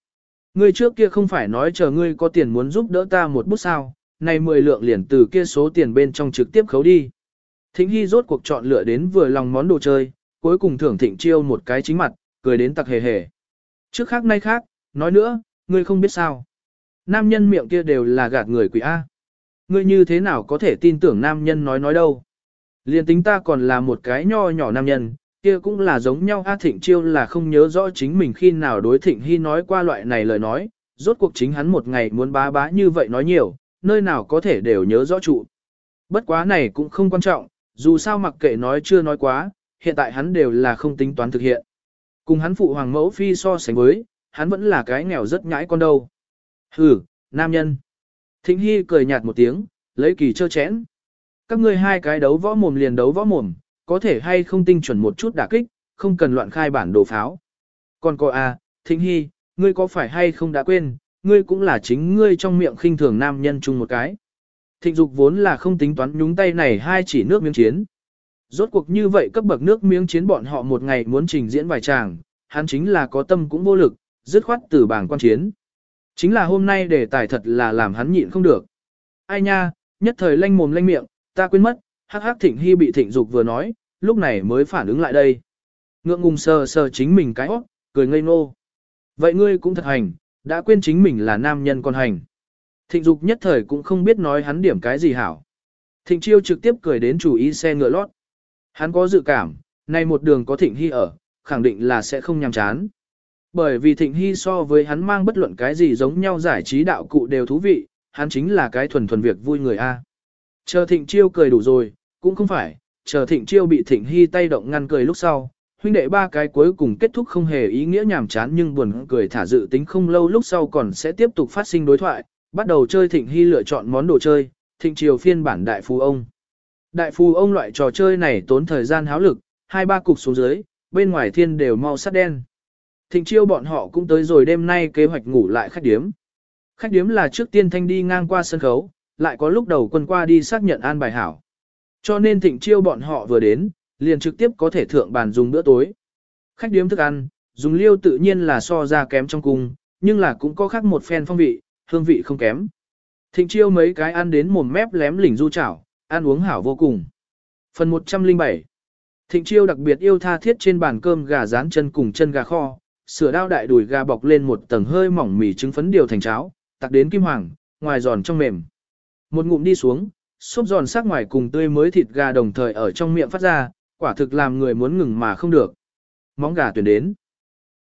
Ngươi trước kia không phải nói chờ ngươi có tiền muốn giúp đỡ ta một bút sao, này 10 lượng liền từ kia số tiền bên trong trực tiếp khấu đi. Thịnh Hy rốt cuộc chọn lựa đến vừa lòng món đồ chơi, cuối cùng thưởng Thịnh Chiêu một cái chính mặt, cười đến tặc hề hề. Trước khác nay khác, nói nữa, ngươi không biết sao. Nam nhân miệng kia đều là gạt người quỷ A. Ngươi như thế nào có thể tin tưởng nam nhân nói nói đâu. Liên tính ta còn là một cái nho nhỏ nam nhân, kia cũng là giống nhau A Thịnh Chiêu là không nhớ rõ chính mình khi nào đối Thịnh Hy nói qua loại này lời nói, rốt cuộc chính hắn một ngày muốn bá bá như vậy nói nhiều, nơi nào có thể đều nhớ rõ trụ. Bất quá này cũng không quan trọng, dù sao mặc kệ nói chưa nói quá, hiện tại hắn đều là không tính toán thực hiện. Cùng hắn phụ hoàng mẫu phi so sánh với, hắn vẫn là cái nghèo rất nhãi con đâu. Hừ, nam nhân. Thịnh Hy cười nhạt một tiếng, lấy kỳ trơ chẽn. Các ngươi hai cái đấu võ mồm liền đấu võ mồm, có thể hay không tinh chuẩn một chút đả kích, không cần loạn khai bản đồ pháo. Còn cô à, Thịnh Hy, ngươi có phải hay không đã quên, ngươi cũng là chính ngươi trong miệng khinh thường nam nhân chung một cái. Thịnh dục vốn là không tính toán nhúng tay này hai chỉ nước miếng chiến. Rốt cuộc như vậy cấp bậc nước miếng chiến bọn họ một ngày muốn trình diễn vài tràng, hắn chính là có tâm cũng vô lực, dứt khoát từ bảng quan chiến. Chính là hôm nay đề tài thật là làm hắn nhịn không được. Ai nha, nhất thời lanh mồm lanh miệng, ta quên mất, hắc hắc thịnh hy bị thịnh dục vừa nói, lúc này mới phản ứng lại đây. Ngượng ngùng sờ sờ chính mình cái óc, cười ngây ngô. Vậy ngươi cũng thật hành, đã quên chính mình là nam nhân con hành. Thịnh dục nhất thời cũng không biết nói hắn điểm cái gì hảo. Thịnh chiêu trực tiếp cười đến chủ ý xe ngựa lót. Hắn có dự cảm, nay một đường có thịnh hy ở, khẳng định là sẽ không nhàm chán. Bởi vì thịnh hy so với hắn mang bất luận cái gì giống nhau giải trí đạo cụ đều thú vị, hắn chính là cái thuần thuần việc vui người A. Chờ thịnh chiêu cười đủ rồi, cũng không phải, chờ thịnh chiêu bị thịnh hy tay động ngăn cười lúc sau, huynh đệ ba cái cuối cùng kết thúc không hề ý nghĩa nhàm chán nhưng buồn cười thả dự tính không lâu lúc sau còn sẽ tiếp tục phát sinh đối thoại, bắt đầu chơi thịnh hy lựa chọn món đồ chơi, thịnh chiều phiên bản đại phú ông. Đại phú ông loại trò chơi này tốn thời gian háo lực, hai ba cục xuống dưới, bên ngoài thiên đều mau sắt đen. Thịnh chiêu bọn họ cũng tới rồi đêm nay kế hoạch ngủ lại khách điếm. Khách điếm là trước tiên thanh đi ngang qua sân khấu, lại có lúc đầu quân qua đi xác nhận an bài hảo. Cho nên thịnh chiêu bọn họ vừa đến, liền trực tiếp có thể thượng bàn dùng bữa tối. Khách điếm thức ăn, dùng liêu tự nhiên là so ra kém trong cung, nhưng là cũng có khác một phen phong vị, hương vị không kém. Thịnh chiêu mấy cái ăn đến mồm mép lém lỉnh du chảo, ăn uống hảo vô cùng. Phần 107 Thịnh chiêu đặc biệt yêu tha thiết trên bàn cơm gà rán chân cùng chân gà kho, sửa đao đại đùi gà bọc lên một tầng hơi mỏng mì trứng phấn điều thành cháo, tặc đến kim hoàng, ngoài giòn trong mềm. Một ngụm đi xuống, xốp giòn sắc ngoài cùng tươi mới thịt gà đồng thời ở trong miệng phát ra, quả thực làm người muốn ngừng mà không được. Móng gà tuyển đến.